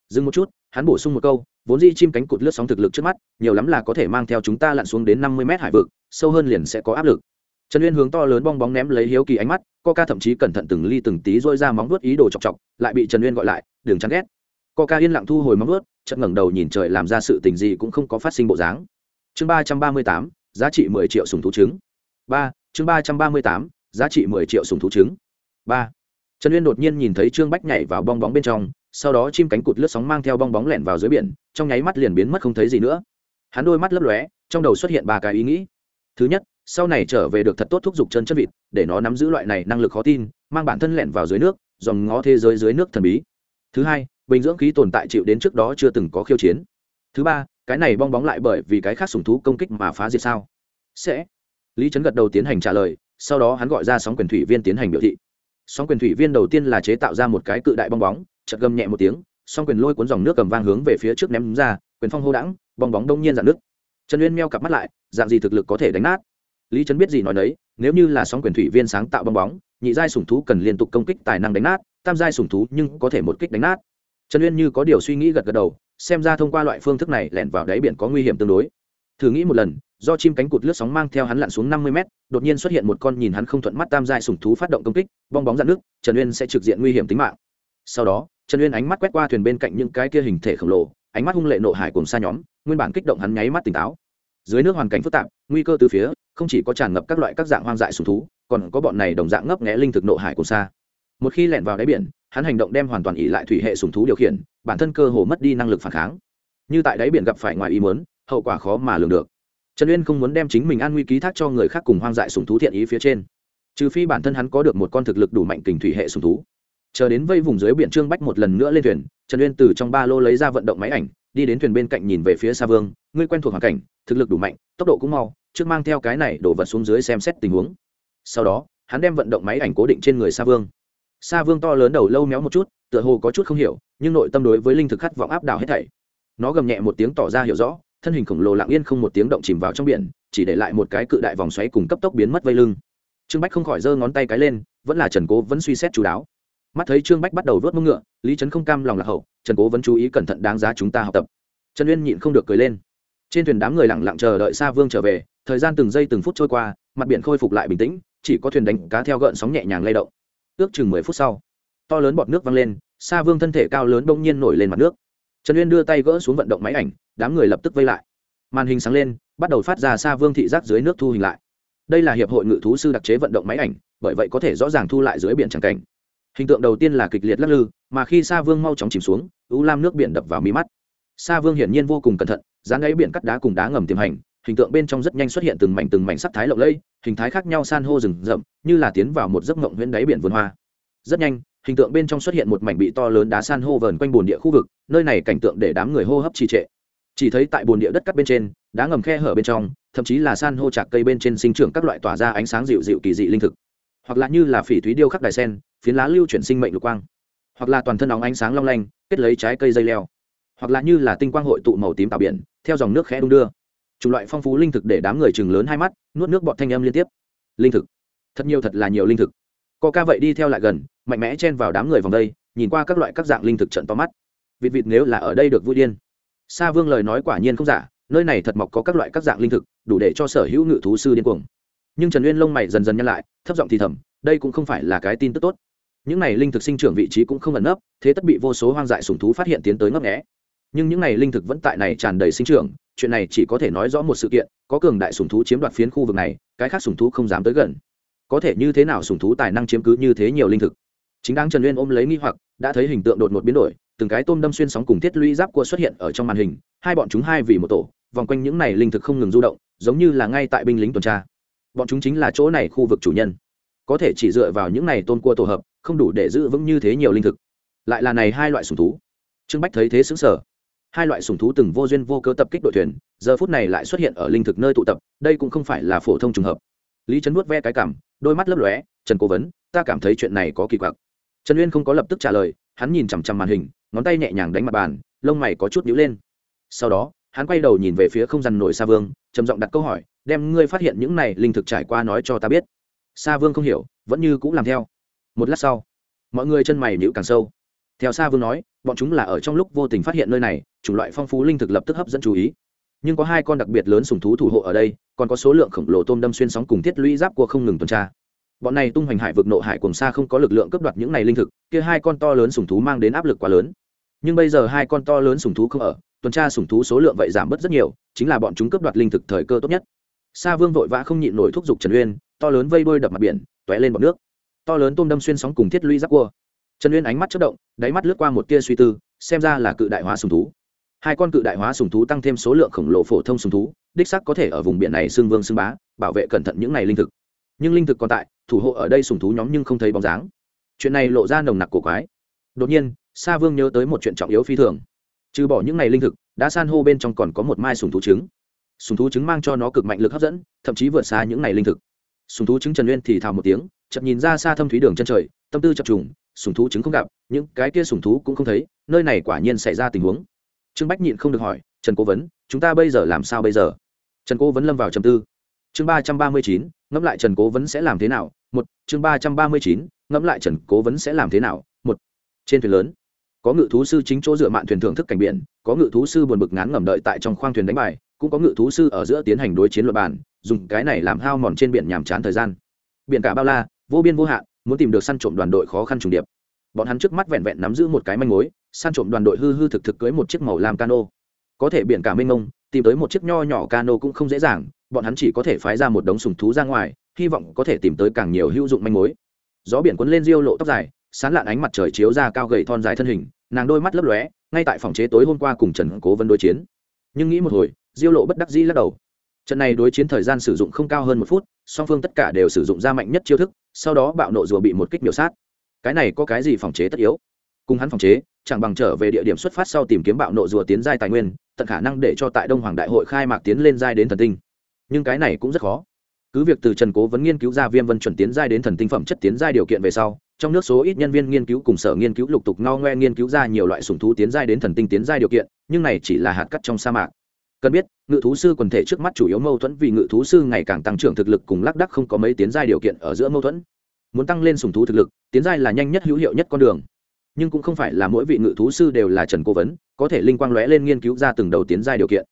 Dừng một chút, hắn bổ sung một câu, vốn di chim cánh cụt lướt sóng thực lực trước mắt, nhiều lắm là có thể mang theo chúng ta lặn xuống đến năm mươi mét hải vực, sâu hơn liền sẽ có áp lực trần uyên hướng to lớn bong bóng ném lấy hiếu kỳ ánh mắt, coca thậm chí cẩn thận từng ly từng tí dôi ra móng vuốt ý đồ chọc chọc, lại bị trần uyên gọi lại đường chán ghét. Coca yên lặng thu hồi móng vuốt, chợt ngẩng đầu nhìn trời làm ra sự tình gì cũng không có phát sinh bộ dáng. Chương ba trăm ba mươi tám, giá trị mười triệu sùng thú trứng. Ba, chương ba trăm ba mươi tám, giá trị mười triệu sùng thú trứng. Ba, trần uyên đột nhiên nhìn thấy trương bách nhảy vào bong bóng bên trong, sau đó chim cánh cụt lướt sóng mang theo bong bóng lẻn vào dưới biển, trong nháy mắt liền biến mất không thấy gì nữa. Hắn đôi mắt lấp lóe, trong đầu xuất hiện ba cái ý nghĩ. Thứ nhất sau này trở về được thật tốt thúc giục chân chân vịt để nó nắm giữ loại này năng lực khó tin mang bản thân lẹn vào dưới nước dòng ngó thế giới dưới nước thần bí. Thứ hai bình dưỡng khí tồn tại chịu đến trước đó chưa từng có khiêu chiến. Thứ ba cái này bong bóng lại bởi vì cái khác sùng thú công kích mà phá diệt sao? Sẽ. Lý trấn gật đầu tiến hành trả lời sau đó hắn gọi ra sóng quyền thủy viên tiến hành biểu thị. Sóng quyền thủy viên đầu tiên là chế tạo ra một cái cự đại bong bóng chật gầm nhẹ một tiếng song quyền lôi cuốn dòng nước cầm vang hướng về phía trước ném ra quyền phong hô đãng, bong bóng đông nhiên dạn nước trần uyên meo cặp mắt lại dạng gì thực lực có thể đánh nát? Lý trấn biết gì nói đấy nếu như là sóng quyền thủy viên sáng tạo bong bóng, nhị giai sủng thú cần liên tục công kích tài năng đánh nát, tam giai sủng thú nhưng có thể một kích đánh nát. Trần uyên như có điều suy nghĩ gật gật đầu, xem ra thông qua loại phương thức này lẻn vào đáy biển có nguy hiểm tương đối. Thử nghĩ một lần, do chim cánh cụt lướt sóng mang theo hắn lặn xuống năm mươi mét, đột nhiên xuất hiện một con nhìn hắn không thuận mắt tam giai sủng thú phát động công kích, bong bóng dạn nước, trần uyên sẽ trực diện nguy hiểm tính mạng. Sau đó, trần uyên ánh mắt quét qua thuyền bên cạnh những cái kia hình thể khổng lồ, ánh mắt hung lệ nộ hải cùng xa nhóm, nguyên bản kích động hắn nháy mắt tỉnh táo. Dưới nước hoàn cảnh phức tạp, nguy cơ từ phía không chỉ có tràn ngập các loại các dạng hoang dại sùng thú, còn có bọn này đồng dạng ngấp nghẽ linh thực nộ hải cùng xa. Một khi lẻn vào đáy biển, hắn hành động đem hoàn toàn ỉ lại thủy hệ sùng thú điều khiển, bản thân cơ hồ mất đi năng lực phản kháng. Như tại đáy biển gặp phải ngoài ý muốn, hậu quả khó mà lường được. Trần uyên không muốn đem chính mình an nguy ký thác cho người khác cùng hoang dại sùng thú thiện ý phía trên. Trừ phi bản thân hắn có được một con thực lực đủ mạnh tình thủy hệ sùng thú. Chờ đến vây vùng dưới biển trương bách một lần nữa lên thuyền, trần uyên từ trong ba lô lấy ra vận động máy ảnh, đi đến thuyền bên cạnh nhìn về phía xa vương, ngươi quen thuộc hoàn cảnh, thực lực đủ mạnh, tốc độ cũng mau trước mang theo cái này đổ vật xuống dưới xem xét tình huống. Sau đó, hắn đem vận động máy ảnh cố định trên người sa vương. Sa vương to lớn đầu lâu méo một chút, tựa hồ có chút không hiểu, nhưng nội tâm đối với linh thực khát vọng áp đảo hết thảy. Nó gầm nhẹ một tiếng tỏ ra hiểu rõ, thân hình khổng lồ lặng yên không một tiếng động chìm vào trong biển, chỉ để lại một cái cự đại vòng xoáy cùng cấp tốc biến mất vây lưng. Trương bách không khỏi giơ ngón tay cái lên, vẫn là trần cố vẫn suy xét chú đáo. Mắt thấy trương bách bắt đầu vớt mông ngựa, lý trấn không cam lòng lạc hậu, trần cố vẫn chú ý cẩn thận đáng giá chúng ta học tập. Trần uyên nhịn không được cười lên trên thuyền đám người lặng lặng chờ đợi xa vương trở về, thời gian từng giây từng phút trôi qua, mặt biển khôi phục lại bình tĩnh, chỉ có thuyền đánh cá theo gợn sóng nhẹ nhàng lay động. Ước chừng mười phút sau, to lớn bọt nước văng lên xa vương thân thể cao lớn bỗng nhiên nổi lên mặt nước. Trần uyên đưa tay gỡ xuống vận động máy ảnh, đám người lập tức vây lại. Màn hình sáng lên, bắt đầu phát ra xa vương thị giác dưới nước thu hình lại. Đây là hiệp hội ngự thú sư đặc chế vận động máy ảnh, bởi vậy có thể rõ ràng thu lại dưới biển tràng cảnh. Hình tượng đầu tiên là kịch liệt lắc lư, mà khi xa vương mau chóng chìm xuống, u lam nước biển đập vào mí mắt. Xa vương hiển nhiên vô cùng cẩn thận dán đáy biển cắt đá cùng đá ngầm tiềm hành, hình tượng bên trong rất nhanh xuất hiện từng mảnh từng mảnh sắc thái lộng lẫy, hình thái khác nhau san hô rừng rậm, như là tiến vào một giấc mộng huyễn đáy biển vườn hoa. Rất nhanh, hình tượng bên trong xuất hiện một mảnh bị to lớn đá san hô vờn quanh bồn địa khu vực, nơi này cảnh tượng để đám người hô hấp trì trệ. Chỉ thấy tại bồn địa đất cắt bên trên, đá ngầm khe hở bên trong, thậm chí là san hô chạc cây bên trên sinh trưởng các loại tỏa ra ánh sáng dịu dịu kỳ dị linh thực. Hoặc là như là phỉ thúy điêu khắc đài sen, phiến lá lưu chuyển sinh mệnh lục quang. Hoặc là toàn thân óng ánh sáng long lanh, kết lấy trái cây dây leo hoặc là như là tinh quang hội tụ màu tím tạo biển, theo dòng nước khẽ đung đưa. Chủng loại phong phú linh thực để đám người chừng lớn hai mắt, nuốt nước bọt thanh âm liên tiếp. Linh thực. Thật nhiều thật là nhiều linh thực. Co ca vậy đi theo lại gần, mạnh mẽ chen vào đám người vòng đây, nhìn qua các loại các dạng linh thực trận to mắt. Vịt vịt nếu là ở đây được vui điên. Sa vương lời nói quả nhiên không giả, nơi này thật mọc có các loại các dạng linh thực, đủ để cho sở hữu ngự thú sư điên cuồng. Nhưng trần uyên lông mày dần dần nhăn lại, thấp giọng thì thầm, đây cũng không phải là cái tin tức tốt. Những này linh thực sinh trưởng vị trí cũng không ẩn nấp, thế tất bị vô số hoang dại sùng thú phát hiện tiến tới ngấp nghẽ nhưng những này linh thực vẫn tại này tràn đầy sinh trưởng, chuyện này chỉ có thể nói rõ một sự kiện, có cường đại sùng thú chiếm đoạt phiến khu vực này, cái khác sùng thú không dám tới gần. Có thể như thế nào sùng thú tài năng chiếm cứ như thế nhiều linh thực? Chính đáng trần uyên ôm lấy nghi hoặc, đã thấy hình tượng đột ngột biến đổi, từng cái tôm đâm xuyên sóng cùng thiết lũy giáp cua xuất hiện ở trong màn hình, hai bọn chúng hai vì một tổ, vòng quanh những này linh thực không ngừng du động, giống như là ngay tại binh lính tuần tra. Bọn chúng chính là chỗ này khu vực chủ nhân. Có thể chỉ dựa vào những này tôn cua tổ hợp, không đủ để giữ vững như thế nhiều linh thực. Lại là này hai loại sùng thú. Trương bách thấy thế xứng sở hai loại sùng thú từng vô duyên vô cớ tập kích đội thuyền, giờ phút này lại xuất hiện ở linh thực nơi tụ tập, đây cũng không phải là phổ thông trùng hợp. Lý trấn nuốt ve cái cảm, đôi mắt lấp lóe, trần cố vấn, ta cảm thấy chuyện này có kỳ quặc. Trần uyên không có lập tức trả lời, hắn nhìn chằm chằm màn hình, ngón tay nhẹ nhàng đánh mặt bàn, lông mày có chút nhíu lên. Sau đó, hắn quay đầu nhìn về phía không gian nổi sa vương, trầm giọng đặt câu hỏi, đem ngươi phát hiện những này linh thực trải qua nói cho ta biết. Sa vương không hiểu, vẫn như cũng làm theo. Một lát sau, mọi người chân mày nhíu càng sâu theo sa vương nói, bọn chúng là ở trong lúc vô tình phát hiện nơi này, chủng loại phong phú linh thực lập tức hấp dẫn chú ý. Nhưng có hai con đặc biệt lớn sùng thú thủ hộ ở đây, còn có số lượng khổng lồ tôm đâm xuyên sóng cùng thiết lũy giáp của không ngừng tuần tra. Bọn này tung hoành hải vực nộ hải cùng xa không có lực lượng cướp đoạt những này linh thực, kia hai con to lớn sùng thú mang đến áp lực quá lớn. Nhưng bây giờ hai con to lớn sùng thú không ở, tuần tra sùng thú số lượng vậy giảm bớt rất nhiều, chính là bọn chúng cướp đoạt linh thực thời cơ tốt nhất. Sa vương vội vã không nhịn nổi thúc giục trần uyên, to lớn vây bôi đập mặt biển, tóe lên bọt nước. To lớn tôm đâm xuyên sóng cùng thiết lũy giáp cua trần uyên ánh mắt chất động, đáy mắt lướt qua một tia suy tư, xem ra là cự đại hóa sùng thú. Hai con cự đại hóa sùng thú tăng thêm số lượng khổng lồ phổ thông sùng thú, đích sắc có thể ở vùng biển này xương vương xương bá, bảo vệ cẩn thận những này linh thực. Nhưng linh thực còn tại, thủ hộ ở đây sùng thú nhóm nhưng không thấy bóng dáng. Chuyện này lộ ra nồng nặc cổ quái. Đột nhiên, sa vương nhớ tới một chuyện trọng yếu phi thường. Trừ bỏ những này linh thực đã san hô bên trong còn có một mai sùng thú trứng. Sùng thú trứng mang cho nó cực mạnh lực hấp dẫn, thậm chí vượt xa những này linh thực. Sùng thú trứng trần uyên thì thào một tiếng chậm nhìn ra xa thâm thúy đường chân trời, tâm tư chập trùng sùng thú chứng không gặp, những cái kia sùng thú cũng không thấy, nơi này quả nhiên xảy ra tình huống. Trương bách nhịn không được hỏi, trần cố vấn, chúng ta bây giờ làm sao bây giờ? Trần cố vấn lâm vào trầm tư. Chương ba trăm ba mươi chín, ngẫm lại trần cố vấn sẽ làm thế nào? Một, chương ba trăm ba mươi chín, ngẫm lại trần cố vấn sẽ làm thế nào? Một, trên thuyền lớn, có ngự thú sư chính chỗ dựa mạn thuyền thưởng thức cảnh biển, có ngự thú sư buồn bực ngán ngẩm đợi tại trong khoang thuyền đánh bài, cũng có ngự thú sư ở giữa tiến hành đối chiến luật bàn, dùng cái này làm hao mòn trên biển nhàm chán thời gian. Biển cả bao la, vô biên vô hạn muốn tìm được săn trộm đoàn đội khó khăn trùng điệp. Bọn hắn trước mắt vẹn vẹn nắm giữ một cái manh mối, săn trộm đoàn đội hư hư thực thực cưới một chiếc màu làm cano. Có thể biển cả mênh mông, tìm tới một chiếc nho nhỏ cano cũng không dễ dàng, bọn hắn chỉ có thể phái ra một đống sùng thú ra ngoài, hy vọng có thể tìm tới càng nhiều hữu dụng manh mối. Gió biển cuốn lên riêu lộ tóc dài, sán lạn ánh mặt trời chiếu ra cao gầy thon dài thân hình, nàng đôi mắt lấp lóe, ngay tại phòng chế tối hôm qua cùng trần cố vân đối chiến. Nhưng nghĩ một hồi diêu lộ bất đắc dĩ lắc đầu. Trận này đối chiến thời gian sử dụng không cao hơn một phút, song phương tất cả đều sử dụng ra mạnh nhất chiêu thức sau đó bạo nộ rùa bị một kích biểu sát. Cái này có cái gì phòng chế tất yếu? Cùng hắn phòng chế, chẳng bằng trở về địa điểm xuất phát sau tìm kiếm bạo nộ rùa tiến giai tài nguyên, tận khả năng để cho tại đông hoàng đại hội khai mạc tiến lên giai đến thần tinh. Nhưng cái này cũng rất khó. Cứ việc từ trần cố vấn nghiên cứu ra viêm vân chuẩn tiến giai đến thần tinh phẩm chất tiến giai điều kiện về sau, trong nước số ít nhân viên nghiên cứu cùng sở nghiên cứu lục tục ngao ngoe nghiên cứu ra nhiều loại sùng thú tiến giai đến thần tinh tiến giai điều kiện, nhưng này chỉ là hạt cắt trong sa mạc cần biết, ngự thú sư quần thể trước mắt chủ yếu mâu thuẫn vì ngự thú sư ngày càng tăng trưởng thực lực cùng lác đắc không có mấy tiến giai điều kiện ở giữa mâu thuẫn. Muốn tăng lên sùng thú thực lực, tiến giai là nhanh nhất hữu hiệu nhất con đường. Nhưng cũng không phải là mỗi vị ngự thú sư đều là trần cố vấn, có thể linh quang lóe lên nghiên cứu ra từng đầu tiến giai điều kiện.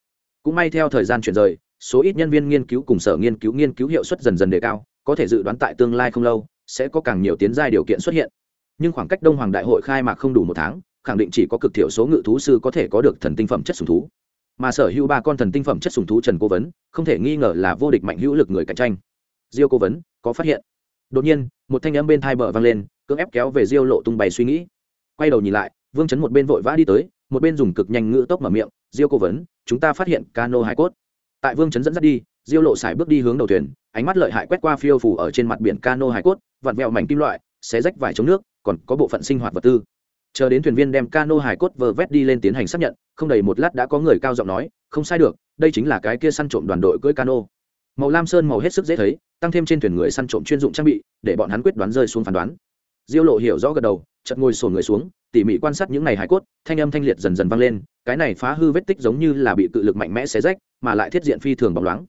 Cũng may theo thời gian chuyển rời, số ít nhân viên nghiên cứu cùng sở nghiên cứu nghiên cứu hiệu suất dần dần đề cao, có thể dự đoán tại tương lai không lâu, sẽ có càng nhiều tiến giai điều kiện xuất hiện. Nhưng khoảng cách đông hoàng đại hội khai mạc không đủ một tháng, khẳng định chỉ có cực thiểu số ngự thú sư có thể có được thần tinh phẩm chất sùng thú mà sở hữu ba con thần tinh phẩm chất sùng thú trần cố vấn, không thể nghi ngờ là vô địch mạnh hữu lực người cạnh tranh. Diêu cố vấn, có phát hiện. Đột nhiên, một thanh âm bên thai bờ vang lên, cưỡng ép kéo về diêu lộ tung bày suy nghĩ. Quay đầu nhìn lại, vương chấn một bên vội vã đi tới, một bên dùng cực nhanh ngữ tốc mở miệng, diêu cố vấn, chúng ta phát hiện cano hải cốt. Tại vương chấn dẫn dắt đi, diêu lộ xài bước đi hướng đầu thuyền, ánh mắt lợi hại quét qua phiêu phủ ở trên mặt biển cano hải cốt, vặn vẹo mảnh kim loại, xé rách vải chống nước, còn có bộ phận sinh hoạt vật tư chờ đến thuyền viên đem cano hải cốt vờ vét đi lên tiến hành xác nhận, không đầy một lát đã có người cao giọng nói, không sai được, đây chính là cái kia săn trộm đoàn đội cưỡi cano. Màu lam sơn màu hết sức dễ thấy, tăng thêm trên thuyền người săn trộm chuyên dụng trang bị, để bọn hắn quyết đoán rơi xuống phán đoán. Diêu lộ hiểu rõ gật đầu chật ngồi sổ người xuống, tỉ mỉ quan sát những này hải cốt, thanh âm thanh liệt dần dần vang lên, cái này phá hư vết tích giống như là bị cự lực mạnh mẽ xé rách, mà lại thiết diện phi thường bóng loáng.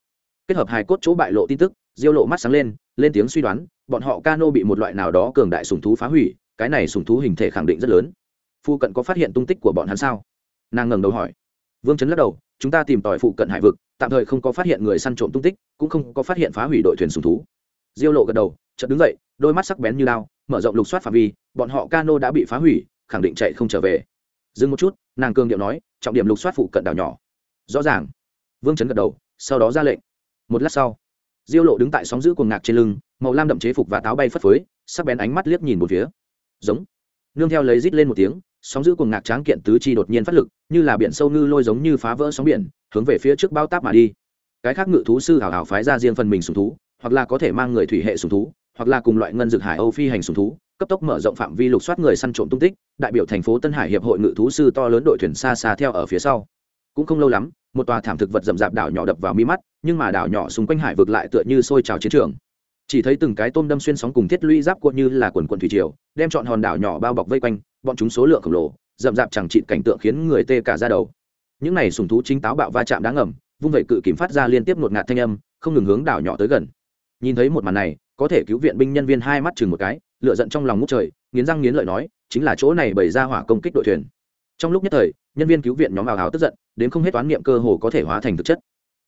Kết hợp hải cốt chỗ bại lộ tin tức, diêu lộ mắt sáng lên lên tiếng suy đoán, bọn họ cano bị một loại nào đó cường đại sùng thú phá hủy cái này sùng thú hình thể khẳng định rất lớn. Phu cận có phát hiện tung tích của bọn hắn sao? Nàng ngẩng đầu hỏi. Vương chấn lắc đầu, chúng ta tìm tòi phụ cận hải vực, tạm thời không có phát hiện người săn trộm tung tích, cũng không có phát hiện phá hủy đội thuyền sùng thú. Diêu lộ gật đầu, chợt đứng dậy, đôi mắt sắc bén như lao, mở rộng lục soát phạm vi, bọn họ cano đã bị phá hủy, khẳng định chạy không trở về. Dừng một chút, nàng cường điệu nói, trọng điểm lục soát phụ cận đảo nhỏ. Rõ ràng. Vương chấn gật đầu, sau đó ra lệnh. Một lát sau, diêu lộ đứng tại sóng giữ cuồng ngạc trên lưng, màu lam đậm chế phục và táo bay phất phới, sắc bén ánh mắt liếc nhìn một phía giống. Nương theo lấy rít lên một tiếng, sóng giữ cuồng ngạc tráng kiện tứ chi đột nhiên phát lực, như là biển sâu ngư lôi giống như phá vỡ sóng biển, hướng về phía trước bao táp mà đi. Cái khác ngự thú sư hào hào phái ra riêng phần mình sùng thú, hoặc là có thể mang người thủy hệ sùng thú, hoặc là cùng loại ngân dược hải âu phi hành sùng thú, cấp tốc mở rộng phạm vi lục soát người săn trộm tung tích, đại biểu thành phố tân hải hiệp hội ngự thú sư to lớn đội thuyền xa xa theo ở phía sau. Cũng không lâu lắm, một tòa thảm thực vật rậm rạp đảo nhỏ đập vào mi mắt, nhưng mà đảo nhỏ xung quanh hải vực lại tựa như sôi trào chiến trường chỉ thấy từng cái tôm đâm xuyên sóng cùng thiết lũy giáp cuộn như là quần quần thủy triều, đem chọn hòn đảo nhỏ bao bọc vây quanh, bọn chúng số lượng khổng lồ, rậm rạp chẳng trị cảnh tượng khiến người tê cả ra đầu. Những này sùng thú chính táo bạo va chạm đáng ngầm, vung vẩy cự kìm phát ra liên tiếp ngột ngạt thanh âm, không ngừng hướng đảo nhỏ tới gần. Nhìn thấy một màn này, có thể cứu viện binh nhân viên hai mắt chừng một cái lựa giận trong lòng ngút trời, nghiến răng nghiến lợi nói, chính là chỗ này bày ra hỏa công kích đội thuyền. Trong lúc nhất thời, nhân viên cứu viện nhóm ảo hào tức giận, đến không hết toán niệm cơ hồ có thể hóa thành thực chất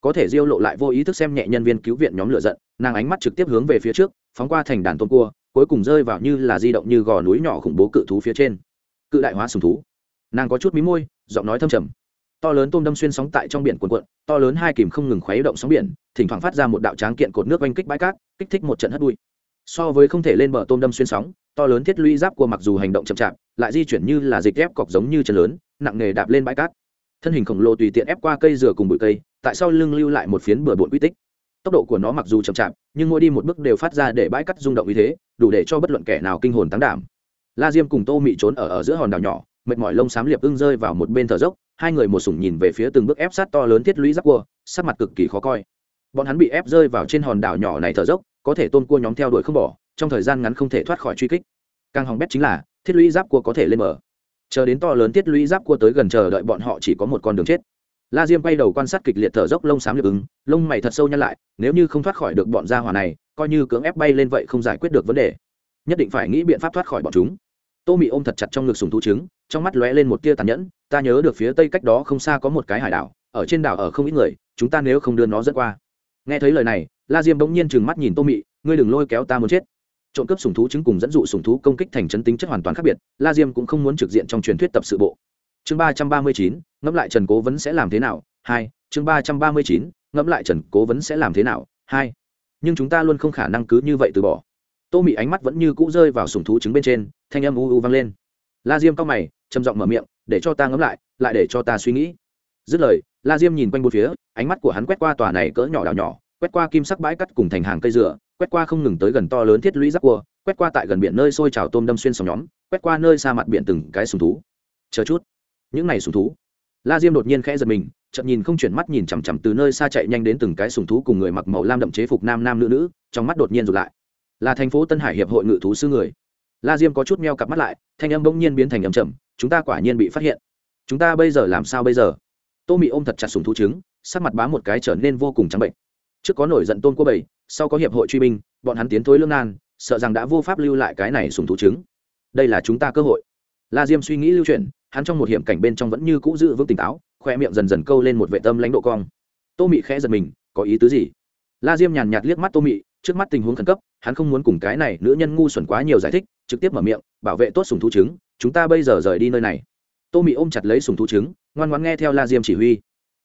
có thể diêu lộ lại vô ý thức xem nhẹ nhân viên cứu viện nhóm lửa giận, nàng ánh mắt trực tiếp hướng về phía trước, phóng qua thành đàn tôm cua, cuối cùng rơi vào như là di động như gò núi nhỏ khủng bố cự thú phía trên. Cự đại hóa sùng thú. Nàng có chút mí môi, giọng nói thâm trầm. To lớn tôm đâm xuyên sóng tại trong biển cuộn cuộn, to lớn hai kìm không ngừng khuấy động sóng biển, thỉnh thoảng phát ra một đạo tráng kiện cột nước oanh kích bãi cát, kích thích một trận hất bụi. So với không thể lên bờ tôm đâm xuyên sóng, to lớn thiết lũy giáp của mặc dù hành động chậm chạp, lại di chuyển như là dịch ép cọc giống như chân lớn, nặng nề đạp lên bãi cát. Thân hình khổng lồ tùy tiện ép qua cây dừa cùng bụi cây tại sau lưng lưu lại một phiến bừa bộn quy tích. Tốc độ của nó mặc dù chậm chạp nhưng mỗi đi một bước đều phát ra để bãi cắt rung động như thế đủ để cho bất luận kẻ nào kinh hồn tán đảm. La diêm cùng tô mị trốn ở, ở giữa hòn đảo nhỏ mệt mỏi lông xám liệp ưng rơi vào một bên thở dốc hai người một sủng nhìn về phía từng bước ép sát to lớn thiết lũy giáp cua sắc mặt cực kỳ khó coi. Bọn hắn bị ép rơi vào trên hòn đảo nhỏ này thở dốc có thể tôn cua nhóm theo đuổi không bỏ trong thời gian ngắn không thể thoát khỏi truy kích. Càng hỏng bét chính là thiết lũy giáp cua có thể lên mở chờ đến to lớn thiết lũy giáp cua tới gần chờ đợi bọn họ chỉ có một con đường chết la diêm quay đầu quan sát kịch liệt thở dốc lông xám liệp ứng, lông mày thật sâu nhăn lại, nếu như không thoát khỏi được bọn gia hỏa này, coi như cưỡng ép bay lên vậy không giải quyết được vấn đề. Nhất định phải nghĩ biện pháp thoát khỏi bọn chúng. Tô mị ôm thật chặt trong ngực sùng thú trứng, trong mắt lóe lên một tia tàn nhẫn, ta nhớ được phía tây cách đó không xa có một cái hải đảo, ở trên đảo ở không ít người, chúng ta nếu không đưa nó dẫn qua. Nghe thấy lời này, la diêm bỗng nhiên trừng mắt nhìn tô mị, ngươi đừng lôi kéo ta muốn chết. Trộm cướp sùng thú chứng cùng dẫn dụ sùng thú công kích thành chấn tính chất hoàn toàn khác biệt, la diêm cũng không muốn trực diện trong truyền thuyết tập sự bộ chương ba trăm ba mươi chín, ngẫm lại trần cố vấn sẽ làm thế nào? Hai, chương ba trăm ba mươi chín, ngẫm lại trần cố vấn sẽ làm thế nào? Hai, nhưng chúng ta luôn không khả năng cứ như vậy từ bỏ. Tô mị ánh mắt vẫn như cũ rơi vào sùng thú trứng bên trên, thanh âm u u vang lên. La diêm cao mày, trầm giọng mở miệng, để cho ta ngẫm lại lại để cho ta suy nghĩ. Dứt lời, la diêm nhìn quanh bốn phía, ánh mắt của hắn quét qua tòa này cỡ nhỏ đảo nhỏ, quét qua kim sắc bãi cắt cùng thành hàng cây dừa, quét qua không ngừng tới gần to lớn thiết lũy giáp cua, quét qua tại gần biển nơi sôi trào tôm đâm xuyên sóng nhóm, quét qua nơi xa mặt biển từng cái sùng thú. Chờ chút những này sùng thú. La diêm đột nhiên khẽ giật mình chậm nhìn không chuyển mắt nhìn chằm chằm từ nơi xa chạy nhanh đến từng cái sùng thú cùng người mặc màu lam đậm chế phục nam nam nữ nữ, trong mắt đột nhiên rụt lại. Là thành phố tân hải hiệp hội ngự thú sư người. La diêm có chút meo cặp mắt lại, thanh âm bỗng nhiên biến thành âm trầm, chúng ta quả nhiên bị phát hiện. Chúng ta bây giờ làm sao bây giờ? Tô mị ôm thật chặt sùng thú trứng, sắc mặt bá một cái trở nên vô cùng trắng bệnh. Trước có nổi giận tôn của bảy, sau có hiệp hội truy binh, bọn hắn tiến thối lương nan, sợ rằng đã vô pháp lưu lại cái này sùng thú trứng. Đây là chúng ta cơ hội. La diêm suy nghĩ lưu chuyển hắn trong một hiểm cảnh bên trong vẫn như cũ giữ vững tỉnh táo, khoe miệng dần dần câu lên một vệ tâm lãnh độ cong. Tô mị khẽ giật mình, có ý tứ gì? La diêm nhàn nhạt liếc mắt tô mị, trước mắt tình huống khẩn cấp, hắn không muốn cùng cái này nữ nhân ngu xuẩn quá nhiều giải thích, trực tiếp mở miệng, bảo vệ tốt sùng thú trứng, chúng ta bây giờ rời đi nơi này. Tô mị ôm chặt lấy sùng thú trứng, ngoan ngoãn nghe theo la diêm chỉ huy.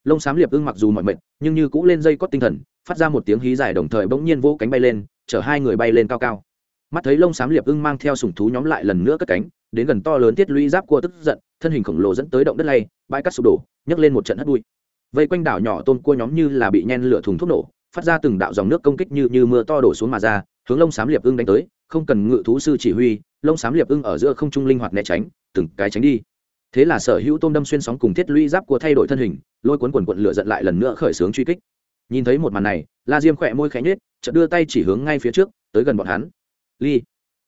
Lông xám liệp ưng mặc dù mọi mệt, nhưng như cũ lên dây cót tinh thần, phát ra một tiếng hí dài đồng thời bỗng nhiên vỗ cánh bay lên, chở hai người bay lên cao cao. Mắt thấy lông xám liệp ưng mang theo sùng thú nhóm lại lần nữa cất cánh đến gần to lớn tiết lũy giáp cua tức giận, thân hình khổng lồ dẫn tới động đất lay, bãi cắt sụp đổ, nhấc lên một trận hất bụi. Vây quanh đảo nhỏ tôm cua nhóm như là bị nhen lửa thùng thuốc nổ, phát ra từng đạo dòng nước công kích như như mưa to đổ xuống mà ra, hướng lông xám liệp ưng đánh tới, không cần ngự thú sư chỉ huy, lông xám liệp ưng ở giữa không trung linh hoạt né tránh, từng cái tránh đi. Thế là sở hữu tôm đâm xuyên sóng cùng thiết lũy giáp của thay đổi thân hình, lôi cuốn quần quận lửa giận lại lần nữa khởi xướng truy kích. Nhìn thấy một màn này, la diêm khỏe môi khẽ nhếch, chợt đưa tay chỉ hướng ngay phía trước, tới gần bọn hắn. Ly.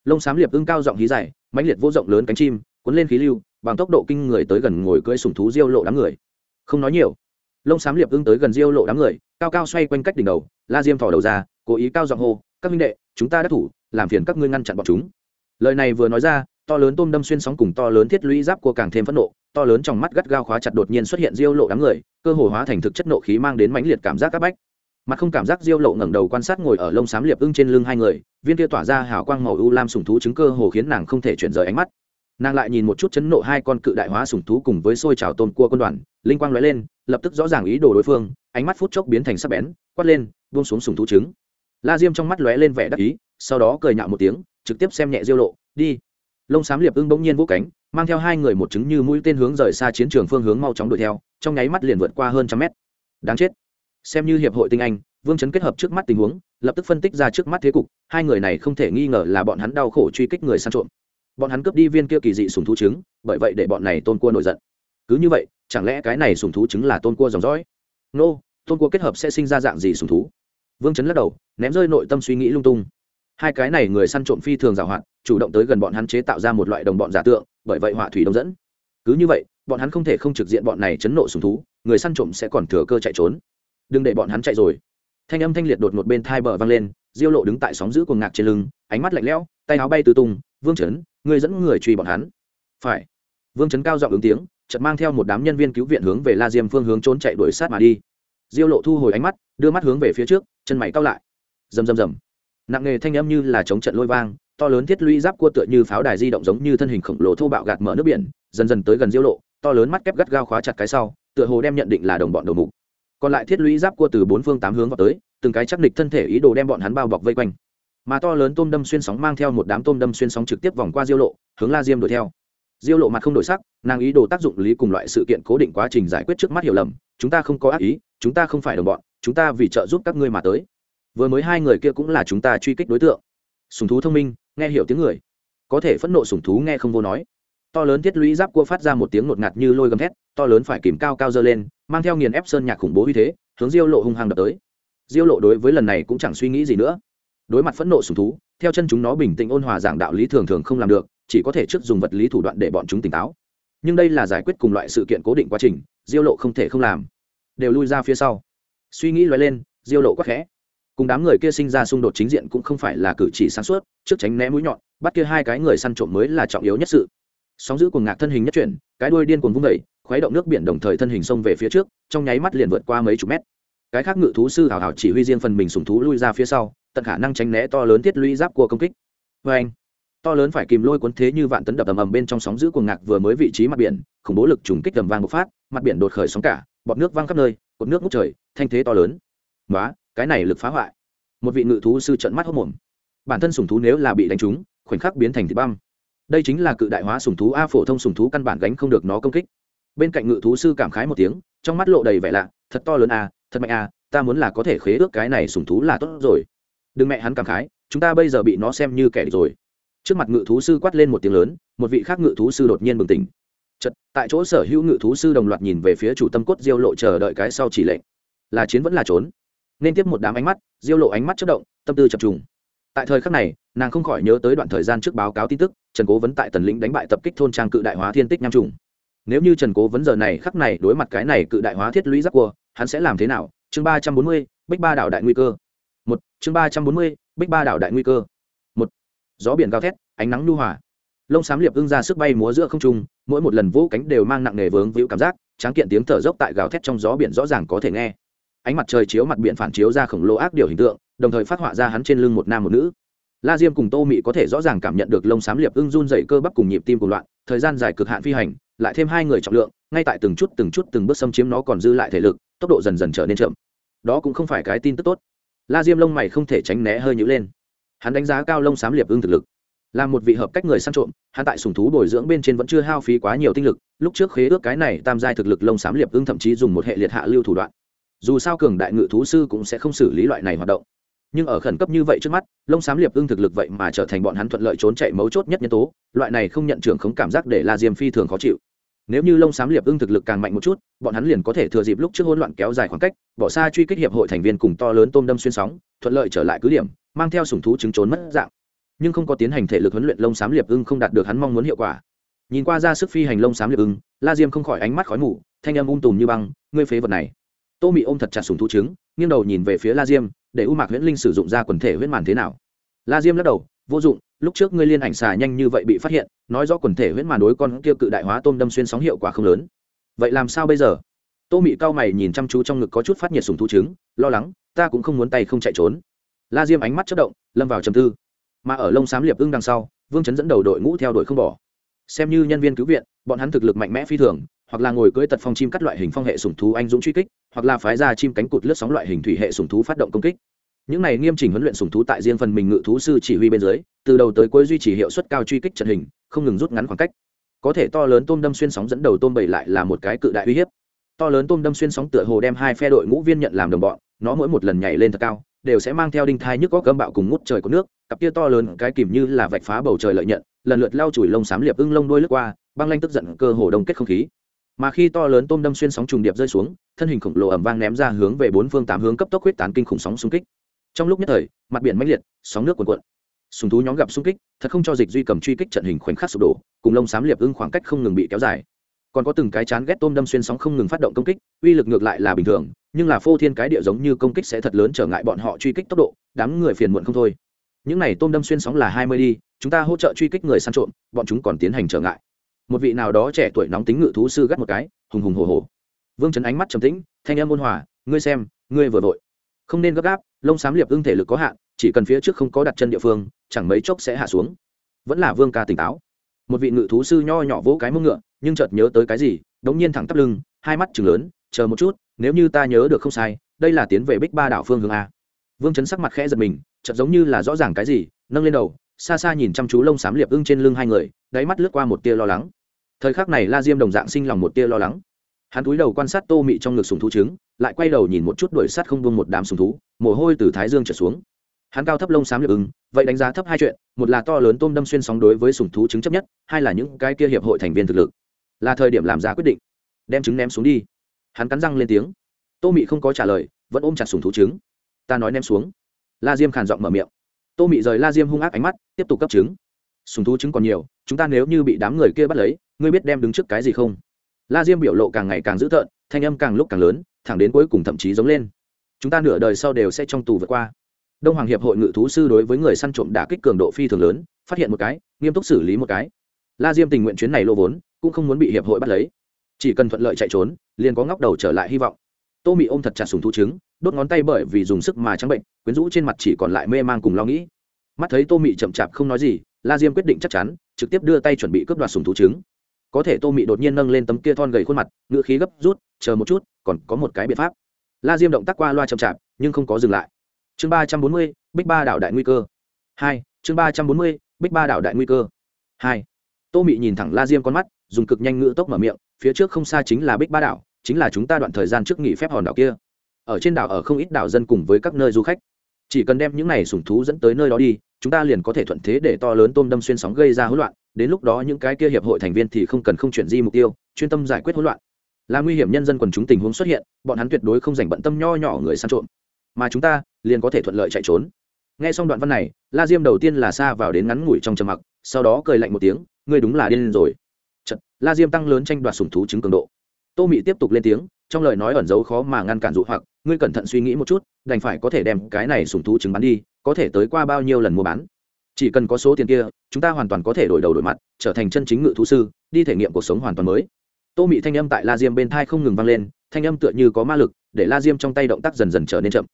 Lông xám liệp ưng cao giọng hí dài mãnh liệt vô rộng lớn cánh chim, cuốn lên khí lưu, bằng tốc độ kinh người tới gần ngồi cưỡi sùng thú diêu lộ đám người. Không nói nhiều. Lông xám liệp ưng tới gần diêu lộ đám người, cao cao xoay quanh cách đỉnh đầu, la diêm thò đầu ra, cố ý cao giọng hô, các minh đệ, chúng ta đã thủ, làm phiền các ngươi ngăn chặn bọn chúng. Lời này vừa nói ra, to lớn tôm đâm xuyên sóng cùng to lớn thiết lũy giáp của càng thêm phẫn nộ, to lớn trong mắt gắt gao khóa chặt đột nhiên xuất hiện diêu lộ đám người, cơ hồ hóa thành thực chất nộ khí mang đến mãnh liệt cảm giác áp bách mặt không cảm giác diêu lộ ngẩng đầu quan sát ngồi ở lông xám liệp ưng trên lưng hai người, viên kia tỏa ra hào quang màu u lam sùng thú chứng cơ hồ khiến nàng không thể chuyển rời ánh mắt. Nàng lại nhìn một chút chấn nộ hai con cự đại hóa sùng thú cùng với xôi trào tôm cua quân đoàn, linh quang lóe lên, lập tức rõ ràng ý đồ đối phương, ánh mắt phút chốc biến thành sắc bén, quát lên, buông xuống sùng thú trứng. La diêm trong mắt lóe lên vẻ đắc ý, sau đó cười nhạo một tiếng, trực tiếp xem nhẹ diêu lộ, đi. Lông xám liệp ưng bỗng nhiên vỗ cánh, mang theo hai người một trứng như mũi tên hướng rời xa chiến trường phương hướng mau chóng đuổi theo, trong nháy mắt liền vượt qua hơn trăm mét. Đáng chết xem như hiệp hội tinh anh, vương chấn kết hợp trước mắt tình huống, lập tức phân tích ra trước mắt thế cục, hai người này không thể nghi ngờ là bọn hắn đau khổ truy kích người săn trộm. Bọn hắn cướp đi viên kia kỳ dị sùng thú trứng, bởi vậy để bọn này tôn cua nổi giận. Cứ như vậy, chẳng lẽ cái này sùng thú trứng là tôn cua dòng dõi? Nô, tôn cua kết hợp sẽ sinh ra dạng gì sùng thú? Vương chấn lắc đầu, ném rơi nội tâm suy nghĩ lung tung. Hai cái này người săn trộm phi thường giảo hoạt chủ động tới gần bọn hắn chế tạo ra một loại đồng bọn giả tượng, bởi vậy họa thủy đông dẫn. Cứ như vậy, bọn hắn không thể không trực diện bọn này chấn nộ sùng thú, người săn trộm sẽ còn thừa cơ chạy trốn đừng để bọn hắn chạy rồi. Thanh âm thanh liệt đột một bên thai bờ vang lên, diêu lộ đứng tại sóng giữ cuồng ngạc trên lưng, ánh mắt lạnh lẽo, tay áo bay tứ tung, vương chấn người dẫn người truy bọn hắn. Phải. Vương chấn cao giọng ứng tiếng, chợt mang theo một đám nhân viên cứu viện hướng về la diêm phương hướng trốn chạy đuổi sát mà đi. Diêu lộ thu hồi ánh mắt, đưa mắt hướng về phía trước, chân mày cao lại. Rầm rầm rầm. Nặng nghề thanh âm như là chống trận lôi vang, to lớn thiết lũy giáp cua tựa như pháo đài di động giống như thân hình khổng lồ thô bạo gạt mở nước biển, dần dần tới gần diêu lộ, to lớn mắt kép gắt gao khóa chặt cái sau, tựa hồ đem nhận định là đồng bọn đầu mục còn lại thiết lũy giáp cua từ bốn phương tám hướng vào tới, từng cái chắc địch thân thể ý đồ đem bọn hắn bao bọc vây quanh. Mà to lớn tôm đâm xuyên sóng mang theo một đám tôm đâm xuyên sóng trực tiếp vòng qua diêu lộ, hướng la diêm đuổi theo. Diêu lộ mặt không đổi sắc, nàng ý đồ tác dụng lý cùng loại sự kiện cố định quá trình giải quyết trước mắt hiểu lầm, chúng ta không có ác ý, chúng ta không phải đồng bọn, chúng ta vì trợ giúp các ngươi mà tới. Vừa mới hai người kia cũng là chúng ta truy kích đối tượng. Sùng thú thông minh, nghe hiểu tiếng người. Có thể phẫn nộ sùng thú nghe không vô nói. To lớn thiết lũy giáp cua phát ra một tiếng ngột ngạt như lôi gầm thét, to lớn phải kìm cao cao dơ lên mang theo nghiền ép sơn nhạc khủng bố uy thế, hướng diêu lộ hung hăng đập tới. Diêu lộ đối với lần này cũng chẳng suy nghĩ gì nữa. Đối mặt phẫn nộ sùng thú, theo chân chúng nó bình tĩnh ôn hòa giảng đạo lý thường thường không làm được, chỉ có thể trước dùng vật lý thủ đoạn để bọn chúng tỉnh táo. Nhưng đây là giải quyết cùng loại sự kiện cố định quá trình, diêu lộ không thể không làm. Đều lui ra phía sau. Suy nghĩ loay lên, diêu lộ quắc khẽ. Cùng đám người kia sinh ra xung đột chính diện cũng không phải là cử chỉ sáng suốt, trước tránh né mũi nhọn, bắt kia hai cái người săn trộm mới là trọng yếu nhất sự. Sóng giữ cùng ngạc thân hình nhất chuyển, cái đuôi điên cuồng vung đẩy khuấy động nước biển đồng thời thân hình xông về phía trước trong nháy mắt liền vượt qua mấy chục mét. Cái khác ngự thú sư hào hào chỉ huy riêng phần mình sùng thú lui ra phía sau tận khả năng tránh né to lớn thiết lũy giáp của công kích. Vê anh to lớn phải kìm lôi cuốn thế như vạn tấn đập ầm ầm bên trong sóng giữ cuồng ngạc vừa mới vị trí mặt biển khủng bố lực trùng kích tầm vang bộc phát mặt biển đột khởi sóng cả bọt nước văng khắp nơi cột nước ngút trời thanh thế to lớn. Quá, cái này lực phá hoại. Một vị ngự thú sư trận mắt hốc mồm. Bản thân sùng thú nếu là bị đánh trúng khoảnh khắc biến thành thịt băm. Đây chính là cự đại hóa sùng thú a phổ thông sùng thú căn bản gánh không được nó công kích bên cạnh ngự thú sư cảm khái một tiếng, trong mắt lộ đầy vẻ lạ, thật to lớn a thật mạnh a ta muốn là có thể khế ước cái này sùng thú là tốt rồi. Đừng mẹ hắn cảm khái, chúng ta bây giờ bị nó xem như kẻ địch rồi. Trước mặt ngự thú sư quát lên một tiếng lớn, một vị khác ngự thú sư đột nhiên bừng tỉnh. Chật tại chỗ sở hữu ngự thú sư đồng loạt nhìn về phía chủ tâm cốt diêu lộ chờ đợi cái sau chỉ lệnh. Là chiến vẫn là trốn. Nên tiếp một đám ánh mắt, diêu lộ ánh mắt chất động, tâm tư chập trùng. Tại thời khắc này, nàng không khỏi nhớ tới đoạn thời gian trước báo cáo tin tức, trần cố vấn tại tần lĩnh đánh bại tập kích thôn trang cự đại hóa thiên tích nham trùng nếu như trần cố vấn giờ này khắc này đối mặt cái này cự đại hóa thiết lũy giáp cua, hắn sẽ làm thế nào? Chương ba trăm bốn mươi, bích ba đảo đại nguy cơ. Một, chương ba trăm bốn mươi, bích ba đảo đại nguy cơ. Một, gió biển gào thét, ánh nắng nhu hòa. Lông xám liệp ưng ra sức bay múa giữa không trung, mỗi một lần vỗ cánh đều mang nặng nề vướng víu cảm giác, tráng kiện tiếng thở dốc tại gào thét trong gió biển rõ ràng có thể nghe. Ánh mặt trời chiếu mặt biển phản chiếu ra khổng lồ ác điều hình tượng, đồng thời phát họa ra hắn trên lưng một nam một nữ. La diêm cùng tô mị có thể rõ ràng cảm nhận được lông xám liệp ưng run dày cơ bắp cùng nhịp tim cùng loạn, thời gian dài cực hạn phi hành lại thêm hai người trọng lượng, ngay tại từng chút từng chút từng bước xâm chiếm nó còn dư lại thể lực, tốc độ dần dần trở nên chậm. Đó cũng không phải cái tin tức tốt. La diêm lông mày không thể tránh né hơi nhữ lên. Hắn đánh giá cao lông xám liệp ưng thực lực. Là một vị hợp cách người săn trộm, hắn tại sùng thú bồi dưỡng bên trên vẫn chưa hao phí quá nhiều tinh lực, lúc trước khế ước cái này tam giai thực lực lông xám liệp ưng thậm chí dùng một hệ liệt hạ lưu thủ đoạn. Dù sao cường đại ngự thú sư cũng sẽ không xử lý loại này hoạt động. Nhưng ở khẩn cấp như vậy trước mắt, lông xám liệp ưng thực lực vậy mà trở thành bọn hắn thuận lợi trốn chạy mấu chốt nhất nhân tố, loại này không nhận trưởng khống cảm giác để la diêm phi thường khó chịu nếu như lông xám liệp ưng thực lực càng mạnh một chút, bọn hắn liền có thể thừa dịp lúc trước hỗn loạn kéo dài khoảng cách, bỏ xa truy kích hiệp hội thành viên cùng to lớn tôm đâm xuyên sóng, thuận lợi trở lại cứ điểm, mang theo sùng thú chứng trốn mất dạng. Nhưng không có tiến hành thể lực huấn luyện lông xám liệp ưng không đạt được hắn mong muốn hiệu quả. Nhìn qua ra sức phi hành lông xám liệp ưng, la diêm không khỏi ánh mắt khói mù, thanh âm ung tùm như băng, ngươi phế vật này. Tô mị ôm thật chặt sùng thú trứng, nghiêng đầu nhìn về phía la diêm, để u mạc huyễn linh sử dụng ra quần thể huyễn màn thế nào? La diêm lắc đầu, vô dụng lúc trước ngươi liên ảnh xà nhanh như vậy bị phát hiện, nói rõ quần thể huyễn màn đối con kia cự đại hóa tôm đâm xuyên sóng hiệu quả không lớn. Vậy làm sao bây giờ? Tô mị cao mày nhìn chăm chú trong ngực có chút phát nhiệt sùng thú trứng, lo lắng, ta cũng không muốn tay không chạy trốn. La diêm ánh mắt chất động, lâm vào trầm tư. Mà ở lông xám liệp ưng đằng sau, vương chấn dẫn đầu đội ngũ theo đuổi không bỏ. Xem như nhân viên cứu viện, bọn hắn thực lực mạnh mẽ phi thường, hoặc là ngồi cưỡi tật phong chim cắt loại hình phong hệ sùng thú anh dũng truy kích, hoặc là phái ra chim cánh cụt lướt sóng loại hình thủy hệ sùng thú phát động công kích những này nghiêm chỉnh huấn luyện sùng thú tại riêng phần mình ngự thú sư chỉ huy bên dưới, từ đầu tới cuối duy trì hiệu suất cao truy kích trận hình, không ngừng rút ngắn khoảng cách. Có thể to lớn tôm đâm xuyên sóng dẫn đầu tôm bảy lại là một cái cự đại uy hiếp. To lớn tôm đâm xuyên sóng tựa hồ đem hai phe đội ngũ viên nhận làm đồng bọn, nó mỗi một lần nhảy lên thật cao, đều sẽ mang theo đinh thai nhức có cơm bạo cùng ngút trời của nước, cặp kia to lớn cái kìm như là vạch phá bầu trời lợi nhận, lần lượt lao chùi lông xám liệp ưng lông đuôi lướt qua, băng lanh tức giận cơ hồ đông kết không khí. Mà khi to lớn tôm đâm xuyên sóng trùng điệp rơi xuống, thân hình khổng lồ ẩm vang ném ra hướng về bốn phương tám hướng cấp tốc huyết tán kinh khủng sóng xung kích trong lúc nhất thời, mặt biển mãnh liệt, sóng nước cuồn cuộn. Sùng thú nhóm gặp xung kích, thật không cho dịch duy cầm truy kích trận hình khoảnh khắc sụp đổ, cùng lông xám liệp ưng khoảng cách không ngừng bị kéo dài. Còn có từng cái chán ghét tôm đâm xuyên sóng không ngừng phát động công kích, uy lực ngược lại là bình thường, nhưng là phô thiên cái địa giống như công kích sẽ thật lớn trở ngại bọn họ truy kích tốc độ, đám người phiền muộn không thôi. Những này tôm đâm xuyên sóng là hai mươi đi, chúng ta hỗ trợ truy kích người săn trộm, bọn chúng còn tiến hành trở ngại. Một vị nào đó trẻ tuổi nóng tính ngự thú sư gắt một cái, hùng hùng hồ hồ vương chấn ánh mắt trầm tĩnh, thanh âm ôn hòa, ngươi xem, ngươi vừa vội. Không nên gấp gáp lông xám liệp ưng thể lực có hạn, chỉ cần phía trước không có đặt chân địa phương, chẳng mấy chốc sẽ hạ xuống. Vẫn là vương ca tỉnh táo. Một vị ngự thú sư nho nhỏ vỗ cái mông ngựa, nhưng chợt nhớ tới cái gì, đống nhiên thẳng tắp lưng, hai mắt chừng lớn, chờ một chút, nếu như ta nhớ được không sai, đây là tiến về bích ba đảo phương hướng a. Vương chấn sắc mặt khẽ giật mình, chợt giống như là rõ ràng cái gì, nâng lên đầu, xa xa nhìn chăm chú lông xám liệp ưng trên lưng hai người, đáy mắt lướt qua một tia lo lắng. Thời khắc này la diêm đồng dạng sinh lòng một tia lo lắng. Hắn cúi đầu quan sát tô mị trong ngực sùng thú trứng lại quay đầu nhìn một chút đuổi sát không buông một đám sùng thú mồ hôi từ thái dương trở xuống. Hắn cao thấp lông xám liệp ứng, vậy đánh giá thấp hai chuyện một là to lớn tôm đâm xuyên sóng đối với sùng thú chứng chấp nhất hai là những cái kia hiệp hội thành viên thực lực. Là thời điểm làm ra quyết định. Đem trứng ném xuống đi. Hắn cắn răng lên tiếng. Tô mị không có trả lời vẫn ôm chặt sùng thú trứng. Ta nói ném xuống. La diêm khàn giọng mở miệng. Tô mị rời la diêm hung ác ánh mắt tiếp tục cấp trứng. Sùng thú trứng còn nhiều chúng ta nếu như bị đám người kia bắt lấy ngươi biết đem đứng trước cái gì không? La diêm biểu lộ càng ngày càng dữ tợn thanh âm càng lúc càng lớn thẳng đến cuối cùng thậm chí giống lên. Chúng ta nửa đời sau đều sẽ trong tù vượt qua. Đông hoàng hiệp hội ngự thú sư đối với người săn trộm đã kích cường độ phi thường lớn, phát hiện một cái, nghiêm túc xử lý một cái. La diêm tình nguyện chuyến này lô vốn, cũng không muốn bị hiệp hội bắt lấy. Chỉ cần thuận lợi chạy trốn, liền có ngóc đầu trở lại hy vọng. Tô mị ôm thật chặt sùng thú trứng, đốt ngón tay bởi vì dùng sức mà trắng bệnh, quyến rũ trên mặt chỉ còn lại mê man cùng lo nghĩ. Mắt thấy tô mị chậm chạp không nói gì, la diêm quyết định chắc chắn, trực tiếp đưa tay chuẩn bị cướp đoạt sùng thú trứng. Có thể tô mị đột nhiên nâng lên tấm kia thon gầy khuôn mặt ngựa khí gấp rút, chờ một chút còn có một cái biện pháp. La diêm động tác qua loa chậm chạp, nhưng không có dừng lại. Chương ba trăm bốn mươi, bích ba đảo đại nguy cơ. Hai, chương ba trăm bốn mươi, bích ba đảo đại nguy cơ. Hai, tô mị nhìn thẳng la diêm con mắt, dùng cực nhanh ngữ tốc mở miệng, phía trước không xa chính là bích ba đảo, chính là chúng ta đoạn thời gian trước nghỉ phép hòn đảo kia. Ở trên đảo ở không ít đảo dân cùng với các nơi du khách. Chỉ cần đem những này sủng thú dẫn tới nơi đó đi, chúng ta liền có thể thuận thế để to lớn tôm đâm xuyên sóng gây ra hỗn loạn, đến lúc đó những cái kia hiệp hội thành viên thì không cần không chuyển di mục tiêu, chuyên tâm giải quyết hỗn loạn là nguy hiểm nhân dân quần chúng tình huống xuất hiện bọn hắn tuyệt đối không dành bận tâm nho nhỏ người săn trộm. Mà chúng ta liền có thể thuận lợi chạy trốn. Nghe xong đoạn văn này la diêm đầu tiên là xa vào đến ngắn ngủi trong trầm mặc sau đó cười lạnh một tiếng ngươi đúng là điên rồi. Chật, la diêm tăng lớn tranh đoạt sủng thú chứng cường độ. Tô mị tiếp tục lên tiếng trong lời nói ẩn giấu khó mà ngăn cản dụ hoặc ngươi cẩn thận suy nghĩ một chút đành phải có thể đem cái này sùng thú trứng bán đi có thể tới qua bao nhiêu lần mua bán. Chỉ cần có số tiền kia chúng ta hoàn toàn có thể đổi đầu đổi mặt trở thành chân chính ngự thú sư đi thể nghiệm cuộc sống hoàn toàn mới tô mị thanh âm tại la diêm bên thai không ngừng vang lên, thanh âm tựa như có ma lực, để la diêm trong tay động tác dần dần trở nên chậm.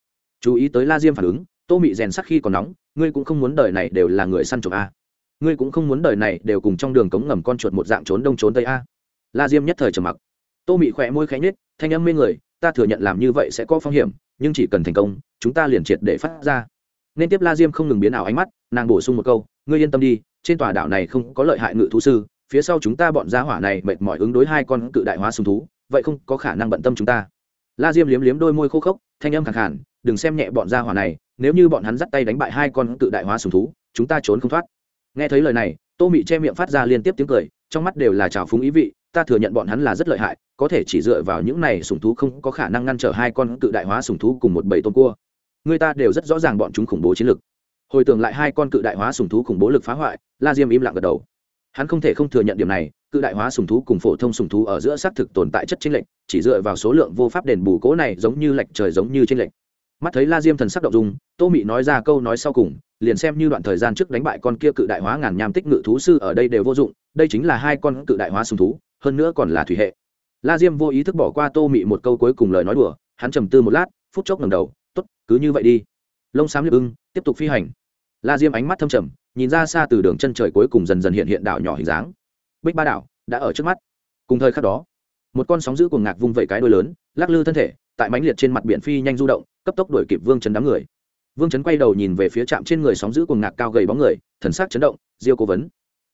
Chú ý tới la diêm phản ứng, tô mị rèn sắc khi còn nóng, ngươi cũng không muốn đời này đều là người săn trộm a à? ngươi cũng không muốn đời này đều cùng trong đường cống ngầm con chuột một dạng trốn đông trốn tây a la diêm nhất thời trầm mặc. Tô mị khỏe môi khẽ nhết thanh âm mê người, ta thừa nhận làm như vậy sẽ có phong hiểm, nhưng chỉ cần thành công, chúng ta liền triệt để phát ra. Nên tiếp la diêm không ngừng biến ảo ánh mắt, nàng bổ sung một câu, ngươi yên tâm đi, trên tòa đảo này không có lợi hại ngự thú sư phía sau chúng ta bọn gia hỏa này mệt mỏi ứng đối hai con cự đại hóa sùng thú, vậy không có khả năng bận tâm chúng ta. La diêm liếm liếm đôi môi khô khốc, thanh âm khẳng hẳn đừng xem nhẹ bọn gia hỏa này, nếu như bọn hắn dắt tay đánh bại hai con cự đại hóa sùng thú, chúng ta trốn không thoát. Nghe thấy lời này, tô mị che miệng phát ra liên tiếp tiếng cười, trong mắt đều là trào phúng ý vị, ta thừa nhận bọn hắn là rất lợi hại, có thể chỉ dựa vào những này sùng thú không có khả năng ngăn trở hai con cự đại hóa sùng thú cùng một bầy tôm cua. Người ta đều rất rõ ràng bọn chúng khủng bố chiến lực. Hồi tưởng lại hai con cự đại hóa sùng thú khủng bố lực phá hoại, la diêm im lặng gật đầu hắn không thể không thừa nhận điểm này, cự đại hóa sùng thú cùng phổ thông sùng thú ở giữa xác thực tồn tại chất chính lệnh chỉ dựa vào số lượng vô pháp đền bù cố này giống như lệch trời giống như trên lệnh mắt thấy la diêm thần sắc động dung, tô mị nói ra câu nói sau cùng, liền xem như đoạn thời gian trước đánh bại con kia cự đại hóa ngàn nham tích ngự thú sư ở đây đều vô dụng, đây chính là hai con cự đại hóa sùng thú, hơn nữa còn là thủy hệ. La diêm vô ý thức bỏ qua tô mị một câu cuối cùng lời nói đùa, hắn trầm tư một lát, phút chốc ngầm đầu t ố t cứ như vậy đi. Lông xám liệp ưng, tiếp tục phi hành. La diêm ánh mắt thâm trầm nhìn ra xa từ đường chân trời cuối cùng dần dần hiện hiện đảo nhỏ hình dáng. Bích ba đảo đã ở trước mắt. Cùng thời khắc đó, một con sóng giữ cuồng ngạc vung vẩy cái đuôi lớn, lắc lư thân thể, tại mánh liệt trên mặt biển phi nhanh du động, cấp tốc đuổi kịp vương chấn đám người. Vương chấn quay đầu nhìn về phía trạm trên người sóng giữ cuồng ngạc cao gầy bóng người, thần sắc chấn động, diêu cố vấn.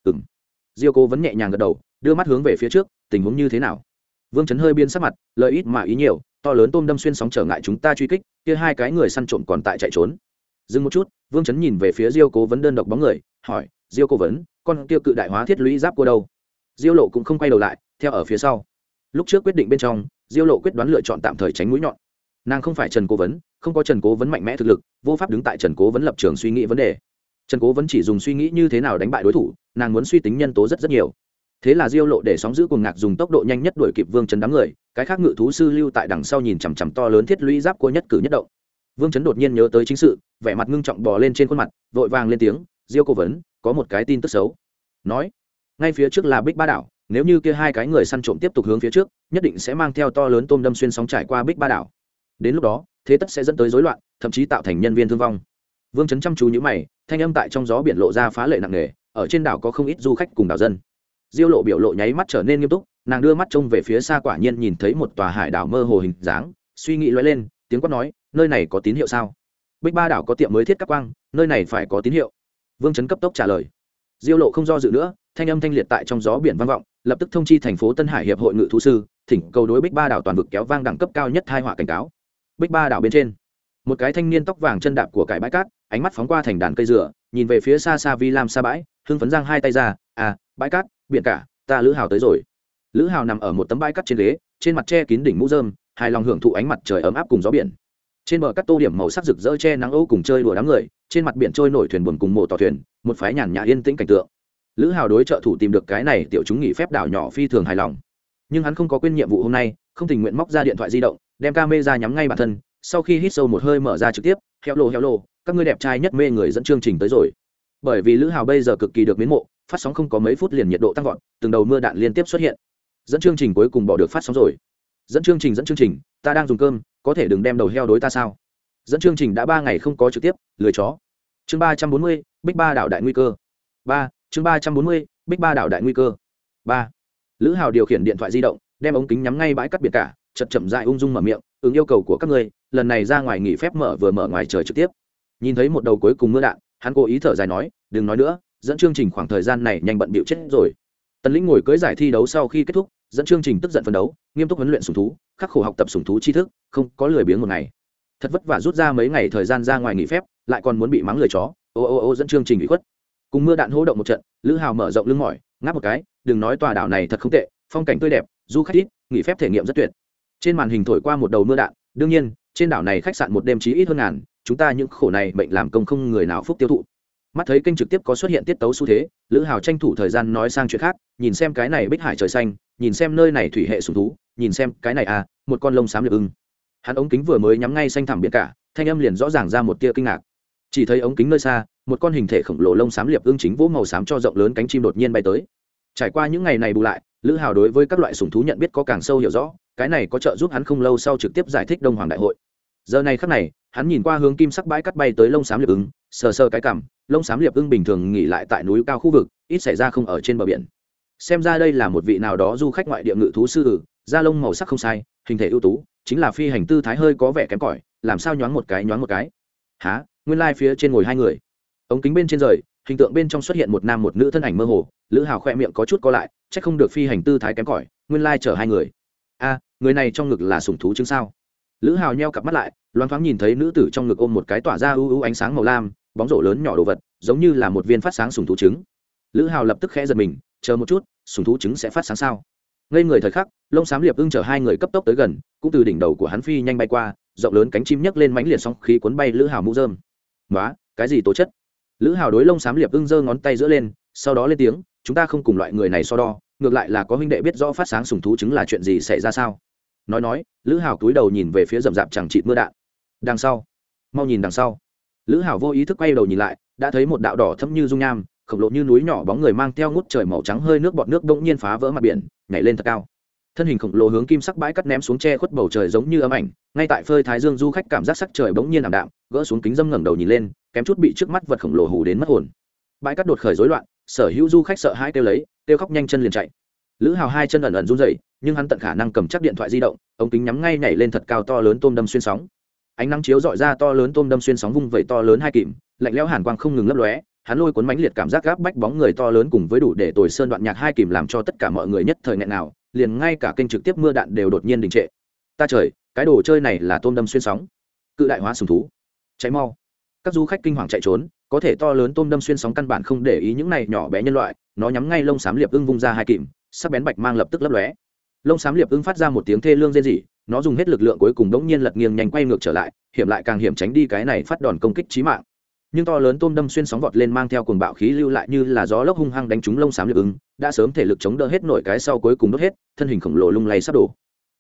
Ừng diêu cố vấn nhẹ nhàng gật đầu, đưa mắt hướng về phía trước, tình huống như thế nào? Vương chấn hơi biên sắc mặt, lợi ít mà ý nhiều, to lớn tôm đâm xuyên sóng trở ngại chúng ta truy kích, kia hai cái người săn trộm còn tại chạy trốn dừng một chút, vương chấn nhìn về phía diêu cố vấn đơn độc bóng người, hỏi, diêu cố vấn, con kia cự đại hóa thiết lũy giáp cô đâu? Diêu lộ cũng không quay đầu lại, theo ở phía sau. Lúc trước quyết định bên trong, diêu lộ quyết đoán lựa chọn tạm thời tránh mũi nhọn. Nàng không phải trần cố vấn, không có trần cố vấn mạnh mẽ thực lực, vô pháp đứng tại trần cố vấn lập trường suy nghĩ vấn đề. Trần cố vấn chỉ dùng suy nghĩ như thế nào đánh bại đối thủ, nàng muốn suy tính nhân tố rất rất nhiều. Thế là diêu lộ để sóng giữ cùng ngạc dùng tốc độ nhanh nhất đuổi kịp vương chấn đám người, cái khác ngự thú sư lưu tại đằng sau nhìn chằm chằm to lớn thiết lũy giáp cô nhất cử nhất động vương Chấn đột nhiên nhớ tới chính sự, vẻ mặt ngưng trọng bò lên trên khuôn mặt, vội vàng lên tiếng, diêu cố vấn, có một cái tin tức xấu. Nói, ngay phía trước là bích ba đảo, nếu như kia hai cái người săn trộm tiếp tục hướng phía trước, nhất định sẽ mang theo to lớn tôm đâm xuyên sóng trải qua bích ba đảo. Đến lúc đó, thế tất sẽ dẫn tới rối loạn, thậm chí tạo thành nhân viên thương vong. Vương Chấn chăm chú nhữ mày, thanh âm tại trong gió biển lộ ra phá lệ nặng nề, ở trên đảo có không ít du khách cùng đảo dân. Diêu lộ biểu lộ nháy mắt trở nên nghiêm túc, nàng đưa mắt trông về phía xa quả nhiên nhìn thấy một tòa hải đảo mơ hồ hình dáng, suy nghĩ lóe lên, tiếng quát nói nơi này có tín hiệu sao? Bích ba đảo có tiệm mới thiết các quang, nơi này phải có tín hiệu. Vương trấn cấp tốc trả lời. Diêu lộ không do dự nữa, thanh âm thanh liệt tại trong gió biển vang vọng, lập tức thông chi thành phố tân hải hiệp hội ngự thú sư, thỉnh cầu đối bích ba đảo toàn vực kéo vang đẳng cấp cao nhất hai họa cảnh cáo. Bích ba đảo bên trên, một cái thanh niên tóc vàng chân đạp của cải bãi cát, ánh mắt phóng qua thành đàn cây dừa, nhìn về phía xa xa vi lam xa bãi, hưng phấn giang hai tay ra à bãi cát, biển cả, ta lữ hào tới rồi. Lữ hào nằm ở một tấm bãi cát trên ghế, trên mặt che kín đỉnh mũ dơm hài lòng hưởng thụ ánh mặt trời ấm áp cùng gió biển trên bờ các tô điểm màu sắc rực rỡ che nắng âu cùng chơi đùa đám người, trên mặt biển trôi nổi thuyền buồn cùng mộ tàu thuyền, một phái nhàn nhã yên tĩnh cảnh tượng. Lữ hào đối trợ thủ tìm được cái này tiểu chúng nghỉ phép đảo nhỏ phi thường hài lòng. Nhưng hắn không có quên nhiệm vụ hôm nay, không tình nguyện móc ra điện thoại di động, đem ca mê ra nhắm ngay bản thân, sau khi hít sâu một hơi mở ra trực tiếp heo lô heo lô, các ngươi đẹp trai nhất mê người dẫn chương trình tới rồi. Bởi vì lữ hào bây giờ cực kỳ được miến mộ, phát sóng không có mấy phút liền nhiệt độ tăng vọt, từng đầu mưa đạn liên tiếp xuất hiện. Dẫn chương trình cuối cùng bỏ được phát sóng rồi dẫn chương trình dẫn chương trình, ta đang dùng cơm, có thể đừng đem đầu heo đối ta sao? Dẫn chương trình đã ba ngày không có trực tiếp, lười chó. Chương ba trăm bốn mươi bích ba đảo đại nguy cơ. Ba, chương ba trăm bốn mươi bích ba đảo đại nguy cơ. Ba, lữ hào điều khiển điện thoại di động, đem ống kính nhắm ngay bãi cắt biệt cả chật chậm dại ung dung mở miệng, ứng yêu cầu của các ngươi, lần này ra ngoài nghỉ phép mở vừa mở ngoài trời trực tiếp. Nhìn thấy một đầu cuối cùng mưa đạn, hắn cố ý thở dài nói, đừng nói nữa, dẫn chương trình khoảng thời gian này nhanh bận bịu chết rồi. Tần lĩnh ngồi cưới giải thi đấu sau khi kết thúc dẫn chương trình tức giận phấn đấu, nghiêm túc huấn luyện sùng thú, khắc khổ học tập sùng thú tri thức, không có lười biếng một ngày. Thật vất vả rút ra mấy ngày thời gian ra ngoài nghỉ phép, lại còn muốn bị mắng lười chó. Ô ô ô, dẫn chương trình bị khuất. Cùng mưa đạn hỗ động một trận, lữ hào mở rộng lưng mỏi, ngáp một cái, đừng nói tòa đảo này thật không tệ, phong cảnh tươi đẹp, du khách ít, nghỉ phép thể nghiệm rất tuyệt. Trên màn hình thổi qua một đầu mưa đạn, đương nhiên, trên đảo này khách sạn một đêm chí ít hơn ngàn, chúng ta những khổ này bệnh làm công không người nào phúc tiêu thụ mắt thấy kênh trực tiếp có xuất hiện tiết tấu xu thế, lữ hào tranh thủ thời gian nói sang chuyện khác, nhìn xem cái này bích hải trời xanh, nhìn xem nơi này thủy hệ sùng thú, nhìn xem cái này à một con lông xám liệp ưng. Hắn ống kính vừa mới nhắm ngay xanh thẳm biển cả, thanh âm liền rõ ràng ra một tia kinh ngạc. Chỉ thấy ống kính nơi xa, một con hình thể khổng lồ lông xám liệp ưng chính vỗ màu xám cho rộng lớn cánh chim đột nhiên bay tới. Trải qua những ngày này bù lại, lữ hào đối với các loại sùng thú nhận biết có càng sâu hiểu rõ, cái này có trợ giúp hắn không lâu sau trực tiếp giải thích đông hoàng đại hội. Giờ này khắc này hắn nhìn qua hướng kim sắc bãi cắt bay tới lông xám liệp ưng sờ sờ cái cảm, lông xám liệp ưng bình thường nghỉ lại tại núi cao khu vực ít xảy ra không ở trên bờ biển. Xem ra đây là một vị nào đó du khách ngoại địa ngự thú sư da lông màu sắc không sai hình thể ưu tú chính là phi hành tư thái hơi có vẻ kém cỏi làm sao nhoáng một cái nhoáng một cái. Há nguyên lai、like、phía trên ngồi hai người. Ống kính bên trên rời hình tượng bên trong xuất hiện một nam một nữ thân ảnh mơ hồ lữ hào khoe miệng có chút co lại c h ắ c không được phi hành tư thái kém cỏi nguyên lai、like、chở hai người. A người này trong ngực là sùng thú chứng sao? Lữ hào nheo cặp mắt lại loan thoáng nhìn thấy nữ tử trong ngực ôm một cái tỏa ra ưu ưu ánh sáng màu lam, bóng rổ lớn nhỏ đồ vật, giống như là một viên phát sáng sùng thú trứng. Lữ hào lập tức khẽ giật mình, chờ một chút, sùng thú trứng sẽ phát sáng sao? Ngây người thời khắc, lông xám liệp ưng chở hai người cấp tốc tới gần, cũng từ đỉnh đầu của hắn phi nhanh bay qua, rộng lớn cánh chim nhấc lên mánh liệt xong khí cuốn bay lữ hào mũ dơm nói cái gì tố chất? Lữ hào đối lông xám liệp ưng giơ ngón tay giữa lên, sau đó lên tiếng, chúng ta không cùng loại người này so đo, ngược lại là có huynh đệ biết rõ phát sáng sùng thú chứng là chuyện gì xảy ra sao? Nói nói, lữ hào túi đầu nhìn về phía rậm rạp chẳng chịt mưa đạn. Đằng sau, mau nhìn đằng sau. Lữ hào vô ý thức quay đầu nhìn lại, đã thấy một đạo đỏ thâm như dung nham, khổng lồ như núi nhỏ bóng người mang theo ngút trời màu trắng hơi nước bọt nước bỗng nhiên phá vỡ mặt biển, nhảy lên thật cao. Thân hình khổng lồ hướng kim sắc bãi cắt ném xuống che khuất bầu trời giống như ấm ảnh, ngay tại phơi thái dương du khách cảm giác sắc trời bỗng nhiên ảm đạm, gỡ xuống kính dâm ngẩng đầu nhìn lên, kém chút bị trước mắt vật khổng lồ hù đến mất hồn. Bãi cắt đột khởi rối loạn, sở hữu du khách sợ hãi kêu lấy, kêu khóc nhanh chân liền chạy. Lữ hào hai chân ẩn ẩn run rẩy nhưng hắn tận khả năng cầm chắc điện thoại di động, ống kính nhắm ngay nhảy lên thật cao to lớn tôm đâm xuyên sóng. Ánh nắng chiếu dọi ra to lớn tôm đâm xuyên sóng vung vẩy to lớn hai kìm, lạnh lẽo hàn quang không ngừng lấp lóe, hắn lôi cuốn mãnh liệt cảm giác gáp bách bóng người to lớn cùng với đủ để tồi sơn đoạn nhạc hai kìm làm cho tất cả mọi người nhất thời nghẹn nào, liền ngay cả kênh trực tiếp mưa đạn đều đột nhiên đình trệ. Ta trời, cái đồ chơi này là tôm đâm xuyên sóng. Cự đại hóa sùng thú. Cháy mau. Các du khách kinh hoàng chạy trốn, có thể to lớn tôm đâm xuyên sóng căn bản không để ý những này nhỏ bé nhân loại, nó nhắm ngay lông xám liệp ưng vung ra hai kìm, sắc bén bạch mang lập tức lấp lóe lông xám liệp ưng phát ra một tiếng thê lương rên rỉ, nó dùng hết lực lượng cuối cùng đống nhiên lật nghiêng nhanh quay ngược trở lại, hiểm lại càng hiểm tránh đi cái này phát đòn công kích chí mạng. Nhưng to lớn tôm đâm xuyên sóng vọt lên mang theo cuồng bạo khí lưu lại như là gió lốc hung hăng đánh trúng lông xám liệp ưng, đã sớm thể lực chống đỡ hết nổi cái sau cuối cùng đốt hết, thân hình khổng lồ lung lay sắp đổ.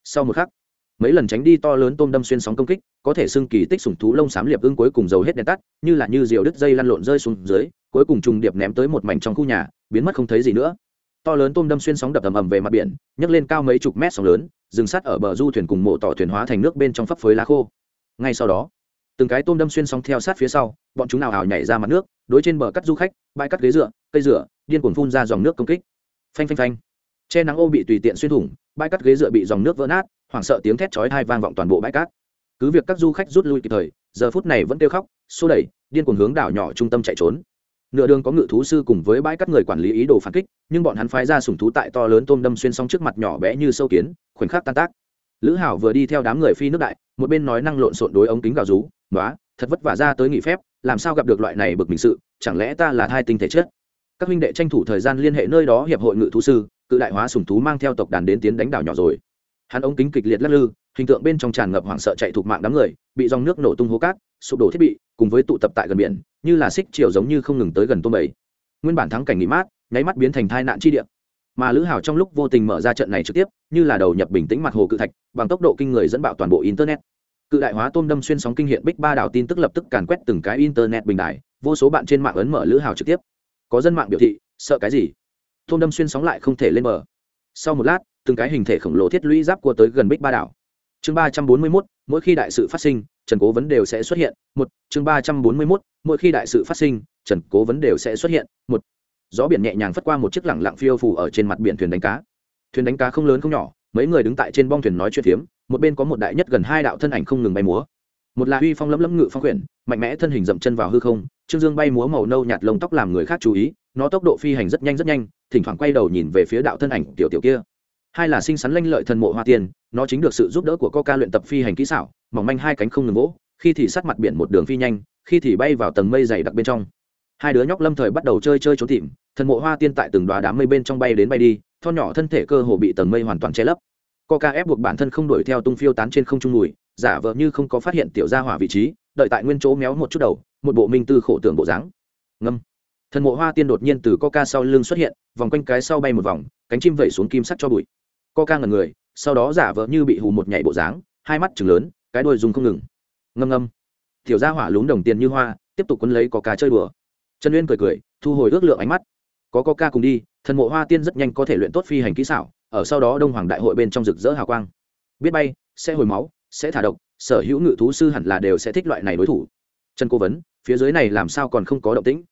Sau một khắc, mấy lần tránh đi to lớn tôm đâm xuyên sóng công kích, có thể xưng kỳ tích sủng thú lông xám liệp ưng cuối cùng dầu hết đèn tắt, như là như diều đứt dây lăn lộn rơi xuống dưới, cuối cùng trùng điệp ném tới một mảnh trong khu nhà, biến mất không thấy gì nữa to lớn tôm đâm xuyên sóng đập ầm ầm về mặt biển, nhấc lên cao mấy chục mét sóng lớn, dừng sát ở bờ du thuyền cùng mộ tỏ thuyền hóa thành nước bên trong phấp phới lá khô. Ngay sau đó, từng cái tôm đâm xuyên sóng theo sát phía sau, bọn chúng nào ảo nhảy ra mặt nước, đối trên bờ cắt du khách, bãi cắt ghế dựa, cây dựa, điên cuồng phun ra dòng nước công kích. Phanh phanh phanh. Che nắng ô bị tùy tiện xuyên thủng, bãi cắt ghế dựa bị dòng nước vỡ nát, hoảng sợ tiếng thét chói hai vang vọng toàn bộ bãi cát. Cứ việc các du khách rút lui kịp thời, giờ phút này vẫn kêu khóc, xô đẩy, điên cuồng hướng đảo nhỏ trung tâm chạy trốn nửa đường có ngự thú sư cùng với bãi cắt người quản lý ý đồ phản kích, nhưng bọn hắn phái ra sùng thú tại to lớn tôm đâm xuyên sóng trước mặt nhỏ bé như sâu kiến, khoảnh khắc tan tác. Lữ hảo vừa đi theo đám người phi nước đại, một bên nói năng lộn xộn đối ống kính gào rú nói thật vất vả ra tới nghỉ phép, làm sao gặp được loại này bực mình sự, chẳng lẽ ta là thai tinh thể chết? Các huynh đệ tranh thủ thời gian liên hệ nơi đó hiệp hội ngự thú sư, cự đại hóa sùng thú mang theo tộc đàn đến tiến đánh đảo nhỏ rồi. Hắn ống kính kịch liệt lắc lư hình tượng bên trong tràn ngập hoảng sợ chạy thuộc mạng đám người, bị dòng nước nổ tung hố cát, sụp đổ thiết bị, cùng với tụ tập tại gần biển, như là xích chiều giống như không ngừng tới gần tôm bảy nguyên bản thắng cảnh nghỉ mát, nháy mắt biến thành tai nạn chi địa. Mà lữ hào trong lúc vô tình mở ra trận này trực tiếp, như là đầu nhập bình tĩnh mặt hồ cự thạch, bằng tốc độ kinh người dẫn bạo toàn bộ internet. Cự đại hóa tôm đâm xuyên sóng kinh hiện bích ba đảo tin tức lập tức càn quét từng cái internet bình đại vô số bạn trên mạng ấn mở lữ hào trực tiếp. Có dân mạng biểu thị, sợ cái gì? Tôm đâm xuyên sóng lại không thể lên bờ. Sau một lát, từng cái hình thể khổng lồ thiết lũy giáp cua tới gần bích ba đảo chương ba trăm bốn mươi mốt, mỗi khi đại sự phát sinh, trần cố vấn đều sẽ xuất hiện. Một, chương ba trăm bốn mươi mốt, mỗi khi đại sự phát sinh, trần cố vấn đều sẽ xuất hiện. Một, gió biển nhẹ nhàng phất qua một chiếc lẳng lặng phiêu phủ ở trên mặt biển thuyền đánh cá. Thuyền đánh cá không lớn không nhỏ, mấy người đứng tại trên bong thuyền nói chuyện phiếm. Một bên có một đại nhất gần hai đạo thân ảnh không ngừng bay múa. Một là huy phong lấm lấm ngự phong quyển, mạnh mẽ thân hình dậm chân vào hư không, trương dương bay múa màu nâu nhạt lông tóc làm người khác chú ý, nó tốc độ phi hành rất nhanh rất nhanh, thỉnh thoảng quay đầu nhìn về phía đạo thân ảnh tiểu tiểu kia hai là sinh sắn lanh lợi thần mộ hoa tiên, nó chính được sự giúp đỡ của coca luyện tập phi hành kỹ xảo, mỏng manh hai cánh không ngừng vỗ, khi thì sát mặt biển một đường phi nhanh, khi thì bay vào tầng mây dày đặc bên trong. Hai đứa nhóc lâm thời bắt đầu chơi chơi trốn tìm, thần mộ hoa tiên tại từng đoá đám mây bên trong bay đến bay đi thon nhỏ thân thể cơ hồ bị tầng mây hoàn toàn che lấp. Coca ép buộc bản thân không đuổi theo tung phiêu tán trên không trung mùi, giả vờ như không có phát hiện tiểu gia hỏa vị trí, đợi tại nguyên chỗ méo một chút đầu, một bộ minh tư khổ tưởng bộ dáng. Ngâm. Thần mộ hoa tiên đột nhiên từ coca sau lưng xuất hiện, vòng quanh cái sau bay một vòng, cánh chim vẩy xuống kim sắt cho bụi coca ngần người, sau đó giả vờ như bị hù một nhảy bộ dáng, hai mắt chừng lớn, cái đôi dùng không ngừng. Ngâm ngâm. Tiểu gia hỏa lún đồng tiền như hoa, tiếp tục quấn lấy có ca chơi đùa. Trần uyên cười cười, thu hồi ước lượng ánh mắt. Có có ca cùng đi, thần mộ hoa tiên rất nhanh có thể luyện tốt phi hành kỹ xảo, ở sau đó đông hoàng đại hội bên trong rực rỡ hào quang. Biết bay, sẽ hồi máu, sẽ thả độc, sở hữu ngự thú sư hẳn là đều sẽ thích loại này đối thủ. Trần cố vấn, phía dưới này làm sao còn không có động tĩnh?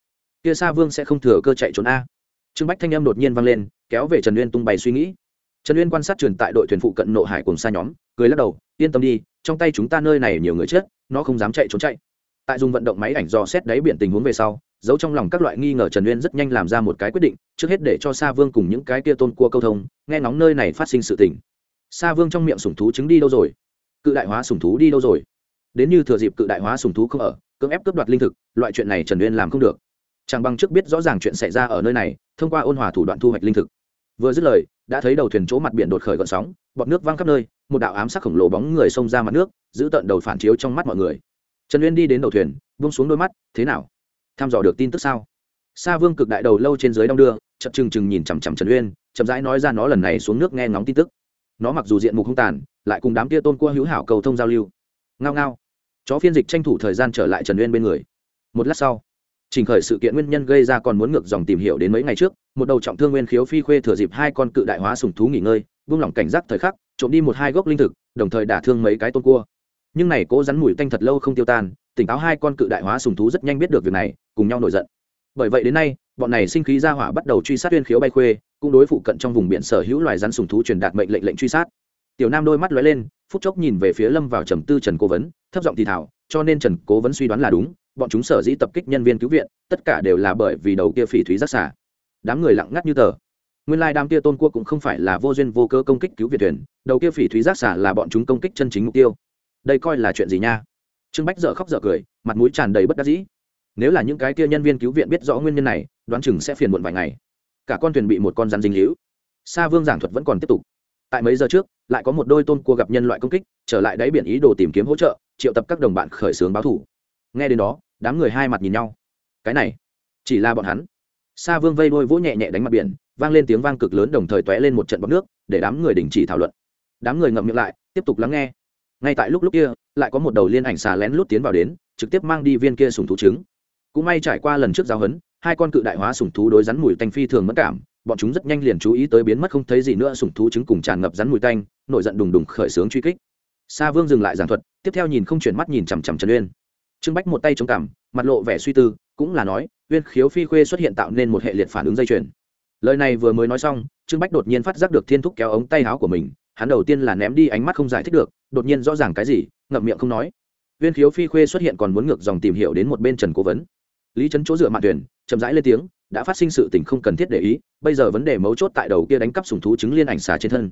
Kia sa vương sẽ không thừa cơ chạy trốn a. Trương bách thanh âm đột nhiên vang lên, kéo về trần uyên tung bày suy nghĩ trần uyên quan sát truyền tại đội thuyền phụ cận nộ hải cùng xa nhóm, cười lắc đầu, yên tâm đi, trong tay chúng ta nơi này nhiều người chết, nó không dám chạy trốn chạy. Tại dùng vận động máy ảnh do xét đáy biển tình huống về sau, giấu trong lòng các loại nghi ngờ trần uyên rất nhanh làm ra một cái quyết định, trước hết để cho sa vương cùng những cái kia tôn cua câu thông, nghe ngóng nơi này phát sinh sự tình. Sa vương trong miệng sủng thú trứng đi đâu rồi? Cự đại hóa sủng thú đi đâu rồi? Đến như thừa dịp cự đại hóa sủng thú không ở, cưỡng ép cướp đoạt linh thực, loại chuyện này trần uyên làm không được. Chẳng bằng trước biết rõ ràng chuyện xảy ra ở nơi này, thông qua ôn hòa thủ đoạn thu hoạch linh thực vừa dứt lời, đã thấy đầu thuyền chỗ mặt biển đột khởi gợn sóng, bọt nước văng khắp nơi, một đạo ám sắc khổng lồ bóng người xông ra mặt nước, giữ tận đầu phản chiếu trong mắt mọi người. Trần uyên đi đến đầu thuyền vung xuống đôi mắt, thế nào? Tham dò được tin tức sao? Sa vương cực đại đầu lâu trên dưới đong đưa, chậm chừng chừng nhìn chằm chằm trần uyên, chậm rãi nói ra nó lần này xuống nước nghe ngóng tin tức. Nó mặc dù diện mục không tàn, lại cùng đám tia tôn cua hữu hảo cầu thông giao lưu. Ngao ngao. Chó phiên dịch tranh thủ thời gian trở lại trần uyên bên người. Một lát sau trình khởi sự kiện nguyên nhân gây ra còn muốn ngược dòng tìm hiểu đến mấy ngày trước, một đầu trọng thương nguyên khiếu phi khuê thừa dịp hai con cự đại hóa sùng thú nghỉ ngơi, buông lỏng cảnh giác thời khắc, trộm đi một hai gốc linh thực, đồng thời đả thương mấy cái tôn cua. Nhưng này cố rắn mùi tanh thật lâu không tiêu tan, tỉnh táo hai con cự đại hóa sùng thú rất nhanh biết được việc này, cùng nhau nổi giận. Bởi vậy đến nay, bọn này sinh khí ra hỏa bắt đầu truy sát nguyên khiếu bay khuê, cũng đối phụ cận trong vùng biển sở hữu loài rắn sùng thú truyền đạt mệnh lệnh lệnh truy sát. Tiểu nam đôi mắt lóe lên, phút chốc nhìn về phía lâm vào trầm tư trần cố vấn, thấp giọng thì thảo cho nên trần cố vấn suy đoán là đúng bọn chúng sở dĩ tập kích nhân viên cứu viện, tất cả đều là bởi vì đầu kia phỉ thúy giác xả. Đám người lặng ngắt như tờ. Nguyên lai đám kia tôn cua cũng không phải là vô duyên vô cơ công kích cứu viện thuyền, đầu kia phỉ thúy giác xả là bọn chúng công kích chân chính mục tiêu. Đây coi là chuyện gì nha? Trương bách dợ khóc dợ cười, mặt mũi tràn đầy bất đắc dĩ. Nếu là những cái kia nhân viên cứu viện biết rõ nguyên nhân này, đoán chừng sẽ phiền muộn vài ngày. Cả con thuyền bị một con rắn dinh hữu sa vương giảng thuật vẫn còn tiếp tục. Tại mấy giờ trước, lại có một đôi tôn cua gặp nhân loại công kích, trở lại đáy biển ý đồ tìm kiếm hỗ trợ, triệu tập các đồng bạn khởi xướng báo thủ nghe đến đó, đám người hai mặt nhìn nhau. Cái này, chỉ là bọn hắn. Sa vương vây đôi vỗ nhẹ nhẹ đánh mặt biển, vang lên tiếng vang cực lớn đồng thời t lên một trận bọc nước, để đám người đình chỉ thảo luận. Đám người ngậm miệng lại, tiếp tục lắng nghe. Ngay tại lúc lúc kia, lại có một đầu liên ảnh xà lén lút tiến vào đến, trực tiếp mang đi viên kia sùng thú trứng. Cũng may trải qua lần trước giao hấn, hai con cự đại hóa sùng thú đối rắn mùi tanh phi thường mất cảm, bọn chúng rất nhanh liền chú ý tới biến mất không thấy gì nữa sùng thú trứng cùng tràn ngập rắn mùi tanh, nổi giận đùng đùng khởi xướng truy kích. Sa vương dừng lại giảng thuật, tiếp theo nhìn không chuyển mắt nhìn chằm chằm trần uyên trương bách một tay chống cằm, mặt lộ vẻ suy tư, cũng là nói, uyên khiếu phi khuê xuất hiện tạo nên một hệ liệt phản ứng dây chuyền. Lời này vừa mới nói xong, trương bách đột nhiên phát giác được thiên thúc kéo ống tay áo của mình, hắn đầu tiên là ném đi ánh mắt không giải thích được, đột nhiên rõ ràng cái gì, ngậm miệng không nói. Viên khiếu phi khuê xuất hiện còn muốn ngược dòng tìm hiểu đến một bên trần cố vấn. Lý trấn chỗ dựa mạn tuyển, chậm rãi lên tiếng, đã phát sinh sự tình không cần thiết để ý, bây giờ vấn đề mấu chốt tại đầu kia đánh cắp sùng thú chứng liên ảnh xà trên thân.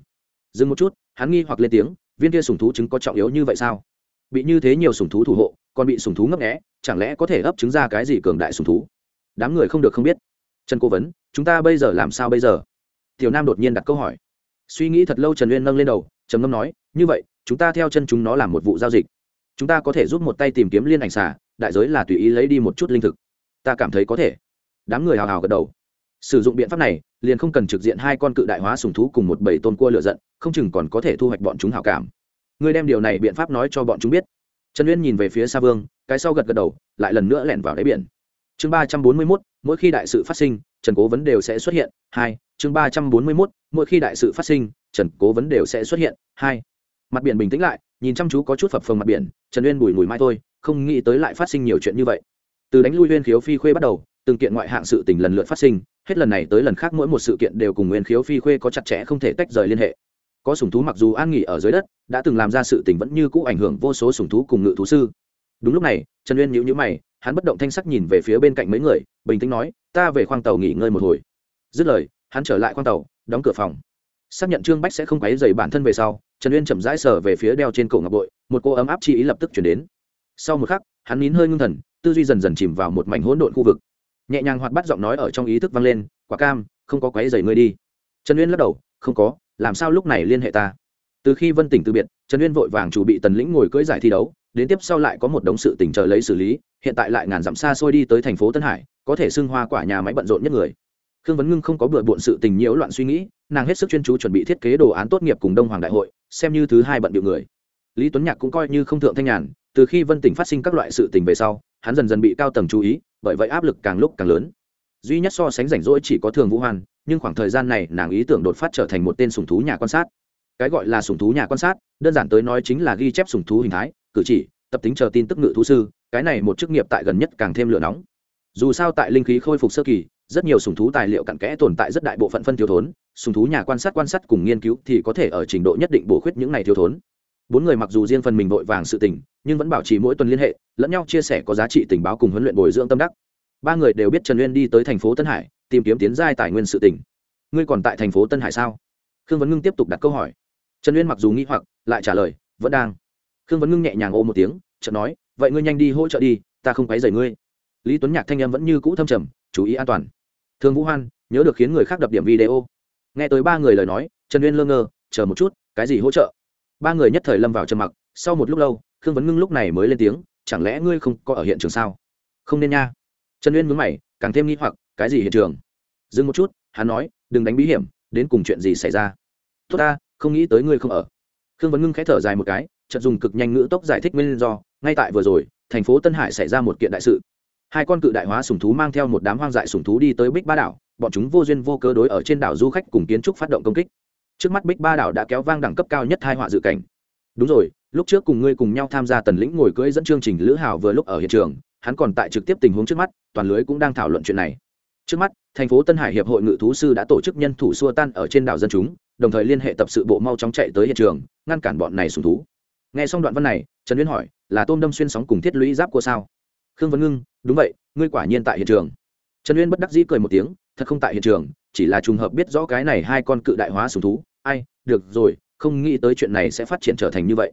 Dừng một chút, hắn nghi hoặc lên tiếng, viên kia sùng thú chứng có trọng yếu như vậy sao? Bị như thế nhiều sùng thú thủ hộ, còn bị sùng thú ngấp nghẽ chẳng lẽ có thể ấp trứng ra cái gì cường đại sùng thú? Đám người không được không biết. Trần cố vấn, chúng ta bây giờ làm sao bây giờ? Tiểu nam đột nhiên đặt câu hỏi. Suy nghĩ thật lâu trần uyên nâng lên đầu, trầm ngâm nói, như vậy, chúng ta theo chân chúng nó làm một vụ giao dịch. Chúng ta có thể giúp một tay tìm kiếm liên ảnh xà, đại giới là tùy ý lấy đi một chút linh thực. Ta cảm thấy có thể. Đám người hào hào gật đầu. Sử dụng biện pháp này, liền không cần trực diện hai con cự đại hóa sùng thú cùng một bầy tôn cua lựa giận, không chừng còn có thể thu hoạch bọn chúng hào cảm. Ngươi đem điều này biện pháp nói cho bọn chúng biết. Trần uyên nhìn về phía xa vương, cái sau gật gật đầu, lại lần nữa lẻn vào đáy biển. Chương ba trăm bốn mươi mốt, mỗi khi đại sự phát sinh, trần cố vấn đều sẽ xuất hiện. Hai, chương ba trăm bốn mươi mốt, mỗi khi đại sự phát sinh, trần cố vấn đều sẽ xuất hiện. Hai, mặt biển bình tĩnh lại, nhìn chăm chú có chút phập phồng mặt biển, trần uyên bùi mùi mai thôi, không nghĩ tới lại phát sinh nhiều chuyện như vậy. Từ đánh lui uyên khiếu phi khuê bắt đầu, từng kiện ngoại hạng sự tình lần lượt phát sinh, hết lần này tới lần khác mỗi một sự kiện đều cùng nguyên khiếu phi khuê có chặt chẽ không thể tách rời liên hệ có sùng thú mặc dù an nghỉ ở dưới đất, đã từng làm ra sự tình vẫn như cũ ảnh hưởng vô số sùng thú cùng ngự thú sư. Đúng lúc này, trần uyên nhíu nhíu mày, hắn bất động thanh sắc nhìn về phía bên cạnh mấy người, bình tĩnh nói, ta về khoang tàu nghỉ ngơi một hồi. Dứt lời, hắn trở lại khoang tàu, đóng cửa phòng. Xác nhận trương bách sẽ không quấy dày bản thân về sau, trần uyên chậm rãi sờ về phía đeo trên cổ ngọc bội, một cô ấm áp chi ý lập tức chuyển đến. Sau một khắc, hắn nín hơi ngưng thần, tư duy dần dần chìm vào một mảnh hỗn độn khu vực. Nhẹ nhàng hoạt bắt giọng nói ở trong ý thức vang lên, quả cam, không có quấy dày ngươi đi. Trần uyên lắc đầu, không có làm sao lúc này liên hệ ta? Từ khi vân tỉnh từ biệt, trần uyên vội vàng chủ bị tần lĩnh ngồi cưỡi giải thi đấu, đến tiếp sau lại có một đống sự tỉnh chờ lấy xử lý, hiện tại lại ngàn dặm xa xôi đi tới thành phố tân hải, có thể xưng hoa quả nhà máy bận rộn nhất người. Khương vấn ngưng không có bừa bộn sự tình nhiễu loạn suy nghĩ, nàng hết sức chuyên chú chuẩn bị thiết kế đồ án tốt nghiệp cùng đông hoàng đại hội, xem như thứ hai bận điệu người. Lý tuấn nhạc cũng coi như không thượng thanh nhàn, từ khi vân tỉnh phát sinh các loại sự tình về sau, hắn dần dần bị cao tầng chú ý, bởi vậy áp lực càng lúc càng lớn. Duy nhất so sánh rảnh rỗi chỉ có thường vũ hoan nhưng khoảng thời gian này nàng ý tưởng đột phát trở thành một tên sùng thú nhà quan sát. Cái gọi là sùng thú nhà quan sát, đơn giản tới nói chính là ghi chép sùng thú hình thái, cử chỉ, tập tính chờ tin tức ngự thú sư, cái này một chức nghiệp tại gần nhất càng thêm lửa nóng. Dù sao tại linh khí khôi phục sơ kỳ, rất nhiều sùng thú tài liệu cặn kẽ tồn tại rất đại bộ phận phân thiếu thốn, sùng thú nhà quan sát quan sát cùng nghiên cứu thì có thể ở trình độ nhất định bổ khuyết những này thiếu thốn. Bốn người mặc dù riêng phần mình vội vàng sự tình, nhưng vẫn bảo trì mỗi tuần liên hệ, lẫn nhau chia sẻ có giá trị tình báo cùng huấn luyện bồi dưỡng tâm đắc. Ba người đều biết trần uyên đi tới thành phố tân hải tìm kiếm tiến giai tài nguyên sự tỉnh ngươi còn tại thành phố tân hải sao? Khương vấn ngưng tiếp tục đặt câu hỏi. Trần uyên mặc dù nghĩ hoặc, lại trả lời, vẫn đang. Khương vấn ngưng nhẹ nhàng ô một tiếng, chợt nói, vậy ngươi nhanh đi hỗ trợ đi, ta không quấy rầy ngươi. Lý tuấn nhạc thanh em vẫn như cũ thâm trầm, chú ý an toàn. Thương vũ hoan, nhớ được khiến người khác đập điểm video. Nghe tới ba người lời nói, trần uyên lơ ngơ, chờ một chút, cái gì hỗ trợ? Ba người nhất thời lâm vào trầm mặc, sau một lúc lâu, khương vấn ngưng lúc này mới lên tiếng, chẳng lẽ ngươi không có ở hiện trường sao? Không nên nha. Trần uyên mướn mày, càng thêm nghi hoặc cái gì hiện trường? Dừng một chút, hắn nói, đừng đánh bí hiểm, đến cùng chuyện gì xảy ra? Tốt ta, không nghĩ tới ngươi không ở. Khương vấn ngưng khẽ thở dài một cái, chợt dùng cực nhanh ngữ tốc giải thích nguyên do. Ngay tại vừa rồi, thành phố tân hải xảy ra một kiện đại sự. Hai con cự đại hóa sùng thú mang theo một đám hoang dại sùng thú đi tới bích ba đảo. Bọn chúng vô duyên vô cớ đối ở trên đảo du khách cùng kiến trúc phát động công kích. Trước mắt bích ba đảo đã kéo vang đẳng cấp cao nhất hai họa dự cảnh. Đúng rồi, lúc trước cùng ngươi cùng nhau tham gia tần lĩnh ngồi cưỡi dẫn chương trình lữ hào vừa lúc ở hiện trường, hắn còn tại trực tiếp tình huống trước mắt, toàn lưới cũng đang thảo luận chuyện này trước mắt, thành phố tân hải hiệp hội ngự thú sư đã tổ chức nhân thủ xua tan ở trên đảo dân chúng, đồng thời liên hệ tập sự bộ mau chóng chạy tới hiện trường, ngăn cản bọn này sùng thú. Nghe xong đoạn văn này, trần uyên hỏi, là tôm đâm xuyên sóng cùng thiết lũy giáp của sao? Khương vấn ngưng, đúng vậy, ngươi quả nhiên tại hiện trường. Trần uyên bất đắc dĩ cười một tiếng, thật không tại hiện trường, chỉ là trùng hợp biết rõ cái này hai con cự đại hóa sùng thú. Ai, được rồi, không nghĩ tới chuyện này sẽ phát triển trở thành như vậy.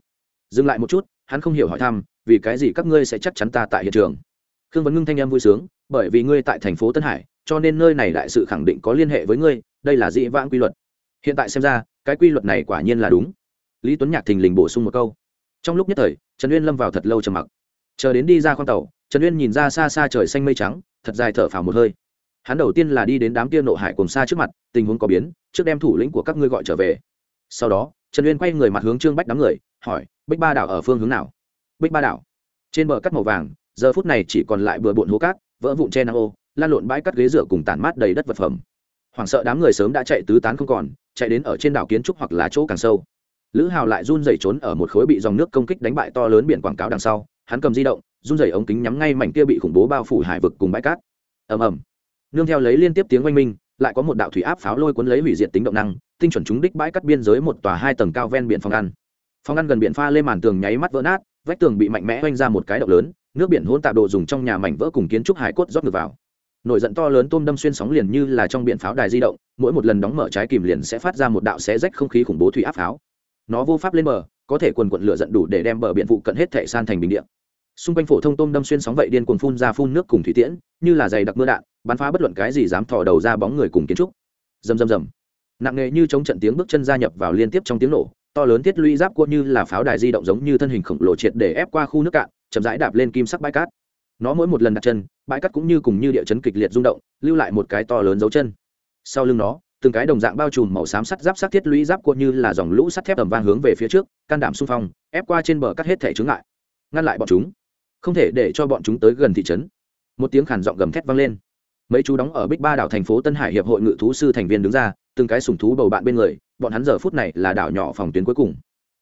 Dừng lại một chút, hắn không hiểu hỏi thăm, vì cái gì các ngươi sẽ chắc chắn ta tại hiện trường? Khương vấn ngưng thanh em vui sướng, bởi vì ngươi tại thành phố tân hải cho nên nơi này đại sự khẳng định có liên hệ với ngươi, đây là dị vãng quy luật. Hiện tại xem ra, cái quy luật này quả nhiên là đúng. Lý tuấn nhạc thình lình bổ sung một câu. Trong lúc nhất thời, trần uyên lâm vào thật lâu trầm mặc. Chờ đến đi ra khoang tàu, trần uyên nhìn ra xa xa trời xanh mây trắng, thật dài thở phào một hơi. Hắn đầu tiên là đi đến đám kia nộ hải cùng xa trước mặt, tình huống có biến, trước đem thủ lĩnh của các ngươi gọi trở về. Sau đó, trần uyên quay người mặt hướng trương bách đám người, hỏi, bích ba đảo ở phương hướng nào? Bích ba đảo. Trên bờ cắt màu vàng, giờ phút này chỉ còn lại bừa bộn hố cát, vỡ vụn che nang ô lan lộn bãi cắt ghế rửa cùng tàn mát đầy đất vật phẩm. Hoảng sợ đám người sớm đã chạy tứ tán không còn, chạy đến ở trên đảo kiến trúc hoặc là chỗ càng sâu. Lữ hào lại run rẩy trốn ở một khối bị dòng nước công kích đánh bại to lớn biển quảng cáo đằng sau, hắn cầm di động, run rẩy ống kính nhắm ngay mảnh kia bị khủng bố bao phủ hải vực cùng bãi cát. Ầm ầm. Nương theo lấy liên tiếp tiếng oanh minh, lại có một đạo thủy áp pháo lôi cuốn lấy hủy diệt tính động năng, tinh chuẩn chúng đích bãi cắt biên giới một tòa hai tầng cao ven biển phòng ăn phòng ăn gần biển pha lên màn tường nháy mắt vỡ nát, vách tường bị mạnh mẽ oanh ra một cái động lớn, nước biển hỗn tạp đồ dùng trong nhà mảnh vỡ cùng kiến trúc hải cốt rót ngược vào nổi giận to lớn tôm đâm xuyên sóng liền như là trong biển pháo đài di động, mỗi một lần đóng mở trái kìm liền sẽ phát ra một đạo xé rách không khí khủng bố thủy áp pháo. Nó vô pháp lên bờ, có thể quần quận lửa giận đủ để đem bờ biển phụ cận hết thệ san thành bình điện xung quanh phổ thông tôm đâm xuyên sóng vậy điên cuồng phun ra phun nước cùng thủy tiễn, như là dày đặc mưa đạn, bắn phá bất luận cái gì dám thò đầu ra bóng người cùng kiến trúc. Rầm rầm rầm. Nặng nề như chống trận tiếng bước chân gia nhập vào liên tiếp trong tiếng nổ, to lớn thiết lũy giáp cua như là pháo đài di động giống như thân hình khổng lồ triệt để ép qua khu nước cạn, chậm rãi đạp lên kim sắc bãi cát nó mỗi một lần đặt chân, bãi cát cũng như cùng như địa chấn kịch liệt rung động, lưu lại một cái to lớn dấu chân. Sau lưng nó, từng cái đồng dạng bao trùm màu xám sắt giáp sắt thiết lũy giáp cua như là dòng lũ sắt thép tầm vang hướng về phía trước, can đảm xung phong, ép qua trên bờ cắt hết thể chướng lại ngăn lại bọn chúng. Không thể để cho bọn chúng tới gần thị trấn. Một tiếng khản giọng gầm thét vang lên. Mấy chú đóng ở bích ba đảo thành phố tân hải hiệp hội ngự thú sư thành viên đứng ra, từng cái sùng thú bầu bạn bên người, bọn hắn giờ phút này là đảo nhỏ phòng tuyến cuối cùng.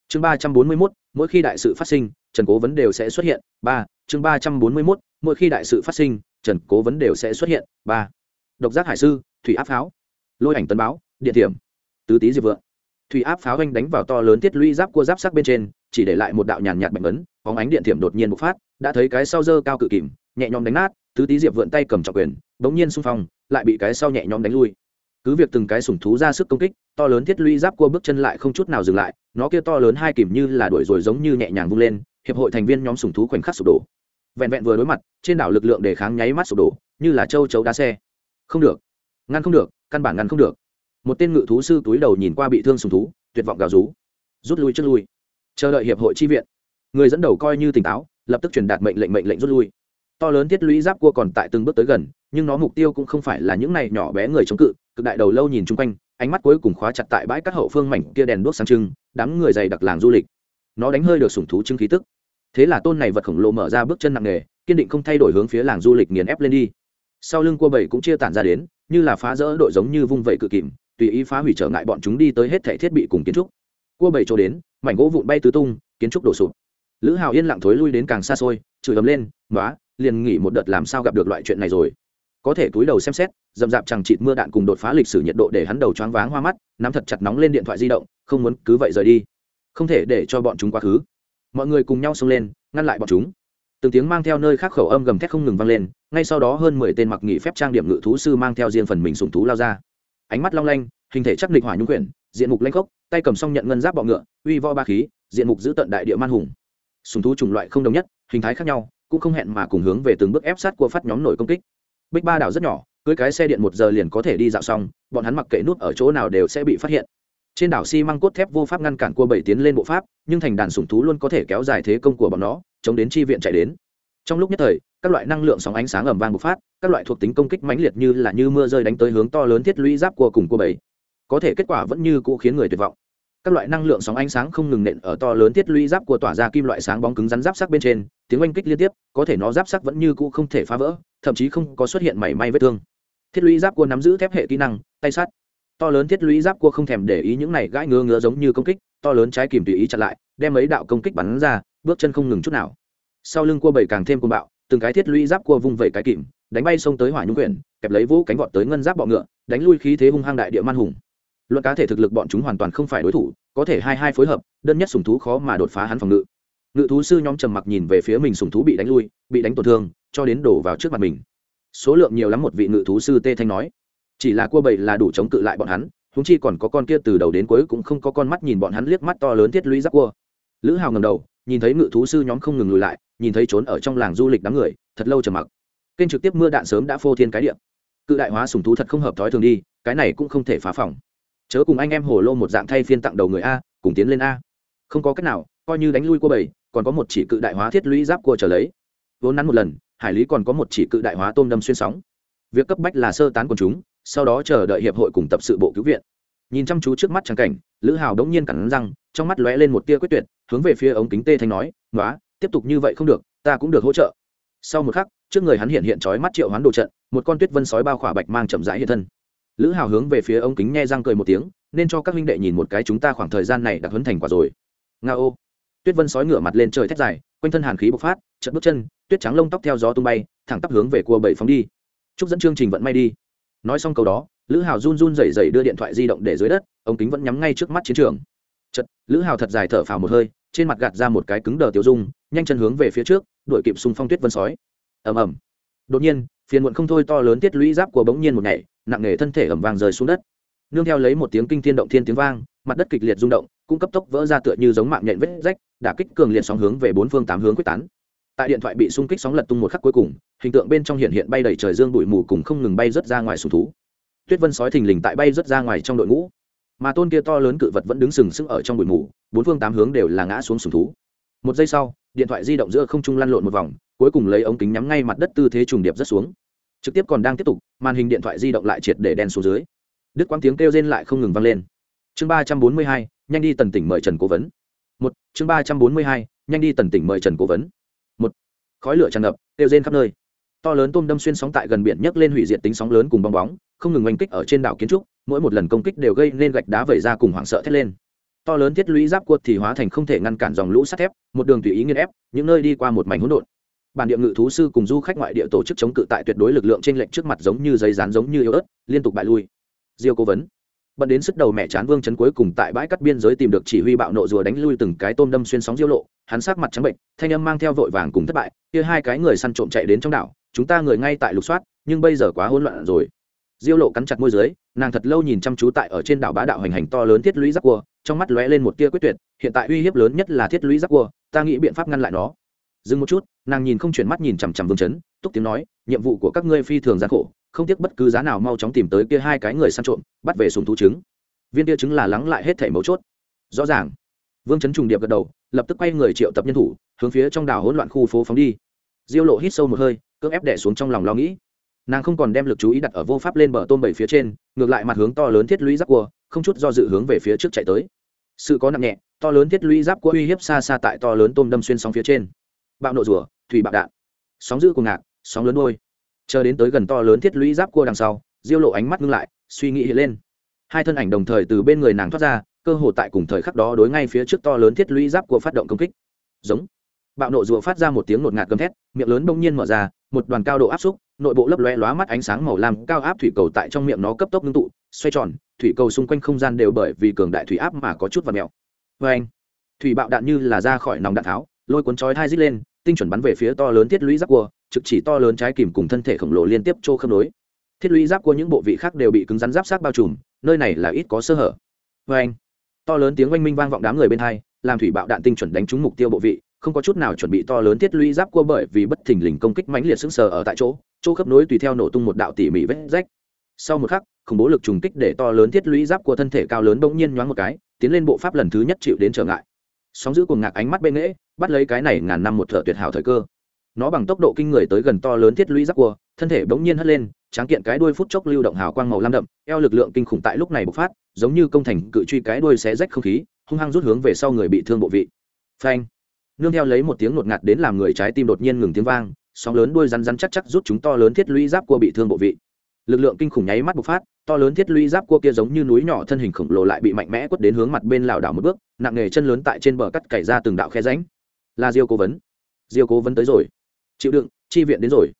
Chương ba trăm bốn mươi mốt, mỗi khi đại sự phát sinh, trần cố vấn đều sẽ xuất hiện. Ba chương ba trăm bốn mươi mốt mỗi khi đại sự phát sinh trần cố vấn đều sẽ xuất hiện. Ba. Độc giác hải sư thủy áp pháo. Lôi ảnh tân báo điện thiểm, tứ tý diệp vượng. Thủy áp pháo anh đánh vào to lớn tiết lũy giáp cua giáp sắc bên trên chỉ để lại một đạo nhàn nhạt bệnh ấn bóng ánh điện thiểm đột nhiên bộc phát đã thấy cái sau dơ cao cự kìm nhẹ nhõm đánh nát tứ tý diệp vượn tay cầm trọng quyền bỗng nhiên xung phong lại bị cái sau nhẹ nhõm đánh lui. Cứ việc từng cái sủng thú ra sức công kích to lớn thiết lũy giáp cua bước chân lại không chút nào dừng lại nó kia to lớn hai kìm như là đuổi rồi giống như nhẹ nhàng vung lên hiệp hội thành viên nhóm sủng thú khoảnh khắc sụp đổ. Vẹn vẹn vừa đối mặt, trên đảo lực lượng đề kháng nháy mắt sụp đổ, như là châu chấu đá xe. Không được. Ngăn không được, căn bản ngăn không được. Một tên ngự thú sư túi đầu nhìn qua bị thương sùng thú, tuyệt vọng gào rú. Rút lui trước lui. Chờ đợi hiệp hội chi viện. Người dẫn đầu coi như tỉnh táo, lập tức truyền đạt mệnh lệnh mệnh lệnh rút lui. To lớn thiết lũy giáp cua còn tại từng bước tới gần, nhưng nó mục tiêu cũng không phải là những này nhỏ bé người chống cự, cực đại đầu lâu nhìn chung quanh, ánh mắt cuối cùng khóa chặt tại bãi cát hậu phương mảnh kia đèn đuốc sáng trưng, đám người dày đặc làng du lịch. Nó đánh hơi được sủng thú chứng khí tức thế là tôn này vật khổng lồ mở ra bước chân nặng nề, kiên định không thay đổi hướng phía làng du lịch nghiền ép lên đi. Sau lưng cua bảy cũng chia tản ra đến, như là phá rỡ đội giống như vung vẩy cự kìm, tùy ý phá hủy trở ngại bọn chúng đi tới hết thảy thiết bị cùng kiến trúc. Cua bảy chỗ đến, mảnh gỗ vụn bay tứ tung, kiến trúc đổ sụp. Lữ hào yên lặng thối lui đến càng xa xôi, chửi ấm lên nói liền nghỉ một đợt làm sao gặp được loại chuyện này rồi? Có thể túi đầu xem xét dầm dạp chẳng chịt mưa đạn cùng đột phá lịch sử nhiệt độ để hắn đầu choáng váng hoa mắt, nắm thật chặt nóng lên điện thoại di động, không muốn cứ vậy rời đi. Không thể để cho bọn chúng quá khứ mọi người cùng nhau xông lên, ngăn lại bọn chúng. Từng tiếng mang theo nơi khác khẩu âm gầm thét không ngừng vang lên, ngay sau đó hơn mười tên mặc nghỉ phép trang điểm ngự thú sư mang theo riêng phần mình sùng thú lao ra. Ánh mắt long lanh, hình thể chắc lịch hỏa nhung quyển, diện mục lanh khốc, tay cầm song nhận ngân giáp bọ ngựa, uy vo ba khí, diện mục giữ tận đại địa man hùng. Sùng thú chủng loại không đồng nhất, hình thái khác nhau, cũng không hẹn mà cùng hướng về từng bước ép sát của phát nhóm nổi công kích. Bích ba đảo rất nhỏ, cưới cái xe điện một giờ liền có thể đi dạo xong, bọn hắn mặc kệ nút ở chỗ nào đều sẽ bị phát hiện trên đảo xi、si、măng cốt thép vô pháp ngăn cản cua bảy tiến lên bộ pháp, nhưng thành đàn sủng thú luôn có thể kéo dài thế công của bọn nó, chống đến chi viện chạy đến. Trong lúc nhất thời, các loại năng lượng sóng ánh sáng ẩm vang bộc phát, các loại thuộc tính công kích mãnh liệt như là như mưa rơi đánh tới hướng to lớn thiết lũy giáp của cùng cua bảy. Có thể kết quả vẫn như cũ khiến người tuyệt vọng. Các loại năng lượng sóng ánh sáng không ngừng nện ở to lớn thiết lũy giáp của tỏa ra kim loại sáng bóng cứng rắn giáp sắc bên trên, tiếng oanh kích liên tiếp, có thể nó giáp sắc vẫn như cũ không thể phá vỡ, thậm chí không có xuất hiện mảy may vết thương. Thiết lũy giáp cua nắm giữ thép hệ kỹ năng, tay sắt to lớn thiết lũy giáp cua không thèm để ý những này gãi ngứa ngứa giống như công kích, to lớn trái kìm tùy ý chặn lại, đem mấy đạo công kích bắn ra, bước chân không ngừng chút nào. Sau lưng cua bảy càng thêm côn bạo, từng cái thiết lũy giáp cua vung vẩy cái kìm, đánh bay xông tới hỏa nhung quyển, kẹp lấy vũ cánh vọt tới ngân giáp bọ ngựa, đánh lui khí thế hung hăng đại địa man hùng. Luận cá thể thực lực bọn chúng hoàn toàn không phải đối thủ, có thể hai hai phối hợp, đơn nhất sùng thú khó mà đột phá hắn phòng ngự. Ngự thú sư nhóm trầm mặc nhìn về phía mình sùng thú bị đánh lui, bị đánh tổn thương, cho đến đổ vào trước mặt mình. Số lượng nhiều lắm một vị ngự thú sư tê thanh nói chỉ là cua bầy là đủ chống cự lại bọn hắn húng chi còn có con kia từ đầu đến cuối cũng không có con mắt nhìn bọn hắn liếc mắt to lớn thiết lũy giáp cua. Lữ hào ngầm đầu, nhìn thấy ngự thú sư nhóm không ngừng lùi lại, nhìn thấy trốn ở trong làng du lịch đám người, thật lâu trầm mặc. Kênh trực tiếp mưa đạn sớm đã phô thiên cái điện cự đại hóa sùng thú thật không hợp thói thường đi, cái này cũng không thể phá phòng. Chớ cùng anh em hồ lô một dạng thay phiên tặng đầu người a, cùng tiến lên a. Không có cách nào, coi như đánh lui cua bầy, còn có một chỉ cự đại hóa thiết lũy giáp cua trở lấy. Vốn nắn một lần, hải lý còn có một chỉ cự đại hóa tôm đâm xuyên sóng. Việc cấp bách là sơ tán quần chúng sau đó chờ đợi hiệp hội cùng tập sự bộ cứu viện. Nhìn chăm chú trước mắt trắng cảnh, lữ hào đống nhiên cẳng răng, trong mắt lóe lên một tia quyết tuyệt, hướng về phía ống kính tê thanh nói nói tiếp tục như vậy không được, ta cũng được hỗ trợ. Sau một khắc, trước người hắn hiện hiện trói mắt triệu hoán đồ trận, một con tuyết vân sói bao khỏa bạch mang chậm rãi hiện thân. Lữ hào hướng về phía ống kính nghe răng cười một tiếng, nên cho các huynh đệ nhìn một cái chúng ta khoảng thời gian này đã huấn thành quả rồi. Nga ô. Tuyết vân sói ngửa mặt lên trời thét dài, quanh thân hàn khí bộc phát chật bước chân, tuyết trắng lông tóc theo gió tung bay, thẳng tắp hướng về cua bảy phóng đi. Chúc dẫn chương trình vận may đi nói xong câu đó, lữ hào run run rẩy rẩy đưa điện thoại di động để dưới đất ống kính vẫn nhắm ngay trước mắt chiến trường. Chật lữ hào thật dài thở phào một hơi, trên mặt gạt ra một cái cứng đờ tiêu dung, nhanh chân hướng về phía trước, đuổi kịp xung phong tuyết vân sói. Ầm ầm. Đột nhiên, phiền muộn không thôi to lớn tiết lũy giáp của bỗng nhiên một ngày nặng nề thân thể ầm vàng rơi xuống đất. Nương theo lấy một tiếng kinh thiên động thiên tiếng vang, mặt đất kịch liệt rung động, cũng cấp tốc vỡ ra tựa như giống mạng nhện vết rách, đả kích cường liệt sóng hướng về bốn phương tám hướng quyết tán tại điện thoại bị xung kích sóng lật tung một khắc cuối cùng, hình tượng bên trong hiện hiện bay đầy trời dương bụi mù cùng không ngừng bay rớt ra ngoài sùng thú. Tuyết vân sói thình lình tại bay rớt ra ngoài trong đội ngũ. Mà tôn kia to lớn cự vật vẫn đứng sừng sững ở trong bụi mù, bốn phương tám hướng đều là ngã xuống sùng thú. Một giây sau, điện thoại di động giữa không trung lăn lộn một vòng, cuối cùng lấy ống kính nhắm ngay mặt đất tư thế trùng điệp rất xuống. Trực tiếp còn đang tiếp tục, màn hình điện thoại di động lại triệt để đen xuống dưới. Đức quang tiếng kêu rên lại không ngừng vang lên. Chương ba trăm bốn mươi hai, nhanh đi tần tỉnh mời trần cố vấn. Một, chương ba trăm bốn mươi hai, nhanh đi tần tỉnh mời trần cố vấn khói lửa tràn ngập, kêu rên khắp nơi. To lớn tôm đâm xuyên sóng tại gần biển nhấc lên hủy diệt tính sóng lớn cùng bong bóng, không ngừng oanh kích ở trên đảo kiến trúc, mỗi một lần công kích đều gây nên gạch đá vẩy ra cùng hoảng sợ thét lên. To lớn thiết lũy giáp cuột thì hóa thành không thể ngăn cản dòng lũ sắt thép, một đường tùy ý nghiên ép, những nơi đi qua một mảnh hỗn độn. Bản địa ngự thú sư cùng du khách ngoại địa tổ chức chống cự tại tuyệt đối lực lượng trên lệnh trước mặt giống như giấy rán giống như yếu ớt, liên tục bại lui. Diêu cố vấn bận đến sức đầu mẹ chán vương chấn cuối cùng tại bãi cắt biên giới tìm được chỉ huy bạo nộ rùa đánh lui từng cái tôm đâm xuyên sóng diêu lộ, hắn sắc mặt trắng bệnh, thanh âm mang theo vội vàng cùng thất bại, kia hai cái người săn trộm chạy đến trong đảo, chúng ta người ngay tại lục soát, nhưng bây giờ quá hỗn loạn rồi. Diêu lộ cắn chặt môi dưới, nàng thật lâu nhìn chăm chú tại ở trên đảo bá đạo hành hành to lớn thiết lũy giáp cua, trong mắt lóe lên một tia quyết tuyệt, hiện tại uy hiếp lớn nhất là thiết lũy giáp cua, ta nghĩ biện pháp ngăn lại nó. Dừng một chút, nàng nhìn không chuyển mắt nhìn chằm chằm vương chấn, túc tiếng nói, nhiệm vụ của các ngươi phi thường gian khổ không tiếc bất cứ giá nào mau chóng tìm tới kia hai cái người săn trộm, bắt về sùng thú trứng. Viên kia trứng là lắng lại hết thể mấu chốt. Rõ ràng. Vương chấn trùng điệp gật đầu, lập tức quay người triệu tập nhân thủ, hướng phía trong đảo hỗn loạn khu phố phóng đi. Diêu lộ hít sâu một hơi, cưỡng ép đẻ xuống trong lòng lo nghĩ. Nàng không còn đem lực chú ý đặt ở vô pháp lên bờ tôm bảy phía trên, ngược lại mặt hướng to lớn thiết lũy giáp cua, không chút do dự hướng về phía trước chạy tới. Sự có nặng nhẹ, to lớn thiết lũy giáp cua uy hiếp xa xa tại to lớn tôm đâm xuyên sóng phía trên. Bạo nộ rùa, thủy bạo đạn. Sóng dữ cuồng ngạc, sóng lớn đôi chờ đến tới gần to lớn thiết lũy giáp cua đằng sau, diêu lộ ánh mắt ngưng lại, suy nghĩ hiện lên. Hai thân ảnh đồng thời từ bên người nàng thoát ra, cơ hồ tại cùng thời khắc đó đối ngay phía trước to lớn thiết lũy giáp cua phát động công kích. Giống. Bạo nộ rùa phát ra một tiếng ngột ngạt gầm thét, miệng lớn bỗng nhiên mở ra, một đoàn cao độ áp xúc, nội bộ lấp lóe lóa mắt ánh sáng màu lam, cao áp thủy cầu tại trong miệng nó cấp tốc ngưng tụ, xoay tròn, thủy cầu xung quanh không gian đều bởi vì cường đại thủy áp mà có chút và mèo. Vê anh thủy bạo đạn như là ra khỏi nòng đạn tháo, lôi cuốn chói hai dít lên tinh chuẩn bắn về phía to lớn thiết lũy giáp cua, trực chỉ to lớn trái kìm cùng thân thể khổng lồ liên tiếp trô khớp nối. Thiết lũy giáp cua những bộ vị khác đều bị cứng rắn giáp sát bao trùm, nơi này là ít có sơ hở. Vê anh, to lớn tiếng oanh minh vang vọng đám người bên hai, làm thủy bạo đạn tinh chuẩn đánh trúng mục tiêu bộ vị, không có chút nào chuẩn bị to lớn thiết lũy giáp cua bởi vì bất thình lình công kích mãnh liệt sững sờ ở tại chỗ chỗ khớp nối tùy theo nổ tung một đạo tỉ mỉ vết rách. Sau một khắc, khủng bố lực trùng kích để to lớn thiết lũy giáp của thân thể cao lớn bỗng nhiên nhoáng một cái, tiến lên bộ pháp lần thứ nhất chịu đến trở ngại sóng giữ cùng ngạc ánh mắt bên nghễ bắt lấy cái này ngàn năm một thợ tuyệt hảo thời cơ. Nó bằng tốc độ kinh người tới gần to lớn thiết lũy giáp cua, thân thể bỗng nhiên hất lên, tráng kiện cái đuôi phút chốc lưu động hào quang màu lam đậm, eo lực lượng kinh khủng tại lúc này bộc phát, giống như công thành cự truy cái đuôi xé rách không khí, hung hăng rút hướng về sau người bị thương bộ vị. Phanh! Nương theo lấy một tiếng ngột ngạt đến làm người trái tim đột nhiên ngừng tiếng vang, sóng lớn đuôi rắn rắn chắc chắc rút chúng to lớn thiết lũy giáp cua bị thương bộ vị. Lực lượng kinh khủng nháy mắt bộc phát to lớn thiết lũy giáp cua kia giống như núi nhỏ thân hình khổng lồ lại bị mạnh mẽ quất đến hướng mặt bên lảo đảo một bước, nặng nghề chân lớn tại trên bờ cắt cày ra từng đạo khe ránh là diêu cố vấn. Diêu cố vấn tới rồi. Chịu đựng, chi viện đến rồi.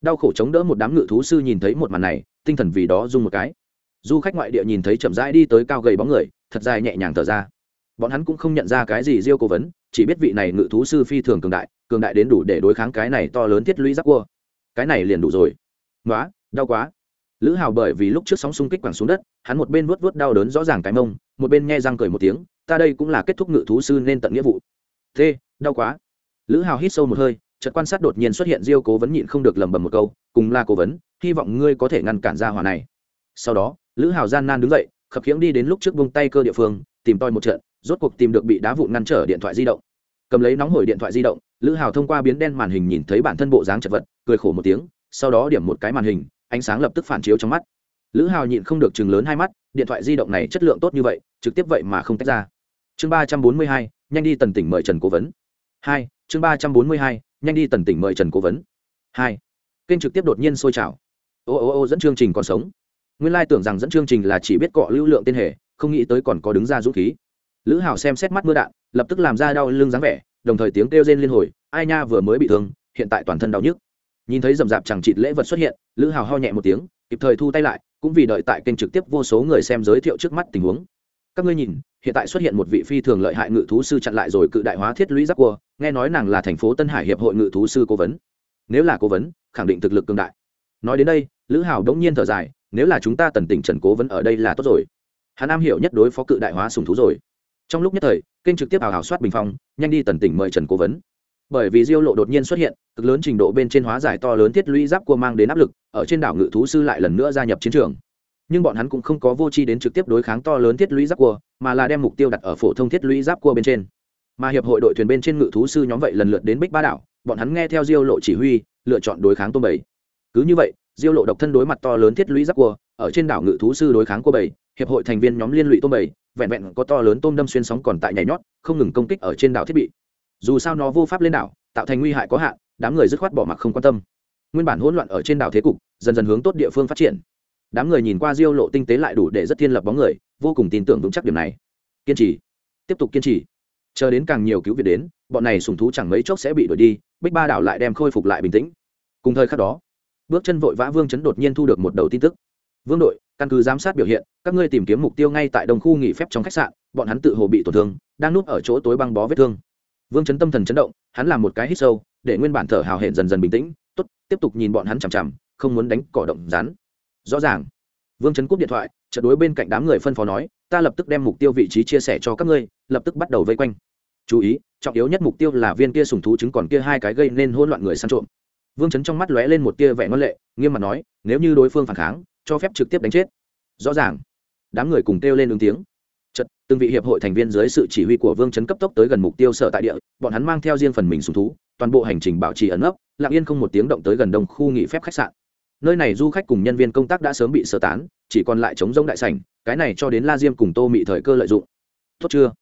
Đau khổ chống đỡ một đám ngự thú sư nhìn thấy một màn này, tinh thần vì đó rung một cái. Du khách ngoại địa nhìn thấy chậm rãi đi tới cao gầy bóng người, thật dài nhẹ nhàng thở ra. Bọn hắn cũng không nhận ra cái gì diêu cố vấn, chỉ biết vị này ngự thú sư phi thường cường đại cường đại đến đủ để đối kháng cái này to lớn thiết lũy giáp cua. Cái này liền đủ rồi. Nói đau quá lữ hào bởi vì lúc trước sóng xung kích quẳng xuống đất hắn một bên vuốt vuốt đau đớn rõ ràng cái mông một bên nghe răng cười một tiếng ta đây cũng là kết thúc ngự thú sư nên tận nghĩa vụ. Thê, đau quá. Lữ hào hít sâu một hơi chợt quan sát đột nhiên xuất hiện diêu cố vấn nhịn không được lẩm bẩm một câu cùng là cố vấn hy vọng ngươi có thể ngăn cản ra hỏa này. Sau đó lữ hào gian nan đứng dậy khập khiễng đi đến lúc trước vung tay cơ địa phương tìm toi một trận rốt cuộc tìm được bị đá vụn ngăn trở điện thoại di động. Cầm lấy nóng hổi điện thoại di động lữ hào thông qua biến đen màn hình nhìn thấy bản thân bộ dáng chật vật cười khổ một tiếng sau đó điểm một cái màn hình ánh sáng lập tức phản chiếu trong mắt. Lữ hào nhịn không được chừng lớn hai mắt, điện thoại di động này chất lượng tốt như vậy, trực tiếp vậy mà không tách ra. Chương ba trăm bốn mươi hai, nhanh đi tần tỉnh mời trần cố vấn. Hai, chương ba trăm bốn mươi hai, nhanh đi tần tỉnh mời trần cố vấn. Hai, kênh trực tiếp đột nhiên sôi trào. Ô ô ô dẫn chương trình còn sống. Nguyên lai tưởng rằng dẫn chương trình là chỉ biết cọ lưu lượng tên hệ không nghĩ tới còn có đứng ra dũng khí. Lữ hảo xem xét mắt mưa đạn, lập tức làm ra đau lưng dáng vẻ, đồng thời tiếng kêu rên liên hồi, ai nha vừa mới bị thương, hiện tại toàn thân đau nhức nhìn thấy rầm rạp chẳng chịt lễ vật xuất hiện, lữ hào ho nhẹ một tiếng, kịp thời thu tay lại, cũng vì đợi tại kênh trực tiếp vô số người xem giới thiệu trước mắt tình huống. Các ngươi nhìn, hiện tại xuất hiện một vị phi thường lợi hại ngự thú sư chặn lại rồi cự đại hóa thiết lũy giáp cua, nghe nói nàng là thành phố tân hải hiệp hội ngự thú sư cố vấn. Nếu là cố vấn, khẳng định thực lực cường đại. Nói đến đây, lữ hào đống nhiên thở dài, nếu là chúng ta tần tỉnh trần cố vấn ở đây là tốt rồi. Hắn am hiểu nhất đối phó cự đại hóa sùng thú rồi. Trong lúc nhất thời, kênh trực tiếp hào hào soát bình phong, nhanh đi tần tỉnh mời trần cố vấn bởi vì diêu lộ đột nhiên xuất hiện, cực lớn trình độ bên trên hóa giải to lớn thiết lũy giáp cua mang đến áp lực, ở trên đảo ngự thú sư lại lần nữa gia nhập chiến trường. Nhưng bọn hắn cũng không có vô chi đến trực tiếp đối kháng to lớn thiết lũy giáp cua, mà là đem mục tiêu đặt ở phổ thông thiết lũy giáp cua bên trên. Mà hiệp hội đội thuyền bên trên ngự thú sư nhóm vậy lần lượt đến bích ba đảo, bọn hắn nghe theo diêu lộ chỉ huy, lựa chọn đối kháng tôm bảy cứ như vậy, diêu lộ độc thân đối mặt to lớn thiết lũy giáp cua, ở trên đảo ngự thú sư đối kháng cua bảy hiệp hội thành viên nhóm liên lụy tôm bảy vẹn vẹn có to lớn tôm đâm xuyên sóng còn tại nhảy nhót, không ngừng công kích ở trên đảo thiết bị dù sao nó vô pháp lên đảo, tạo thành nguy hại có hạn, đám người dứt khoát bỏ mặc không quan tâm. Nguyên bản hỗn loạn ở trên đảo thế cục, dần dần hướng tốt địa phương phát triển. Đám người nhìn qua diêu lộ tinh tế lại đủ để rất thiên lập bóng người, vô cùng tin tưởng vững chắc điểm này. Kiên trì. Tiếp tục kiên trì. Chờ đến càng nhiều cứu viện đến, bọn này sùng thú chẳng mấy chốc sẽ bị đuổi đi, bích ba đảo lại đem khôi phục lại bình tĩnh. Cùng thời khắc đó, bước chân vội vã vương chấn đột nhiên thu được một đầu tin tức. Vương đội, căn cứ giám sát biểu hiện, các ngươi tìm kiếm mục tiêu ngay tại đồng khu nghỉ phép trong khách sạn, bọn hắn tự hồ bị tổn thương, đang núp ở chỗ tối băng bó vết thương vương chấn tâm thần chấn động, hắn làm một cái hít sâu, để nguyên bản thở hào hẹn dần dần bình tĩnh, tốt, tiếp tục nhìn bọn hắn chằm chằm, không muốn đánh cỏ động rắn. Rõ ràng. Vương chấn cúp điện thoại, chợt đối bên cạnh đám người phân phó nói, ta lập tức đem mục tiêu vị trí chia sẻ cho các ngươi, lập tức bắt đầu vây quanh. Chú ý, trọng yếu nhất mục tiêu là viên kia sùng thú chứng còn kia hai cái gây nên hỗn loạn người săn trộm. Vương chấn trong mắt lóe lên một tia vẻ ngân lệ, nghiêm mặt nói, nếu như đối phương phản kháng, cho phép trực tiếp đánh chết. Rõ ràng. Đám người cùng kêu lên ứng tiếng từng vị hiệp hội thành viên dưới sự chỉ huy của Vương Chấn cấp tốc tới gần mục tiêu sở tại địa, bọn hắn mang theo riêng phần mình sùng thú, toàn bộ hành trình bảo trì ẩn nấp, lặng yên không một tiếng động tới gần đông khu nghỉ phép khách sạn. nơi này du khách cùng nhân viên công tác đã sớm bị sơ tán chỉ còn lại chống rông đại sảnh cái này cho đến la diêm cùng tô mị thời cơ lợi dụng. Tốt chưa?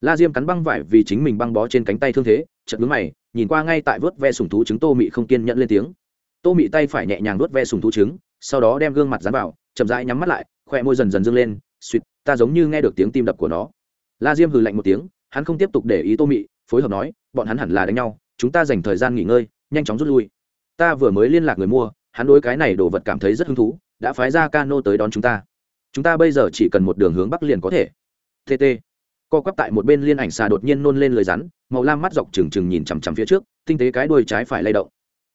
La diêm cắn băng vải vì chính mình băng bó trên cánh tay thương thế chật vướng mày nhìn qua ngay tại vớt ve sùng thú trứng tô mị không kiên nhẫn lên tiếng. Tô mị tay phải nhẹ nhàng vớt ve sùng thú trứng sau đó đem gương mặt dán vào chậm rãi nhắm mắt lại khoe môi dần dần dâng lên suýt ta giống như nghe được tiếng tim đập của nó. La diêm hừ lạnh một tiếng, hắn không tiếp tục để ý tô mị, phối hợp nói, bọn hắn hẳn là đánh nhau, chúng ta dành thời gian nghỉ ngơi, nhanh chóng rút lui. Ta vừa mới liên lạc người mua, hắn đối cái này đồ vật cảm thấy rất hứng thú, đã phái ra cano tới đón chúng ta. Chúng ta bây giờ chỉ cần một đường hướng bắc liền có thể. Tt co quắp tại một bên liên ảnh xà đột nhiên nôn lên lời rắn, màu lam mắt dọc trừng trừng nhìn chằm chằm phía trước, tinh tế cái đuôi trái phải lay động.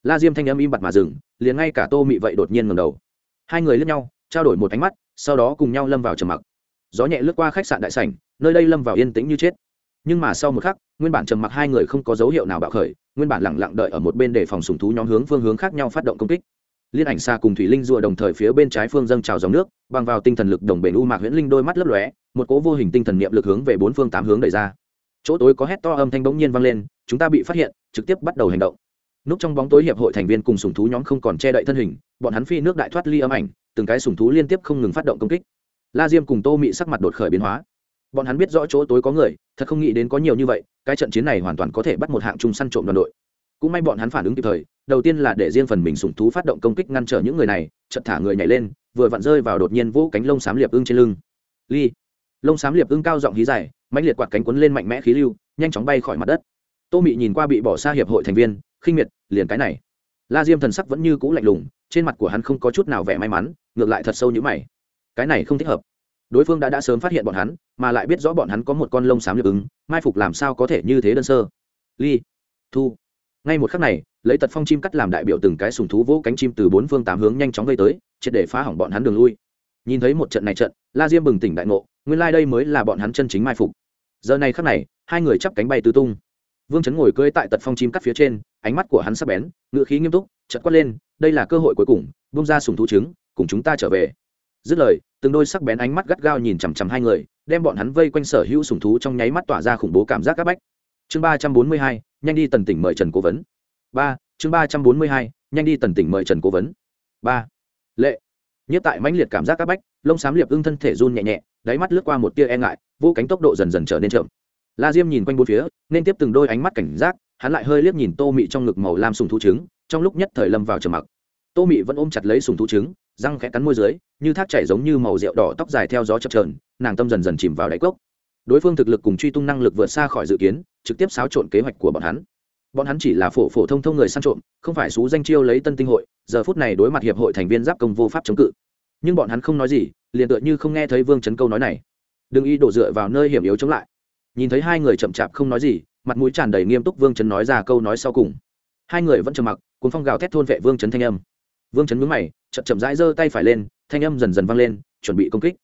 La diêm thanh âm im bặt mà dừng, liền ngay cả tô mị vậy đột nhiên ngầm đầu. Hai người lướt nhau, trao đổi một ánh mắt, sau đó cùng nhau lâm vào trầm mặc gió nhẹ lướt qua khách sạn đại sảnh, nơi đây lâm vào yên tĩnh như chết. Nhưng mà sau một khắc, nguyên bản trầm mặc hai người không có dấu hiệu nào bạo khởi, nguyên bản lẳng lặng đợi ở một bên để phòng sùng thú nhóm hướng phương hướng khác nhau phát động công kích. Liên ảnh xa cùng thủy linh rùa đồng thời phía bên trái phương dâng trào dòng nước, bằng vào tinh thần lực đồng bể u mạc huyễn linh đôi mắt lấp lóe, một cố vô hình tinh thần niệm lực hướng về bốn phương tám hướng đẩy ra. Chỗ tối có hét to âm thanh bỗng nhiên vang lên, chúng ta bị phát hiện, trực tiếp bắt đầu hành động. Núp trong bóng tối hiệp hội thành viên cùng sùng thú nhóm không còn che đậy thân hình, bọn hắn phi nước đại thoát ly âm ảnh, từng cái sùng thú liên tiếp không ngừng phát động công kích la diêm cùng tô mị sắc mặt đột khởi biến hóa. Bọn hắn biết rõ chỗ tối có người, thật không nghĩ đến có nhiều như vậy, cái trận chiến này hoàn toàn có thể bắt một hạng chung săn trộm đoàn đội. Cũng may bọn hắn phản ứng kịp thời, đầu tiên là để riêng phần mình sùng thú phát động công kích ngăn trở những người này chật thả người nhảy lên, vừa vặn rơi vào đột nhiên vũ cánh lông xám liệp ưng trên lưng. Ly, lông xám liệp ưng cao giọng hí dài, mãnh liệt quạt cánh quấn lên mạnh mẽ khí lưu, nhanh chóng bay khỏi mặt đất. Tô mị nhìn qua bị bỏ xa hiệp hội thành viên, khinh miệt, liền cái này. La diêm thần sắc vẫn như cũ lạnh lùng, trên mặt của hắn không có chút nào vẻ may mắn, ngược lại thật sâu như mày cái này không thích hợp. Đối phương đã đã sớm phát hiện bọn hắn, mà lại biết rõ bọn hắn có một con lông xám liệp ứng, mai phục làm sao có thể như thế đơn sơ. Ly, thu. Ngay một khắc này, lấy tật phong chim cắt làm đại biểu từng cái sùng thú vỗ cánh chim từ bốn phương tám hướng nhanh chóng gây tới, triệt để phá hỏng bọn hắn đường lui. Nhìn thấy một trận này trận, la diêm bừng tỉnh đại ngộ, nguyên lai、like、đây mới là bọn hắn chân chính mai phục. Giờ này khắc này, hai người chắp cánh bay tứ tung. Vương chấn ngồi cưỡi tại tật phong chim cắt phía trên, ánh mắt của hắn sắp bén ngự khí nghiêm túc chật quát lên, đây là cơ hội cuối cùng bung ra sùng thú trứng, cùng chúng ta trở về dứt lời, từng đôi sắc bén ánh mắt gắt gao nhìn chằm chằm hai người, đem bọn hắn vây quanh sở hữu sùng thú trong nháy mắt tỏa ra khủng bố cảm giác áp bách. Chương ba trăm bốn mươi hai, nhanh đi tần tỉnh mời trần cố vấn. Ba, chương ba trăm bốn mươi hai, nhanh đi tần tỉnh mời trần cố vấn. Ba, lệ. Nhất tại mãnh liệt cảm giác áp bách, lông xám liệp ưng thân thể run nhẹ nhẹ, đáy mắt lướt qua một tia e ngại, vô cánh tốc độ dần dần trở nên chậm. La diêm nhìn quanh bốn phía, nên tiếp từng đôi ánh mắt cảnh giác, hắn lại hơi liếc nhìn tô mị trong ngực màu lam sùng thú trứng, trong lúc nhất thời lâm vào trầm mặc. Tô mị vẫn ôm chặt lấy sùng thú trứng răng khẽ cắn môi dưới, như thác chảy giống như màu rượu đỏ tóc dài theo gió chập trờn nàng tâm dần dần chìm vào đáy cốc. Đối phương thực lực cùng truy tung năng lực vượt xa khỏi dự kiến, trực tiếp xáo trộn kế hoạch của bọn hắn. Bọn hắn chỉ là phổ phổ thông thông người săn trộm, không phải xú danh chiêu lấy tân tinh hội, giờ phút này đối mặt hiệp hội thành viên giáp công vô pháp chống cự. Nhưng bọn hắn không nói gì, liền tựa như không nghe thấy vương chấn câu nói này. Đừng y đổ dựa vào nơi hiểm yếu chống lại. Nhìn thấy hai người chậm chạp không nói gì, mặt mũi tràn đầy nghiêm túc vương chấn nói ra câu nói sau cùng. Hai người vẫn trầm mặc cuốn phong gào thét thôn vệ vương chấn thanh âm vương chấn mướn mày, chậm chậm rãi giơ tay phải lên, thanh âm dần dần vang lên, chuẩn bị công kích.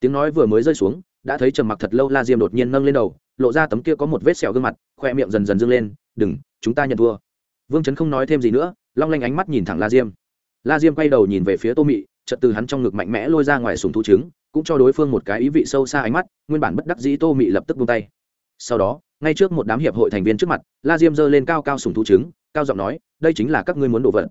Tiếng nói vừa mới rơi xuống, đã thấy trầm mặc thật lâu la diêm đột nhiên nâng lên đầu, lộ ra tấm kia có một vết sẹo gương mặt, khoe miệng dần dần dâng lên, đừng, chúng ta nhận thua. Vương chấn không nói thêm gì nữa, long lanh ánh mắt nhìn thẳng la diêm. La diêm quay đầu nhìn về phía tô mị, chợt từ hắn trong ngực mạnh mẽ lôi ra ngoài sùng thú trứng, cũng cho đối phương một cái ý vị sâu xa ánh mắt, nguyên bản bất đắc dĩ tô mị lập tức buông tay. Sau đó, ngay trước một đám hiệp hội thành viên trước mặt, la diêm giơ lên cao cao sùng thú trứng, cao giọng nói, đây chính là các ngươi muốn đổ vận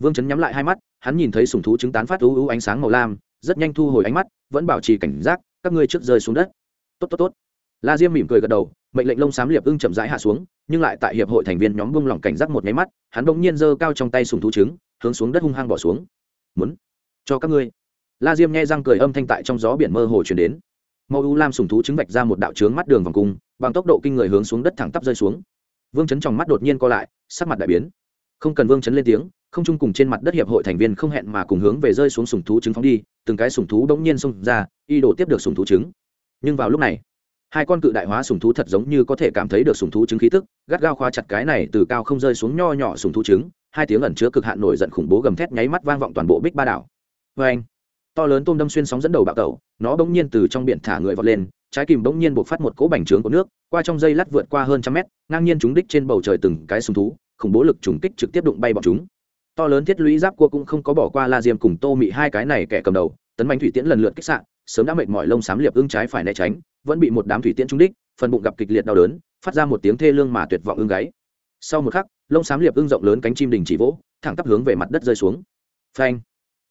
vương chấn nhắm lại hai mắt, hắn nhìn thấy sùng thú chứng tán phát u ú ánh sáng màu lam, rất nhanh thu hồi ánh mắt, vẫn bảo trì cảnh giác, các ngươi trước rơi xuống đất. Tốt tốt tốt. La diêm mỉm cười gật đầu, mệnh lệnh lông xám liệp ưng chậm rãi hạ xuống, nhưng lại tại hiệp hội thành viên nhóm bông lỏng cảnh giác một nháy mắt, hắn bỗng nhiên giơ cao trong tay sùng thú trứng, hướng xuống đất hung hăng bỏ xuống. Muốn cho các ngươi. La diêm nghe răng cười âm thanh tại trong gió biển mơ hồ chuyển đến. Mẫu u lam sùng thú trứng vạch ra một đạo trướng mắt đường vòng cung, bằng tốc độ kinh người hướng xuống đất thẳng tắp rơi xuống. Vương chấn trong mắt đột nhiên co lại, sắc mặt đại biến không cần vương chấn lên tiếng, không chung cùng trên mặt đất hiệp hội thành viên không hẹn mà cùng hướng về rơi xuống sùng thú trứng phóng đi, từng cái sùng thú đống nhiên xông ra, y đổ tiếp được sùng thú trứng. Nhưng vào lúc này, hai con cự đại hóa sùng thú thật giống như có thể cảm thấy được sùng thú trứng khí tức, gắt gao khóa chặt cái này từ cao không rơi xuống nho nhỏ sùng thú trứng, hai tiếng ẩn chứa cực hạn nổi giận khủng bố gầm thét nháy mắt vang vọng toàn bộ bích ba đảo. Vê anh, to lớn tôm đâm xuyên sóng dẫn đầu bạo tẩu, nó bỗng nhiên từ trong biển thả người vọt lên, trái kìm bỗng nhiên buộc phát một cỗ bành trướng của nước, qua trong dây lát vượt qua hơn trăm mét, ngang nhiên chúng đích trên bầu trời từng cái sùng thú khủng bố lực trùng kích trực tiếp đụng bay bọn chúng. To lớn thiết lũy giáp cua cũng không có bỏ qua la diêm cùng tô mị hai cái này kẻ cầm đầu. Tấn bánh thủy tiễn lần lượt kích sạn sớm đã mệt mỏi lông xám liệp ưng trái phải né tránh, vẫn bị một đám thủy tiễn trúng đích, phần bụng gặp kịch liệt đau đớn, phát ra một tiếng thê lương mà tuyệt vọng ưng gáy. Sau một khắc, lông xám liệp ưng rộng lớn cánh chim đình chỉ vỗ, thẳng tắp hướng về mặt đất rơi xuống. Phanh!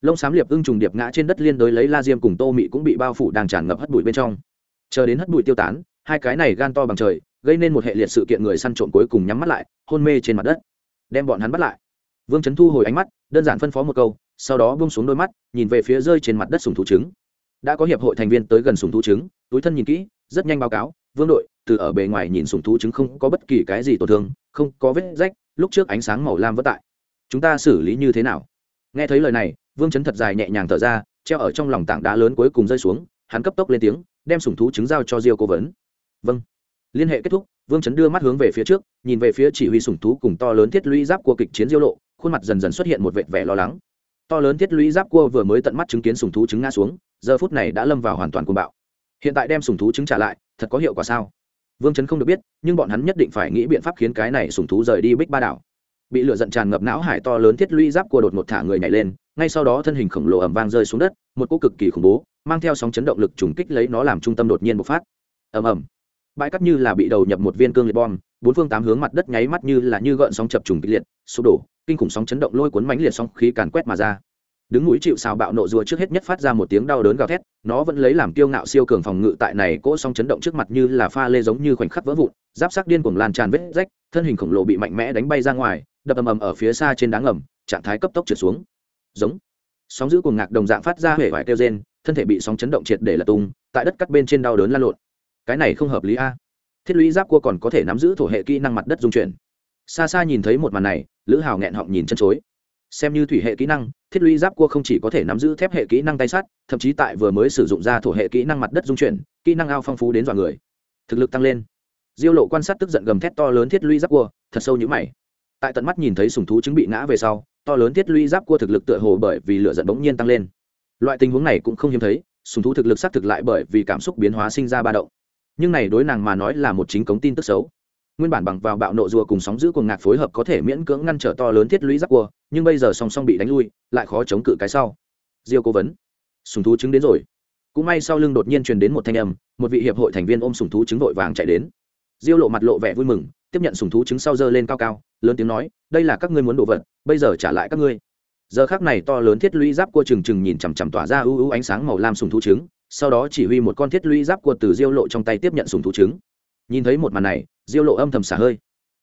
Lông xám liệp ưng trùng điệp ngã trên đất liên đối lấy la diêm cùng tô mị cũng bị bao phủ đang tràn ngập hất bụi bên trong. Chờ đến hất bụi tiêu tán, hai cái này gan to bằng trời gây nên một hệ liệt sự kiện người săn trộm cuối cùng nhắm mắt lại, hôn mê trên mặt đất. Đem bọn hắn bắt lại. Vương trấn thu hồi ánh mắt, đơn giản phân phó một câu, sau đó bung xuống đôi mắt, nhìn về phía rơi trên mặt đất sùng thú trứng. Đã có hiệp hội thành viên tới gần sùng thú trứng, túi thân nhìn kỹ, rất nhanh báo cáo, vương đội, từ ở bề ngoài nhìn sùng thú trứng không có bất kỳ cái gì tổn thương, không có vết rách, lúc trước ánh sáng màu lam vất tại. Chúng ta xử lý như thế nào? Nghe thấy lời này, vương chấn thật dài nhẹ nhàng thở ra, treo ở trong lòng tảng đá lớn cuối cùng rơi xuống, hắn cấp tốc lên tiếng, đem sùng thú trứng giao cho diêu cố vấn. Vâng liên hệ kết thúc, vương chấn đưa mắt hướng về phía trước, nhìn về phía chỉ huy sùng thú cùng to lớn thiết lũy giáp Cua kịch chiến diêu lộ, khuôn mặt dần dần xuất hiện một vệt vẻ lo lắng. To lớn thiết lũy giáp cua vừa mới tận mắt chứng kiến sùng thú trứng ngã xuống, giờ phút này đã lâm vào hoàn toàn cuồng bạo. Hiện tại đem sùng thú trứng trả lại, thật có hiệu quả sao? Vương chấn không được biết, nhưng bọn hắn nhất định phải nghĩ biện pháp khiến cái này sùng thú rời đi bích ba đảo. Bị lửa giận tràn ngập não hải to lớn thiết lũy giáp cua đột một thả người nhảy lên, ngay sau đó thân hình khổng lồ ẩm vang rơi xuống đất, một cỗ cực kỳ khủng bố, mang theo sóng chấn động lực trùng kích lấy nó làm trung tâm đột nhiên bộc phát. Ầm ầm bãi cắt như là bị đầu nhập một viên cương liệt bom, bốn phương tám hướng mặt đất nháy mắt như là như gợn sóng chập trùng kịch liệt, sụp đổ, kinh khủng sóng chấn động lôi cuốn mánh liệt sóng khí càn quét mà ra. Đứng núi chịu xào bạo nộ rùa trước hết nhất phát ra một tiếng đau đớn gào thét, nó vẫn lấy làm kiêu ngạo siêu cường phòng ngự tại này cỗ sóng chấn động trước mặt như là pha lê giống như khoảnh khắc vỡ vụn, giáp sắc điên cuồng lan tràn vết rách, thân hình khổng lồ bị mạnh mẽ đánh bay ra ngoài, đập ầm ầm ở phía xa trên đá ngầm, trạng thái cấp tốc trượt xuống. Giống. Sóng giữ cuồng ngạc đồng dạng phát ra huệ vải kêu rên, thân thể bị sóng chấn động triệt để là tung, tại đất cắt bên trên đau đớn lan lộn cái này không hợp lý a. Thiết lũy giáp cua còn có thể nắm giữ thổ hệ kỹ năng mặt đất dung chuyển. Xa xa nhìn thấy một màn này, lữ hào nghẹn họng nhìn chân chối. Xem như thủy hệ kỹ năng, thiết lũy giáp cua không chỉ có thể nắm giữ thép hệ kỹ năng tay sắt, thậm chí tại vừa mới sử dụng ra thổ hệ kỹ năng mặt đất dung chuyển, kỹ năng ao phong phú đến dọa người. Thực lực tăng lên. Diêu lộ quan sát tức giận gầm thét to lớn thiết lũy giáp cua, thật sâu như mày. Tại tận mắt nhìn thấy sùng thú chứng bị ngã về sau, to lớn thiết lũy giáp cua thực lực tựa hồ bởi vì lửa giận bỗng nhiên tăng lên. Loại tình huống này cũng không hiếm thấy, sùng thú thực lực xác thực lại bởi vì cảm xúc biến hóa sinh ra ba động nhưng này đối nàng mà nói là một chính cống tin tức xấu. Nguyên bản bằng vào bạo nộ rùa cùng sóng giữ cuồng ngạc phối hợp có thể miễn cưỡng ngăn trở to lớn thiết lũy giáp cua, nhưng bây giờ song song bị đánh lui, lại khó chống cự cái sau. Diêu cố vấn, sùng thú chứng đến rồi. Cũng may sau lưng đột nhiên truyền đến một thanh âm, một vị hiệp hội thành viên ôm sùng thú chứng vội vàng chạy đến. Diêu lộ mặt lộ vẻ vui mừng, tiếp nhận sùng thú chứng sau dơ lên cao cao, lớn tiếng nói, đây là các ngươi muốn đồ vật, bây giờ trả lại các ngươi. Giờ khác này to lớn thiết lũy giáp cua trừng trừng nhìn chằm chằm tỏa ra ưu ưu ánh sáng màu lam sùng thú trứng sau đó chỉ huy một con thiết lũy giáp cua từ diêu lộ trong tay tiếp nhận sùng thú trứng. Nhìn thấy một màn này, diêu lộ âm thầm xả hơi.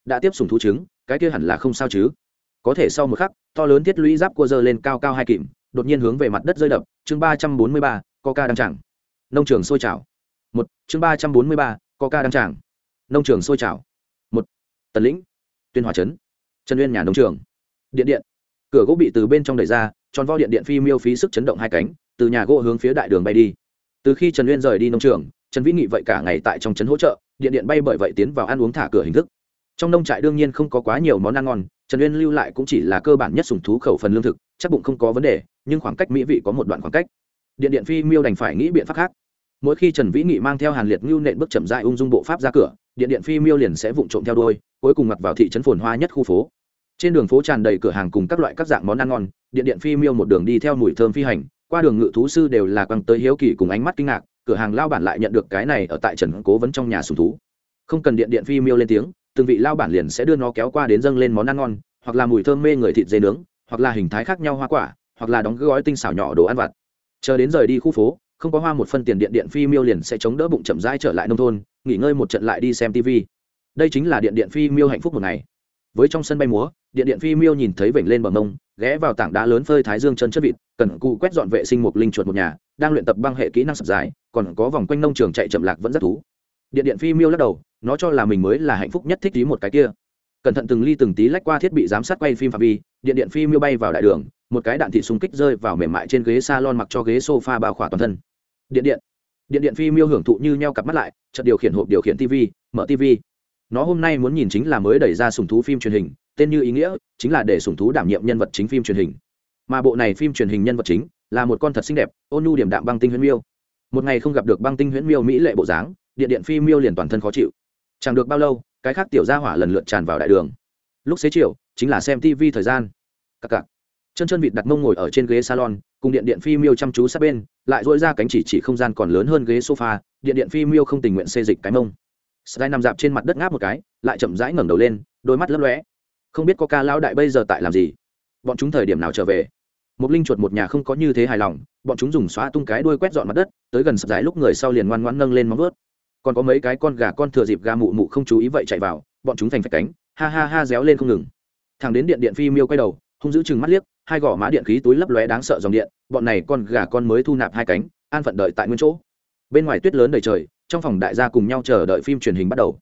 Đã tiếp sùng thú trứng, cái kia hẳn là không sao chứ. Có thể sau một khắc, to lớn thiết lũy giáp cua dơ lên cao cao hai kìm, đột nhiên hướng về mặt đất rơi đập, chương ba trăm bốn mươi ba, coca đăng chẳng nông trường sôi trào. Một, chương ba trăm bốn mươi ba, coca đăng chẳng nông trường sôi trào. Một, tần lĩnh, tuyên hòa trấn, trần uyên nhà nông trường. Điện điện. Cửa gỗ bị từ bên trong đẩy ra, tròn vo điện điện phi miêu phí sức chấn động hai cánh, từ nhà gỗ hướng phía đại đường bay đi từ khi trần uyên rời đi nông trường, trần vĩ nghị vậy cả ngày tại trong trấn hỗ trợ, điện điện bay bởi vậy tiến vào ăn uống thả cửa hình thức. Trong nông trại đương nhiên không có quá nhiều món ăn ngon, trần uyên lưu lại cũng chỉ là cơ bản nhất sùng thú khẩu phần lương thực, chắc bụng không có vấn đề, nhưng khoảng cách mỹ vị có một đoạn khoảng cách. Điện điện phi miêu đành phải nghĩ biện pháp khác. Mỗi khi trần vĩ nghị mang theo hàn liệt ngưu nện bước chậm dại ung dung bộ pháp ra cửa, điện điện phi miêu liền sẽ vụng trộm theo đôi cuối cùng mặc vào thị trấn phồn hoa nhất khu phố. Trên đường phố tràn đầy cửa hàng cùng các loại các dạng món ăn ngon, điện điện phi miêu một đường đi theo mùi thơm phi hành qua đường ngự thú sư đều là quăng tới hiếu kỳ cùng ánh mắt kinh ngạc, cửa hàng lao bản lại nhận được cái này ở tại trần cố vấn trong nhà sùng thú. Không cần điện điện phi miêu lên tiếng, từng vị lao bản liền sẽ đưa nó kéo qua đến dâng lên món ăn ngon, hoặc là mùi thơm mê người thịt dê nướng, hoặc là hình thái khác nhau hoa quả, hoặc là đóng gói tinh xảo nhỏ đồ ăn vặt. Chờ đến rời đi khu phố, không có hoa một phân tiền điện điện phi miêu liền sẽ chống đỡ bụng chậm rãi trở lại nông thôn, nghỉ ngơi một trận lại đi xem tv đây chính là điện điện phi miêu hạnh phúc một ngày với trong sân bay múa điện điện phi miêu nhìn thấy vểnh lên bờ mông, ghé vào tảng đá lớn phơi thái dương chân chất vịt, cần cụ quét dọn vệ sinh một linh chuột một nhà, đang luyện tập băng hệ kỹ năng sập dài, còn có vòng quanh nông trường chạy chậm lạc vẫn rất thú. Điện điện phi miêu lắc đầu, nó cho là mình mới là hạnh phúc nhất thích tí một cái kia. Cẩn thận từng ly từng tí lách qua thiết bị giám sát quay phim phạm vi điện điện phi miêu bay vào đại đường, một cái đạn thị súng kích rơi vào mềm mại trên ghế salon mặc cho ghế sofa bao khỏa toàn thân. Điện điện. Điện điện phi miêu hưởng thụ như nheo cặp mắt lại, chợt điều khiển hộp điều khiển tv mở tv nó hôm nay muốn nhìn chính là mới đẩy ra sùng thú phim truyền hình, tên như ý nghĩa chính là để sùng thú đảm nhiệm nhân vật chính phim truyền hình. Mà bộ này phim truyền hình nhân vật chính là một con thật xinh đẹp, ôn nhu điểm đạm băng tinh huyễn miêu. Một ngày không gặp được băng tinh huyễn miêu mỹ lệ bộ dáng điện điện phi miêu liền toàn thân khó chịu. Chẳng được bao lâu, cái khác tiểu gia hỏa lần lượt tràn vào đại đường. Lúc xế chiều, chính là xem tv thời gian. Cặc cặc. Chân chân vịt đặt mông ngồi ở trên ghế salon, cùng điện điện phi miêu chăm chú sát bên, lại dỗi ra cánh chỉ chỉ không gian còn lớn hơn ghế sofa, điện điện phi miêu không tình nguyện xê dịch cái mông sky nằm dạp trên mặt đất ngáp một cái, lại chậm rãi ngẩng đầu lên, đôi mắt lấp lóe. Không biết có ca lão đại bây giờ tại làm gì? Bọn chúng thời điểm nào trở về? Một linh chuột một nhà không có như thế hài lòng, bọn chúng dùng xóa tung cái đuôi quét dọn mặt đất, tới gần sập dài lúc người sau liền ngoan ngoãn nâng lên móng vớt còn có mấy cái con gà con thừa dịp gà mụ mụ không chú ý vậy chạy vào, bọn chúng thành phách cánh, ha ha ha réo lên không ngừng. Thằng đến điện điện phi miêu quay đầu, hung giữ chừng mắt liếc, hai gò má điện khí túi lấp lóe đáng sợ dòng điện, bọn này con gà con mới thu nạp hai cánh, an phận đợi tại nguyên chỗ. Bên ngoài tuyết lớn đầy trời trong phòng đại gia cùng nhau chờ đợi phim truyền hình bắt đầu.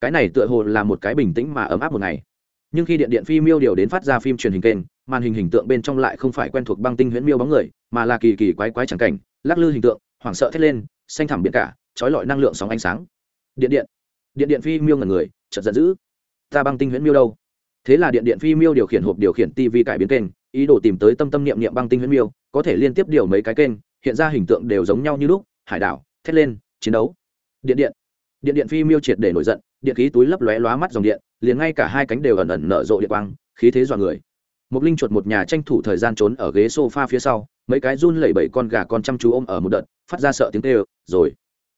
Cái này tựa hồ là một cái bình tĩnh mà ấm áp một ngày. Nhưng khi điện điện phi miêu điều đến phát ra phim truyền hình kênh, màn hình hình tượng bên trong lại không phải quen thuộc băng tinh huyễn miêu bóng người, mà là kỳ kỳ quái quái chẳng cảnh, lắc lư hình tượng, hoảng sợ thét lên, xanh thẳm biển cả, trói lọi năng lượng sóng ánh sáng. Điện điện điện điện phi miêu ngần người, chợt giận dữ. Ta băng tinh huyễn miêu đâu? Thế là điện điện phi miêu điều khiển hộp điều khiển tv cải biến kênh, ý đồ tìm tới tâm tâm niệm niệm băng tinh huyễn miêu, có thể liên tiếp điều mấy cái kênh, hiện ra hình tượng đều giống nhau như lúc, hải đảo, thét lên, chiến đấu điện điện. Điện điện phi miêu triệt để nổi giận, điện khí túi lấp lóe lóa mắt dòng điện, liền ngay cả hai cánh đều ẩn ẩn nở rộ điện quang, khí thế dọa người. Một linh chuột một nhà tranh thủ thời gian trốn ở ghế sofa phía sau, mấy cái run lẩy bẩy con gà con chăm chú ôm ở một đợt, phát ra sợ tiếng tê rồi,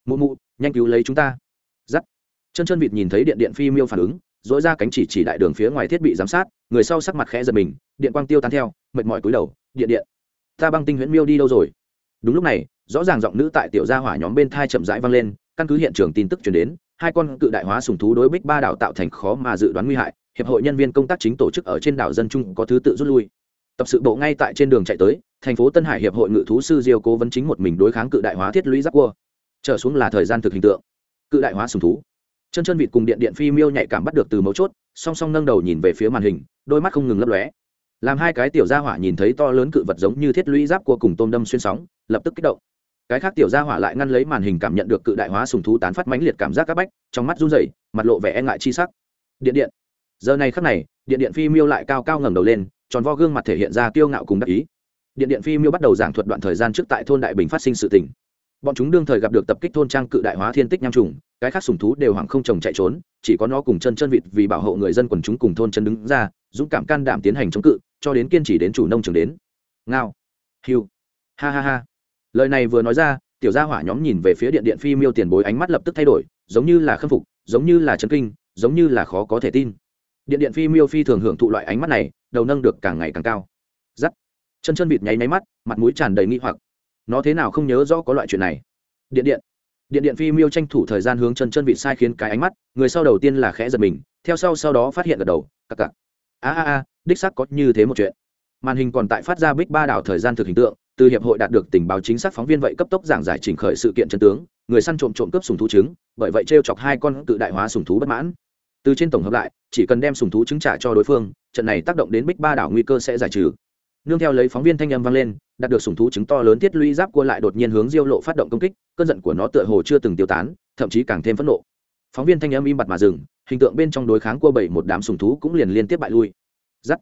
mụ mụ, nhanh cứu lấy chúng ta. Giắt. Chân chân vịt nhìn thấy điện điện phi miêu phản ứng dỗi ra cánh chỉ chỉ đại đường phía ngoài thiết bị giám sát, người sau sắc mặt khẽ giật mình, điện quang tiêu tan theo, mệt mỏi cúi đầu, điện điện, ta băng tinh huyễn miêu đi đâu rồi? Đúng lúc này, rõ ràng giọng nữ tại tiểu gia hỏa nhóm bên thai chậm rãi vang lên căn cứ hiện trường tin tức chuyển đến, hai con cự đại hóa sùng thú đối bích ba đảo tạo thành khó mà dự đoán nguy hại, hiệp hội nhân viên công tác chính tổ chức ở trên đảo dân trung có thứ tự rút lui. Tập sự bộ ngay tại trên đường chạy tới, thành phố tân hải hiệp hội ngự thú sư diêu cố vấn chính một mình đối kháng cự đại hóa thiết lũy giáp cua. Trở xuống là thời gian thực hình tượng. Cự đại hóa sùng thú. Chân chân vịt cùng điện điện phi miêu nhạy cảm bắt được từ mấu chốt, song song nâng đầu nhìn về phía màn hình, đôi mắt không ngừng lấp lóe. Làm hai cái tiểu gia hỏa nhìn thấy to lớn cự vật giống như thiết lũy giáp cua cùng tôm đâm xuyên sóng, lập tức kích động cái khác tiểu gia hỏa lại ngăn lấy màn hình cảm nhận được cự đại hóa sùng thú tán phát mãnh liệt cảm giác các bách, trong mắt run rẩy, mặt lộ vẻ e ngại chi sắc. Điện điện. Giờ này khắc này, điện điện phi miêu lại cao cao ngẩng đầu lên, tròn vo gương mặt thể hiện ra kiêu ngạo cùng đắc ý. Điện điện phi miêu bắt đầu giảng thuật đoạn thời gian trước tại thôn đại bình phát sinh sự tình. Bọn chúng đương thời gặp được tập kích thôn trang cự đại hóa thiên tích nham trùng, cái khác sùng thú đều hoảng không trồng chạy trốn, chỉ có nó cùng chân chân vịt vì bảo hộ người dân quần chúng cùng thôn chân đứng ra, dũng cảm can đảm tiến hành chống cự, cho đến kiên trì đến chủ nông trường đến. Ngao. Hiu. Ha ha ha lời này vừa nói ra, tiểu gia hỏa nhóm nhìn về phía điện điện phi miêu tiền bối ánh mắt lập tức thay đổi, giống như là khâm phục, giống như là chấn kinh, giống như là khó có thể tin. Điện điện phi miêu phi thường hưởng thụ loại ánh mắt này, đầu nâng được càng ngày càng cao. Giắt chân chân vịt nháy máy mắt, mặt mũi tràn đầy nghi hoặc. Nó thế nào không nhớ rõ có loại chuyện này? Điện điện. Điện điện phi miêu tranh thủ thời gian hướng chân chân vịt sai khiến cái ánh mắt, người sau đầu tiên là khẽ giật mình, theo sau sau đó phát hiện gật đầu, cặc cặc. A a a, đích xác có như thế một chuyện. Màn hình còn tại phát ra bích ba đảo thời gian thực hình tượng từ hiệp hội đạt được tình báo chính xác phóng viên vậy cấp tốc giảng giải chỉnh khởi sự kiện chân tướng, người săn trộm trộm cướp sùng thú trứng, bởi vậy t chọc hai con tự đại hóa sùng thú bất mãn. Từ trên tổng hợp lại, chỉ cần đem sùng thú trứng trả cho đối phương, trận này tác động đến bích ba đảo nguy cơ sẽ giải trừ. Nương theo lấy phóng viên thanh âm vang lên, đạt được sùng thú trứng to lớn tiết lũy giáp cua lại đột nhiên hướng diêu lộ phát động công kích, cơn giận của nó tựa hồ chưa từng tiêu tán, thậm chí càng thêm phẫn nộ. Phóng viên thanh âm im bặt mà dừng, hình tượng bên trong đối kháng cua bảy một đám sùng thú cũng liền liên tiếp bại lui. Giắt.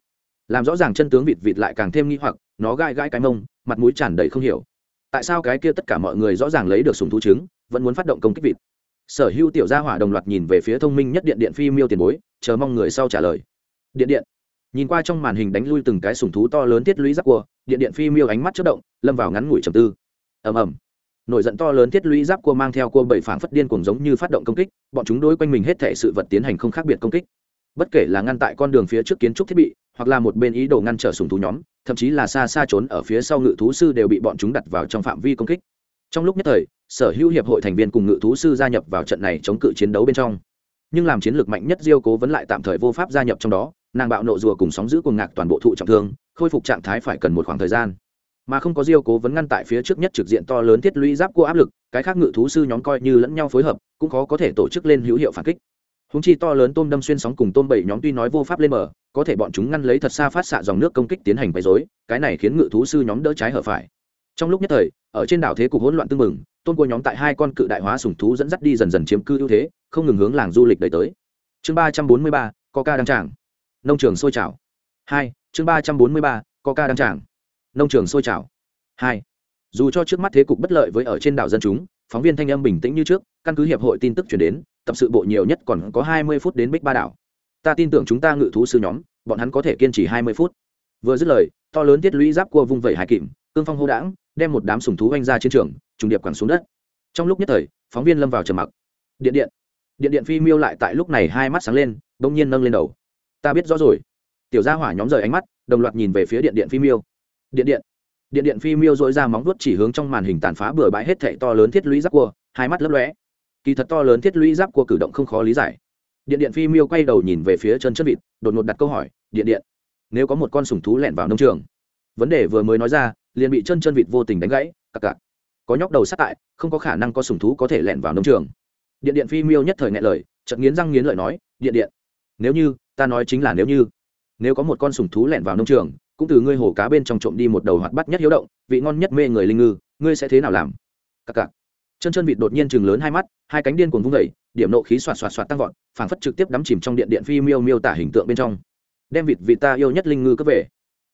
Làm rõ ràng chân tướng vịt vịt lại càng thêm nghi hoặc, nó gai gai cái mông mặt mũi tràn đầy không hiểu. Tại sao cái kia tất cả mọi người rõ ràng lấy được sùng thú trứng, vẫn muốn phát động công kích vịt? Sở hữu tiểu gia hỏa đồng loạt nhìn về phía thông minh nhất điện điện phi miêu tiền bối, chờ mong người sau trả lời. Điện điện. Nhìn qua trong màn hình đánh lui từng cái sùng thú to lớn thiết lũy giáp cua, điện điện phi miêu ánh mắt chất động, lâm vào ngắn ngủi trầm tư. Ầm ầm. Nổi giận to lớn thiết lũy giáp cua mang theo cua bảy phảng phất điên cuồng giống như phát động công kích, bọn chúng đối quanh mình hết thể sự vật tiến hành không khác biệt công kích. Bất kể là ngăn tại con đường phía trước kiến trúc thiết bị, hoặc là một bên ý đồ ngăn trở sùng thú nhóm thậm chí là xa xa trốn ở phía sau ngự thú sư đều bị bọn chúng đặt vào trong phạm vi công kích. Trong lúc nhất thời, sở hữu hiệp hội thành viên cùng ngự thú sư gia nhập vào trận này chống cự chiến đấu bên trong. Nhưng làm chiến lược mạnh nhất diêu cố vẫn lại tạm thời vô pháp gia nhập trong đó, nàng bạo nộ rùa cùng sóng giữ cuồng ngạc toàn bộ thụ trọng thương, khôi phục trạng thái phải cần một khoảng thời gian. Mà không có diêu cố vẫn ngăn tại phía trước nhất trực diện to lớn thiết lũy giáp cua áp lực, cái khác ngự thú sư nhóm coi như lẫn nhau phối hợp, cũng khó có thể tổ chức lên hữu hiệu phản kích húng chi to lớn tôm đâm xuyên sóng cùng tôm bảy nhóm tuy nói vô pháp lên mở có thể bọn chúng ngăn lấy thật xa phát xạ dòng nước công kích tiến hành bày dối cái này khiến ngự thú sư nhóm đỡ trái hở phải. Trong lúc nhất thời, ở trên đảo thế cục hỗn loạn tương mừng tôn của nhóm tại hai con cự đại hóa sùng thú dẫn dắt đi dần dần chiếm cư ưu thế, không ngừng hướng làng du lịch đẩy tới. Chương ba trăm bốn mươi ba có ca đăng tràng. Nông trường sôi trào. Hai, chương ba trăm bốn mươi ba có ca đăng tràng. Nông trường sôi trào. Hai, dù cho trước mắt thế cục bất lợi với ở trên đảo dân chúng phóng viên thanh âm bình tĩnh như trước, căn cứ hiệp hội tin tức chuyển đến, tập sự bộ nhiều nhất còn có hai mươi phút đến bích ba đảo. Ta tin tưởng chúng ta ngự thú sư nhóm, bọn hắn có thể kiên trì hai mươi phút. Vừa dứt lời, to lớn tiết lũy giáp cua vung vẩy hải kìm, cương phong hô đãng, đem một đám sùng thú oanh ra chiến trường, trùng điệp quẳng xuống đất. Trong lúc nhất thời, phóng viên lâm vào trầm mặc. Điện điện điện điện phi miêu lại tại lúc này hai mắt sáng lên, bỗng nhiên nâng lên đầu. Ta biết rõ rồi. Tiểu gia hỏa nhóm rời ánh mắt, đồng loạt nhìn về phía điện điện phi miêu. Điện điện điện điện phi miêu dội ra móng vuốt chỉ hướng trong màn hình tàn phá bừa bãi hết thệ to lớn thiết lũy giáp cua, hai mắt lấp lóe. Kỳ thật to lớn thiết lũy giáp cua cử động không khó lý giải. Điện điện phi miêu quay đầu nhìn về phía chân chất vịt, đột ngột đặt câu hỏi, điện điện, nếu có một con sùng thú lẻn vào nông trường? Vấn đề vừa mới nói ra, liền bị chân chân vịt vô tình đánh gãy, cặc cặc. Có nhóc đầu sát tại, không có khả năng có sùng thú có thể lẻn vào nông trường. Điện điện phi miêu nhất thời ngại lời, chợt nghiến răng nghiến lợi nói, điện điện, nếu như, ta nói chính là nếu như, nếu có một con sùng thú lẻn vào nông trường cũng từ ngươi hồ cá bên trong trộm đi một đầu hoạt bắt nhất hiếu động, vị ngon nhất mê người linh ngư, ngươi sẽ thế nào làm? Cặc cặc. Chân chân vịt đột nhiên chừng lớn hai mắt, hai cánh điên cuồng vung vẩy điểm nộ khí xoạt xoạt xoạt tăng vọt, phảng phất trực tiếp đắm chìm trong điện điện phi miêu miêu tả hình tượng bên trong. Đem vịt vịt ta yêu nhất linh ngư cướp về.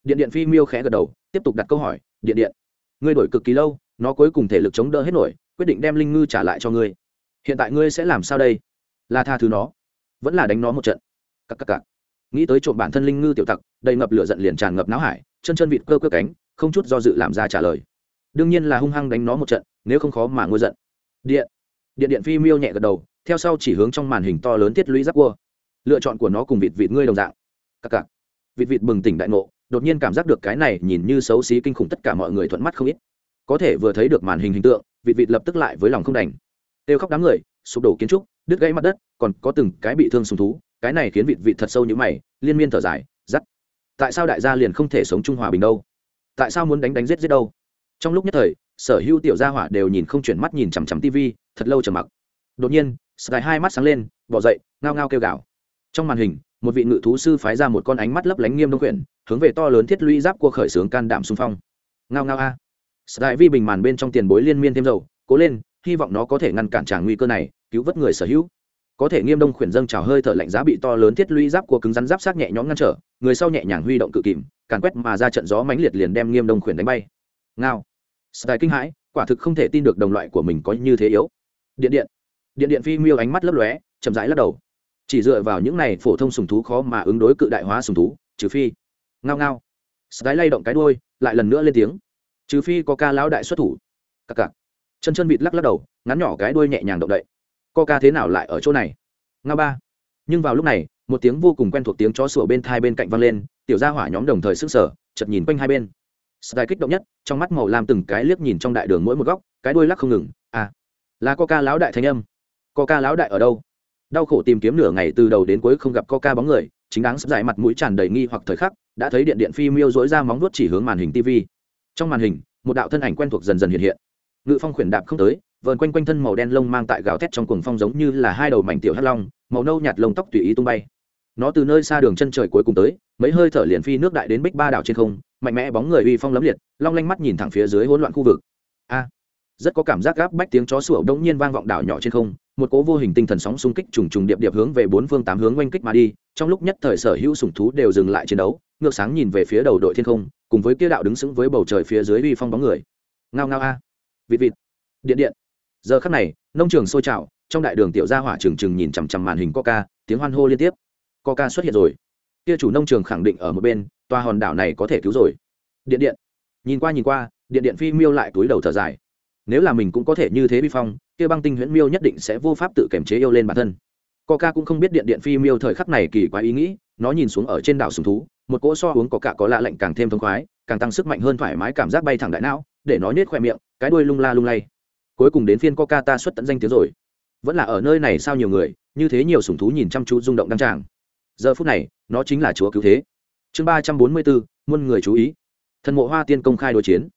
Điện điện phi miêu khẽ gật đầu, tiếp tục đặt câu hỏi, điện điện, ngươi đổi cực kỳ lâu, nó cuối cùng thể lực chống đỡ hết nổi, quyết định đem linh ngư trả lại cho ngươi. Hiện tại ngươi sẽ làm sao đây? Là tha thứ nó, vẫn là đánh nó một trận. Cặc cặc cặc nghĩ tới trộm bản thân linh ngư tiểu tặc, đầy ngập lửa giận liền tràn ngập náo hải, chân chân vịt cơ cơ cánh, không chút do dự làm ra trả lời. Đương nhiên là hung hăng đánh nó một trận, nếu không khó mà ngôi giận. Điện. Điện điện phi miêu nhẹ gật đầu, theo sau chỉ hướng trong màn hình to lớn thiết lũy giáp cua. Lựa chọn của nó cùng vịt vịt ngươi đồng dạng. Cặc cặc. Vịt vịt bừng tỉnh đại ngộ, đột nhiên cảm giác được cái này nhìn như xấu xí kinh khủng tất cả mọi người thuận mắt không ít. Có thể vừa thấy được màn hình hình tượng, vịt vịt lập tức lại với lòng không đành. Têu khóc đám người, sụp đổ kiến trúc, đứt gãy mặt đất, còn có từng cái bị thương sùng thú cái này khiến vịt vịt thật sâu như mày, liên miên thở dài giắt tại sao đại gia liền không thể sống trung hòa bình đâu? Tại sao muốn đánh đánh giết giết đâu? Trong lúc nhất thời, sở hữu tiểu gia hỏa đều nhìn không chuyển mắt nhìn chằm chằm tv thật lâu trầm mặc. Đột nhiên, sky hai mắt sáng lên, bỏ dậy, ngao ngao kêu gào. Trong màn hình, một vị ngự thú sư phái ra một con ánh mắt lấp lánh nghiêm đông quyển hướng về to lớn thiết lũy giáp của khởi xướng can đảm xung phong. Ngao ngao a. Sky vi bình màn bên trong tiền bối liên miên thêm dầu, cố lên, hy vọng nó có thể ngăn cản tràng nguy cơ này, cứu vớt người sở hữu có thể nghiêm đông khuyển dâng trào hơi thở lạnh giá bị to lớn thiết lũy giáp của cứng rắn giáp sát nhẹ nhõm ngăn trở, người sau nhẹ nhàng huy động cự kìm, càn quét mà ra trận gió mãnh liệt liền đem nghiêm đông khuyển đánh bay. Ngao. Sài kinh hãi, quả thực không thể tin được đồng loại của mình có như thế yếu. Điện điện. Điện điện phi miêu ánh mắt lấp lóe, chậm rãi lắc đầu. Chỉ dựa vào những này phổ thông sùng thú khó mà ứng đối cự đại hóa sùng thú, trừ phi. Ngao ngao. Sài lay động cái đuôi, lại lần nữa lên tiếng. Trừ phi có ca lão đại xuất thủ. Cặc cặc chân chân vịt lắc lắc đầu, ngắn nhỏ cái đuôi nhẹ nhàng động đậy coca thế nào lại ở chỗ này? Nga ba. Nhưng vào lúc này, một tiếng vô cùng quen thuộc tiếng chó sủa bên thai bên cạnh vang lên, tiểu gia hỏa nhóm đồng thời sức sở chật nhìn quanh hai bên. Sky kích động nhất, trong mắt màu lam từng cái liếc nhìn trong đại đường mỗi một góc, cái đuôi lắc không ngừng à là coca lão đại thanh âm. Coca lão đại ở đâu? Đau khổ tìm kiếm nửa ngày từ đầu đến cuối không gặp coca bóng người, chính đáng sắp dài mặt mũi tràn đầy nghi hoặc thời khắc, đã thấy điện điện phi miêu dối ra móng vuốt chỉ hướng màn hình tv trong màn hình, một đạo thân ảnh quen thuộc dần dần hiện hiện. Ngự phong khuyển đạp không tới vờn quanh quanh thân màu đen lông mang tại gào thét trong cuồng phong giống như là hai đầu mảnh tiểu hắc long, màu nâu nhạt lông tóc tùy ý tung bay. Nó từ nơi xa đường chân trời cuối cùng tới, mấy hơi thở liền phi nước đại đến bích ba đảo trên không, mạnh mẽ bóng người uy phong lấm liệt, long lanh mắt nhìn thẳng phía dưới hỗn loạn khu vực. A! Rất có cảm giác gáp bách tiếng chó sủa đông nhiên vang vọng đảo nhỏ trên không, một cố vô hình tinh thần sóng xung kích trùng trùng điệp điệp hướng về bốn phương tám hướng oanh kích mà đi, trong lúc nhất thời sở hữu sủng thú đều dừng lại chiến đấu, ngược sáng nhìn về phía đầu đội thiên không, cùng với kia đạo đứng sững với bầu trời phía dưới uy phong bóng người. Ngao ngao a. Vịt vịt. Điện điện giờ khắc này, nông trường sôi trào, trong đại đường tiểu gia hỏa trừng trừng nhìn chằm chằm màn hình coca, tiếng hoan hô liên tiếp. Coca xuất hiện rồi. Kia chủ nông trường khẳng định ở một bên, tòa hòn đảo này có thể cứu rồi. Điện điện. Nhìn qua nhìn qua, điện điện phi miêu lại túi đầu thở dài. Nếu là mình cũng có thể như thế vi phong, kia băng tinh huyễn miêu nhất định sẽ vô pháp tự kiềm chế yêu lên bản thân. Coca cũng không biết điện điện phi miêu thời khắc này kỳ quái ý nghĩ, nó nhìn xuống ở trên đảo sùng thú, một cỗ so uống có cả có lạ lạnh càng thêm thông khoái, càng tăng sức mạnh hơn thoải mái cảm giác bay thẳng đại não, để nó nhếch khoe miệng, cái đuôi lung la lung lay cuối cùng đến phiên coca ta xuất tận danh tiếng rồi. Vẫn là ở nơi này sao nhiều người, như thế nhiều sủng thú nhìn chăm chú rung động đăng tràng. Giờ phút này, nó chính là chúa cứu thế. Chương ba trăm bốn mươi bốn, muôn người chú ý. Thần mộ hoa tiên công khai đối chiến.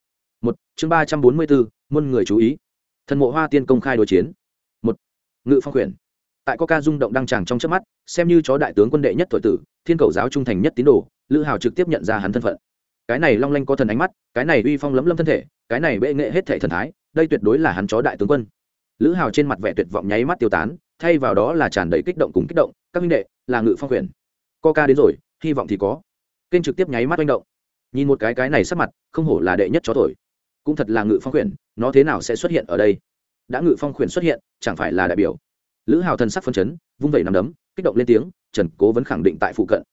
Một, chương ba trăm bốn mươi bốn, muôn người chú ý. Thần mộ hoa tiên công khai đối chiến. Một, ngự phong quyển tại coca rung động đăng tràng trong trước mắt, xem như chó đại tướng quân đệ nhất thổi tử, thiên cầu giáo trung thành nhất tín đồ, lữ hào trực tiếp nhận ra hắn thân phận. Cái này long lanh có thần ánh mắt, cái này uy phong lấm lâm thân thể, cái này bệ nghệ hết thể thần thái đây tuyệt đối là hắn chó đại tướng quân. Lữ hào trên mặt vẻ tuyệt vọng nháy mắt tiêu tán, thay vào đó là tràn đầy kích động cùng kích động, các minh đệ, là ngự phong quyền. Coca đến rồi, hy vọng thì có. Kênh trực tiếp nháy mắt manh động. Nhìn một cái cái này sắp mặt, không hổ là đệ nhất chó thổi cũng thật là ngự phong quyền, nó thế nào sẽ xuất hiện ở đây? Đã ngự phong quyền xuất hiện, chẳng phải là đại biểu? Lữ hào thần sắc phân chấn, vung vẩy nằm đấm, kích động lên tiếng, trần cố vẫn khẳng định tại phụ cận.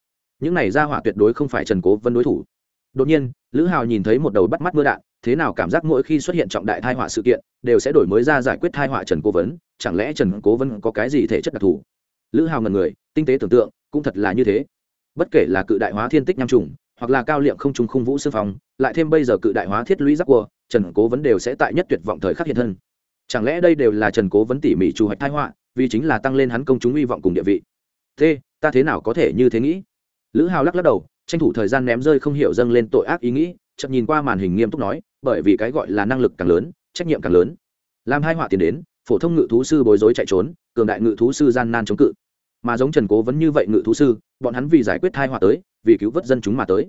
Những này ra hỏa tuyệt đối không phải trần cố vân đối thủ. Đột nhiên, lữ hào nhìn thấy một đầu bắt mắt mưa đạn thế nào cảm giác mỗi khi xuất hiện trọng đại thai họa sự kiện, đều sẽ đổi mới ra giải quyết thai họa trần cố vấn. Chẳng lẽ trần cố vấn có cái gì thể chất đặc thù? Lữ hào ngần người, tinh tế tưởng tượng, cũng thật là như thế. Bất kể là cự đại hóa thiên tích nham trùng, hoặc là cao liệm không trùng khung vũ sư phòng lại thêm bây giờ cự đại hóa thiết lũy giáp cua trần cố vấn đều sẽ tại nhất tuyệt vọng thời khắc hiện thân. Chẳng lẽ đây đều là trần cố vấn tỉ mỉ chủ hoạch thai họa, vì chính là tăng lên hắn công chúng hy vọng cùng địa vị? Thế, ta thế nào có thể như thế nghĩ? Lữ hào lắc lắc đầu, tranh thủ thời gian ném rơi không hiểu dâng lên tội ác ý nghĩ chậm nhìn qua màn hình nghiêm túc nói, bởi vì cái gọi là năng lực càng lớn, trách nhiệm càng lớn. Làm hai họa tiền đến, phổ thông ngự thú sư bối rối chạy trốn, cường đại ngự thú sư gian nan chống cự. Mà giống trần cố vẫn như vậy ngự thú sư, bọn hắn vì giải quyết thai họa tới, vì cứu vớt dân chúng mà tới.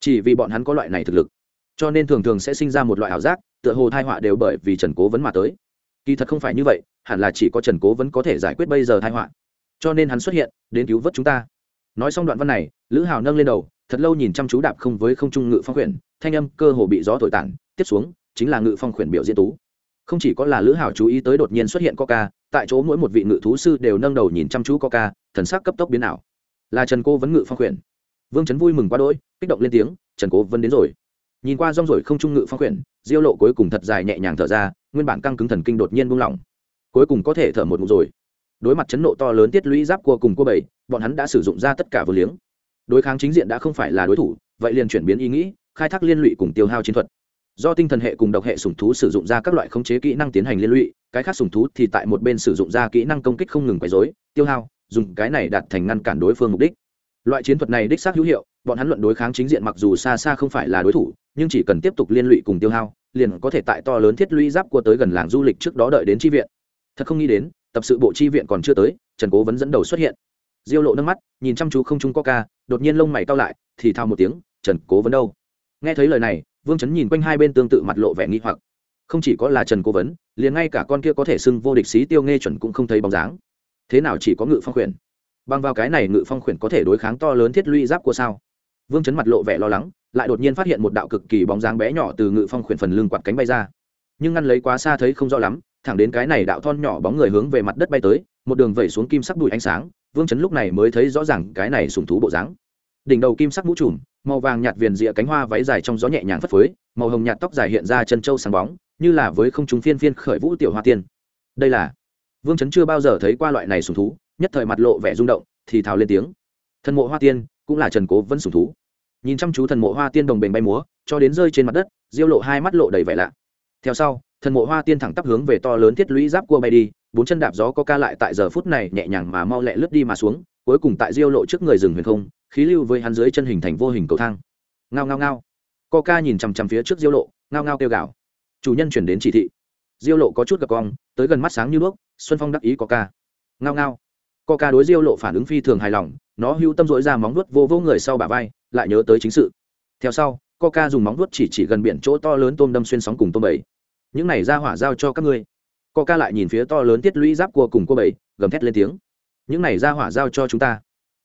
Chỉ vì bọn hắn có loại này thực lực, cho nên thường thường sẽ sinh ra một loại ảo giác, tựa hồ thai họa đều bởi vì trần cố vấn mà tới. Kỳ thật không phải như vậy, hẳn là chỉ có trần cố vấn có thể giải quyết bây giờ thai họa. Cho nên hắn xuất hiện, đến cứu vớt chúng ta. Nói xong đoạn văn này, lữ hào nâng lên đầu, thật lâu nhìn chăm chú đạp không với không trung ngự phong quyển thanh âm cơ hồ bị gió thổi tản, tiếp xuống, chính là ngự phong khuyển biểu diễn tú. Không chỉ có là lữ Hảo chú ý tới đột nhiên xuất hiện coca, tại chỗ mỗi một vị ngự thú sư đều nâng đầu nhìn chăm chú coca, thần sắc cấp tốc biến ảo. Là trần cô vẫn ngự phong khuyển. Vương trấn vui mừng quá đỗi, kích động lên tiếng, trần cố vẫn đến rồi. Nhìn qua rong rồi không trung ngự phong khuyển, diêu lộ cuối cùng thật dài nhẹ nhàng thở ra, nguyên bản căng cứng thần kinh đột nhiên buông lỏng. Cuối cùng có thể thở một ngụm rồi. Đối mặt chấn nộ to lớn tiết lũy giáp cua cùng cua bảy bọn hắn đã sử dụng ra tất cả vừa liếng. Đối kháng chính diện đã không phải là đối thủ, vậy liền chuyển biến ý nghĩ khai thác liên lụy cùng tiêu hao chiến thuật. Do tinh thần hệ cùng độc hệ sùng thú sử dụng ra các loại khống chế kỹ năng tiến hành liên lụy, cái khác sùng thú thì tại một bên sử dụng ra kỹ năng công kích không ngừng quấy dối tiêu hao, dùng cái này đạt thành ngăn cản đối phương mục đích. Loại chiến thuật này đích xác hữu hiệu, bọn hắn luận đối kháng chính diện mặc dù xa xa không phải là đối thủ, nhưng chỉ cần tiếp tục liên lụy cùng tiêu hao, liền có thể tại to lớn thiết lũy giáp của tới gần làng du lịch trước đó đợi đến tri viện. Thật không nghĩ đến, tập sự bộ tri viện còn chưa tới, trần cố vẫn dẫn đầu xuất hiện. Diêu lộ nước mắt, nhìn chăm chú không trung coca, đột nhiên lông mày cao lại, thì thao một tiếng, trần cố vấn đâu? Nghe thấy lời này, vương chấn nhìn quanh hai bên tương tự mặt lộ vẻ nghi hoặc. Không chỉ có là trần cố vấn, liền ngay cả con kia có thể xưng vô địch xí tiêu nghe chuẩn cũng không thấy bóng dáng. Thế nào chỉ có ngự phong khuyển? Bằng vào cái này ngự phong khuyển có thể đối kháng to lớn thiết lũy giáp của sao? Vương chấn mặt lộ vẻ lo lắng, lại đột nhiên phát hiện một đạo cực kỳ bóng dáng bé nhỏ từ ngự phong khuyển phần lưng quạt cánh bay ra. Nhưng ngăn lấy quá xa thấy không rõ lắm, thẳng đến cái này đạo thon nhỏ bóng người hướng về mặt đất bay tới, một đường vẩy xuống kim sắc bụi ánh sáng, vương chấn lúc này mới thấy rõ ràng cái này sùng thú bộ dáng. Đỉnh đầu kim sắc mũ trùm màu vàng nhạt viền rịa cánh hoa váy dài trong gió nhẹ nhàng phất phới, màu hồng nhạt tóc dài hiện ra chân trâu sáng bóng, như là với không chúng phiên phiên khởi vũ tiểu hoa tiên. Đây là, vương chấn chưa bao giờ thấy qua loại này sùng thú, nhất thời mặt lộ vẻ rung động, thì thào lên tiếng. Thần mộ hoa tiên, cũng là trần cố vẫn sùng thú. Nhìn chăm chú thần mộ hoa tiên đồng bền bay múa, cho đến rơi trên mặt đất, diêu lộ hai mắt lộ đầy vẻ lạ. Theo sau, thần mộ hoa tiên thẳng tắp hướng về to lớn thiết lũy giáp cua bay đi, bốn chân đạp gió có ca lại tại giờ phút này nhẹ nhàng mà mau lẹ lướt đi mà xuống, cuối cùng tại diêu lộ trước người rừng huyền không khí lưu với hắn dưới chân hình thành vô hình cầu thang. Ngao ngao ngao. Co ca nhìn chằm chằm phía trước diêu lộ, ngao ngao kêu gào. Chủ nhân chuyển đến chỉ thị. Diêu lộ có chút gặp cong tới gần mắt sáng như đuốc xuân phong đắc ý có ca. Ngao ngao. Co ca đối diêu lộ phản ứng phi thường hài lòng, nó hưu tâm dỗi ra móng vuốt vô vô người sau bả vai, lại nhớ tới chính sự. Theo sau co ca dùng móng vuốt chỉ chỉ gần biển chỗ to lớn tôm đâm xuyên sóng cùng tôm bảy những này ra hỏa giao cho các ngươi. Co ca lại nhìn phía to lớn tiết lũy giáp cua cùng cua bảy gầm thét lên tiếng. Những này ra hỏa giao cho chúng ta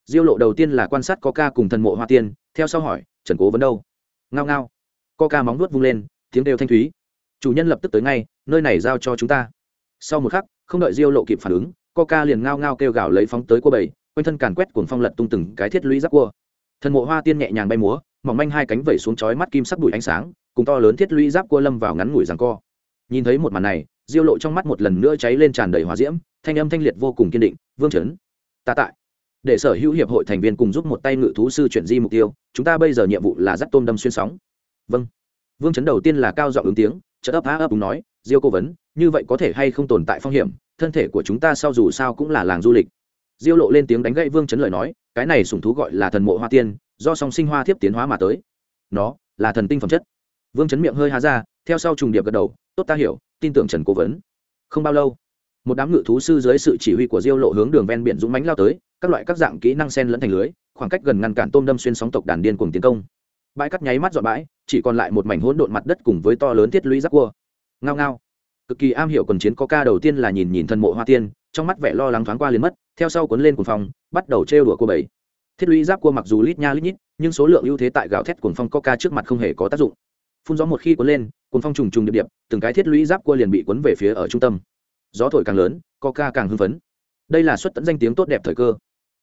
diêu lộ đầu tiên là quan sát coca cùng thần mộ hoa tiên, theo sau hỏi, trần cố vấn đâu? Ngao ngao. Coca móng vuốt vung lên, tiếng đều thanh thúy. Chủ nhân lập tức tới ngay, nơi này giao cho chúng ta. Sau một khắc, không đợi diêu lộ kịp phản ứng, coca liền ngao ngao kêu gào lấy phóng tới cua bầy quanh thân càn quét cuồng phong lật tung từng cái thiết lũy giáp cua. Thần mộ hoa tiên nhẹ nhàng bay múa, mỏng manh hai cánh vẩy xuống chói mắt kim sắc đuổi ánh sáng, cùng to lớn thiết lũy giáp cua lâm vào ngắn ngủi rằng co. Nhìn thấy một màn này, diêu lộ trong mắt một lần nữa cháy lên tràn đầy hỏa diễm, thanh âm thanh liệt vô cùng kiên định, vương trấn, ta tại để sở hữu hiệp hội thành viên cùng giúp một tay ngự thú sư chuyển di mục tiêu, chúng ta bây giờ nhiệm vụ là dắt tôm đâm xuyên sóng. Vâng. Vương trấn đầu tiên là cao giọng ứng tiếng, chợt ấp á ấp đúng nói, diêu cố vấn, như vậy có thể hay không tồn tại phong hiểm, thân thể của chúng ta sau dù sao cũng là làng du lịch. Diêu lộ lên tiếng đánh gậy vương trấn lời nói, cái này sủng thú gọi là thần mộ hoa tiên, do song sinh hoa thiếp tiến hóa mà tới. Nó là thần tinh phẩm chất. Vương trấn miệng hơi há ra, theo sau trùng điệp gật đầu, tốt ta hiểu, tin tưởng trần cố vấn. Không bao lâu, một đám ngự thú sư dưới sự chỉ huy của diêu lộ hướng đường ven biển dũng mánh lao tới các loại các dạng kỹ năng sen lẫn thành lưới, khoảng cách gần ngăn cản tôm đâm xuyên sóng tộc đàn điên cùng tiến công. Bãi cắt nháy mắt dọn bãi, chỉ còn lại một mảnh hỗn độn mặt đất cùng với to lớn thiết lũy giáp cua. Ngao ngao. Cực kỳ am hiểu quần chiến có ca đầu tiên là nhìn nhìn thân mộ hoa tiên, trong mắt vẻ lo lắng thoáng qua liền mất, theo sau cuốn lên cuồng phong, bắt đầu trêu đùa cô bảy. Thiết lũy giáp cua mặc dù lít nha lít nhít, nhưng số lượng ưu thế tại gạo thét cuồng phong coca trước mặt không hề có tác dụng. Phun gió một khi cuốn lên, cuồng phong trùng trùng điệp điệp, từng cái thiết lũy giáp cua liền bị cuốn về phía ở trung tâm. Gió thổi càng lớn coca càng hưng phấn. Đây là xuất tận danh tiếng tốt đẹp thời cơ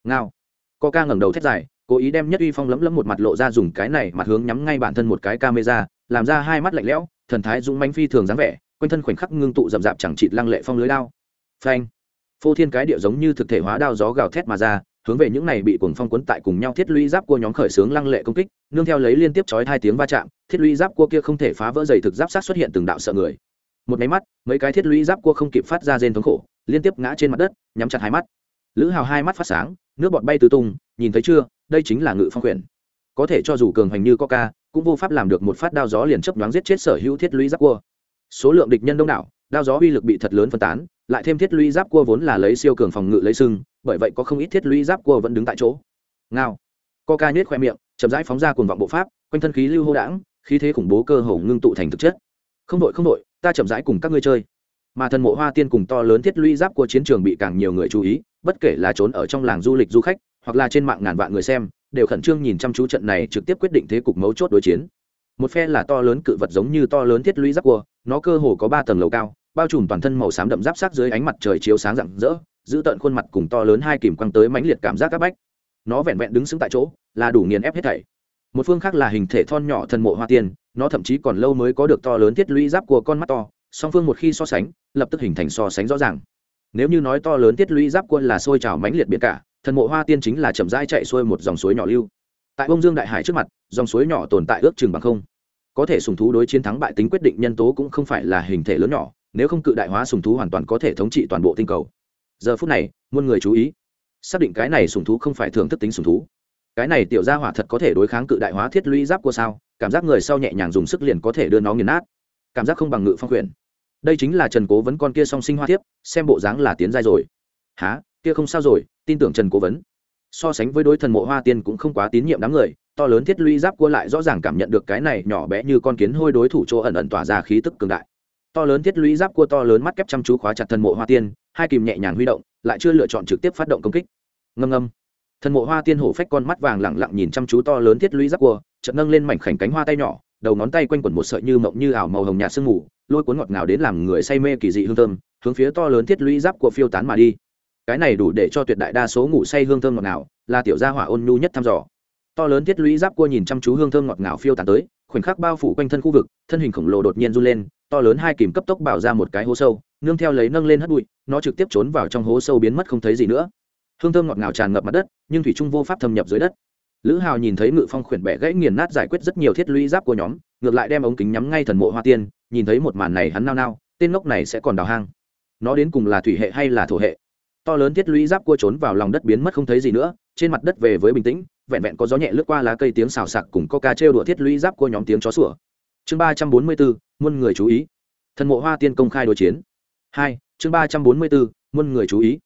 ngao. Coca ngẩng đầu thét dài, cố ý đem nhất uy phong lấm lấm một mặt lộ ra dùng cái này mặt hướng nhắm ngay bản thân một cái camera, làm ra hai mắt lạnh lẽo, thần thái dũng manh phi thường dáng vẻ, quanh thân khoảnh khắc ngưng tụ rậm rạp chẳng chịt lăng lệ phong lưới đao. Phanh. Phô thiên cái điệu giống như thực thể hóa đao gió gào thét mà ra, hướng về những này bị cuồng phong cuốn tại cùng nhau thiết lũy giáp cua nhóm khởi xướng lăng lệ công kích, nương theo lấy liên tiếp chói hai tiếng va chạm, thiết lũy giáp cua kia không thể phá vỡ dày thực giáp sát xuất hiện từng đạo sợ người. Một máy mắt, mấy cái thiết lũy giáp cua không kịp phát ra rên thống khổ, liên tiếp ngã trên mặt đất, nhắm chặt hai mắt lữ hào hai mắt phát sáng, nước bọt bay tứ tung, nhìn thấy chưa, đây chính là ngự phong quyển có thể cho dù cường hành như coca, cũng vô pháp làm được một phát đao gió liền chấp đoán giết chết sở hữu thiết lũy giáp cua. Số lượng địch nhân đông đảo, đao gió uy lực bị thật lớn phân tán, lại thêm thiết lũy giáp cua vốn là lấy siêu cường phòng ngự lấy sưng bởi vậy có không ít thiết lũy giáp cua vẫn đứng tại chỗ. Ngao. Coca nhếch khoe miệng, chậm rãi phóng ra cuồng vọng bộ pháp, quanh thân khí lưu hô đảng khí thế khủng bố cơ hồ ngưng tụ thành thực chất. Không đội không đội, ta chậm rãi cùng các ngươi chơi. Mà thần mộ hoa tiên cùng to lớn thiết lũy giáp của chiến trường bị càng nhiều người chú ý bất kể là trốn ở trong làng du lịch du khách, hoặc là trên mạng ngàn vạn người xem, đều khẩn trương nhìn chăm chú trận này trực tiếp quyết định thế cục mấu chốt đối chiến. Một phe là to lớn cự vật giống như to lớn thiết lũy giáp cua, nó cơ hồ có ba tầng lầu cao, bao trùm toàn thân màu xám đậm giáp sát dưới ánh mặt trời chiếu sáng rạng rỡ, giữ tận khuôn mặt cùng to lớn hai kìm quăng tới mãnh liệt cảm giác các bách. Nó vẹn vẹn đứng xứng tại chỗ, là đủ nghiền ép hết thảy. Một phương khác là hình thể thon nhỏ thần mộ hoa tiên, nó thậm chí còn lâu mới có được to lớn thiết lũy giáp của con mắt to, song phương một khi so sánh, lập tức hình thành so sánh rõ ràng nếu như nói to lớn thiết lũy giáp quân là sôi trào mãnh liệt biển cả, thần mộ hoa tiên chính là chậm rãi chạy xuôi một dòng suối nhỏ lưu. Tại bông dương đại hải trước mặt, dòng suối nhỏ tồn tại ước chừng bằng không. Có thể sùng thú đối chiến thắng bại tính quyết định nhân tố cũng không phải là hình thể lớn nhỏ, nếu không cự đại hóa sùng thú hoàn toàn có thể thống trị toàn bộ tinh cầu. Giờ phút này, muôn người chú ý. Xác định cái này sùng thú không phải thường thức tính sùng thú. Cái này tiểu gia hỏa thật có thể đối kháng cự đại hóa thiết lũy giáp của sao? Cảm giác người sau nhẹ nhàng dùng sức liền có thể đưa nó nghiền nát. Cảm giác không bằng ngự phong quyền đây chính là trần cố vấn con kia song sinh hoa thiếp, xem bộ dáng là tiến giai rồi. Há kia không sao rồi, tin tưởng trần cố vấn. So sánh với đối thần mộ hoa tiên cũng không quá tín nhiệm đám người, to lớn thiết lũy giáp cua lại rõ ràng cảm nhận được cái này nhỏ bé như con kiến hôi đối thủ chỗ ẩn ẩn tỏa ra khí tức cường đại. To lớn thiết lũy giáp cua to lớn mắt kép chăm chú khóa chặt thần mộ hoa tiên, hai kìm nhẹ nhàng huy động, lại chưa lựa chọn trực tiếp phát động công kích. Ngâm ngâm. Thần mộ hoa tiên hổ phách con mắt vàng lẳng lặng nhìn chăm chú to lớn thiết lũy giáp cua, chợt nâng lên mảnh khảnh cánh hoa tay nhỏ, đầu ngón tay quanh quẩn một sợi như mộng như ảo màu hồng nhạt sương mù lôi cuốn ngọt ngào đến làm người say mê kỳ dị hương thơm, hướng phía to lớn thiết lũy giáp của phiêu tán mà đi. Cái này đủ để cho tuyệt đại đa số ngủ say hương thơm ngọt ngào là tiểu gia hỏa ôn nhu nhất thăm dò. To lớn thiết lũy giáp cua nhìn chăm chú hương thơm ngọt ngào phiêu tán tới, khoảnh khắc bao phủ quanh thân khu vực, thân hình khổng lồ đột nhiên run lên, to lớn hai kìm cấp tốc bảo ra một cái hố sâu, nương theo lấy nâng lên hất bụi, nó trực tiếp trốn vào trong hố sâu biến mất không thấy gì nữa. Hương thơm ngọt ngào tràn ngập mặt đất, nhưng thủy trung vô pháp thâm nhập dưới đất lữ hào nhìn thấy ngự phong khuyển bẻ gãy nghiền nát giải quyết rất nhiều thiết lũy giáp của nhóm, ngược lại đem ống kính nhắm ngay thần mộ hoa tiên, nhìn thấy một màn này hắn nao nao, tên ngốc này sẽ còn đào hang. Nó đến cùng là thủy hệ hay là thổ hệ? To lớn thiết lũy giáp cua trốn vào lòng đất biến mất không thấy gì nữa, trên mặt đất về với bình tĩnh, vẹn vẹn có gió nhẹ lướt qua lá cây tiếng xào sạc cùng coca trêu đùa thiết lũy giáp cua nhóm tiếng chó sủa. Chương ba trăm bốn mươi bốn muôn người chú ý. Thần mộ hoa tiên công khai đối chiến. Hai, chương ba trăm bốn mươi bốn muôn người chú ý.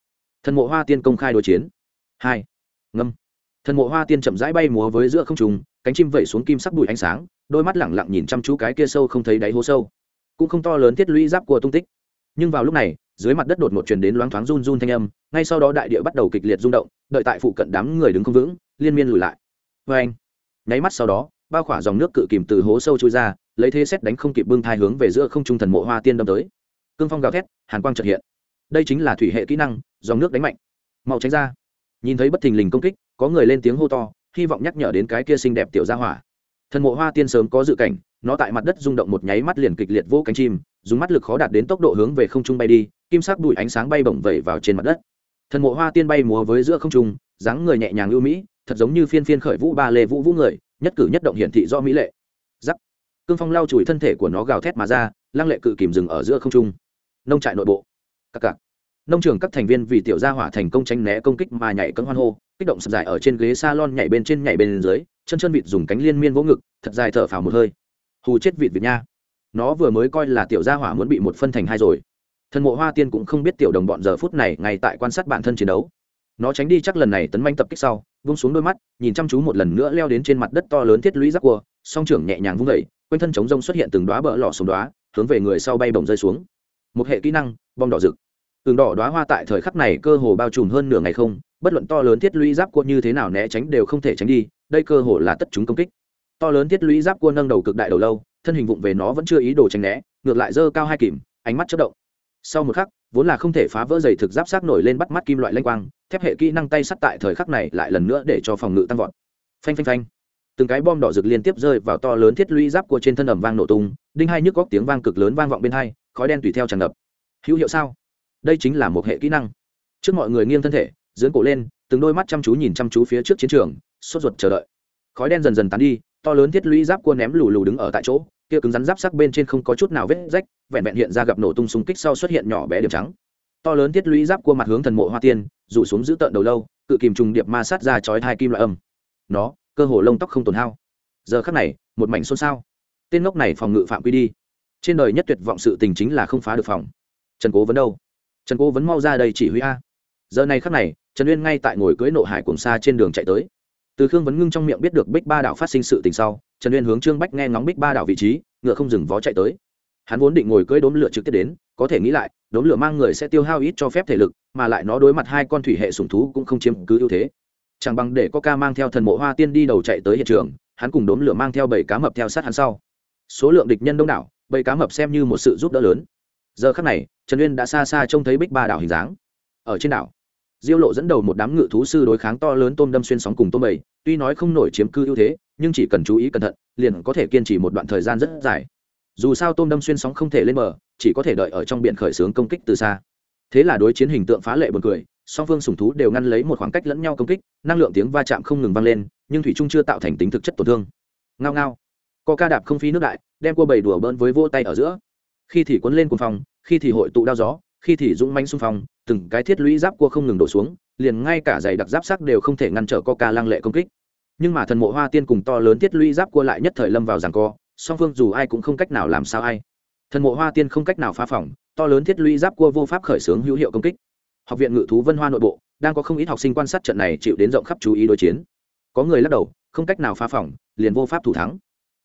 Thần mộ hoa tiên công khai đối chiến. Hai, ngâm thần mộ hoa tiên chậm rãi bay múa với giữa không trùng cánh chim vẩy xuống kim sắc bụi ánh sáng, đôi mắt lẳng lặng nhìn chăm chú cái kia sâu không thấy đáy hố sâu. Cũng không to lớn thiết lũy giáp của tung tích. Nhưng vào lúc này, dưới mặt đất đột ngột truyền đến loáng thoáng run run thanh âm, ngay sau đó đại địa bắt đầu kịch liệt rung động, đợi tại phụ cận đám người đứng không vững, liên miên lùi lại. Vê anh, nháy mắt sau đó, bao khỏa dòng nước cự kìm từ hố sâu trôi ra, lấy thế xét đánh không kịp bưng thai hướng về giữa không trung thần mộ hoa tiên đâm tới. Cương phong gào thét, hàn quang trật hiện. Đây chính là thủy hệ kỹ năng, dòng nước đánh mạnh. Mau tránh ra nhìn thấy bất thình lình công kích, có người lên tiếng hô to, hy vọng nhắc nhở đến cái kia xinh đẹp tiểu gia hỏa. Thần mộ hoa tiên sớm có dự cảnh, nó tại mặt đất rung động một nháy mắt liền kịch liệt vỗ cánh chim, dùng mắt lực khó đạt đến tốc độ hướng về không trung bay đi, kim sắc bụi ánh sáng bay bổng vẩy vào trên mặt đất. Thần mộ hoa tiên bay múa với giữa không trung, dáng người nhẹ nhàng ưu mỹ, thật giống như phiên phiên khởi vũ ba lê vũ vũ người, nhất cử nhất động hiển thị do mỹ lệ. Giắc. Cương phong lao chùi thân thể của nó gào thét mà ra, lăng lệ cự kìm dừng ở giữa không trung. Nông trại nội bộ. Cặc cặc nông trường các thành viên vì tiểu gia hỏa thành công tránh né công kích mà nhảy cân hoan hô, kích động sập dài ở trên ghế salon nhảy bên trên nhảy bên dưới, chân chân vịt dùng cánh liên miên vỗ ngực, thật dài thở phào một hơi. Hù chết vịt vịt nha. Nó vừa mới coi là tiểu gia hỏa muốn bị một phân thành hai rồi. Thần mộ hoa tiên cũng không biết tiểu đồng bọn giờ phút này ngay tại quan sát bản thân chiến đấu. Nó tránh đi chắc lần này tấn manh tập kích sau, vung xuống đôi mắt, nhìn chăm chú một lần nữa leo đến trên mặt đất to lớn thiết lũy giáp cua, song trưởng nhẹ nhàng vung vẩy quanh thân chống rông xuất hiện từng đoá bỡ lỏ xuống đoá hướng về người sau bay bồng rơi xuống. Một hệ kỹ năng bom đỏ rực tường đỏ đoá hoa tại thời khắc này cơ hồ bao trùm hơn nửa ngày không, bất luận to lớn thiết lũy giáp cua như thế nào né tránh đều không thể tránh đi, đây cơ hồ là tất chúng công kích. To lớn thiết lũy giáp cua nâng đầu cực đại đầu lâu, thân hình vụng về nó vẫn chưa ý đồ tránh né, ngược lại dơ cao hai kìm, ánh mắt chất động. Sau một khắc, vốn là không thể phá vỡ dày thực giáp sát nổi lên bắt mắt kim loại lanh quang, thép hệ kỹ năng tay sắt tại thời khắc này lại lần nữa để cho phòng ngự tăng vọt. Phanh phanh phanh. Từng cái bom đỏ rực liên tiếp rơi vào to lớn thiết lũy giáp của trên thân ẩm vang nổ tung, đinh hai nhức góc tiếng vang cực lớn vang vọng bên hai, khói đen tùy theo tràn ngập. Hữu hiệu sao? Đây chính là một hệ kỹ năng. Trước mọi người nghiêng thân thể dưỡng cổ lên, từng đôi mắt chăm chú nhìn chăm chú phía trước chiến trường, sốt ruột chờ đợi. Khói đen dần dần tán đi, to lớn thiết lũy giáp cua ném lù lù đứng ở tại chỗ, kia cứng rắn giáp sắc bên trên không có chút nào vết rách, vẹn vẹn hiện ra gặp nổ tung súng kích sau xuất hiện nhỏ bé điểm trắng. To lớn thiết lũy giáp cua mặt hướng thần mộ hoa tiên, rủ xuống giữ tợn đầu lâu, cự kìm trùng điệp ma sát ra chói hai kim loại âm. Nó, cơ hồ lông tóc không tổn hao. Giờ khắc này, một mảnh xôn xao. Tên ngốc này phòng ngự phạm quy đi. Trên đời nhất tuyệt vọng sự tình chính là không phá được phòng. Trần cố vấn đâu? Trần cố vấn mau ra đây chỉ huy a. Giờ này khắc này, trần uyên ngay tại ngồi cưới nộ hải cùng xa trên đường chạy tới. Từ khương vấn ngưng trong miệng biết được bích ba đảo phát sinh sự tình sau, trần uyên hướng trương bách nghe ngóng bích ba đảo vị trí, ngựa không dừng vó chạy tới. Hắn vốn định ngồi cưới đốn lửa trực tiếp đến, có thể nghĩ lại đốn lửa mang người sẽ tiêu hao ít cho phép thể lực, mà lại nó đối mặt hai con thủy hệ sủng thú cũng không chiếm cứ ưu thế. Chẳng bằng để có ca mang theo thần mộ hoa tiên đi đầu chạy tới hiện trường, hắn cùng đốn lửa mang theo bảy cá mập theo sát hắn sau. Số lượng địch nhân đông đảo, bảy cá mập xem như một sự giúp đỡ lớn. Giờ khắc này trần uyên đã xa xa trông thấy bích ba đảo hình dáng. Ở trên đảo, diêu lộ dẫn đầu một đám ngự thú sư đối kháng to lớn tôm đâm xuyên sóng cùng tôm bầy. Tuy nói không nổi chiếm cư ưu thế, nhưng chỉ cần chú ý cẩn thận, liền có thể kiên trì một đoạn thời gian rất dài. Dù sao tôm đâm xuyên sóng không thể lên bờ, chỉ có thể đợi ở trong biển khởi xướng công kích từ xa. Thế là đối chiến hình tượng phá lệ buồn cười, song phương sùng thú đều ngăn lấy một khoảng cách lẫn nhau công kích, năng lượng tiếng va chạm không ngừng vang lên, nhưng thủy trung chưa tạo thành tính thực chất tổn thương. Ngao ngao, co ca đạp không phí nước đại, đem cua bầy đùa bỡn với vô tay ở giữa. Khi thì cuốn lên cuồng phòng khi thì hội tụ đao gió, khi thì dũng manh xung phong, từng cái thiết lũy giáp cua không ngừng đổ xuống, liền ngay cả giày đặc giáp sắc đều không thể ngăn trở coca lăng lệ công kích. Nhưng mà thần mộ hoa tiên cùng to lớn thiết lũy giáp cua lại nhất thời lâm vào giằng co, song phương dù ai cũng không cách nào làm sao ai. Thần mộ hoa tiên không cách nào phá phỏng to lớn thiết lũy giáp cua vô pháp khởi xướng hữu hiệu công kích. Học viện ngự thú vân hoa nội bộ, đang có không ít học sinh quan sát trận này chịu đến rộng khắp chú ý đối chiến. Có người lắc đầu, không cách nào phá phỏng liền vô pháp thủ thắng.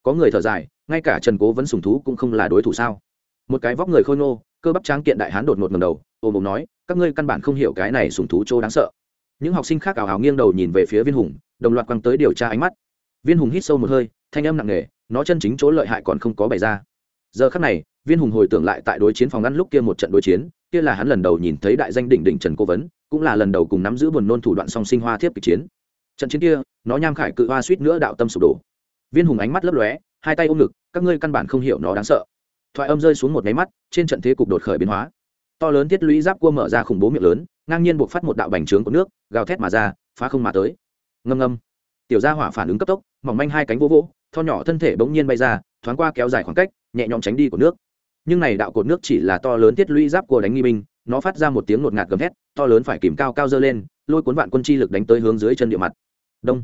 Có người thở dài, ngay cả trần cố vẫn sùng thú cũng không là đối thủ sao? Một cái vóc người khôi ngô cơ bắp tráng kiện đại hán đột ngột ngầm đầu ôm ôm nói, các ngươi căn bản không hiểu cái này sùng thú chỗ đáng sợ. Những học sinh khác ảo hào nghiêng đầu nhìn về phía viên hùng, đồng loạt quăng tới điều tra ánh mắt. Viên hùng hít sâu một hơi, thanh âm nặng nề, nó chân chính chỗ lợi hại còn không có bày ra. Giờ khắc này, viên hùng hồi tưởng lại tại đối chiến phòng ngăn lúc kia một trận đối chiến, kia là hắn lần đầu nhìn thấy đại danh đỉnh đỉnh trần cố vấn, cũng là lần đầu cùng nắm giữ buồn nôn thủ đoạn song sinh hoa thiếp kịch chiến. Trận chiến kia, nó nham khải cự hoa suýt nữa đạo tâm sụp đổ. Viên hùng ánh mắt lấp lóe, hai tay ôm ngực, các ngươi căn bản không hiểu nó đáng sợ thoại âm rơi xuống một máy mắt, trên trận thế cục đột khởi biến hóa. To lớn thiết lũy giáp cua mở ra khủng bố miệng lớn, ngang nhiên buộc phát một đạo bành trướng của nước, gào thét mà ra, phá không mà tới. Ngâm ngâm. Tiểu gia hỏa phản ứng cấp tốc, mỏng manh hai cánh vỗ vỗ, tho nhỏ thân thể bỗng nhiên bay ra, thoáng qua kéo dài khoảng cách, nhẹ nhõm tránh đi của nước. Nhưng này đạo cột nước chỉ là to lớn thiết lũy giáp của đánh nghi binh, nó phát ra một tiếng ngột ngạt gầm thét, to lớn phải kìm cao cao dơ lên, lôi cuốn vạn quân chi lực đánh tới hướng dưới chân địa mặt. Đông.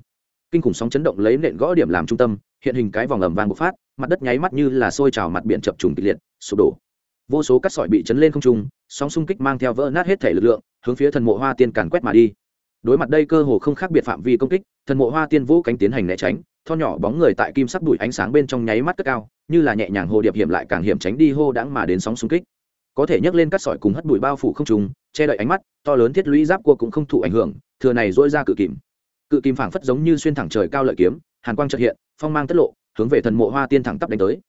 Kinh khủng sóng chấn động lấy nện gõ điểm làm trung tâm, hiện hình cái vòng ầm vang bộc phát mặt đất nháy mắt như là sôi trào mặt biển chập trùng kịch liệt, sụp đổ. Vô số cát sỏi bị chấn lên không trung, sóng xung kích mang theo vỡ nát hết thể lực lượng, hướng phía thần mộ hoa tiên càn quét mà đi. Đối mặt đây cơ hồ không khác biệt phạm vi công kích, thần mộ hoa tiên vũ cánh tiến hành né tránh, tho nhỏ bóng người tại kim sắc bụi ánh sáng bên trong nháy mắt cất cao, như là nhẹ nhàng hồ điệp hiểm lại càng hiểm tránh đi hô đãng mà đến sóng xung kích. Có thể nhấc lên cát sỏi cùng hất bụi bao phủ không trùng che đậy ánh mắt, to lớn thiết lũy giáp cua cũng không thụ ảnh hưởng, thừa này dỗi ra cự kìm. Cự kìm phảng phất giống như xuyên thẳng trời cao lợi kiếm, hàn quang trật hiện, phong mang tất lộ hướng về thần mộ hoa tiên thẳng tắp đánh tới.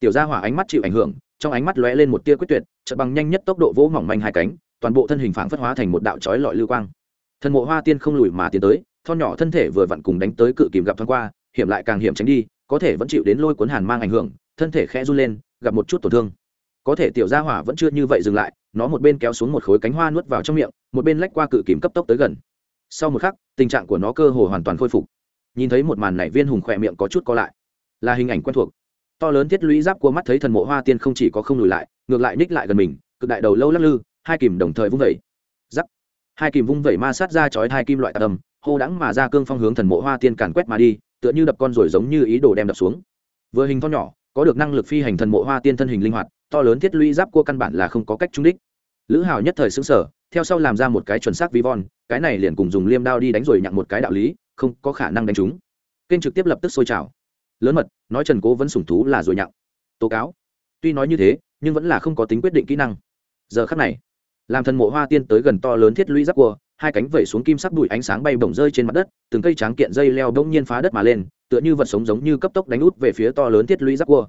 Tiểu gia hỏa ánh mắt chịu ảnh hưởng, trong ánh mắt lóe lên một tia quyết tuyệt, chợt bằng nhanh nhất tốc độ vỗ mỏng manh hai cánh, toàn bộ thân hình phảng phất hóa thành một đạo chói lọi lưu quang. Thần mộ hoa tiên không lùi mà tiến tới thon nhỏ thân thể vừa vặn cùng đánh tới cự kìm gặp thoáng qua, hiểm lại càng hiểm tránh đi, có thể vẫn chịu đến lôi cuốn hàn mang ảnh hưởng, thân thể khẽ run lên, gặp một chút tổn thương. Có thể tiểu gia hỏa vẫn chưa như vậy dừng lại, nó một bên kéo xuống một khối cánh hoa nuốt vào trong miệng, một bên lách qua cự kìm cấp tốc tới gần. Sau một khắc, tình trạng của nó cơ hồ hoàn toàn khôi phục. Nhìn thấy một màn này, viên hùng khỏe miệng có chút co lại là hình ảnh quen thuộc. To lớn thiết lũy giáp của mắt thấy thần mộ hoa tiên không chỉ có không lùi lại ngược lại ních lại gần mình cực đại đầu lâu lắc lư hai kìm đồng thời vung vẩy. Giáp, hai kìm vung vẩy ma sát ra chói hai kim loại tạc tầm hô đắng mà ra cương phong hướng thần mộ hoa tiên càn quét mà đi tựa như đập con rồi giống như ý đồ đem đập xuống. Vừa hình to nhỏ có được năng lực phi hành thần mộ hoa tiên thân hình linh hoạt to lớn thiết lũy giáp cua căn bản là không có cách trúng đích. Lữ hào nhất thời xứng sở theo sau làm ra một cái chuẩn xác vi von cái này liền cùng dùng liêm đao đi đánh rồi nhặng một cái đạo lý không có khả năng đánh trúng. Kênh trực tiếp lập tức sôi trào lớn mật, nói trần cố vẫn sủng thú là rồi nhặng. Tố cáo. Tuy nói như thế, nhưng vẫn là không có tính quyết định kỹ năng. Giờ khắc này, làm thần mộ hoa tiên tới gần to lớn thiết lũy giáp cua, hai cánh vẩy xuống kim sắc bụi ánh sáng bay bổng rơi trên mặt đất, từng cây tráng kiện dây leo đông nhiên phá đất mà lên, tựa như vật sống giống như cấp tốc đánh út về phía to lớn thiết lũy giáp cua.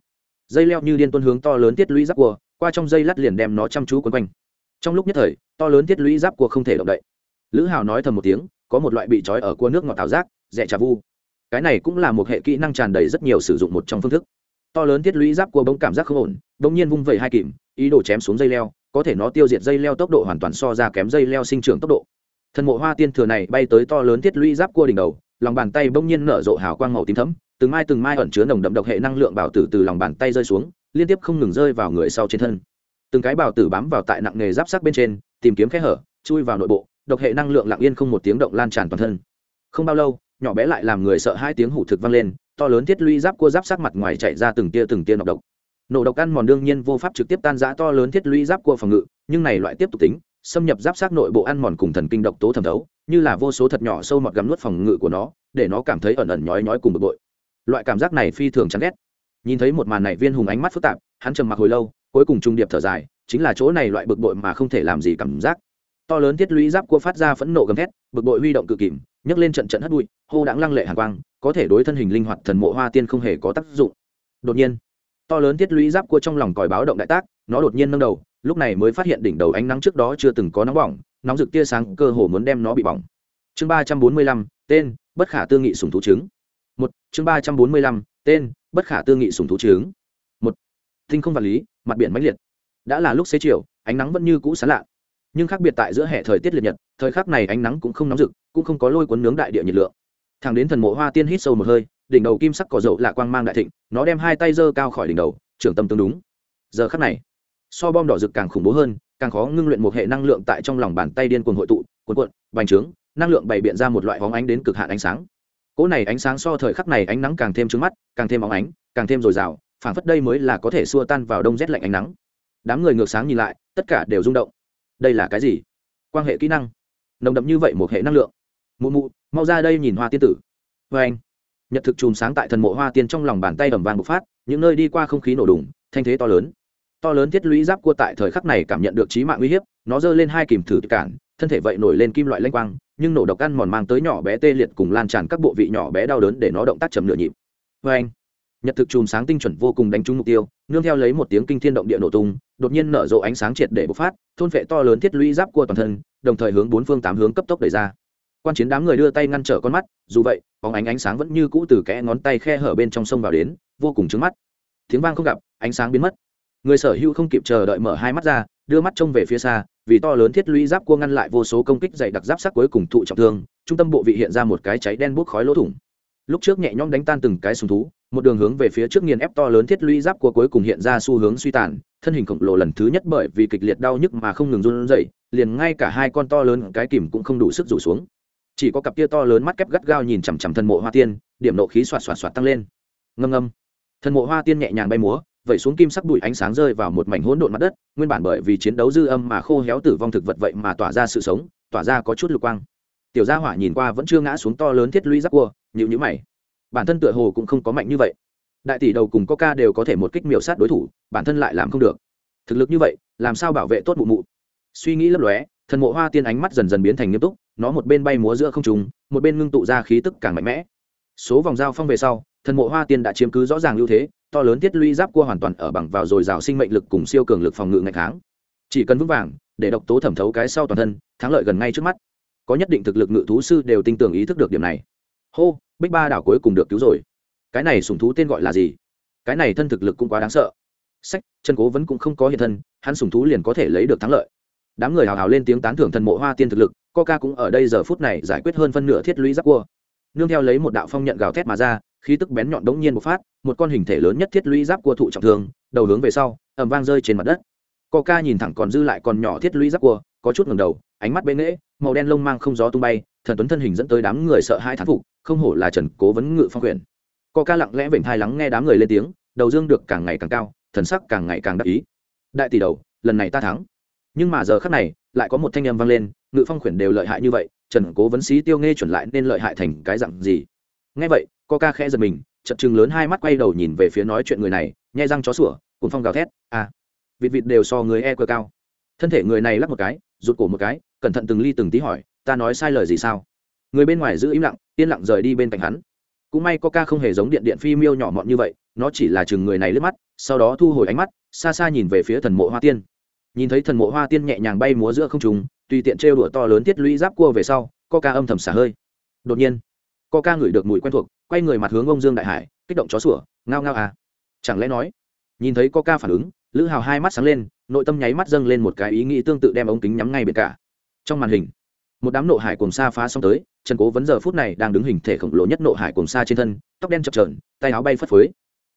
Dây leo như điên tuân hướng to lớn thiết lũy giáp cua, qua trong dây lát liền đem nó chăm chú quấn quanh. Trong lúc nhất thời, to lớn thiết lũy giáp cua không thể động đậy. Lữ hào nói thầm một tiếng, có một loại bị trói ở cua nước ngọt thảo giác rẻ trà vu cái này cũng là một hệ kỹ năng tràn đầy rất nhiều sử dụng một trong phương thức. To lớn thiết lũy giáp cua bỗng cảm giác không ổn bỗng nhiên vung vẩy hai kìm, ý đồ chém xuống dây leo, có thể nó tiêu diệt dây leo tốc độ hoàn toàn so ra kém dây leo sinh trưởng tốc độ. Thần mộ hoa tiên thừa này bay tới to lớn thiết lũy giáp cua đỉnh đầu, lòng bàn tay bỗng nhiên nở rộ hào quang màu tím thấm từng mai từng mai ẩn chứa nồng đậm độc hệ năng lượng bảo tử từ lòng bàn tay rơi xuống, liên tiếp không ngừng rơi vào người sau trên thân. Từng cái bảo tử bám vào tại nặng nghề giáp sắc bên trên, tìm kiếm khe hở, chui vào nội bộ, độc hệ năng lượng lặng yên không một tiếng động lan tràn toàn thân. Không bao lâu nhỏ bé lại làm người sợ hai tiếng hủ thực vang lên, to lớn thiết lũy giáp cua giáp sắc mặt ngoài chạy ra từng tia từng tia nọc độc. Nổ độc ăn mòn đương nhiên vô pháp trực tiếp tan giã to lớn thiết lũy giáp cua phòng ngự, nhưng này loại tiếp tục tính, xâm nhập giáp sát nội bộ ăn mòn cùng thần kinh độc tố thẩm thấu, như là vô số thật nhỏ sâu mọt gắm nuốt phòng ngự của nó, để nó cảm thấy ẩn ẩn nhói nhói cùng bực bội. Loại cảm giác này phi thường chán ghét. Nhìn thấy một màn này viên hùng ánh mắt phức tạp, hắn trầm mặc hồi lâu, cuối cùng trung điệp thở dài, chính là chỗ này loại bực bội mà không thể làm gì cảm giác to lớn thiết lũy giáp cua phát ra phẫn nộ gầm thét, bực bội huy động cự kìm, nhấc lên trận trận hất bụi, hô đãng lăng lệ hàn quang, có thể đối thân hình linh hoạt thần mộ hoa tiên không hề có tác dụng. Đột nhiên, to lớn thiết lũy giáp cua trong lòng còi báo động đại tác, nó đột nhiên nâng đầu, lúc này mới phát hiện đỉnh đầu ánh nắng trước đó chưa từng có nóng bỏng, nóng rực tia sáng cơ hồ muốn đem nó bị bỏng. Chương ba trăm bốn mươi lăm, tên, bất khả tư nghị sùng thú trứng. Một, chương ba trăm bốn mươi lăm, tên, bất khả tư nghị sùng thú trứng. Một, tinh không vật lý, mặt biển mãnh liệt. Đã là lúc xế chiều, ánh nắng vẫn như cũ sán lạ nhưng khác biệt tại giữa hệ thời tiết liệt nhật, thời khắc này ánh nắng cũng không nóng rực, cũng không có lôi cuốn nướng đại địa nhiệt lượng. Thằng đến thần mộ hoa tiên hít sâu một hơi, đỉnh đầu kim sắc cỏ dậu lạ quang mang đại thịnh, nó đem hai tay giơ cao khỏi đỉnh đầu, trưởng tâm tương đúng. Giờ khắc này, so bom đỏ rực càng khủng bố hơn, càng khó ngưng luyện một hệ năng lượng tại trong lòng bàn tay điên cuồng hội tụ, cuộn cuộn, bành trướng, năng lượng bày biện ra một loại hóng ánh đến cực hạn ánh sáng. Cỗ này ánh sáng so thời khắc này ánh nắng càng thêm trứng mắt, càng thêm óng ánh, càng thêm dồi dào, phảng phất đây mới là có thể xua tan vào đông rét lạnh ánh nắng. Đám người ngược sáng nhìn lại, tất cả đều rung động đây là cái gì? Quan hệ kỹ năng. Nồng đậm như vậy một hệ năng lượng. Mụ mụ, mau ra đây nhìn hoa tiên tử. Vê anh, nhật thực chùm sáng tại thần mộ hoa tiên trong lòng bàn tay ẩm vàng bộc phát, những nơi đi qua không khí nổ đùng, thanh thế to lớn. To lớn thiết lũy giáp cua tại thời khắc này cảm nhận được trí mạng uy hiếp, nó giơ lên hai kìm thử cản, thân thể vậy nổi lên kim loại lanh quang, nhưng nổ độc ăn mòn mang tới nhỏ bé tê liệt cùng lan tràn các bộ vị nhỏ bé đau đớn để nó động tác chầm nửa nhịp. Vê anh nhật thực chùm sáng tinh chuẩn vô cùng đánh trúng mục tiêu, nương theo lấy một tiếng kinh thiên động địa nổ tung, đột nhiên nở rộ ánh sáng triệt để bộc phát, thôn vệ to lớn thiết lũy giáp của toàn thân, đồng thời hướng bốn phương tám hướng cấp tốc đẩy ra. Quan chiến đám người đưa tay ngăn trở con mắt, dù vậy, bóng ánh ánh sáng vẫn như cũ từ kẽ ngón tay khe hở bên trong sông vào đến, vô cùng trứng mắt. Tiếng vang không gặp, ánh sáng biến mất. Người sở hữu không kịp chờ đợi mở hai mắt ra, đưa mắt trông về phía xa, vì to lớn thiết lũy giáp cua ngăn lại vô số công kích dày đặc giáp sắc cuối cùng thụ trọng thương, trung tâm bộ vị hiện ra một cái cháy đen bút khói lỗ thủng lúc trước nhẹ nhõm đánh tan từng cái sùng thú, một đường hướng về phía trước nghiền ép to lớn thiết lũy giáp của cuối cùng hiện ra xu hướng suy tàn, thân hình khổng lồ lần thứ nhất bởi vì kịch liệt đau nhức mà không ngừng run rẩy, liền ngay cả hai con to lớn cái kìm cũng không đủ sức rủ xuống. Chỉ có cặp kia to lớn mắt kép gắt gao nhìn chằm chằm thân mộ hoa tiên, điểm nộ khí xoạt xoạt xoạt tăng lên. Ngâm ngâm. Thân mộ hoa tiên nhẹ nhàng bay múa, vẩy xuống kim sắc bụi ánh sáng rơi vào một mảnh hỗn độn mặt đất, nguyên bản bởi vì chiến đấu dư âm mà khô héo tử vong thực vật vậy mà tỏa ra sự sống, tỏa ra có chút lục quang tiểu gia hỏa nhìn qua vẫn chưa ngã xuống to lớn thiết lũy giáp cua nhịu nhữ mày. Bản thân tựa hồ cũng không có mạnh như vậy. Đại tỷ đầu cùng có ca đều có thể một kích miểu sát đối thủ, bản thân lại làm không được. Thực lực như vậy, làm sao bảo vệ tốt mụ mụ? Suy nghĩ lấp lóe, thần mộ hoa tiên ánh mắt dần dần biến thành nghiêm túc, nó một bên bay múa giữa không trùng một bên ngưng tụ ra khí tức càng mạnh mẽ. Số vòng dao phong về sau, thần mộ hoa tiên đã chiếm cứ rõ ràng ưu thế, to lớn thiết lũy giáp cua hoàn toàn ở bằng vào dồi dào sinh mệnh lực cùng siêu cường lực phòng ngự ngày tháng chỉ cần vững vàng, để độc tố thẩm thấu cái sau toàn thân, thắng lợi gần ngay trước mắt có nhất định thực lực ngự thú sư đều tin tưởng ý thức được điểm này. Hô bích ba đảo cuối cùng được cứu rồi. Cái này sùng thú tên gọi là gì? Cái này thân thực lực cũng quá đáng sợ. Sách, chân cố vẫn cũng không có hiện thân, hắn sùng thú liền có thể lấy được thắng lợi. Đám người hào hào lên tiếng tán thưởng thần mộ hoa tiên thực lực, coca cũng ở đây giờ phút này giải quyết hơn phân nửa thiết lũy giáp cua. Nương theo lấy một đạo phong nhận gào thét mà ra, khí tức bén nhọn đống nhiên một phát, một con hình thể lớn nhất thiết lũy giáp cua thụ trọng thương, đầu hướng về sau ẩm vang rơi trên mặt đất. Coca nhìn thẳng còn dư lại còn nhỏ thiết lũy giáp cua có chút ngầm đầu, ánh mắt bên nghễ, màu đen lông mang không gió tung bay, thần tuấn thân hình dẫn tới đám người sợ hai thán phục, không hổ là trần cố vấn ngự phong quyền. Coca lặng lẽ vểnh thai lắng nghe đám người lên tiếng, đầu dương được càng ngày càng cao, thần sắc càng ngày càng đắc ý. Đại tỷ đầu, lần này ta thắng. Nhưng mà giờ khắc này, lại có một thanh âm vang lên, ngự phong khuyển đều lợi hại như vậy, trần cố vấn sĩ tiêu nghe chuẩn lại nên lợi hại thành cái dặn gì? Ngay vậy coca khẽ giật mình chật chừng lớn hai mắt quay đầu nhìn về phía nói chuyện người này, nhai răng chó sủa cùng phong gào thét à! Vịt vịt đều so người e cơ cao thân thể người này lắp một cái, rụt cổ một cái, cẩn thận từng ly từng tí hỏi, ta nói sai lời gì sao? Người bên ngoài giữ im lặng, yên lặng rời đi bên cạnh hắn. Cũng may coca không hề giống điện điện phi miêu nhỏ mọn như vậy, nó chỉ là chừng người này lướt mắt, sau đó thu hồi ánh mắt, xa xa nhìn về phía thần mộ hoa tiên. Nhìn thấy thần mộ hoa tiên nhẹ nhàng bay múa giữa không trùng tùy tiện trêu đùa to lớn tiết lũy giáp cua về sau coca âm thầm xả hơi. Đột nhiên coca ngửi được mùi quen thuộc, quay người mặt hướng ông dương đại hải, kích động chó sủa, ngao ngao à. Chẳng lẽ nói, nhìn thấy coca phản ứng lữ hào hai mắt sáng lên, nội tâm nháy mắt dâng lên một cái ý nghĩ tương tự đem ống kính nhắm ngay biển cả. Trong màn hình, một đám nộ hải cùng xa phá xong tới, trần cố vấn giờ phút này đang đứng hình thể khổng lồ nhất nộ hải cùng xa trên thân, tóc đen chập trờn tay áo bay phất phới.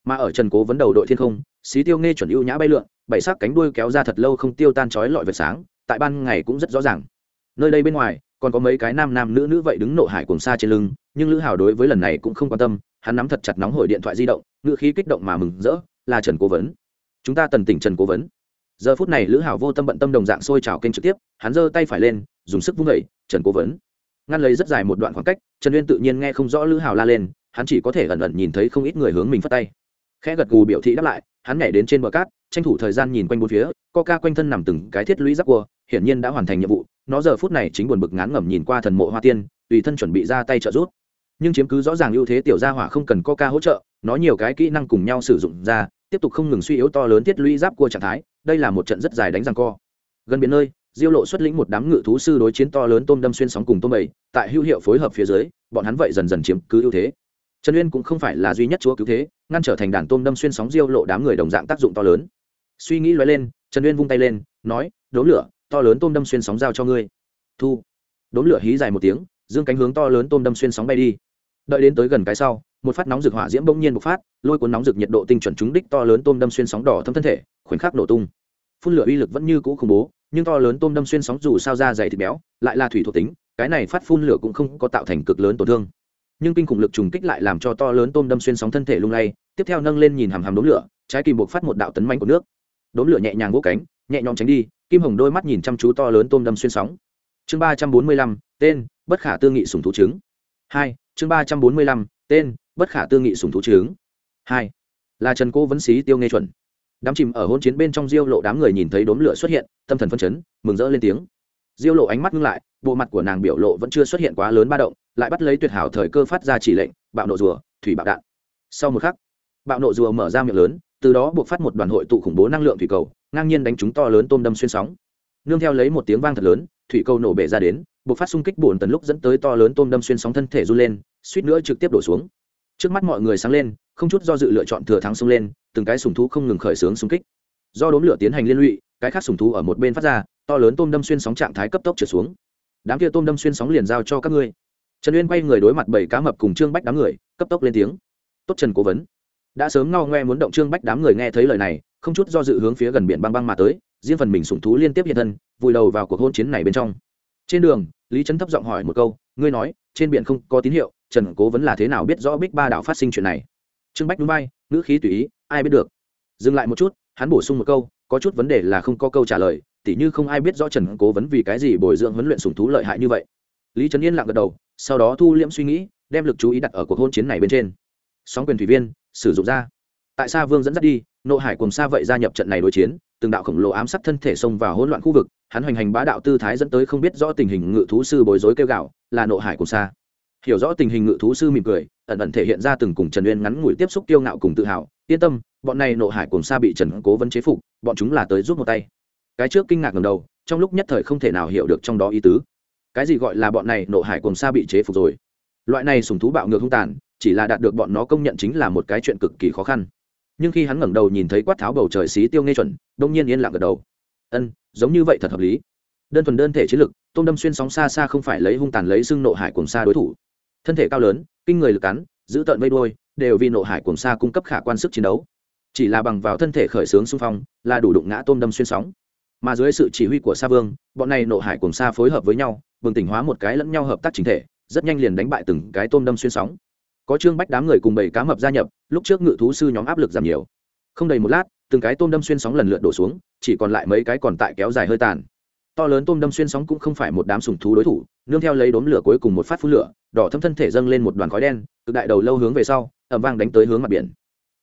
Mà ở trần cố vấn đầu đội thiên không, xí tiêu nghe chuẩn ưu nhã bay lượn, bảy sắc cánh đuôi kéo ra thật lâu không tiêu tan chói lọi vệt sáng, tại ban ngày cũng rất rõ ràng. Nơi đây bên ngoài, còn có mấy cái nam nam nữ nữ vậy đứng nộ hải cùng xa trên lưng, nhưng lữ hào đối với lần này cũng không quan tâm, hắn nắm thật chặt nóng hổi điện thoại di động ngựa khí kích động mà mừng rỡ, là trần cố vấn chúng ta tần tỉnh trần cố vấn. Giờ phút này lữ hào vô tâm bận tâm đồng dạng sôi trào kênh trực tiếp, hắn giơ tay phải lên, dùng sức vung vẩy trần cố vấn. Ngăn lấy rất dài một đoạn khoảng cách, trần uyên tự nhiên nghe không rõ lữ hào la lên, hắn chỉ có thể ẩn ẩn nhìn thấy không ít người hướng mình phất tay. Khẽ gật gù biểu thị đáp lại, hắn nhảy đến trên bờ cát, tranh thủ thời gian nhìn quanh bốn phía co ca quanh thân nằm từng cái thiết lũy giáp cua, hiển nhiên đã hoàn thành nhiệm vụ, nó giờ phút này chính buồn bực ngán ngẩm nhìn qua thần mộ hoa tiên, tùy thân chuẩn bị ra tay trợ giúp nhưng chiếm cứ rõ ràng ưu thế tiểu gia hỏa không cần coca hỗ trợ, nó nhiều cái kỹ năng cùng nhau sử dụng ra, tiếp tục không ngừng suy yếu to lớn thiết lũy giáp cua trạng thái, đây là một trận rất dài đánh răng co. Gần biển nơi, diêu lộ xuất lĩnh một đám ngự thú sư đối chiến to lớn tôm đâm xuyên sóng cùng tôm bầy, tại hữu hiệu phối hợp phía dưới, bọn hắn vậy dần dần chiếm cứ ưu thế. Trần uyên cũng không phải là duy nhất chúa cứu thế, ngăn trở thành đàn tôm đâm xuyên sóng diêu lộ đám người đồng dạng tác dụng to lớn. Suy nghĩ loay lên, trần uyên vung tay lên, nói đốn lửa, to lớn tôm đâm xuyên sóng giao cho ngươi. Thu. Đốn lửa hí dài một tiếng, dương cánh hướng to lớn tôm đâm xuyên sóng bay đi đợi đến tới gần cái sau, một phát nóng rực hỏa diễm bỗng nhiên bộc phát, lôi cuốn nóng rực nhiệt độ tinh chuẩn trúng đích to lớn tôm đâm xuyên sóng đỏ thâm thân thể, khoảnh khắc nổ tung. Phun lửa uy lực vẫn như cũ khủng bố, nhưng to lớn tôm đâm xuyên sóng dù sao ra dày thịt béo, lại là thủy thuộc tính, cái này phát phun lửa cũng không có tạo thành cực lớn tổn thương. Nhưng kinh khủng lực trùng kích lại làm cho to lớn tôm đâm xuyên sóng thân thể lung lay, tiếp theo nâng lên nhìn hàm hàm đốm lửa, trái kim buộc phát một đạo tấn manh của nước. Đốm lửa nhẹ nhàng vỗ cánh, nhẹ nhõm tránh đi, kim hồng đôi mắt nhìn chăm chú to lớn tôm đâm xuyên sóng. Chương ba trăm bốn mươi lăm, tên, bất khả tư nghị sùng thú trứng. Hai chương ba trăm bốn mươi lăm, tên, bất khả tư nghị sùng thú trướng. Hai, là trần cô vấn xí tiêu nghe chuẩn. Đám chìm ở hôn chiến bên trong diêu lộ đám người nhìn thấy đốm lửa xuất hiện, tâm thần phân chấn, mừng rỡ lên tiếng. Diêu lộ ánh mắt ngưng lại, bộ mặt của nàng biểu lộ vẫn chưa xuất hiện quá lớn ba động, lại bắt lấy tuyệt hảo thời cơ phát ra chỉ lệnh, bạo nộ rùa, thủy bạo đạn. Sau một khắc, bạo nộ rùa mở ra miệng lớn, từ đó buộc phát một đoàn hội tụ khủng bố năng lượng thủy cầu, ngang nhiên đánh chúng to lớn tôm đâm xuyên sóng. Nương theo lấy một tiếng vang thật lớn, thủy cầu nổ bể ra đến, buộc phát xung kích bổn tần lúc dẫn tới to lớn tôm đâm xuyên sóng thân thể run lên suýt nữa trực tiếp đổ xuống. Trước mắt mọi người sáng lên, không chút do dự lựa chọn thừa thắng xông lên, từng cái sùng thú không ngừng khởi xướng xung kích. Do đốm lửa tiến hành liên lụy, cái khác sùng thú ở một bên phát ra, to lớn tôm đâm xuyên sóng trạng thái cấp tốc trở xuống. Đám kia tôm đâm xuyên sóng liền giao cho các ngươi. Trần uyên quay người đối mặt bảy cá mập cùng trương bách đám người, cấp tốc lên tiếng. Tốt trần cố vấn. Đã sớm ngao ngoe muốn động trương bách đám người nghe thấy lời này, không chút do dự hướng phía gần biển băng băng mà tới, riêng phần mình sủng thú liên tiếp hiện thân, vùi đầu vào cuộc hôn chiến này bên trong. Trên đường, lý trấn thấp giọng hỏi một câu, ngươi nói, trên biển không có tín hiệu trần cố vấn là thế nào biết rõ bích ba đảo phát sinh chuyện này? Trương bách núi bay, ngữ khí tùy ý, ai biết được? Dừng lại một chút, hắn bổ sung một câu, có chút vấn đề là không có câu trả lời, tỉ như không ai biết rõ trần cố vấn vì cái gì bồi dưỡng huấn luyện sùng thú lợi hại như vậy. Lý trấn yên lặng gật đầu, sau đó thu liễm suy nghĩ, đem lực chú ý đặt ở cuộc hôn chiến này bên trên. Sóng quyền thủy viên, sử dụng ra. Tại sao vương dẫn dắt đi, nộ hải cùng xa vậy gia nhập trận này đối chiến, từng đạo khổng lồ ám sát thân thể xông vào hỗn loạn khu vực, hắn hoành hành bá đạo tư thái dẫn tới không biết rõ tình hình ngự thú sư bối rối kêu gạo là nộ hải cùng xa hiểu rõ tình hình ngự thú sư mỉm cười, ẩn ẩn thể hiện ra từng cùng trần uyên ngắn ngủi tiếp xúc tiêu ngạo cùng tự hào. Yên tâm, bọn này nộ hải cùng xa bị trần cố vấn chế phục, bọn chúng là tới giúp một tay. Cái trước kinh ngạc ngầm đầu, trong lúc nhất thời không thể nào hiểu được trong đó ý tứ. Cái gì gọi là bọn này nộ hải cùng xa bị chế phục rồi? Loại này sùng thú bạo ngược hung tàn, chỉ là đạt được bọn nó công nhận chính là một cái chuyện cực kỳ khó khăn. Nhưng khi hắn ngẩng đầu nhìn thấy quát tháo bầu trời xí tiêu nghe chuẩn, đông nhiên yên lặng gật đầu. Ân, giống như vậy thật hợp lý. Đơn thuần đơn thể chiến lực, tôm đâm xuyên sóng xa xa không phải lấy hung tàn lấy xưng nộ hải cùng xa đối thủ thân thể cao lớn, kinh người lực cắn, giữ tợn vây đôi đều vì nộ hải cùng xa cung cấp khả quan sức chiến đấu. Chỉ là bằng vào thân thể khởi xướng xung phong, là đủ đụng ngã tôm đâm xuyên sóng. Mà dưới sự chỉ huy của sa vương, bọn này nộ hải cùng xa phối hợp với nhau, bừng tỉnh hóa một cái lẫn nhau hợp tác chính thể, rất nhanh liền đánh bại từng cái tôm đâm xuyên sóng. Có trương bách đám người cùng bảy cá mập gia nhập, lúc trước ngự thú sư nhóm áp lực giảm nhiều. Không đầy một lát, từng cái tôm đâm xuyên sóng lần lượt đổ xuống, chỉ còn lại mấy cái còn tại kéo dài hơi tàn to lớn tôm đâm xuyên sóng cũng không phải một đám sùng thú đối thủ, nương theo lấy đốm lửa cuối cùng một phát phun lửa, đỏ thâm thân thể dâng lên một đoàn khói đen, cực đại đầu lâu hướng về sau ẩm vang đánh tới hướng mặt biển.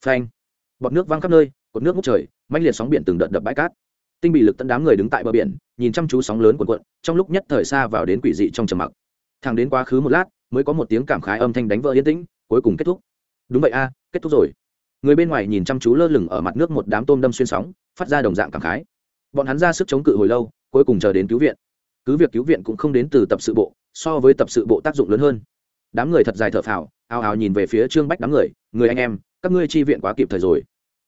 Phanh! Bọt nước văng khắp nơi, cột nước ngút trời, mãnh liệt sóng biển từng đợt đập bãi cát. Tinh bị lực tận đám người đứng tại bờ biển, nhìn chăm chú sóng lớn cuộn cuộn, trong lúc nhất thời xa vào đến quỷ dị trong trầm mặc. Thẳng đến quá khứ một lát, mới có một tiếng cảm khái âm thanh đánh vỡ yên tĩnh, cuối cùng kết thúc. Đúng vậy a, kết thúc rồi. Người bên ngoài nhìn chăm chú lơ lửng ở mặt nước một đám tôm đâm xuyên sóng, phát ra đồng dạng cảm khái. Bọn hắn ra sức chống cự hồi lâu cuối cùng chờ đến cứu viện. Cứ việc cứu viện cũng không đến từ tập sự bộ so với tập sự bộ tác dụng lớn hơn. Đám người thật dài thở phào ào ào nhìn về phía trương bách đám người người anh em các ngươi chi viện quá kịp thời rồi.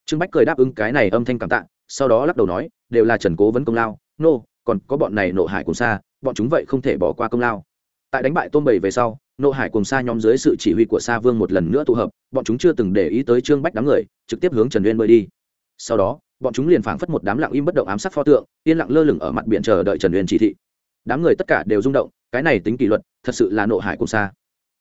Trương bách cười đáp ứng cái này âm thanh cảm tạ sau đó lắc đầu nói đều là trần cố vấn công lao nô、no, còn có bọn này nộ hải cùng xa bọn chúng vậy không thể bỏ qua công lao. Tại đánh bại tôm bầy về sau nộ hải cùng xa nhóm dưới sự chỉ huy của sa vương một lần nữa tụ hợp bọn chúng chưa từng để ý tới trương bách đám người trực tiếp hướng trần uyên bơi đi. Sau đó bọn chúng liền phảng phất một đám lặng im bất động ám sát pho tượng, yên lặng lơ lửng ở mặt biển chờ đợi trần uyên chỉ thị. Đám người tất cả đều rung động, cái này tính kỷ luật, thật sự là nộ hải cùng xa.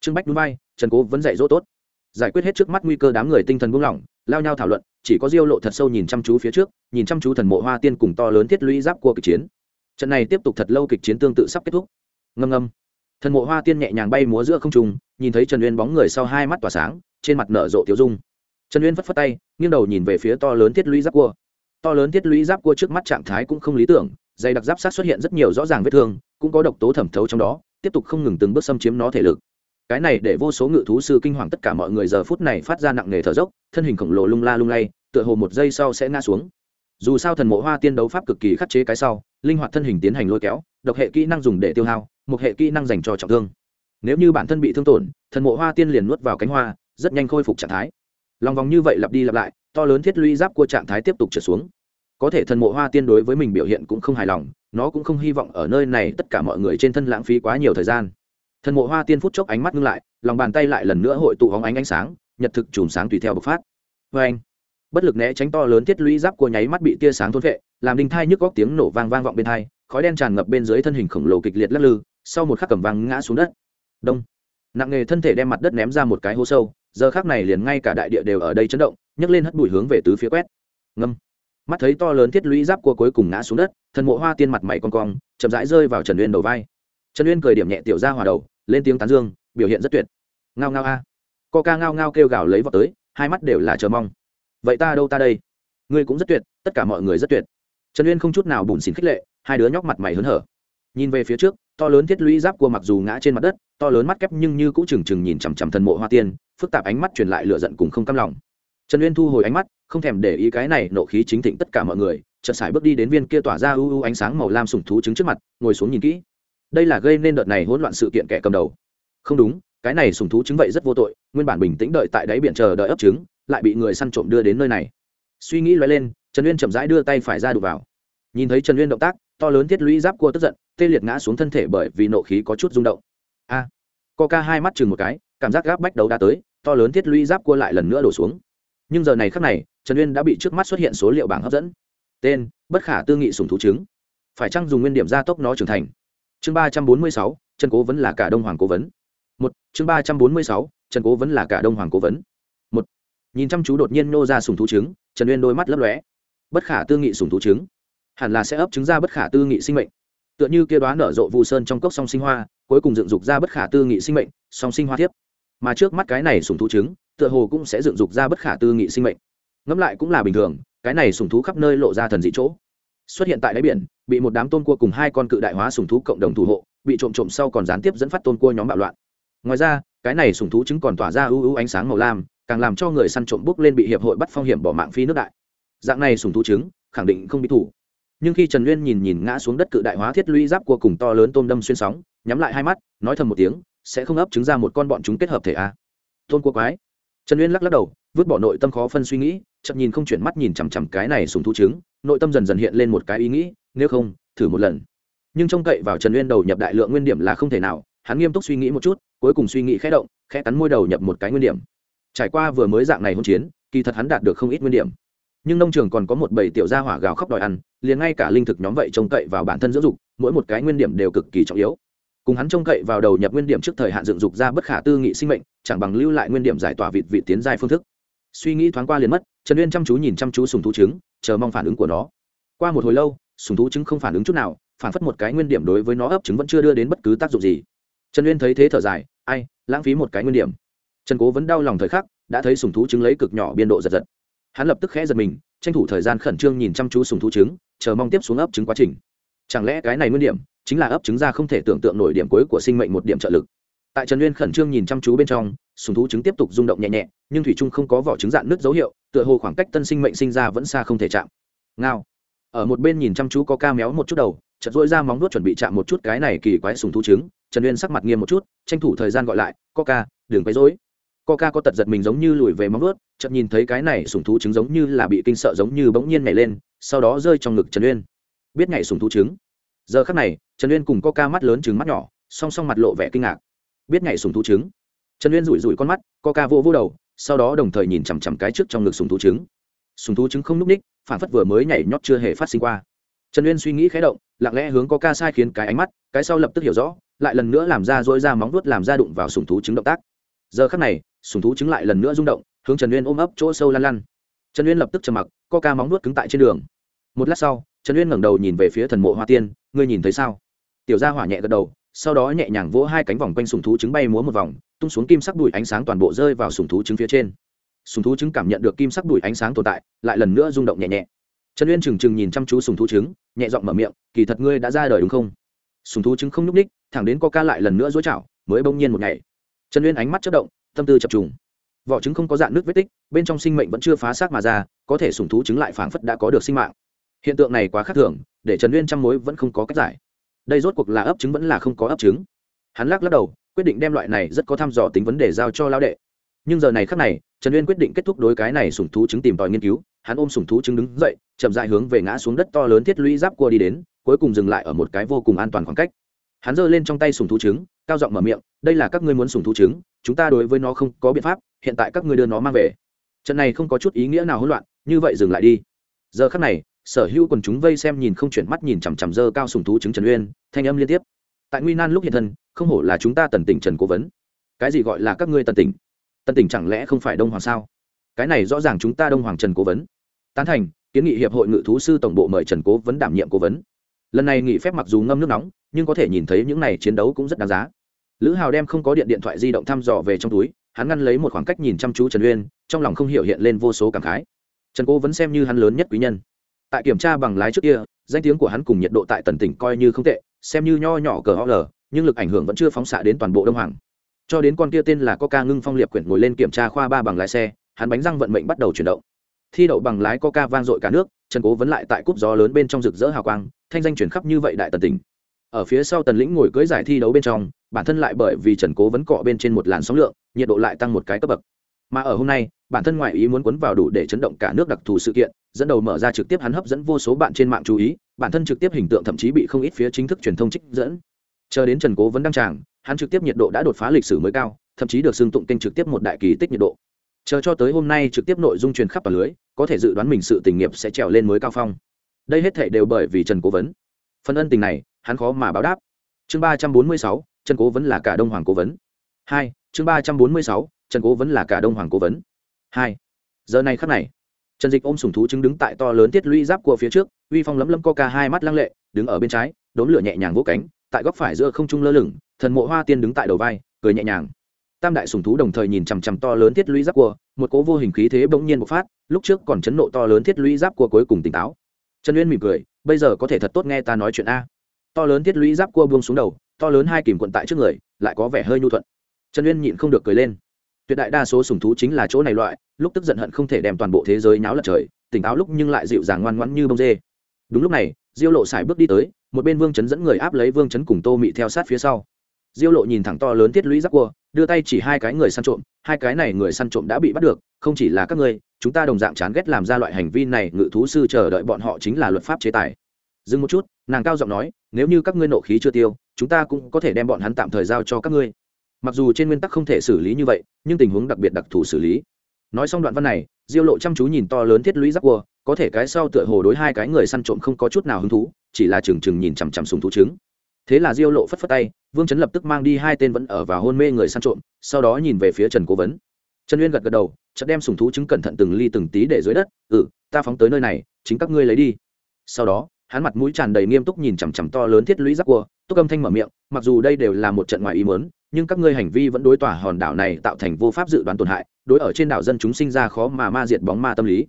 Trương bách núi bay, trần cố vẫn dạy dỗ tốt. Giải quyết hết trước mắt nguy cơ đám người tinh thần buông lỏng, lao nhau thảo luận, chỉ có diêu lộ thật sâu nhìn chăm chú phía trước, nhìn chăm chú thần mộ hoa tiên cùng to lớn thiết lũy giáp của kịch chiến. Trận này tiếp tục thật lâu kịch chiến tương tự sắp kết thúc. Ngâm ngâm. Thần mộ hoa tiên nhẹ nhàng bay múa giữa không trung, nhìn thấy trần uyên bóng người sau hai mắt tỏa sáng, trên mặt nở rộ tiêu dung. Trần uyên phất phất tay, nghiêng đầu nhìn về phía to lớn thiết lũy giáp cua to lớn thiết lũy giáp cua trước mắt trạng thái cũng không lý tưởng, dày đặc giáp sát xuất hiện rất nhiều rõ ràng vết thương, cũng có độc tố thẩm thấu trong đó, tiếp tục không ngừng từng bước xâm chiếm nó thể lực. Cái này để vô số ngự thú sư kinh hoàng tất cả mọi người giờ phút này phát ra nặng nề thở dốc, thân hình khổng lồ lung la lung lay, tựa hồ một giây sau sẽ ngã xuống. Dù sao thần mộ hoa tiên đấu pháp cực kỳ khắc chế cái sau, linh hoạt thân hình tiến hành lôi kéo, độc hệ kỹ năng dùng để tiêu hao, một hệ kỹ năng dành cho trọng thương. Nếu như bản thân bị thương tổn, thần mộ hoa tiên liền nuốt vào cánh hoa, rất nhanh khôi phục trạng thái. Lòng vòng như vậy lặp đi lặp lại to lớn thiết lũy giáp của trạng thái tiếp tục trở xuống. Có thể thần mộ hoa tiên đối với mình biểu hiện cũng không hài lòng, nó cũng không hy vọng ở nơi này tất cả mọi người trên thân lãng phí quá nhiều thời gian. Thần mộ hoa tiên phút chốc ánh mắt ngưng lại, lòng bàn tay lại lần nữa hội tụ hóng ánh ánh sáng, nhật thực chùm sáng tùy theo bộc phát. Vê anh, bất lực né tránh to lớn thiết lũy giáp của nháy mắt bị tia sáng thôn vệ làm đinh thai nhức góc tiếng nổ vang vang vọng bên thai khói đen tràn ngập bên dưới thân hình khổng lồ kịch liệt lắc lư, sau một khắc cầm vang ngã xuống đất. Đông nặng nghề thân thể đem mặt đất ném ra một cái hố sâu, giờ khác này liền ngay cả đại địa đều ở đây chấn động, nhấc lên hất bụi hướng về tứ phía quét. Ngâm. Mắt thấy to lớn thiết lũy giáp của cuối cùng ngã xuống đất, thần mộ hoa tiên mặt mày con cong, chậm rãi rơi vào trần uyên đầu vai. Trần uyên cười điểm nhẹ tiểu ra hòa đầu, lên tiếng tán dương, biểu hiện rất tuyệt. Ngao ngao a. Co ca ngao ngao kêu gào lấy vào tới, hai mắt đều là chờ mong. Vậy ta đâu ta đây? Ngươi cũng rất tuyệt, tất cả mọi người rất tuyệt. Trần uyên không chút nào bùn xỉn khích lệ, hai đứa nhóc mặt mày hớn hở. Nhìn về phía trước to lớn thiết lũy giáp cua mặc dù ngã trên mặt đất, to lớn mắt kép nhưng như cũng trừng trừng nhìn chằm chằm thần mộ hoa tiên, phức tạp ánh mắt truyền lại lửa giận cùng không cam lòng. Trần uyên thu hồi ánh mắt, không thèm để ý cái này nộ khí chính thịnh tất cả mọi người, chợt sải bước đi đến viên kia tỏa ra u u ánh sáng màu lam sùng thú trứng trước mặt, ngồi xuống nhìn kỹ. Đây là gây nên đợt này hỗn loạn sự kiện kẻ cầm đầu. Không đúng, cái này sùng thú trứng vậy rất vô tội, nguyên bản bình tĩnh đợi tại đáy biển chờ đợi ấp trứng, lại bị người săn trộm đưa đến nơi này. Suy nghĩ loay lên, trần uyên chậm rãi đưa tay phải ra đục vào. Nhìn thấy trần uyên động tác, to lớn thiết lũy giáp cua tức giận tê liệt ngã xuống thân thể bởi vì nộ khí có chút rung động. A à, coca hai mắt chừng một cái cảm giác gáp bách đầu đã tới to lớn thiết lũy giáp cua lại lần nữa đổ xuống. Nhưng giờ này khắc này trần uyên đã bị trước mắt xuất hiện số liệu bảng hấp dẫn. Tên bất khả tư nghị sùng thú trứng. Phải chăng dùng nguyên điểm gia tốc nó trưởng thành? Chương ba trăm bốn mươi sáu trần cố vẫn là cả đông hoàng cố vấn. Một chương ba trăm bốn mươi sáu trần cố vẫn là cả đông hoàng cố vấn. Một nhìn chăm chú đột nhiên nô ra sùng thú trứng trần uyên đôi mắt lấp lóe. Bất khả tư nghị sùng thú trứng. Hẳn là sẽ ấp trứng ra bất khả tư nghị sinh mệnh tựa như kia đoán nở rộ vụ sơn trong cốc song sinh hoa, cuối cùng dựng dục ra bất khả tư nghị sinh mệnh, song sinh hoa thiếp. Mà trước mắt cái này sùng thú trứng, tựa hồ cũng sẽ dựng dục ra bất khả tư nghị sinh mệnh. Ngẫm lại cũng là bình thường, cái này sùng thú khắp nơi lộ ra thần dị chỗ. Xuất hiện tại đáy biển, bị một đám tôn cua cùng hai con cự đại hóa sùng thú cộng đồng thủ hộ, bị trộm trộm sau còn gián tiếp dẫn phát tôn cua nhóm bạo loạn. Ngoài ra, cái này sùng thú trứng còn tỏa ra ưu ưu ánh sáng màu lam, càng làm cho người săn trộm bốc lên bị hiệp hội bắt phong hiểm bỏ mạng phi nước đại. Dạng này sùng thú trứng, khẳng định không bị thủ nhưng khi trần Uyên nhìn nhìn ngã xuống đất cự đại hóa thiết lũy giáp cua cùng to lớn tôm đâm xuyên sóng, nhắm lại hai mắt, nói thầm một tiếng, sẽ không ấp trứng ra một con bọn chúng kết hợp thể à? a tôn cua quái. Trần Uyên lắc lắc đầu, vứt bỏ nội tâm khó phân suy nghĩ chậm nhìn không chuyển mắt nhìn chằm chằm cái này sùng thu trứng, nội tâm dần dần hiện lên một cái ý nghĩ, nếu không, thử một lần. Nhưng trông cậy vào trần uyên đầu nhập đại lượng nguyên điểm là không thể nào, hắn nghiêm túc suy nghĩ một chút, cuối cùng suy nghĩ khẽ động, khẽ cắn môi đầu nhập một cái nguyên điểm. Trải qua vừa mới dạng này hôn chiến, kỳ thật hắn đạt được không ít nguyên điểm nhưng nông trường còn có một bầy tiểu gia hỏa gào khóc đòi ăn, liền ngay cả linh thực nhóm vậy trông cậy vào bản thân dưỡng dục, mỗi một cái nguyên điểm đều cực kỳ trọng yếu. Cùng hắn trông cậy vào đầu nhập nguyên điểm trước thời hạn dựng dục ra bất khả tư nghị sinh mệnh, chẳng bằng lưu lại nguyên điểm giải tỏa vịt vị tiến giai phương thức. Suy nghĩ thoáng qua liền mất, trần uyên chăm chú nhìn chăm chú sùng thú trứng, chờ mong phản ứng của nó. Qua một hồi lâu, sùng thú trứng không phản ứng chút nào, phản phất một cái nguyên điểm đối với nó ấp trứng vẫn chưa đưa đến bất cứ tác dụng gì. Trần uyên thấy thế thở dài, ai, lãng phí một cái nguyên điểm. Trần cố vẫn đau lòng thời khắc, đã thấy sùng thú trứng lấy cực nhỏ biên độ giật giật hắn lập tức khẽ giật mình tranh thủ thời gian khẩn trương nhìn chăm chú sùng thú trứng chờ mong tiếp xuống ấp trứng quá trình. Chẳng lẽ cái này nguyên điểm chính là ấp trứng ra không thể tưởng tượng nổi điểm cuối của sinh mệnh một điểm trợ lực. Tại trần uyên khẩn trương nhìn chăm chú bên trong sùng thú trứng tiếp tục rung động nhẹ nhẹ nhưng thủy trung không có vỏ trứng dạn nứt dấu hiệu tựa hồ khoảng cách tân sinh mệnh sinh ra vẫn xa không thể chạm. Ngao. Ở một bên nhìn chăm chú có ca méo một chút đầu chợt dỗi ra móng nuốt chuẩn bị chạm một chút cái này kỳ quái sùng thú trứng trần uyên sắc mặt nghiêm một chút tranh thủ thời gian gọi lại có ca, đừng quấy dối coca có tật giật mình giống như lùi về móng vuốt, chợt nhìn thấy cái này sủng thú trứng giống như là bị kinh sợ giống như bỗng nhiên nhảy lên sau đó rơi trong ngực trần uyên. Biết nhảy sủng thú trứng. Giờ khắc này trần uyên cùng coca mắt lớn trứng mắt nhỏ song song mặt lộ vẻ kinh ngạc. Biết nhảy sủng thú trứng. Trần uyên rủi rủi con mắt coca vỗ vỗ đầu sau đó đồng thời nhìn chằm chằm cái trước trong ngực sủng thú trứng. Sủng thú trứng không lúc ních phản phất vừa mới nhảy nhót chưa hề phát sinh qua. Trần uyên suy nghĩ khẽ động lặng lẽ hướng coca sai khiến cái ánh mắt cái sau lập tức hiểu rõ lại lần nữa làm ra dỗi ra móng vuốt làm ra đụng vào sủng thú trứng động tác. Giờ khắc này sùng thú trứng lại lần nữa rung động, hướng trần uyên ôm ấp chỗ sâu lăn lăn. Trần uyên lập tức trầm mặc coca móng nuốt cứng tại trên đường. Một lát sau, trần uyên ngẩng đầu nhìn về phía thần mộ hoa tiên, ngươi nhìn thấy sao? Tiểu gia hỏa nhẹ gật đầu, sau đó nhẹ nhàng vỗ hai cánh vòng quanh sùng thú trứng bay múa một vòng, tung xuống kim sắc đùi ánh sáng toàn bộ rơi vào sùng thú trứng phía trên. Sùng thú trứng cảm nhận được kim sắc đùi ánh sáng tồn tại, lại lần nữa rung động nhẹ nhẹ. Trần uyên trừng trừng nhìn chăm chú sùng thú trứng, nhẹ giọng mở miệng, kỳ thật ngươi đã ra đời đúng không? Sùng thú trứng không nhúc ních thẳng đến co ca lại lần nữa dối chảo mới bỗng nhiên một ngày. Trần uyên ánh mắt chất động tâm tư chập trùng. Vỏ trứng không có dạng nước vết tích, bên trong sinh mệnh vẫn chưa phá xác mà ra, có thể sùng thú trứng lại phảng phất đã có được sinh mạng. Hiện tượng này quá khác thường, để trần uyên trăm mối vẫn không có cách giải. Đây rốt cuộc là ấp trứng vẫn là không có ấp trứng? Hắn lắc lắc đầu, quyết định đem loại này rất có thăm dò tính vấn đề giao cho lao đệ. Nhưng giờ này khác này, trần uyên quyết định kết thúc đối cái này sùng thú trứng tìm tòi nghiên cứu. Hắn ôm sùng thú trứng đứng dậy, chậm dại hướng về ngã xuống đất to lớn thiết lũy giáp cua đi đến, cuối cùng dừng lại ở một cái vô cùng an toàn khoảng cách. Hắn giơ lên trong tay sùng thú trứng cao giọng mở miệng, đây là các ngươi muốn sùng thú trứng, chúng ta đối với nó không có biện pháp, hiện tại các ngươi đưa nó mang về. Trận này không có chút ý nghĩa nào hỗn loạn, như vậy dừng lại đi. Giờ khắc này, sở hữu quần chúng vây xem nhìn không chuyển mắt nhìn chằm chằm dơ cao sùng thú trứng trần uyên, thanh âm liên tiếp. Tại nguy nan lúc hiện thân, không hổ là chúng ta tần tỉnh trần cố vấn. Cái gì gọi là các ngươi tần tỉnh? Tần tỉnh chẳng lẽ không phải đông hoàng sao? Cái này rõ ràng chúng ta đông hoàng trần cố vấn. Tán thành, kiến nghị hiệp hội ngự thú sư tổng bộ mời trần cố vấn đảm nhiệm cố vấn. Lần này nghỉ phép mặc dù ngâm nước nóng, nhưng có thể nhìn thấy những này chiến đấu cũng rất đáng giá lữ hào đem không có điện điện thoại di động thăm dò về trong túi, hắn ngăn lấy một khoảng cách nhìn chăm chú trần uyên, trong lòng không hiểu hiện lên vô số cảm khái. Trần cố vẫn xem như hắn lớn nhất quý nhân. Tại kiểm tra bằng lái trước kia, danh tiếng của hắn cùng nhiệt độ tại tần tỉnh coi như không tệ, xem như nho nhỏ cờ ho lờ nhưng lực ảnh hưởng vẫn chưa phóng xạ đến toàn bộ đông hoàng. Cho đến con kia tên là coca ngưng phong liệp quyển ngồi lên kiểm tra khoa ba bằng lái xe, hắn bánh răng vận mệnh bắt đầu chuyển động. Thi đậu bằng lái coca vang dội cả nước, trần cố vẫn lại tại cúp gió lớn bên trong rực rỡ hào quang, thanh danh chuyển khắp như vậy đại tần tỉnh. Ở phía sau tần lĩnh ngồi cưới giải thi đấu bên trong bản thân lại bởi vì trần cố vẫn cọ bên trên một làn sóng lượng, nhiệt độ lại tăng một cái cấp bậc. Mà ở hôm nay, bản thân ngoại ý muốn quấn vào đủ để chấn động cả nước đặc thù sự kiện, dẫn đầu mở ra trực tiếp hắn hấp dẫn vô số bạn trên mạng chú ý, bản thân trực tiếp hình tượng thậm chí bị không ít phía chính thức truyền thông trích dẫn. Chờ đến trần cố vẫn đăng tràng, hắn trực tiếp nhiệt độ đã đột phá lịch sử mới cao, thậm chí được xưng tụng kênh trực tiếp một đại kỳ tích nhiệt độ. Chờ cho tới hôm nay trực tiếp nội dung truyền khắp vào lưới, có thể dự đoán mình sự tình nghiệp sẽ trèo lên mới cao phong. Đây hết thể đều bởi vì trần cố vấn. Phần ân tình này, hắn khó mà báo đáp. Chương ba trăm bốn mươi sáu trần cố vấn là cả đông hoàng cố vấn. Hai, chương ba trăm bốn mươi sáu, trần cố vấn là cả đông hoàng cố vấn. Hai, giờ này khắc này, trần dịch ôm sùng thú chứng đứng tại to lớn tiết lũy giáp của phía trước, uy phong lấm lấm coca hai mắt lăng lệ, đứng ở bên trái đốn lửa nhẹ nhàng vỗ cánh, tại góc phải giữa không trung lơ lửng, thần mộ hoa tiên đứng tại đầu vai, cười nhẹ nhàng. Tam đại sùng thú đồng thời nhìn chằm chằm to lớn thiết lũy giáp cua, một cố vô hình khí thế bỗng nhiên bộc phát, lúc trước còn chấn nộ to lớn thiết lũy giáp cua cuối cùng tỉnh táo. Trần uyên mỉm cười, bây giờ có thể thật tốt nghe ta nói chuyện a. To lớn thiết lũy giáp cua buông xuống đầu to lớn hai kìm quận tại trước người, lại có vẻ hơi nhu thuận. Trần uyên nhịn không được cười lên. Tuyệt đại đa số sùng thú chính là chỗ này loại, lúc tức giận hận không thể đem toàn bộ thế giới nháo lật trời, tỉnh táo lúc nhưng lại dịu dàng ngoan ngoãn như bông dê. Đúng lúc này, diêu lộ xài bước đi tới, một bên vương chấn dẫn người áp lấy vương chấn cùng tô mị theo sát phía sau. Diêu lộ nhìn thẳng to lớn thiết lũy giáp cua, đưa tay chỉ hai cái người săn trộm, hai cái này người săn trộm đã bị bắt được, không chỉ là các ngươi, chúng ta đồng dạng chán ghét làm ra loại hành vi này, ngự thú sư chờ đợi bọn họ chính là luật pháp chế tài. Dừng một chút, nàng cao giọng nói nếu như các ngươi nộ khí chưa tiêu, chúng ta cũng có thể đem bọn hắn tạm thời giao cho các ngươi. Mặc dù trên nguyên tắc không thể xử lý như vậy, nhưng tình huống đặc biệt đặc thù xử lý. Nói xong đoạn văn này, diêu lộ chăm chú nhìn to lớn thiết lũy giáp cua có thể cái sau tựa hồ đối hai cái người săn trộm không có chút nào hứng thú, chỉ là chừng chừng nhìn chằm chằm sùng thú trứng. Thế là diêu lộ phất phất tay, vương chấn lập tức mang đi hai tên vẫn ở và hôn mê người săn trộm, sau đó nhìn về phía trần cố vấn. Trần uyên gật gật đầu, chợt đem sùng thú trứng cẩn thận từng ly từng tí để dưới đất ừ ta phóng tới nơi này, chính các ngươi lấy đi. Sau đó hắn mặt mũi tràn đầy nghiêm túc nhìn chằm chằm to lớn thiết lũy giáp cua, túc âm thanh mở miệng, mặc dù đây đều là một trận ngoài ý mớn nhưng các ngươi hành vi vẫn đối tỏa hòn đảo này tạo thành vô pháp dự đoán tổn hại, đối ở trên đảo dân chúng sinh ra khó mà ma diệt bóng ma tâm lý.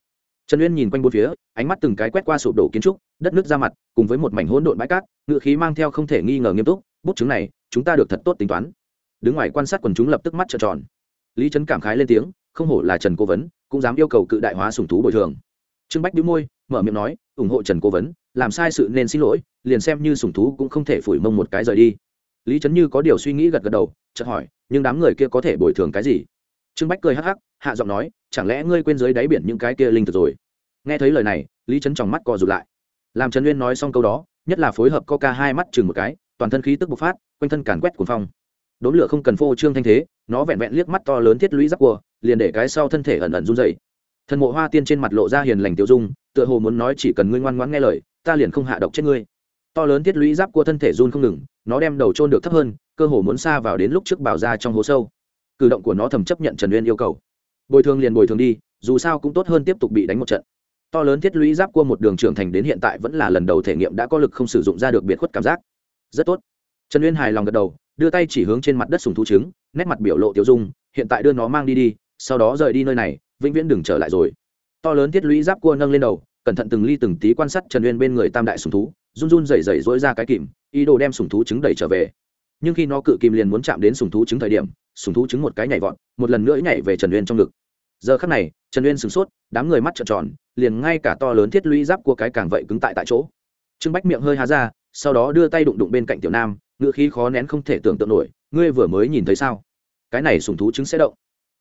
Trần uyên nhìn quanh bốn phía, ánh mắt từng cái quét qua sụp đổ kiến trúc, đất nước ra mặt, cùng với một mảnh hỗn độn bãi cát ngự khí mang theo không thể nghi ngờ nghiêm túc, bút chứng này, chúng ta được thật tốt tính toán. Đứng ngoài quan sát quần chúng lập tức mắt trợn tròn. Lý trấn cảm khái lên tiếng, không hổ là trần cố vấn, cũng dám yêu cầu cự đại hóa sùng thú bồi thường. Trương bách đĩu môi, mở miệng nói, ủng hộ trần cố vấn làm sai sự nên xin lỗi, liền xem như sùng thú cũng không thể phủi mông một cái rời đi. Lý trấn như có điều suy nghĩ gật gật đầu, chợt hỏi, nhưng đám người kia có thể bồi thường cái gì? Trương bách cười hắc hắc, hạ giọng nói, chẳng lẽ ngươi quên dưới đáy biển những cái kia linh thực rồi? Nghe thấy lời này, lý trấn trong mắt co rụt lại. Làm trần uyên nói xong câu đó, nhất là phối hợp coca hai mắt chừng một cái, toàn thân khí tức bộc phát, quanh thân càn quét cuồng phong. Đốn lửa không cần phô trương thanh thế, nó vẹn vẹn liếc mắt to lớn thiết lũy giáp cua, liền để cái sau thân thể ẩn ẩn run dậy thần mộ hoa tiên trên mặt lộ ra hiền lành tiêu dung, tựa hồ muốn nói chỉ cần ngươi ngoan ngoãn nghe lời ta liền không hạ độc chết ngươi. To lớn thiết lũy giáp của thân thể run không ngừng, nó đem đầu trôn được thấp hơn, cơ hồ muốn xa vào đến lúc trước bảo ra trong hố sâu. Cử động của nó thầm chấp nhận trần uyên yêu cầu. Bồi thường liền bồi thường đi, dù sao cũng tốt hơn tiếp tục bị đánh một trận. To lớn thiết lũy giáp cua một đường trưởng thành đến hiện tại vẫn là lần đầu thể nghiệm đã có lực không sử dụng ra được biệt khuất cảm giác. Rất tốt. Trần uyên hài lòng gật đầu, đưa tay chỉ hướng trên mặt đất sùng thú trứng, nét mặt biểu lộ tiêu dung, hiện tại đưa nó mang đi đi, sau đó rời đi nơi này, vĩnh viễn đừng trở lại rồi. To lớn thiết lũy giáp cua nâng lên đầu cẩn thận từng ly từng tí quan sát trần uyên bên người tam đại sùng thú, run run rẩy rẩy dỗi ra cái kìm, ý đồ đem sùng thú trứng đẩy trở về. Nhưng khi nó cự kìm liền muốn chạm đến sùng thú trứng thời điểm sùng thú trứng một cái nhảy vọt, một lần nữa nhảy về trần uyên trong ngực. Giờ khắc này, trần uyên sửng sốt, đám người mắt trợn tròn, liền ngay cả to lớn thiết lũy giáp của cái càng vậy cứng tại tại chỗ. Trương bách miệng hơi há ra, sau đó đưa tay đụng đụng bên cạnh tiểu nam, ngựa khí khó nén không thể tưởng tượng nổi, ngươi vừa mới nhìn thấy sao? Cái này sùng thú trứng sẽ động,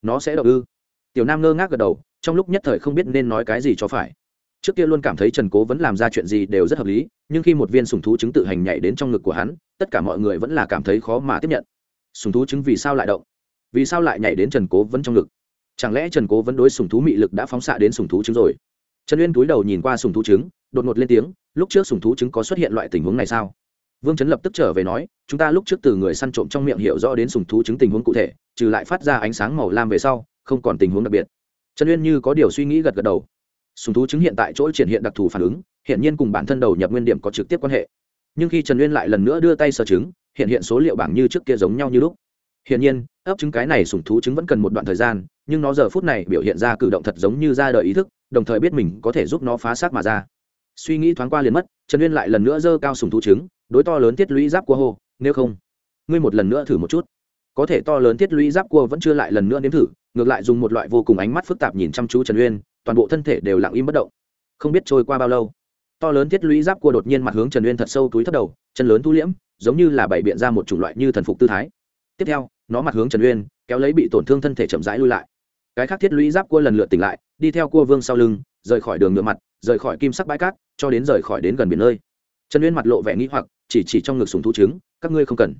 nó sẽ động ư? Tiểu nam ngơ ngác gật đầu, trong lúc nhất thời không biết nên nói cái gì cho phải trước kia luôn cảm thấy trần cố vẫn làm ra chuyện gì đều rất hợp lý nhưng khi một viên sùng thú chứng tự hành nhảy đến trong ngực của hắn tất cả mọi người vẫn là cảm thấy khó mà tiếp nhận. Sùng thú chứng vì sao lại động? Vì sao lại nhảy đến trần cố vẫn trong ngực? Chẳng lẽ trần cố vẫn đối sùng thú mị lực đã phóng xạ đến sùng thú chứng rồi? Trần uyên túi đầu nhìn qua sùng thú chứng, đột ngột lên tiếng lúc trước sùng thú chứng có xuất hiện loại tình huống này sao? Vương trấn lập tức trở về nói chúng ta lúc trước từ người săn trộm trong miệng hiểu rõ đến sùng thú chứng tình huống cụ thể trừ lại phát ra ánh sáng màu lam về sau không còn tình huống đặc biệt. Trần uyên như có điều suy nghĩ gật gật đầu sùng thú chứng hiện tại chỗ triển hiện đặc thù phản ứng hiện nhiên cùng bản thân đầu nhập nguyên điểm có trực tiếp quan hệ. Nhưng khi trần uyên lại lần nữa đưa tay sở chứng, hiện hiện số liệu bảng như trước kia giống nhau như lúc. Hiện nhiên ấp chứng cái này sùng thú chứng vẫn cần một đoạn thời gian nhưng nó giờ phút này biểu hiện ra cử động thật giống như ra đời ý thức đồng thời biết mình có thể giúp nó phá xác mà ra. Suy nghĩ thoáng qua liền mất trần uyên lại lần nữa dơ cao sùng thú chứng, đối to lớn tiết lũy giáp của hô nếu không ngươi một lần nữa thử một chút. Có thể to lớn tiết lũy giáp cua vẫn chưa lại lần nữa nếm thử ngược lại dùng một loại vô cùng ánh mắt phức tạp nhìn chăm chú trần uyên toàn bộ thân thể đều lặng im bất động. Không biết trôi qua bao lâu, to lớn thiết lũy giáp cua đột nhiên mặt hướng trần uyên thật sâu túi thất đầu, chân lớn thu liễm, giống như là bày biện ra một chủng loại như thần phục tư thái. Tiếp theo, nó mặt hướng trần uyên, kéo lấy bị tổn thương thân thể chậm rãi lui lại. Cái khác thiết lũy giáp cua lần lượt tỉnh lại, đi theo cua vương sau lưng, rời khỏi đường ngựa mặt, rời khỏi kim sắc bãi cát, cho đến rời khỏi đến gần biển nơi. Trần uyên mặt lộ vẻ nghĩ hoặc, chỉ chỉ trong ngực sùng thú trứng, các ngươi không cần.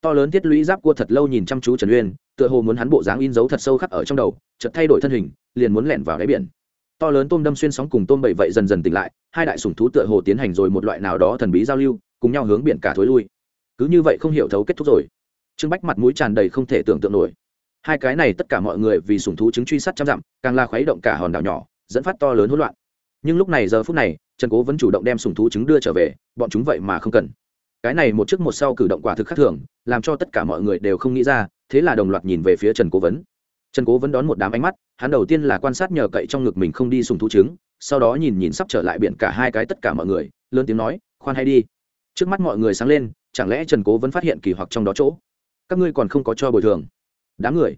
To lớn thiết lũy giáp cua thật lâu nhìn chăm chú trần uyên, tựa hồ muốn hắn bộ dáng in dấu thật sâu khắc ở trong đầu, chợt thay đổi thân hình, liền muốn lẻn vào đáy biển to lớn tôm đâm xuyên sóng cùng tôm bậy vậy dần dần tỉnh lại, hai đại sủng thú tựa hồ tiến hành rồi một loại nào đó thần bí giao lưu, cùng nhau hướng biển cả thối lui. Cứ như vậy không hiểu thấu kết thúc rồi. Trương bách mặt mũi tràn đầy không thể tưởng tượng nổi. Hai cái này tất cả mọi người vì sủng thú chứng truy sát trăm dặm, càng là khuấy động cả hòn đảo nhỏ, dẫn phát to lớn hỗn loạn. Nhưng lúc này giờ phút này, trần cố vẫn chủ động đem sủng thú chứng đưa trở về, bọn chúng vậy mà không cần. Cái này một trước một sau cử động quả thực khác thường, làm cho tất cả mọi người đều không nghĩ ra, thế là đồng loạt nhìn về phía trần cố vấn trần cố vẫn đón một đám ánh mắt, hắn đầu tiên là quan sát nhờ cậy trong ngực mình không đi sùng thú trứng, sau đó nhìn nhìn sắp trở lại biển cả hai cái tất cả mọi người, lớn tiếng nói, khoan hay đi. Trước mắt mọi người sáng lên, chẳng lẽ trần cố vẫn phát hiện kỳ hoặc trong đó chỗ? Các ngươi còn không có cho bồi thường. Đám người.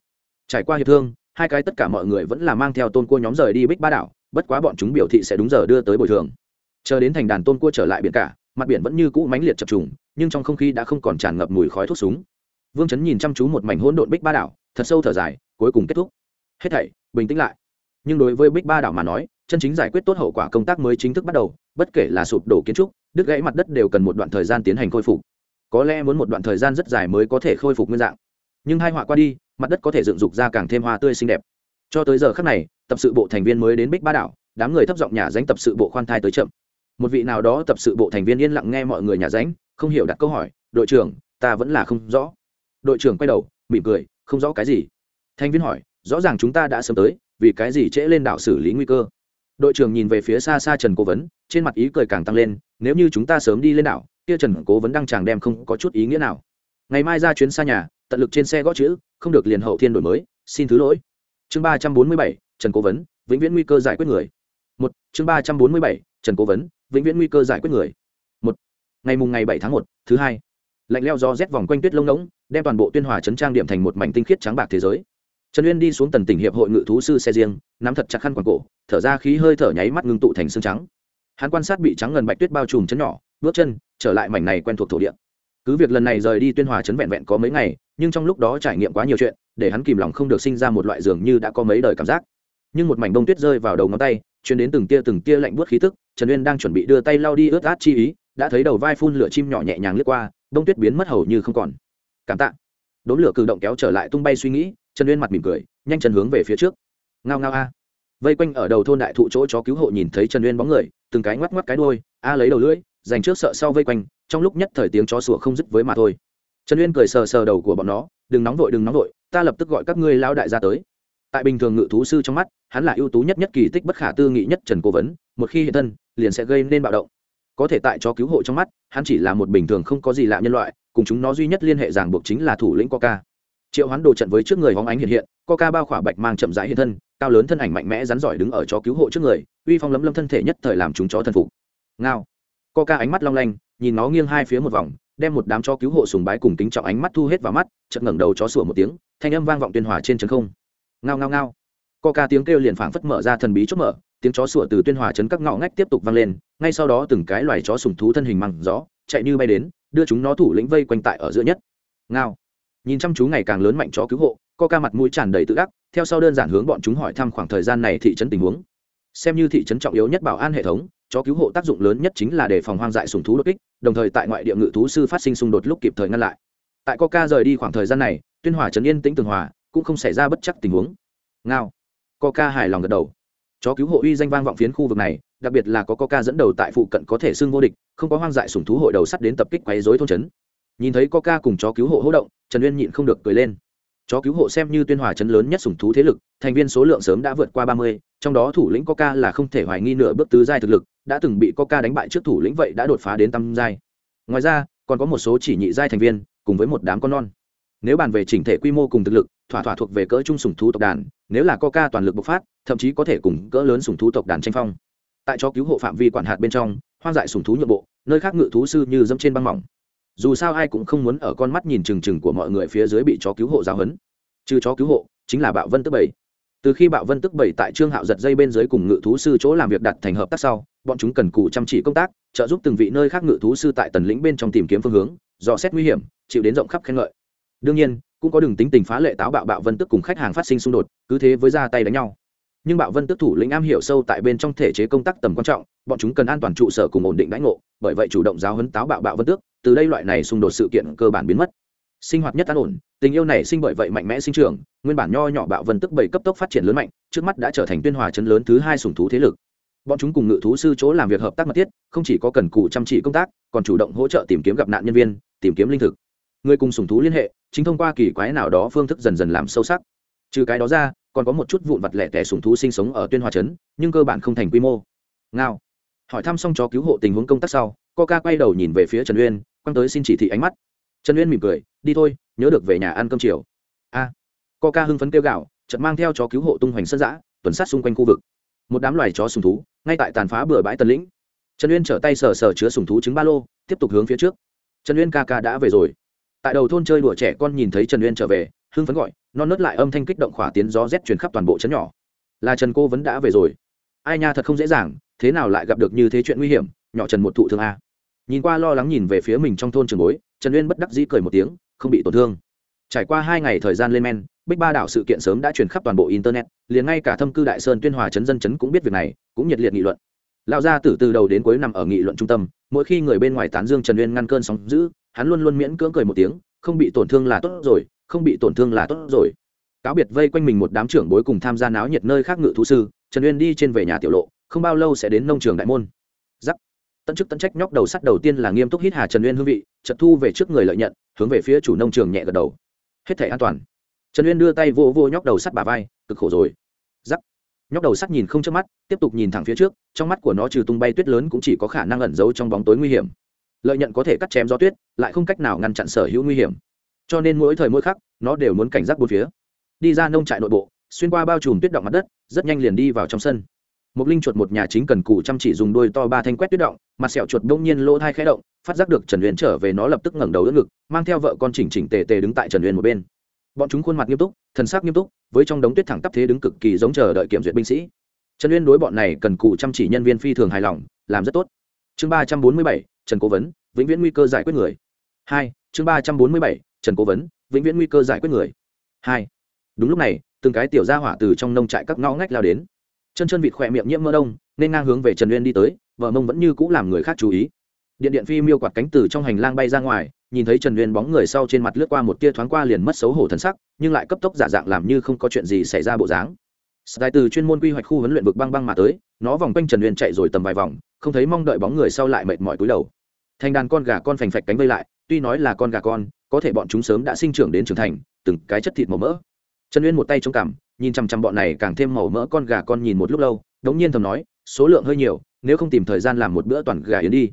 Trải qua hiệp thương, hai cái tất cả mọi người vẫn là mang theo tôn cua nhóm rời đi bích ba đảo, bất quá bọn chúng biểu thị sẽ đúng giờ đưa tới bồi thường. Chờ đến thành đàn tôn cua trở lại biển cả, mặt biển vẫn như cũ mãnh liệt chập trùng, nhưng trong không khí đã không còn tràn ngập mùi khói thuốc súng. Vương chấn nhìn chăm chú một mảnh hỗn độn bích ba đảo thật sâu thở dài, cuối cùng kết thúc. Hết thảy, bình tĩnh lại. Nhưng đối với bích ba đảo mà nói, chân chính giải quyết tốt hậu quả công tác mới chính thức bắt đầu, bất kể là sụp đổ kiến trúc, đứt gãy mặt đất đều cần một đoạn thời gian tiến hành khôi phục. Có lẽ muốn một đoạn thời gian rất dài mới có thể khôi phục nguyên dạng. Nhưng hai họa qua đi, mặt đất có thể dựng dục ra càng thêm hoa tươi xinh đẹp. Cho tới giờ khắc này, tập sự bộ thành viên mới đến bích ba đảo, đám người thấp giọng nhà danh tập sự bộ khoan thai tới chậm. Một vị nào đó tập sự bộ thành viên yên lặng nghe mọi người nhà ránh, không hiểu đặt câu hỏi, đội trưởng, ta vẫn là không rõ. Đội trưởng quay đầu, mỉm cười không rõ cái gì. Thành viên hỏi, rõ ràng chúng ta đã sớm tới, vì cái gì trễ lên đảo xử lý nguy cơ? Đội trưởng nhìn về phía xa xa trần cố vấn, trên mặt ý cười càng tăng lên, nếu như chúng ta sớm đi lên đảo, kia trần cố vấn đang chàng đem không có chút ý nghĩa nào. Ngày mai ra chuyến xa nhà, tận lực trên xe gõ chữ, không được liền hậu thiên đổi mới, xin thứ lỗi. Chương ba trăm bốn mươi bảy, trần cố vấn, vĩnh viễn nguy cơ giải quyết người. Một, chương ba trăm bốn mươi bảy, trần cố vấn, vĩnh viễn nguy cơ giải quyết người. Một, ngày mùng ngày bảy tháng một, thứ hai. Lạnh leo do rét vòng quanh tuyết lông ngỗng đem toàn bộ tuyên hòa trấn trang điểm thành một mảnh tinh khiết trắng bạc thế giới. Trần uyên đi xuống tần tỉnh hiệp hội ngự thú sư xe riêng, nắm thật chặt khăn quàng cổ, thở ra khí hơi thở nháy mắt ngưng tụ thành xương trắng. Hắn quan sát bị trắng ngần bạch tuyết bao trùm chấn nhỏ, bước chân, trở lại mảnh này quen thuộc thổ địa. Cứ việc lần này rời đi tuyên hòa trấn vẹn vẹn có mấy ngày, nhưng trong lúc đó trải nghiệm quá nhiều chuyện, để hắn kìm lòng không được sinh ra một loại dường như đã có mấy đời cảm giác. Nhưng một mảnh bông tuyết rơi vào đầu ngón tay chuyển đến từng tia từng tia lạnh buốt khí tức, trần uyên đang chuẩn bị đưa tay lau đi ướt át chi ý, đã thấy đầu vai phun lửa chim nhỏ nhẹ nhàng lướt qua đông tuyết biến mất hầu như không còn cảm tạ. Đốn lửa cử động kéo trở lại tung bay suy nghĩ, trần uyên mặt mỉm cười, nhanh chân hướng về phía trước. Ngao ngao a. Vây quanh ở đầu thôn đại thụ chỗ chó cứu hộ nhìn thấy trần uyên bóng người, từng cái ngoắc ngoắc cái đôi a lấy đầu lưỡi, dành trước sợ sau vây quanh, trong lúc nhất thời tiếng chó sủa không dứt với mà thôi. Trần uyên cười sờ sờ đầu của bọn nó, đừng nóng vội, đừng nóng vội, ta lập tức gọi các ngươi lao đại ra tới. Tại bình thường ngự thú sư trong mắt, hắn là ưu tú nhất nhất kỳ tích bất khả tư nghị nhất trần cố vấn, một khi hiện thân, liền sẽ gây nên bạo động có thể tại chó cứu hộ trong mắt, hắn chỉ là một bình thường không có gì lạ nhân loại, cùng chúng nó duy nhất liên hệ ràng buộc chính là thủ lĩnh coca. Triệu hoán đồ trận với trước người hóng ánh hiện hiện, coca bao khỏa bạch mang chậm rãi hiện thân, cao lớn thân ảnh mạnh mẽ rắn giỏi đứng ở chó cứu hộ trước người, uy phong lấm lâm thân thể nhất thời làm chúng chó thần phục. Ngao. Coca ánh mắt long lanh, nhìn nó nghiêng hai phía một vòng, đem một đám chó cứu hộ sùng bái cùng kính trọng ánh mắt thu hết vào mắt, chợt ngẩng đầu chó sủa một tiếng, thanh âm vang vọng tuyên hòa trên trấn không. Ngao ngao ngao. Coca tiếng kêu liền phảng phất mở ra thần bí chốt mở, tiếng chó sủa từ tuyên hòa chấn các ngõ ngách tiếp tục vang lên ngay sau đó từng cái loài chó sùng thú thân hình măng gió, chạy như bay đến, đưa chúng nó thủ lĩnh vây quanh tại ở giữa nhất. Ngao. Nhìn chăm chú ngày càng lớn mạnh chó cứu hộ coca mặt mũi tràn đầy tự ác, theo sau đơn giản hướng bọn chúng hỏi thăm khoảng thời gian này thị trấn tình huống. Xem như thị trấn trọng yếu nhất bảo an hệ thống, chó cứu hộ tác dụng lớn nhất chính là để phòng hoang dại sùng thú đột kích, đồng thời tại ngoại địa ngự thú sư phát sinh xung đột lúc kịp thời ngăn lại. Tại coca rời đi khoảng thời gian này, tuyên hòa trấn yên tĩnh tường hòa, cũng không xảy ra bất chắc tình huống. Ngao. Coca hài lòng gật đầu chó cứu hộ uy danh vang vọng phiến khu vực này, đặc biệt là có coca dẫn đầu tại phụ cận có thể xưng vô địch, không có hoang dại sùng thú hội đầu sắt đến tập kích quấy rối thôn trấn. Nhìn thấy coca cùng chó cứu hộ hỗ động, trần uyên nhịn không được cười lên. Chó cứu hộ xem như tuyên hòa chấn lớn nhất sủng thú thế lực, thành viên số lượng sớm đã vượt qua ba mươi, trong đó thủ lĩnh coca là không thể hoài nghi nửa bước tứ giai thực lực, đã từng bị coca đánh bại trước thủ lĩnh vậy đã đột phá đến tam giai. Ngoài ra, còn có một số chỉ nhị giai thành viên, cùng với một đám con non. Nếu bàn về chỉnh thể quy mô cùng thực lực, thỏa thỏa thuộc về cỡ trung sủng thú tộc đàn, nếu là coca toàn lực bộc phát thậm chí có thể cùng cỡ lớn sùng thú tộc đàn tranh phong. Tại chó cứu hộ phạm vi quản hạt bên trong, hoang dại sùng thú nhượng bộ, nơi khác ngự thú sư như dẫm trên băng mỏng. Dù sao ai cũng không muốn ở con mắt nhìn trừng trừng của mọi người phía dưới bị chó cứu hộ giáo hấn trừ chó cứu hộ, chính là bạo vân tức bảy. Từ khi bạo vân tức bảy tại trương hạo giật dây bên dưới cùng ngự thú sư chỗ làm việc đặt thành hợp tác sau, bọn chúng cần cù chăm chỉ công tác, trợ giúp từng vị nơi khác ngự thú sư tại tần lĩnh bên trong tìm kiếm phương hướng, dò xét nguy hiểm, chịu đến rộng khắp khen ngợi. Đương nhiên, cũng có đường tính tình phá lệ táo bạo bạo vân tức cùng khách hàng phát sinh xung đột, cứ thế với ra tay đánh nhau nhưng bạo vân tức thủ lĩnh am hiểu sâu tại bên trong thể chế công tác tầm quan trọng, bọn chúng cần an toàn trụ sở cùng ổn định đãi ngộ, bởi vậy chủ động giáo huấn táo bạo bạo vân tước, từ đây loại này xung đột sự kiện cơ bản biến mất. Sinh hoạt nhất an ổn, tình yêu này sinh bởi vậy mạnh mẽ sinh trưởng, nguyên bản nho nhỏ bạo vân tức bảy cấp tốc phát triển lớn mạnh, trước mắt đã trở thành tuyên hòa chấn lớn thứ hai sùng thú thế lực. Bọn chúng cùng ngự thú sư chỗ làm việc hợp tác mật thiết, không chỉ có cần cù chăm chỉ công tác, còn chủ động hỗ trợ tìm kiếm gặp nạn nhân viên, tìm kiếm linh thực. Người cùng sùng thú liên hệ, chính thông qua kỳ quái nào đó phương thức dần dần làm sâu sắc trừ cái đó ra còn có một chút vụn vặt lẻ tẻ sùng thú sinh sống ở tuyên hòa trấn nhưng cơ bản không thành quy mô. Ngao. Hỏi thăm xong chó cứu hộ tình huống công tác sau coca quay đầu nhìn về phía trần uyên quăng tới xin chỉ thị ánh mắt. Trần uyên mỉm cười đi thôi nhớ được về nhà ăn cơm chiều. A. À, coca hưng phấn kêu gạo trận mang theo chó cứu hộ tung hoành sân giã tuần sát xung quanh khu vực. Một đám loài chó sùng thú ngay tại tàn phá bừa bãi tần lĩnh. Trần uyên trở tay sờ sờ chứa sùng thú trứng ba lô tiếp tục hướng phía trước. Trần uyên ca ca đã về rồi. Tại đầu thôn chơi đùa trẻ con nhìn thấy trần uyên trở về hưng phấn gọi, non nớt lại âm thanh kích động khỏa tiến gió rét truyền khắp toàn bộ chấn nhỏ. Là trần cô vẫn đã về rồi. Ai nha thật không dễ dàng, thế nào lại gặp được như thế chuyện nguy hiểm, nhỏ trần một thụ thương a. Nhìn qua lo lắng nhìn về phía mình trong thôn trường bối, trần uyên bất đắc dĩ cười một tiếng, không bị tổn thương. Trải qua hai ngày thời gian lên men bích ba đảo sự kiện sớm đã truyền khắp toàn bộ internet, liền ngay cả thâm cư đại sơn tuyên hòa chấn dân chấn cũng biết việc này, cũng nhiệt liệt nghị luận. Lão gia tử từ đầu đến cuối nằm ở nghị luận trung tâm, mỗi khi người bên ngoài tán dương trần uyên ngăn cơn sóng giữ hắn luôn luôn miễn cưỡng cười một tiếng, không bị tổn thương là tốt rồi không bị tổn thương là tốt rồi. Cáo biệt vây quanh mình một đám trưởng bối cùng tham gia náo nhiệt nơi khác ngự thú sư, trần uyên đi trên về nhà tiểu lộ, không bao lâu sẽ đến nông trường đại môn. Giắc. Tận chức tận trách nhóc đầu sắt đầu tiên là nghiêm túc hít hà trần uyên hương vị trận thu về trước người lợi nhận, hướng về phía chủ nông trường nhẹ gật đầu. Hết thể an toàn. Trần uyên đưa tay vô vô nhóc đầu sắt bà vai, cực khổ rồi. Giắc. Nhóc đầu sắt nhìn không chớp mắt, tiếp tục nhìn thẳng phía trước, trong mắt của nó trừ tung bay tuyết lớn cũng chỉ có khả năng ẩn giấu trong bóng tối nguy hiểm. Lợi nhận có thể cắt chém gió tuyết, lại không cách nào ngăn chặn sở hữu nguy hiểm cho nên mỗi thời mỗi khắc, nó đều muốn cảnh giác bốn phía. Đi ra nông trại nội bộ, xuyên qua bao trùm tuyết động mặt đất, rất nhanh liền đi vào trong sân. Một linh chuột một nhà chính cần cù chăm chỉ dùng đôi to ba thanh quét tuyết động, mặt sẹo chuột bỗng nhiên lỗ thai khẽ động, phát giác được trần huyền trở về nó lập tức ngẩng đầu đỡ ngực, mang theo vợ con chỉnh chỉnh tề tề đứng tại trần huyền một bên. Bọn chúng khuôn mặt nghiêm túc, thần sắc nghiêm túc, với trong đống tuyết thẳng tắp thế đứng cực kỳ giống chờ đợi kiểm duyệt binh sĩ. Trần uyên đối bọn này cần cù chăm chỉ nhân viên phi thường hài lòng, làm rất tốt. Chương ba trăm bốn mươi bảy, trần cố vấn, vĩnh viễn nguy cơ giải quyết người. Hai, chương ba trăm bốn mươi bảy trần cố vấn vĩnh viễn nguy cơ giải quyết người. Hai. Đúng lúc này từng cái tiểu gia hỏa từ trong nông trại các ngõ ngách lao đến. Chân chân vịt khỏe miệng nhiễm mỡ đông nên ngang hướng về trần uyên đi tới vợ mông vẫn như c ũ làm người khác chú ý. Điện điện phi miêu quạt cánh từ trong hành lang bay ra ngoài nhìn thấy trần uyên bóng người sau trên mặt lướt qua một tia thoáng qua liền mất xấu hổ thần sắc nhưng lại cấp tốc giả dạng làm như không có chuyện gì xảy ra bộ dáng. Sky từ chuyên môn quy hoạch khu huấn luyện vực băng băng mà tới, nó vòng quanh Trần Uyên chạy rồi tầm vài vòng, không thấy mong đợi bóng người sau lại mệt mỏi cúi đầu. Thành đàn con gà con phành phạch cánh vây lại, tuy nói là con gà con, có thể bọn chúng sớm đã sinh trưởng đến trưởng thành, từng cái chất thịt màu mỡ. Trần Uyên một tay chống cằm, nhìn chằm chằm bọn này càng thêm màu mỡ con gà con nhìn một lúc lâu, đống nhiên thầm nói, số lượng hơi nhiều, nếu không tìm thời gian làm một bữa toàn gà yến đi.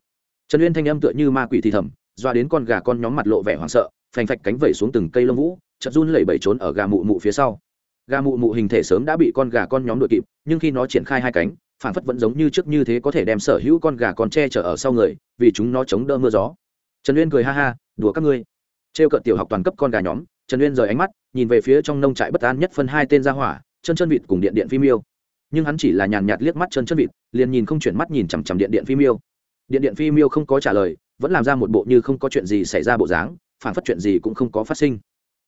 Trần Uyên thanh âm tựa như ma quỷ thì thầm, doa đến con gà con nhóm mặt lộ vẻ hoảng sợ, phành phạch cánh vẩy xuống từng cây lông vũ, chợt run lẩy bẩy trốn ở gà mụ mụ phía sau gà mụ mụ hình thể sớm đã bị con gà con nhóm đội kịp nhưng khi nó triển khai hai cánh phản phất vẫn giống như trước như thế có thể đem sở hữu con gà con che chở ở sau người vì chúng nó chống đỡ mưa gió trần uyên cười ha ha đùa các ngươi trêu cợt tiểu học toàn cấp con gà nhóm, trần uyên rời ánh mắt, nhìn về phía trong nông trại bất an nhất phân hai tên ra hỏa chân chân vịt cùng điện điện phim yêu nhưng hắn chỉ là nhàn nhạt liếc mắt chân chân vịt, liền nhìn không chuyển mắt nhìn chằm chằm điện điện phim yêu điện điện phim yêu không có trả lời, vẫn làm ra một bộ như không có chuyện gì xảy ra bộ dáng, phản phất chuyện gì cũng không có phát sinh.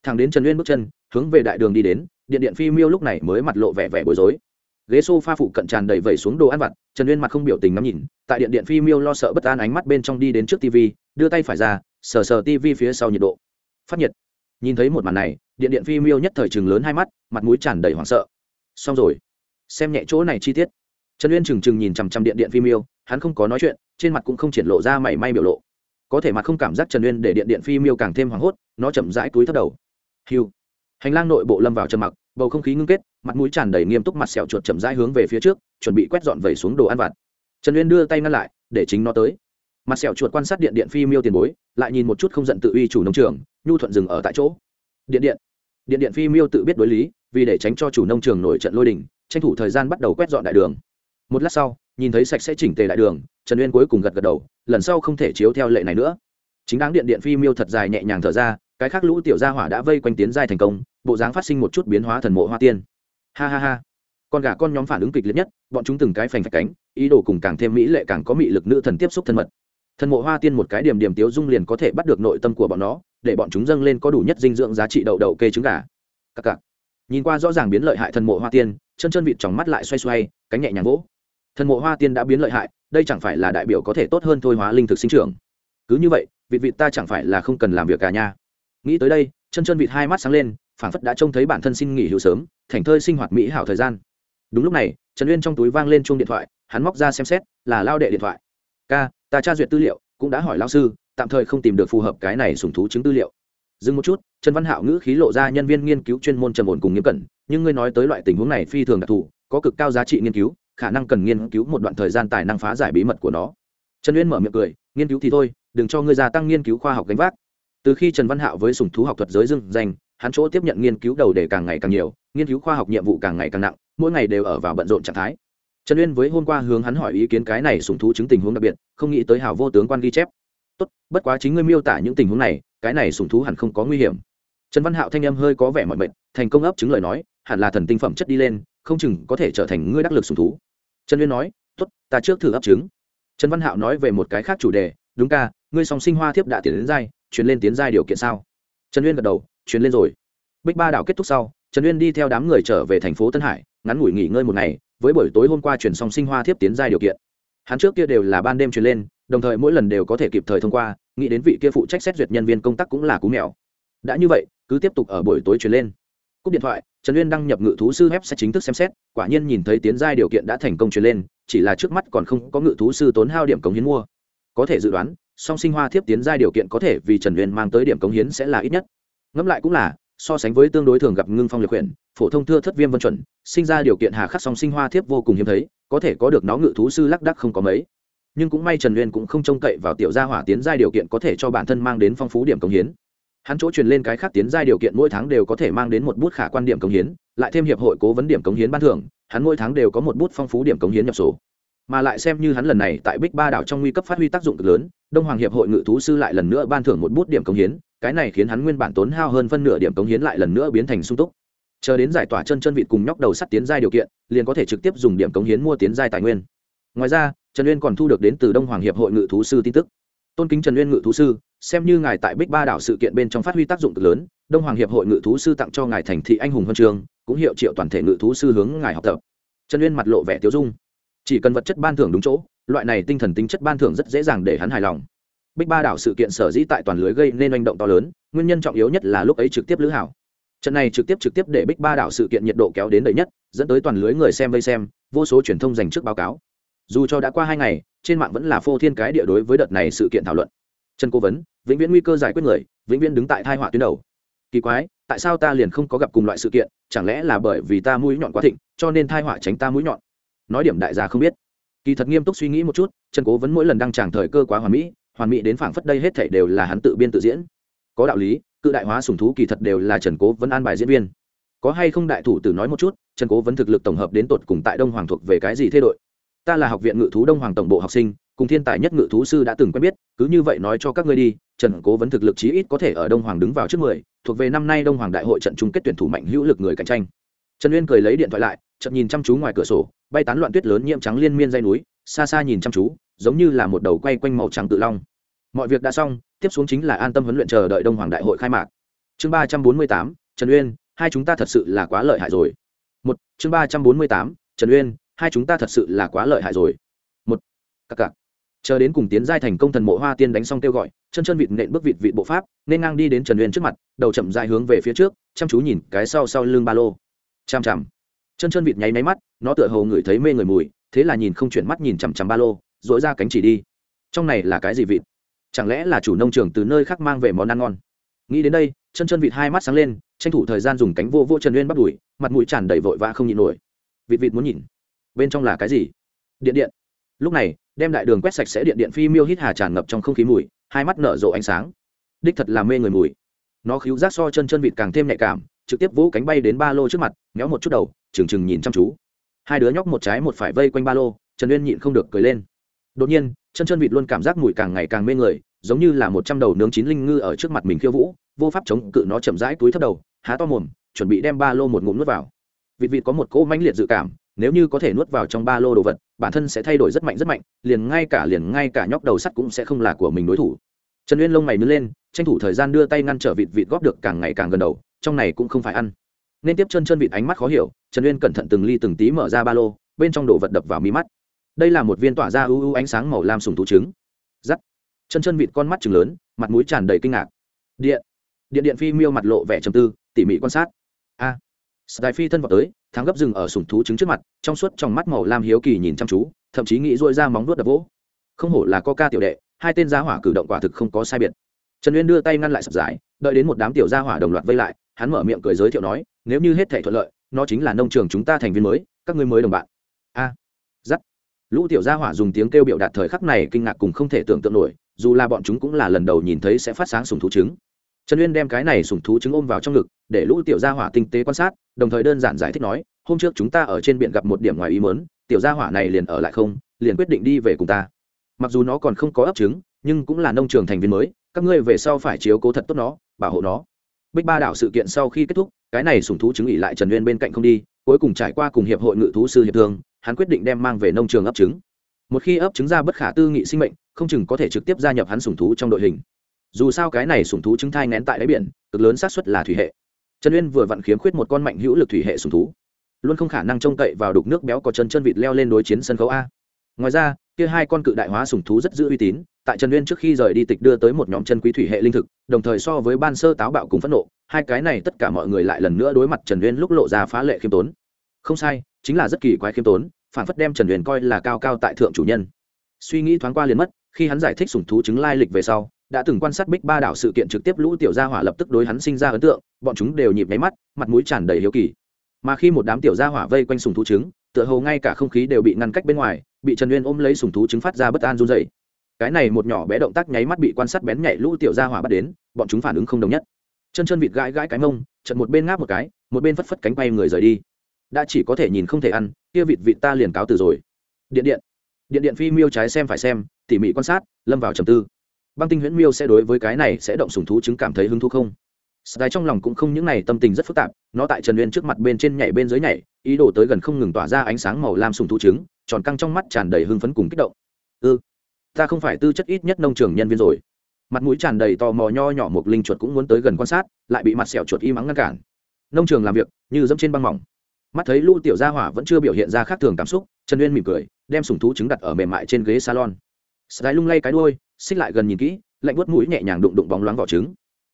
Thằng đến trần uyên bước chân, hướng về đại đường đi đến, điện điện phim miêu lúc này mới mặt lộ vẻ vẻ bối rối. Ghế s o f a phụ cận tràn đầy vẩy xuống đồ ăn vặt, trần uyên mặt không biểu tình ngắm nhìn, tại điện điện phim miêu lo sợ bất an ánh mắt bên trong đi đến trước tv đưa tay phải ra sờ sờ tv phía sau nhiệt độ. Phát nhiệt. Nhìn thấy một màn này, điện điện phi miêu nhất thời chừng lớn hai mắt, mặt mũi tràn đầy hoảng sợ. Xong rồi. Xem nhẹ chỗ này chi tiết. Trần uyên trừng trừng nhìn chằm chằm điện điện phi miêu, hắn không có nói chuyện, trên mặt cũng không triển lộ ra mảy may biểu lộ. Có thể mặt không cảm giác trần uyên để điện điện phi miêu càng thêm hoảng hốt, nó chậm rãi túi thất đầu. Hiu hành lang nội bộ lâm vào trầm mặc, bầu không khí ngưng kết, mặt mũi tràn đầy nghiêm túc mặt sẹo chuột chậm rãi hướng về phía trước, chuẩn bị quét dọn vẩy xuống đồ ăn vặt. Trần uyên đưa tay ngăn lại, để chính nó tới mặt sẹo chuột quan sát điện điện phi miêu tiền bối, lại nhìn một chút không giận tự uy chủ nông trường, nhu thuận dừng ở tại chỗ. Điện điện. Điện điện phi miêu tự biết đối lý, vì để tránh cho chủ nông trường nổi trận lôi đình, tranh thủ thời gian bắt đầu quét dọn đại đường. Một lát sau, nhìn thấy sạch sẽ chỉnh tề đại đường, trần uyên cuối cùng gật gật đầu, lần sau không thể chiếu theo lệ này nữa. Chính đáng điện điện phi miêu thật dài nhẹ nhàng thở ra, cái khác lũ tiểu gia hỏa đã vây quanh tiến giai thành công, bộ dáng phát sinh một chút biến hóa thần mộ hoa tiên. Ha ha ha. Con gà con nhóm phản ứng kịch liệt nhất, bọn chúng từng cái phành phạch cánh, ý đồ cùng càng thêm mỹ lệ càng có mị lực nữ thần tiếp xúc thân mật thần mộ hoa tiên một cái điểm điểm tiếu dung liền có thể bắt được nội tâm của bọn nó, để bọn chúng dâng lên có đủ nhất dinh dưỡng giá trị đậu đậu kê trứng gà. Cặc cặc. Nhìn qua rõ ràng biến lợi hại thần mộ hoa tiên, chân chân vịt tròng mắt lại xoay xoay, cánh nhẹ nhàng vỗ. Thần mộ hoa tiên đã biến lợi hại, đây chẳng phải là đại biểu có thể tốt hơn thôi hóa linh thực sinh trưởng. Cứ như vậy, vịt vịt ta chẳng phải là không cần làm việc cả nha nghĩ tới đây, chân chân vịt hai mắt sáng lên phản phất đã trông thấy bản thân xin nghỉ hưu sớm, thành thơi sinh hoạt mỹ hảo thời gian. Đúng lúc này, trần uyên trong túi vang lên chuông điện thoại, hắn móc ra xem xét, là lao đệ điện thoại. Ca ta tra duyệt tư liệu, cũng đã hỏi lao sư, tạm thời không tìm được phù hợp cái này sùng thú chứng tư liệu. Dừng một chút, trần văn hạo ngữ khí lộ ra nhân viên nghiên cứu chuyên môn trầm ổn cùng nghiêm cẩn, nhưng ngươi nói tới loại tình huống này phi thường đặc thù, có cực cao giá trị nghiên cứu, khả năng cần nghiên cứu một đoạn thời gian tài năng phá giải bí mật của nó. Trần uyên mở miệng cười, nghiên cứu thì thôi, đừng cho ngươi gia tăng nghiên cứu khoa học gánh vác. Từ khi trần văn hạo với sùng thú học thuật giới dưng danh, hắn chỗ tiếp nhận nghiên cứu đầu đề càng ngày càng nhiều, nghiên cứu khoa học nhiệm vụ càng ngày càng nặng, mỗi ngày đều ở vào bận rộn trạng thái trần uyên với hôm qua hướng hắn hỏi ý kiến cái này sùng thú chứng tình huống đặc biệt, không nghĩ tới hào vô tướng quan ghi chép. Tốt, bất quá chính ngươi miêu tả những tình huống này, cái này sùng thú hẳn không có nguy hiểm. Trần văn hạo thanh em hơi có vẻ mọi mệnh thành công ấp chứng lời nói, hẳn là thần tinh phẩm chất đi lên, không chừng có thể trở thành ngươi đắc lực sùng thú. Trần uyên nói, tốt, ta trước thử ấp chứng trần văn hạo nói về một cái khác chủ đề, đúng ca, ngươi song sinh hoa thiếp đã tiến đến giai chuyển lên tiến giai điều kiện sao? Trần uyên gật đầu chuyển lên rồi. Bích ba đảo kết thúc sau, trần uyên đi theo đám người trở về thành phố tân hải, ngắn ngủi nghỉ ngơi một ngày với buổi tối hôm qua chuyển xong sinh hoa thiếp tiến giai điều kiện. Hắn trước kia đều là ban đêm truyền lên, đồng thời mỗi lần đều có thể kịp thời thông qua, nghĩ đến vị kia phụ trách xét duyệt nhân viên công tác cũng là cú mèo. Đã như vậy, cứ tiếp tục ở buổi tối truyền lên. Cúp điện thoại, trần uyên đăng nhập ngự thú sư web sẽ chính thức xem xét, quả nhiên nhìn thấy tiến giai điều kiện đã thành công truyền lên, chỉ là trước mắt còn không có ngự thú sư tốn hao điểm cống hiến mua. Có thể dự đoán, song sinh hoa thiếp tiến giai điều kiện có thể vì trần uyên mang tới điểm cống hiến sẽ là ít nhất. Ngẫm lại cũng là so sánh với tương đối thường gặp ngưng phong liệt quyển phổ thông thưa thất viêm vân chuẩn, sinh ra điều kiện hà khắc song sinh hoa thiếp vô cùng hiếm thấy, có thể có được nó ngự thú sư lắc đắc không có mấy nhưng cũng may trần uyên cũng không trông cậy vào tiểu gia hỏa tiến giai điều kiện có thể cho bản thân mang đến phong phú điểm cống hiến hắn chỗ truyền lên cái khác tiến giai điều kiện mỗi tháng đều có thể mang đến một bút khả quan điểm cống hiến, lại thêm hiệp hội cố vấn điểm cống hiến ban thưởng, hắn mỗi tháng đều có một bút phong phú điểm cống hiến nhập số mà lại xem như hắn lần này tại bích ba đảo trong nguy cấp phát huy tác dụng cực lớn, đông hoàng hiệp hội ngự thú sư lại lần nữa ban thưởng một bút điểm cống hiến, cái này khiến hắn nguyên bản tốn hao hơn phân nửa điểm cống hiến lại lần nữa biến thành sung túc. Chờ đến giải tỏa chân chân vịt cùng nhóc đầu sắt tiến giai điều kiện, liền có thể trực tiếp dùng điểm cống hiến mua tiến giai tài nguyên. Ngoài ra, trần uyên còn thu được đến từ đông hoàng hiệp hội ngự thú sư tin tức. Tôn kính trần uyên ngự thú sư, xem như ngài tại bích ba đảo sự kiện bên trong phát huy tác dụng cực lớn, đông hoàng hiệp hội ngự thú sư tặng cho ngài thành thị anh hùng huân trường, cũng hiệu triệu toàn thể ngự thú sư hướng ngài học tập. Trần uyên mặt lộ vẻ tiêu dung chỉ cần vật chất ban thưởng đúng chỗ, loại này tinh thần tính chất ban thưởng rất dễ dàng để hắn hài lòng. Bích ba đảo sự kiện sở dĩ tại toàn lưới gây nên hành động to lớn, nguyên nhân trọng yếu nhất là lúc ấy trực tiếp lữ hảo. Trận này trực tiếp trực tiếp để bích ba đảo sự kiện nhiệt độ kéo đến đầy nhất, dẫn tới toàn lưới người xem vây xem, vô số truyền thông dành trước báo cáo. Dù cho đã qua hai ngày, trên mạng vẫn là phô thiên cái địa đối với đợt này sự kiện thảo luận. Trần cố vấn, vĩnh viễn nguy cơ giải quyết người, vĩnh viễn đứng tại thai họa tuyến đầu. Kỳ quái, tại sao ta liền không có gặp cùng loại sự kiện, chẳng lẽ là bởi vì ta mũi nhọn quá thịnh, cho nên thai họa tránh ta mũi nhọn? Nói điểm đại gia không biết. Kỳ thật nghiêm túc suy nghĩ một chút, trần cố vấn mỗi lần đăng tràng thời cơ quá hoàn mỹ hoàn mỹ đến phảng phất đây hết thảy đều là hắn tự biên tự diễn. Có đạo lý, cự đại hóa sùng thú kỳ thật đều là trần cố vấn an bài diễn viên. Có hay không đại thủ tử nói một chút, trần cố vấn thực lực tổng hợp đến tột cùng tại đông hoàng thuộc về cái gì thế đội? Ta là học viện ngự thú đông hoàng tổng bộ học sinh, cùng thiên tài nhất ngự thú sư đã từng quen biết, cứ như vậy nói cho các ngươi đi, trần cố vấn thực lực chí ít có thể ở đông hoàng đứng vào trước mười, thuộc về năm nay đông hoàng đại hội trận chung kết tuyển thủ mạnh hữu lực người cạnh tranh. Trần uyên cười lấy điện thoại lại chậm nhìn chăm chú ngoài cửa sổ, bay tán loạn tuyết lớn nhiễm trắng liên miên dây núi, xa xa nhìn chăm chú, giống như là một đầu quay quanh màu trắng tự long. Mọi việc đã xong, tiếp xuống chính là an tâm huấn luyện chờ đợi đông hoàng đại hội khai mạc. Chương ba trăm bốn mươi tám, trần uyên, hai chúng ta thật sự là quá lợi hại rồi. Một, chương ba trăm bốn mươi tám, trần uyên, hai chúng ta thật sự là quá lợi hại rồi. Một cặc cặc chờ đến cùng tiến giai thành công thần mộ hoa tiên đánh xong kêu gọi, chân chân vịt nện bước vịt vịt bộ pháp, nên ngang đi đến trần uyên trước mặt, đầu chậm dài hướng về phía trước, chăm chú nhìn cái sau sau lưng ba lô. Chằm chằm chân chân vịt nháy máy mắt, nó tựa hồ ngửi thấy mê người mùi, thế là nhìn không chuyển mắt nhìn chằm chằm ba lô dội ra cánh chỉ đi. Trong này là cái gì vịt? Chẳng lẽ là chủ nông trường từ nơi khác mang về món ăn ngon? Nghĩ đến đây, chân chân vịt hai mắt sáng lên, tranh thủ thời gian dùng cánh vô vô trần uyên bắt đùi, mặt mũi tràn đầy vội vã không nhịn nổi. Vịt vịt muốn nhìn, bên trong là cái gì? Điện điện. Lúc này, đem đại đường quét sạch sẽ điện điện phi miêu hít hà tràn ngập trong không khí mùi, hai mắt nở rộ ánh sáng. Đích thật là mê người mùi. Nó khíu rác so chân chân vịt càng thêm nhạy cảm, trực tiếp vỗ cánh bay đến ba lô trước mặt, méo một chút đầu trừng trừng nhìn chăm chú. Hai đứa nhóc một trái một phải vây quanh ba lô, trần uyên nhịn không được cười lên. Đột nhiên chân chân vịt luôn cảm giác mùi càng ngày càng mê người, giống như là một trăm đầu nướng chín linh ngư ở trước mặt mình khiêu vũ, vô pháp chống cự nó chậm rãi túi thấp đầu, há to mồm, chuẩn bị đem ba lô một ngụm nuốt vào. Vịt vịt có một cỗ mãnh liệt dự cảm, nếu như có thể nuốt vào trong ba lô đồ vật, bản thân sẽ thay đổi rất mạnh rất mạnh, liền ngay cả liền ngay cả nhóc đầu sắt cũng sẽ không là của mình đối thủ. Trần uyên lông mày nứt lên, tranh thủ thời gian đưa tay ngăn trở vịt vịt góp được càng ngày càng gần đầu, trong này cũng không phải ăn nên tiếp chân chân vịt ánh mắt khó hiểu, trần uyên cẩn thận từng ly từng tí mở ra ba lô, bên trong đồ vật đập vào mí mắt. Đây là một viên tỏa ra ưu ưu ánh sáng màu lam sùng thú trứng. Giắt. Chân chân vịt con mắt chừng lớn, mặt mũi tràn đầy kinh ngạc. Điện. Điện điện phi miêu mặt lộ vẻ trầm tư, tỉ mỉ quan sát. A. À. sài phi thân vào tới, thắng gấp rừng ở sùng thú trứng trước mặt, trong suốt trong mắt màu lam hiếu kỳ nhìn chăm chú, thậm chí nghĩ dội ra móng vuốt đập vỗ. Không hổ là co ca tiểu đệ, hai tên gia hỏa cử động quả thực không có sai biệt. Trần uyên đưa tay ngăn lại sập giải, đợi đến một đám tiểu gia hỏa đồng loạt vây lại hắn mở miệng cười giới thiệu nói nếu như hết thể thuận lợi nó chính là nông trường chúng ta thành viên mới các ngươi mới đồng bạn. A. À, dắt lũ tiểu gia hỏa dùng tiếng kêu biểu đạt thời khắc này kinh ngạc cùng không thể tưởng tượng nổi dù là bọn chúng cũng là lần đầu nhìn thấy sẽ phát sáng sùng thú trứng. Trần uyên đem cái này sùng thú trứng ôm vào trong ngực để lũ tiểu gia hỏa tinh tế quan sát đồng thời đơn giản giải thích nói hôm trước chúng ta ở trên biển gặp một điểm ngoài ý mớn tiểu gia hỏa này liền ở lại không liền quyết định đi về cùng ta. Mặc dù nó còn không có ấp trứng nhưng cũng là nông trường thành viên mới các ngươi về sau phải chiếu cố thật tốt nó bảo hộ nó bích ba đảo sự kiện sau khi kết thúc, cái này sùng thú chứng ỉ lại trần uyên bên cạnh không đi, cuối cùng trải qua cùng hiệp hội ngự thú sư hiệp thương, hắn quyết định đem mang về nông trường ấp trứng. Một khi ấp trứng ra bất khả tư nghị sinh mệnh, không chừng có thể trực tiếp gia nhập hắn sùng thú trong đội hình. Dù sao cái này sùng thú trứng thai nén tại đáy biển, cực lớn xác suất là thủy hệ. Trần uyên vừa vặn khiếm khuyết một con mạnh hữu lực thủy hệ sùng thú. Luôn không khả năng trông cậy vào đục nước béo có chân chân vịt leo lên đối chiến sân khấu a. Ngoài ra, kia hai con cự đại hóa sùng thú rất giữ uy tín tại trần uyên trước khi rời đi tịch đưa tới một nhóm chân quý thủy hệ linh thực, đồng thời so với ban sơ táo bạo cùng phẫn nộ, hai cái này tất cả mọi người lại lần nữa đối mặt trần uyên lúc lộ ra phá lệ khiêm tốn. Không sai, chính là rất kỳ quái khiêm tốn, phản phất đem trần uyên coi là cao cao tại thượng chủ nhân. Suy nghĩ thoáng qua liền mất, khi hắn giải thích sùng thú chứng lai lịch về sau, đã từng quan sát bích ba đảo sự kiện trực tiếp lũ tiểu gia hỏa lập tức đối hắn sinh ra ấn tượng, bọn chúng đều nhịp nháy mắt, mặt mũi tràn đầy hiếu kỳ. Mà khi một đám tiểu gia hỏa vây quanh sùng thú trứng, tựa hồ ngay cả không khí đều bị ngăn cách bên ngoài, bị trần uyên ôm lấy sùng thú trứng phát ra bất an run dày cái này một nhỏ bé động tác nháy mắt bị quan sát bén nhạy lũ tiểu gia hỏa bắt đến bọn chúng phản ứng không đồng nhất. Chân chân vịt gãi gãi cái mông trận một bên ngáp một cái một bên phất phất cánh bay người rời đi. Đã chỉ có thể nhìn không thể ăn kia vịt vịt ta liền cáo từ rồi. Điện điện. Điện điện phi miêu trái xem phải xem tỉ mỉ quan sát lâm vào trầm tư. Băng tinh huyễn miêu sẽ đối với cái này sẽ động sùng thú chứng cảm thấy hứng thú không? Sky trong lòng cũng không những này tâm tình rất phức tạp, nó tại Trần Uyên trước mặt bên trên nhảy bên dưới nhảy, ý đồ tới gần không ngừng tỏa ra ánh sáng màu lam sùng thú trứng, tròn căng trong mắt tràn đầy hưng phấn cùng kích động. "Ư, ta không phải tư chất ít nhất nông trường nhân viên rồi." Mặt mũi tràn đầy tò mò nho nhỏ một linh chuột cũng muốn tới gần quan sát, lại bị mặt sẹo chuột y mắng ngăn cản. Nông trường làm việc, như dẫm trên băng mỏng. mắt thấy lũ tiểu gia hỏa vẫn chưa biểu hiện ra khác thường cảm xúc trần uyên mỉm cười đem sùng thú trứng đặt ở mềm mại trên ghế salon sài lung lay cái đuôi xích lại gần nhìn kỹ lạnh buốt mũi nhẹ nhàng đụng đụng bóng loáng vỏ trứng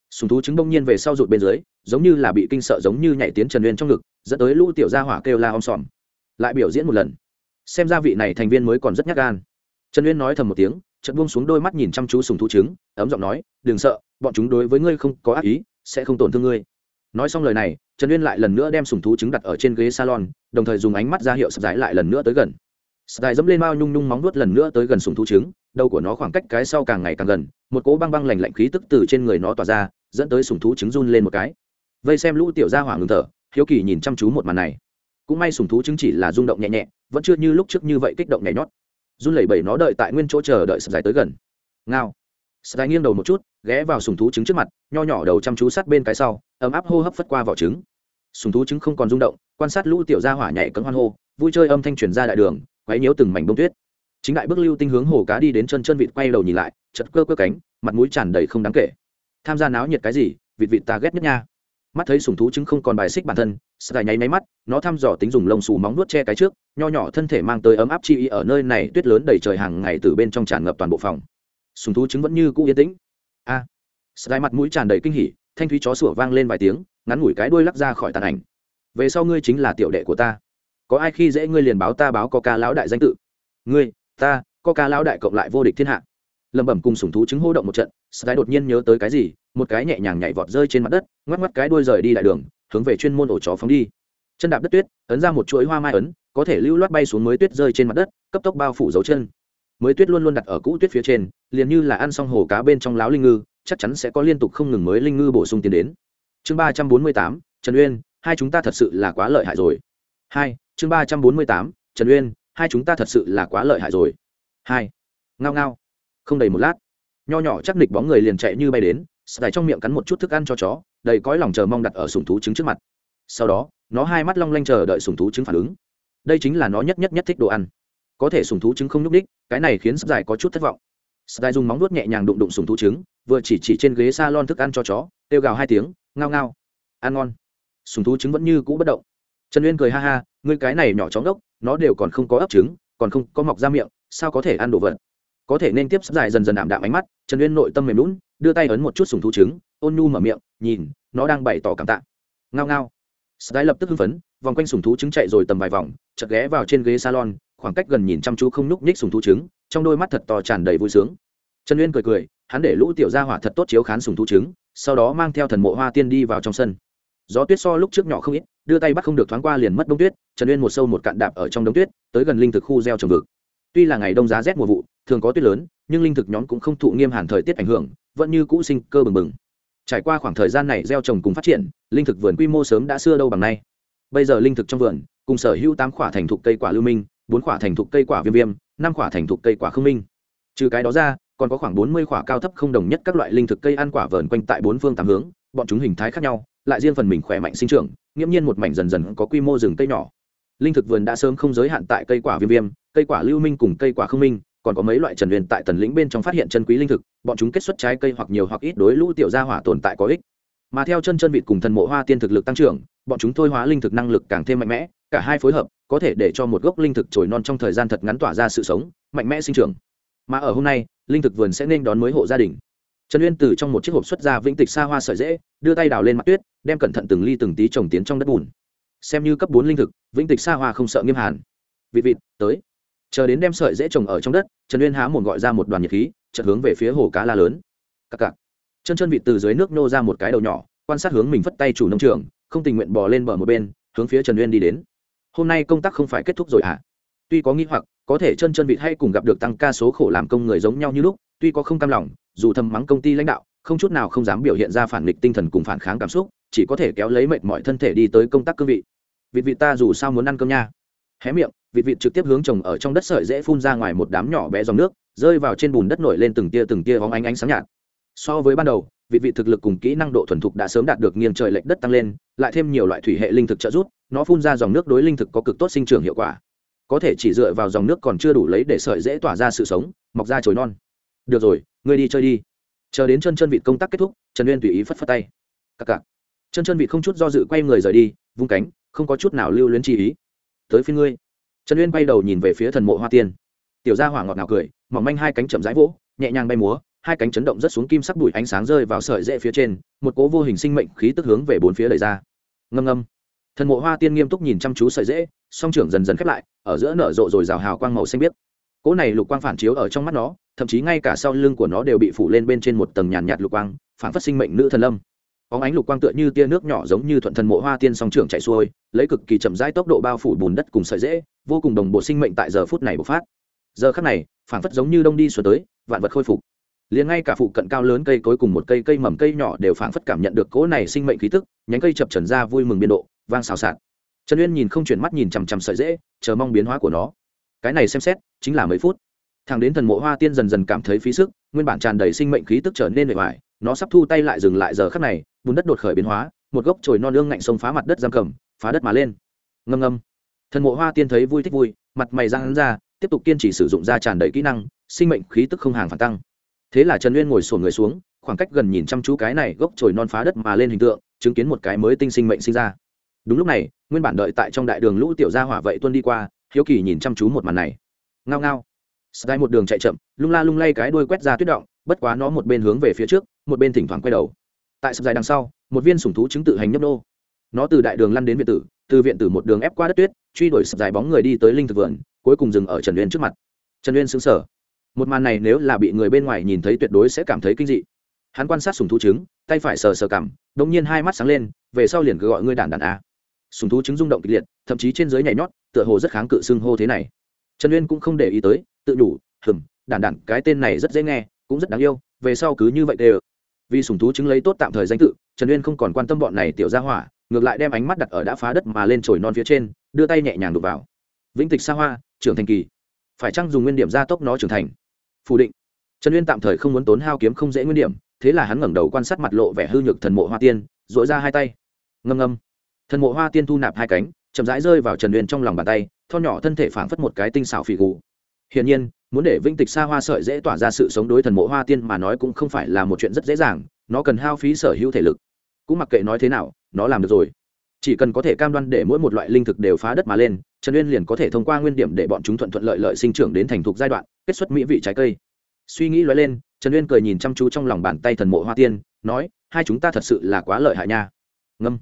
sùng thú trứng bỗng nhiên về sau rụt bên dưới giống như là bị kinh sợ giống như nhảy tiến trần uyên trong ngực dẫn tới lũ tiểu gia hỏa kêu la om sòm lại biểu diễn một lần xem ra vị này thành viên mới còn rất nhát gan trần uyên nói thầm một tiếng, chợt buông xuống đôi mắt nhìn chăm chú sùng thú trứng, ấm giọng nói, đừng sợ, bọn chúng đối với ngươi không có ác ý, sẽ không tổn thương ngươi. Nói xong lời này, trần uyên lại lần nữa đem sùng thú trứng đặt ở trên ghế salon, đồng thời dùng ánh mắt ra hiệu sập dài lại lần nữa tới gần. Sập dài dẫm lên mao nhung nhung móng nuốt lần nữa tới gần sùng thú trứng, đầu của nó khoảng cách cái sau càng ngày càng gần, một cỗ băng băng lành lạnh khí tức từ trên người nó tỏa ra, dẫn tới sùng thú trứng run lên một cái. Vây xem lũ tiểu gia hỏa ngừng thở, hiếu kỳ nhìn chăm chú một màn này. Cũng may sùng thú trứng chỉ là rung động nhẹ nhẹ, vẫn chưa như lúc trước như vậy kích động nhảy nhót run lẩy bẩy nó đợi tại nguyên chỗ chờ đợi sập dài tới gần. Ngao. Sập dài nghiêng đầu một chút, ghé vào sùng thú trứng trước mặt, nho nhỏ đầu chăm chú sát bên cái sau, ấm áp hô hấp phất qua vỏ trứng. Sùng thú trứng không còn rung động, quan sát lũ tiểu gia hỏa nhảy cấm hoan hô, vui chơi âm thanh truyền ra đại đường, quấy nhiễu từng mảnh bông tuyết. Chính đại bước lưu tinh hướng hồ cá đi đến chân chân vịt quay đầu nhìn lại chật cơ cơ cánh, mặt mũi tràn đầy không đáng kể. Tham gia náo nhiệt cái gì, vịt vịt ta ghét nhất nha mắt thấy sùng thú chứng không còn bài xích bản thân sky nháy máy mắt nó thăm dò tính dùng lông xù móng nuốt che cái trước nho nhỏ thân thể mang tới ấm áp chi ý ở nơi này tuyết lớn đầy trời hàng ngày từ bên trong tràn ngập toàn bộ phòng. Sùng thú chứng vẫn như cũ yên tĩnh. A! À, sky mặt mũi tràn đầy kinh hỉ thanh thúy chó sủa vang lên vài tiếng ngắn ngủi cái đuôi lắc ra khỏi tàn ảnh. Về sau ngươi chính là tiểu đệ của ta. Có ai khi dễ ngươi liền báo ta báo có ca lão đại danh tự. Ngươi ta có ca lão đại cộng lại vô địch thiên hạ. Lẩm bẩm cùng sùng thú chứng hô động một trận sky đột nhiên nhớ tới cái gì một cái nhẹ nhàng nhảy vọt rơi trên mặt đất, ngoắc ngoắc cái đuôi rời đi đại đường, hướng về chuyên môn ổ chó phóng đi. Chân đạp đất tuyết, ấn ra một chuỗi hoa mai ấn, có thể lưu loát bay xuống mới tuyết rơi trên mặt đất, cấp tốc bao phủ dấu chân. Mới tuyết luôn luôn đặt ở cũ tuyết phía trên, liền như là ăn xong hồ cá bên trong láo linh ngư, chắc chắn sẽ có liên tục không ngừng mới linh ngư bổ sung tiền đến. Chương ba trăm bốn mươi tám, trần uyên, hai chúng ta thật sự là quá lợi hại rồi. Hai, chương ba trăm bốn mươi tám, trần uyên, hai chúng ta thật sự là quá lợi hại rồi. Hai, ngao ngao. Không đầy một lát, nho nhỏ chắc nịch bóng người liền chạy như bay đến sài trong miệng cắn một chút thức ăn cho chó, đầy cõi lòng chờ mong đặt ở sùng thú trứng trước mặt. Sau đó, nó hai mắt long lanh chờ đợi sùng thú trứng phản ứng. Đây chính là nó nhất nhất nhất thích đồ ăn. Có thể sùng thú trứng không nhúc đích cái này khiến sài có chút thất vọng. Sài dùng móng nuốt nhẹ nhàng đụng đụng sùng thú trứng, vừa chỉ chỉ trên ghế s a lon thức ăn cho chó, kêu gào hai tiếng, ngao ngao. Ăn ngon. Sùng thú trứng vẫn như cũ bất động. Trần uyên cười ha ha, ngươi cái này nhỏ chóng đốc nó đều còn không có ấp trứng, còn không có mọc ra miệng, sao có thể ăn đồ vật? Có thể nên tiếp sắp dài dần dần ảm đạm ánh mắt, trần uyên nội tâm mềm lún đưa tay ấn một chút sùng thú trứng, ôn nhu mở miệng, nhìn, nó đang bày tỏ cảm tạ. Ngao ngao. Sky lập tức hưng phấn, vòng quanh sùng thú trứng chạy rồi tầm vài vòng chật ghé vào trên ghế salon, khoảng cách gần nhìn chăm chú không nhúc nhích sùng thú trứng, trong đôi mắt thật to tràn đầy vui sướng. Trần uyên cười cười, hắn để lũ tiểu gia hỏa thật tốt chiếu khán sùng thú trứng, sau đó mang theo thần mộ hoa tiên đi vào trong sân. Gió tuyết so lúc trước nhỏ không ít, đưa tay bắt không được thoáng qua liền mất đông tuyết, trần uyên một sâu một cạn đạp ở trong đống tuyết, tới gần linh thực khu gieo trồng vực. Tuy là ngày đông giá rét mùa vụ, thường có tuyết lớn, nhưng linh thực nhóm cũng không thụ nghiêm hàn thời tiết ảnh hưởng vẫn như cũ sinh cơ bừng bừng. Trải qua khoảng thời gian này gieo trồng cùng phát triển, linh thực vườn quy mô sớm đã xưa đâu bằng nay. Bây giờ linh thực trong vườn, cùng sở hữu tám quả thành thục cây quả lưu minh, bốn quả thành thục cây quả viêm viêm, năm quả thành thục cây quả không minh. Trừ cái đó ra, còn có khoảng bốn mươi quả cao thấp không đồng nhất các loại linh thực cây ăn quả vờn quanh tại bốn phương tám hướng, bọn chúng hình thái khác nhau, lại riêng phần mình khỏe mạnh sinh trưởng, nghiễm nhiên một mảnh dần dần có quy mô rừng cây nhỏ. Linh thực vườn đã sớm không giới hạn tại cây quả viêm viêm, cây quả lưu minh cùng cây quả không minh còn có mấy loại trần huyền tại tần lĩnh bên trong phát hiện chân quý linh thực, bọn chúng kết xuất trái cây hoặc nhiều hoặc ít đối lũ tiểu gia hỏa tồn tại có ích. Mà theo chân chân vịt cùng thần mộ hoa tiên thực lực tăng trưởng, bọn chúng thôi hóa linh thực năng lực càng thêm mạnh mẽ, cả hai phối hợp, có thể để cho một gốc linh thực trồi non trong thời gian thật ngắn tỏa ra sự sống, mạnh mẽ sinh trưởng. Mà ở hôm nay, linh thực vườn sẽ nên đón mới hộ gia đình. Trần uyên từ trong một chiếc hộp xuất ra vĩnh tịch xa hoa sợi dễ đưa tay đào lên mặt tuyết, đem cẩn thận từng ly từng tí trồng tiến trong đất bùn. Xem như cấp bốn linh thực, vĩnh tịch xa hoa không sợ nghiêm hàn. Vịt vịt, tới chờ đến đem sợi dễ trồng ở trong đất, trần uyên há một gọi ra một đoàn nhiệt khí, chợt hướng về phía hồ cá la lớn. Cặc cặc. Chân chân vịt từ dưới nước nô ra một cái đầu nhỏ, quan sát hướng mình phất tay chủ nông trường, không tình nguyện bò lên bờ một bên, hướng phía trần uyên đi đến. Hôm nay công tác không phải kết thúc rồi à tuy có nghĩ hoặc, có thể chân chân vịt hay cùng gặp được tăng ca số khổ làm công người giống nhau như lúc, tuy có không cam lòng, dù thầm mắng công ty lãnh đạo, không chút nào không dám biểu hiện ra phản nghịch tinh thần cùng phản kháng cảm xúc, chỉ có thể kéo lấy mệt mọi thân thể đi tới công tác cương vị. Vịt vịt ta dù sao muốn ăn cơm nha hé miệng, vịt vịt trực tiếp hướng trồng ở trong đất sợi dễ phun ra ngoài một đám nhỏ bé dòng nước, rơi vào trên bùn đất nổi lên từng tia từng tia hóng ánh ánh sáng nhạt. So với ban đầu, vịt vịt thực lực cùng kỹ năng độ thuần thục đã sớm đạt được nghiêng trời lệch đất tăng lên, lại thêm nhiều loại thủy hệ linh thực trợ giúp, nó phun ra dòng nước đối linh thực có cực tốt sinh trưởng hiệu quả. Có thể chỉ dựa vào dòng nước còn chưa đủ lấy để sợi dễ tỏa ra sự sống, mọc ra chồi non. Được rồi, ngươi đi chơi đi. Chờ đến chân chân vịt công tác kết thúc, trần uyên tùy ý phất phất tay. Cặc cặc. Chân chân vịt không chút do dự quay người rời đi, vung cánh, không có chút nào lưu luyến chi ý tới phía ngươi. Trần uyên bay đầu nhìn về phía thần mộ hoa tiên. Tiểu gia hỏa ngọt ngào cười, mỏng manh hai cánh chậm rãi vỗ, nhẹ nhàng bay múa, hai cánh chấn động rất xuống kim sắc bụi ánh sáng rơi vào sợi rễ phía trên, một cố vô hình sinh mệnh khí tức hướng về bốn phía đẩy ra. Ngâm ngâm. Thần mộ hoa tiên nghiêm túc nhìn chăm chú sợi rễ, song trưởng dần dần khép lại, ở giữa nở rộ rồi rào hào quang màu xanh biếc. Cỗ này lục quang phản chiếu ở trong mắt nó, thậm chí ngay cả sau lưng của nó đều bị phủ lên bên trên một tầng nhàn nhạt lục quang, phản phát sinh mệnh nữ thần lâm óng ánh lục quang tựa như tia nước nhỏ giống như thuận thần mộ hoa tiên song trưởng chạy xuôi, lấy cực kỳ chậm rãi tốc độ bao phủ bùn đất cùng sợi dễ vô cùng đồng bộ sinh mệnh tại giờ phút này bộc phát. Giờ khắc này phản phất giống như đông đi xuôi tới, vạn vật khôi phục. Liền ngay cả phụ cận cao lớn cây cối cùng một cây cây mầm cây nhỏ đều phảng phất cảm nhận được cỗ này sinh mệnh khí tức, nhánh cây chập trần ra vui mừng biên độ, vang xào xạc. Trần uyên nhìn không chuyển mắt nhìn chằm chằm sợi dễ chờ mong biến hóa của nó. Cái này xem xét, chính là mấy phút. Thằng đến thần mộ hoa tiên dần dần cảm thấy phí sức, nguyên bản tràn đầy sinh mệnh khí tức trở nên bề ngoài nó sắp thu tay lại dừng lại giờ khắc này, bùn đất đột khởi biến hóa, một gốc chồi non lương ngạnh sông phá mặt đất giam cầm, phá đất mà lên. Ngâm ngâm. Thần mộ hoa tiên thấy vui thích vui, mặt mày ra hắn ra, tiếp tục kiên trì sử dụng ra tràn đầy kỹ năng, sinh mệnh khí tức không hàng phản tăng. Thế là trần uyên ngồi sổn người xuống, khoảng cách gần nhìn chăm chú cái này gốc chồi non phá đất mà lên hình tượng, chứng kiến một cái mới tinh sinh mệnh sinh ra. Đúng lúc này, nguyên bản đợi tại trong đại đường lũ tiểu gia hỏa vậy tuân đi qua, hiếu kỳ nhìn chăm chú một màn này. Ngao ngao. Sky một đường chạy chậm, lung la lung lay cái đuôi quét ra tuyết động, bất quá nó một bên hướng về phía trước một bên thỉnh thoảng quay đầu. Tại sập dài đằng sau, một viên sủng thú chứng tự hành nhấp nô. Nó từ đại đường lăn đến viện tử, từ viện tử một đường ép qua đất tuyết, truy đuổi sập dài bóng người đi tới linh thực vườn, cuối cùng dừng ở trần uyên trước mặt. Trần uyên xứng sở một màn này nếu là bị người bên ngoài nhìn thấy tuyệt đối sẽ cảm thấy kinh dị. Hắn quan sát sùng thú trứng, tay phải sờ sờ cảm đ ỗ n g nhiên hai mắt sáng lên, về sau liền cứ gọi ngươi đàn đàn á sùng thú trứng rung động kịch liệt, thậm chí trên dưới nhảy nhót, tựa hồ rất kháng cự xưng hô thế này. Trần uyên cũng không để ý tới, tự đủ, hừm đàn đàn cái tên này rất dễ nghe, cũng rất đáng yêu, về sau cứ như vậy đều vì sùng thú chứng lấy tốt tạm thời danh tự, trần uyên không còn quan tâm bọn này tiểu ra hỏa, ngược lại đem ánh mắt đặt ở đã phá đất mà lên trồi non phía trên, đưa tay nhẹ nhàng đục vào. Vĩnh tịch xa hoa, trưởng thành kỳ. Phải chăng dùng nguyên điểm gia tốc nó trưởng thành? Phủ định. Trần uyên tạm thời không muốn tốn hao kiếm không dễ nguyên điểm, thế là hắn ngẩng đầu quan sát mặt lộ vẻ hư nhược thần mộ hoa tiên dội ra hai tay. Ngâm ngâm. Thần mộ hoa tiên thu nạp hai cánh, chậm rãi rơi vào trần uyên trong lòng bàn tay, tho nhỏ thân thể phảng phất một cái tinh xảo phỉ gù hiển nhiên, muốn để vĩnh tịch xa hoa sợi dễ tỏa ra sự sống đối thần mộ hoa tiên mà nói cũng không phải là một chuyện rất dễ dàng, nó cần hao phí sở hữu thể lực. Cũng mặc kệ nói thế nào, nó làm được rồi. Chỉ cần có thể cam đoan để mỗi một loại linh thực đều phá đất mà lên, trần uyên liền có thể thông qua nguyên điểm để bọn chúng thuận thuận lợi lợi sinh trưởng đến thành thục giai đoạn, kết xuất mỹ vị trái cây. Suy nghĩ lóe lên, trần uyên cười nhìn chăm chú trong lòng bàn tay thần mộ hoa tiên, nói, hai chúng ta thật sự là quá lợi hại nha. Ngâm.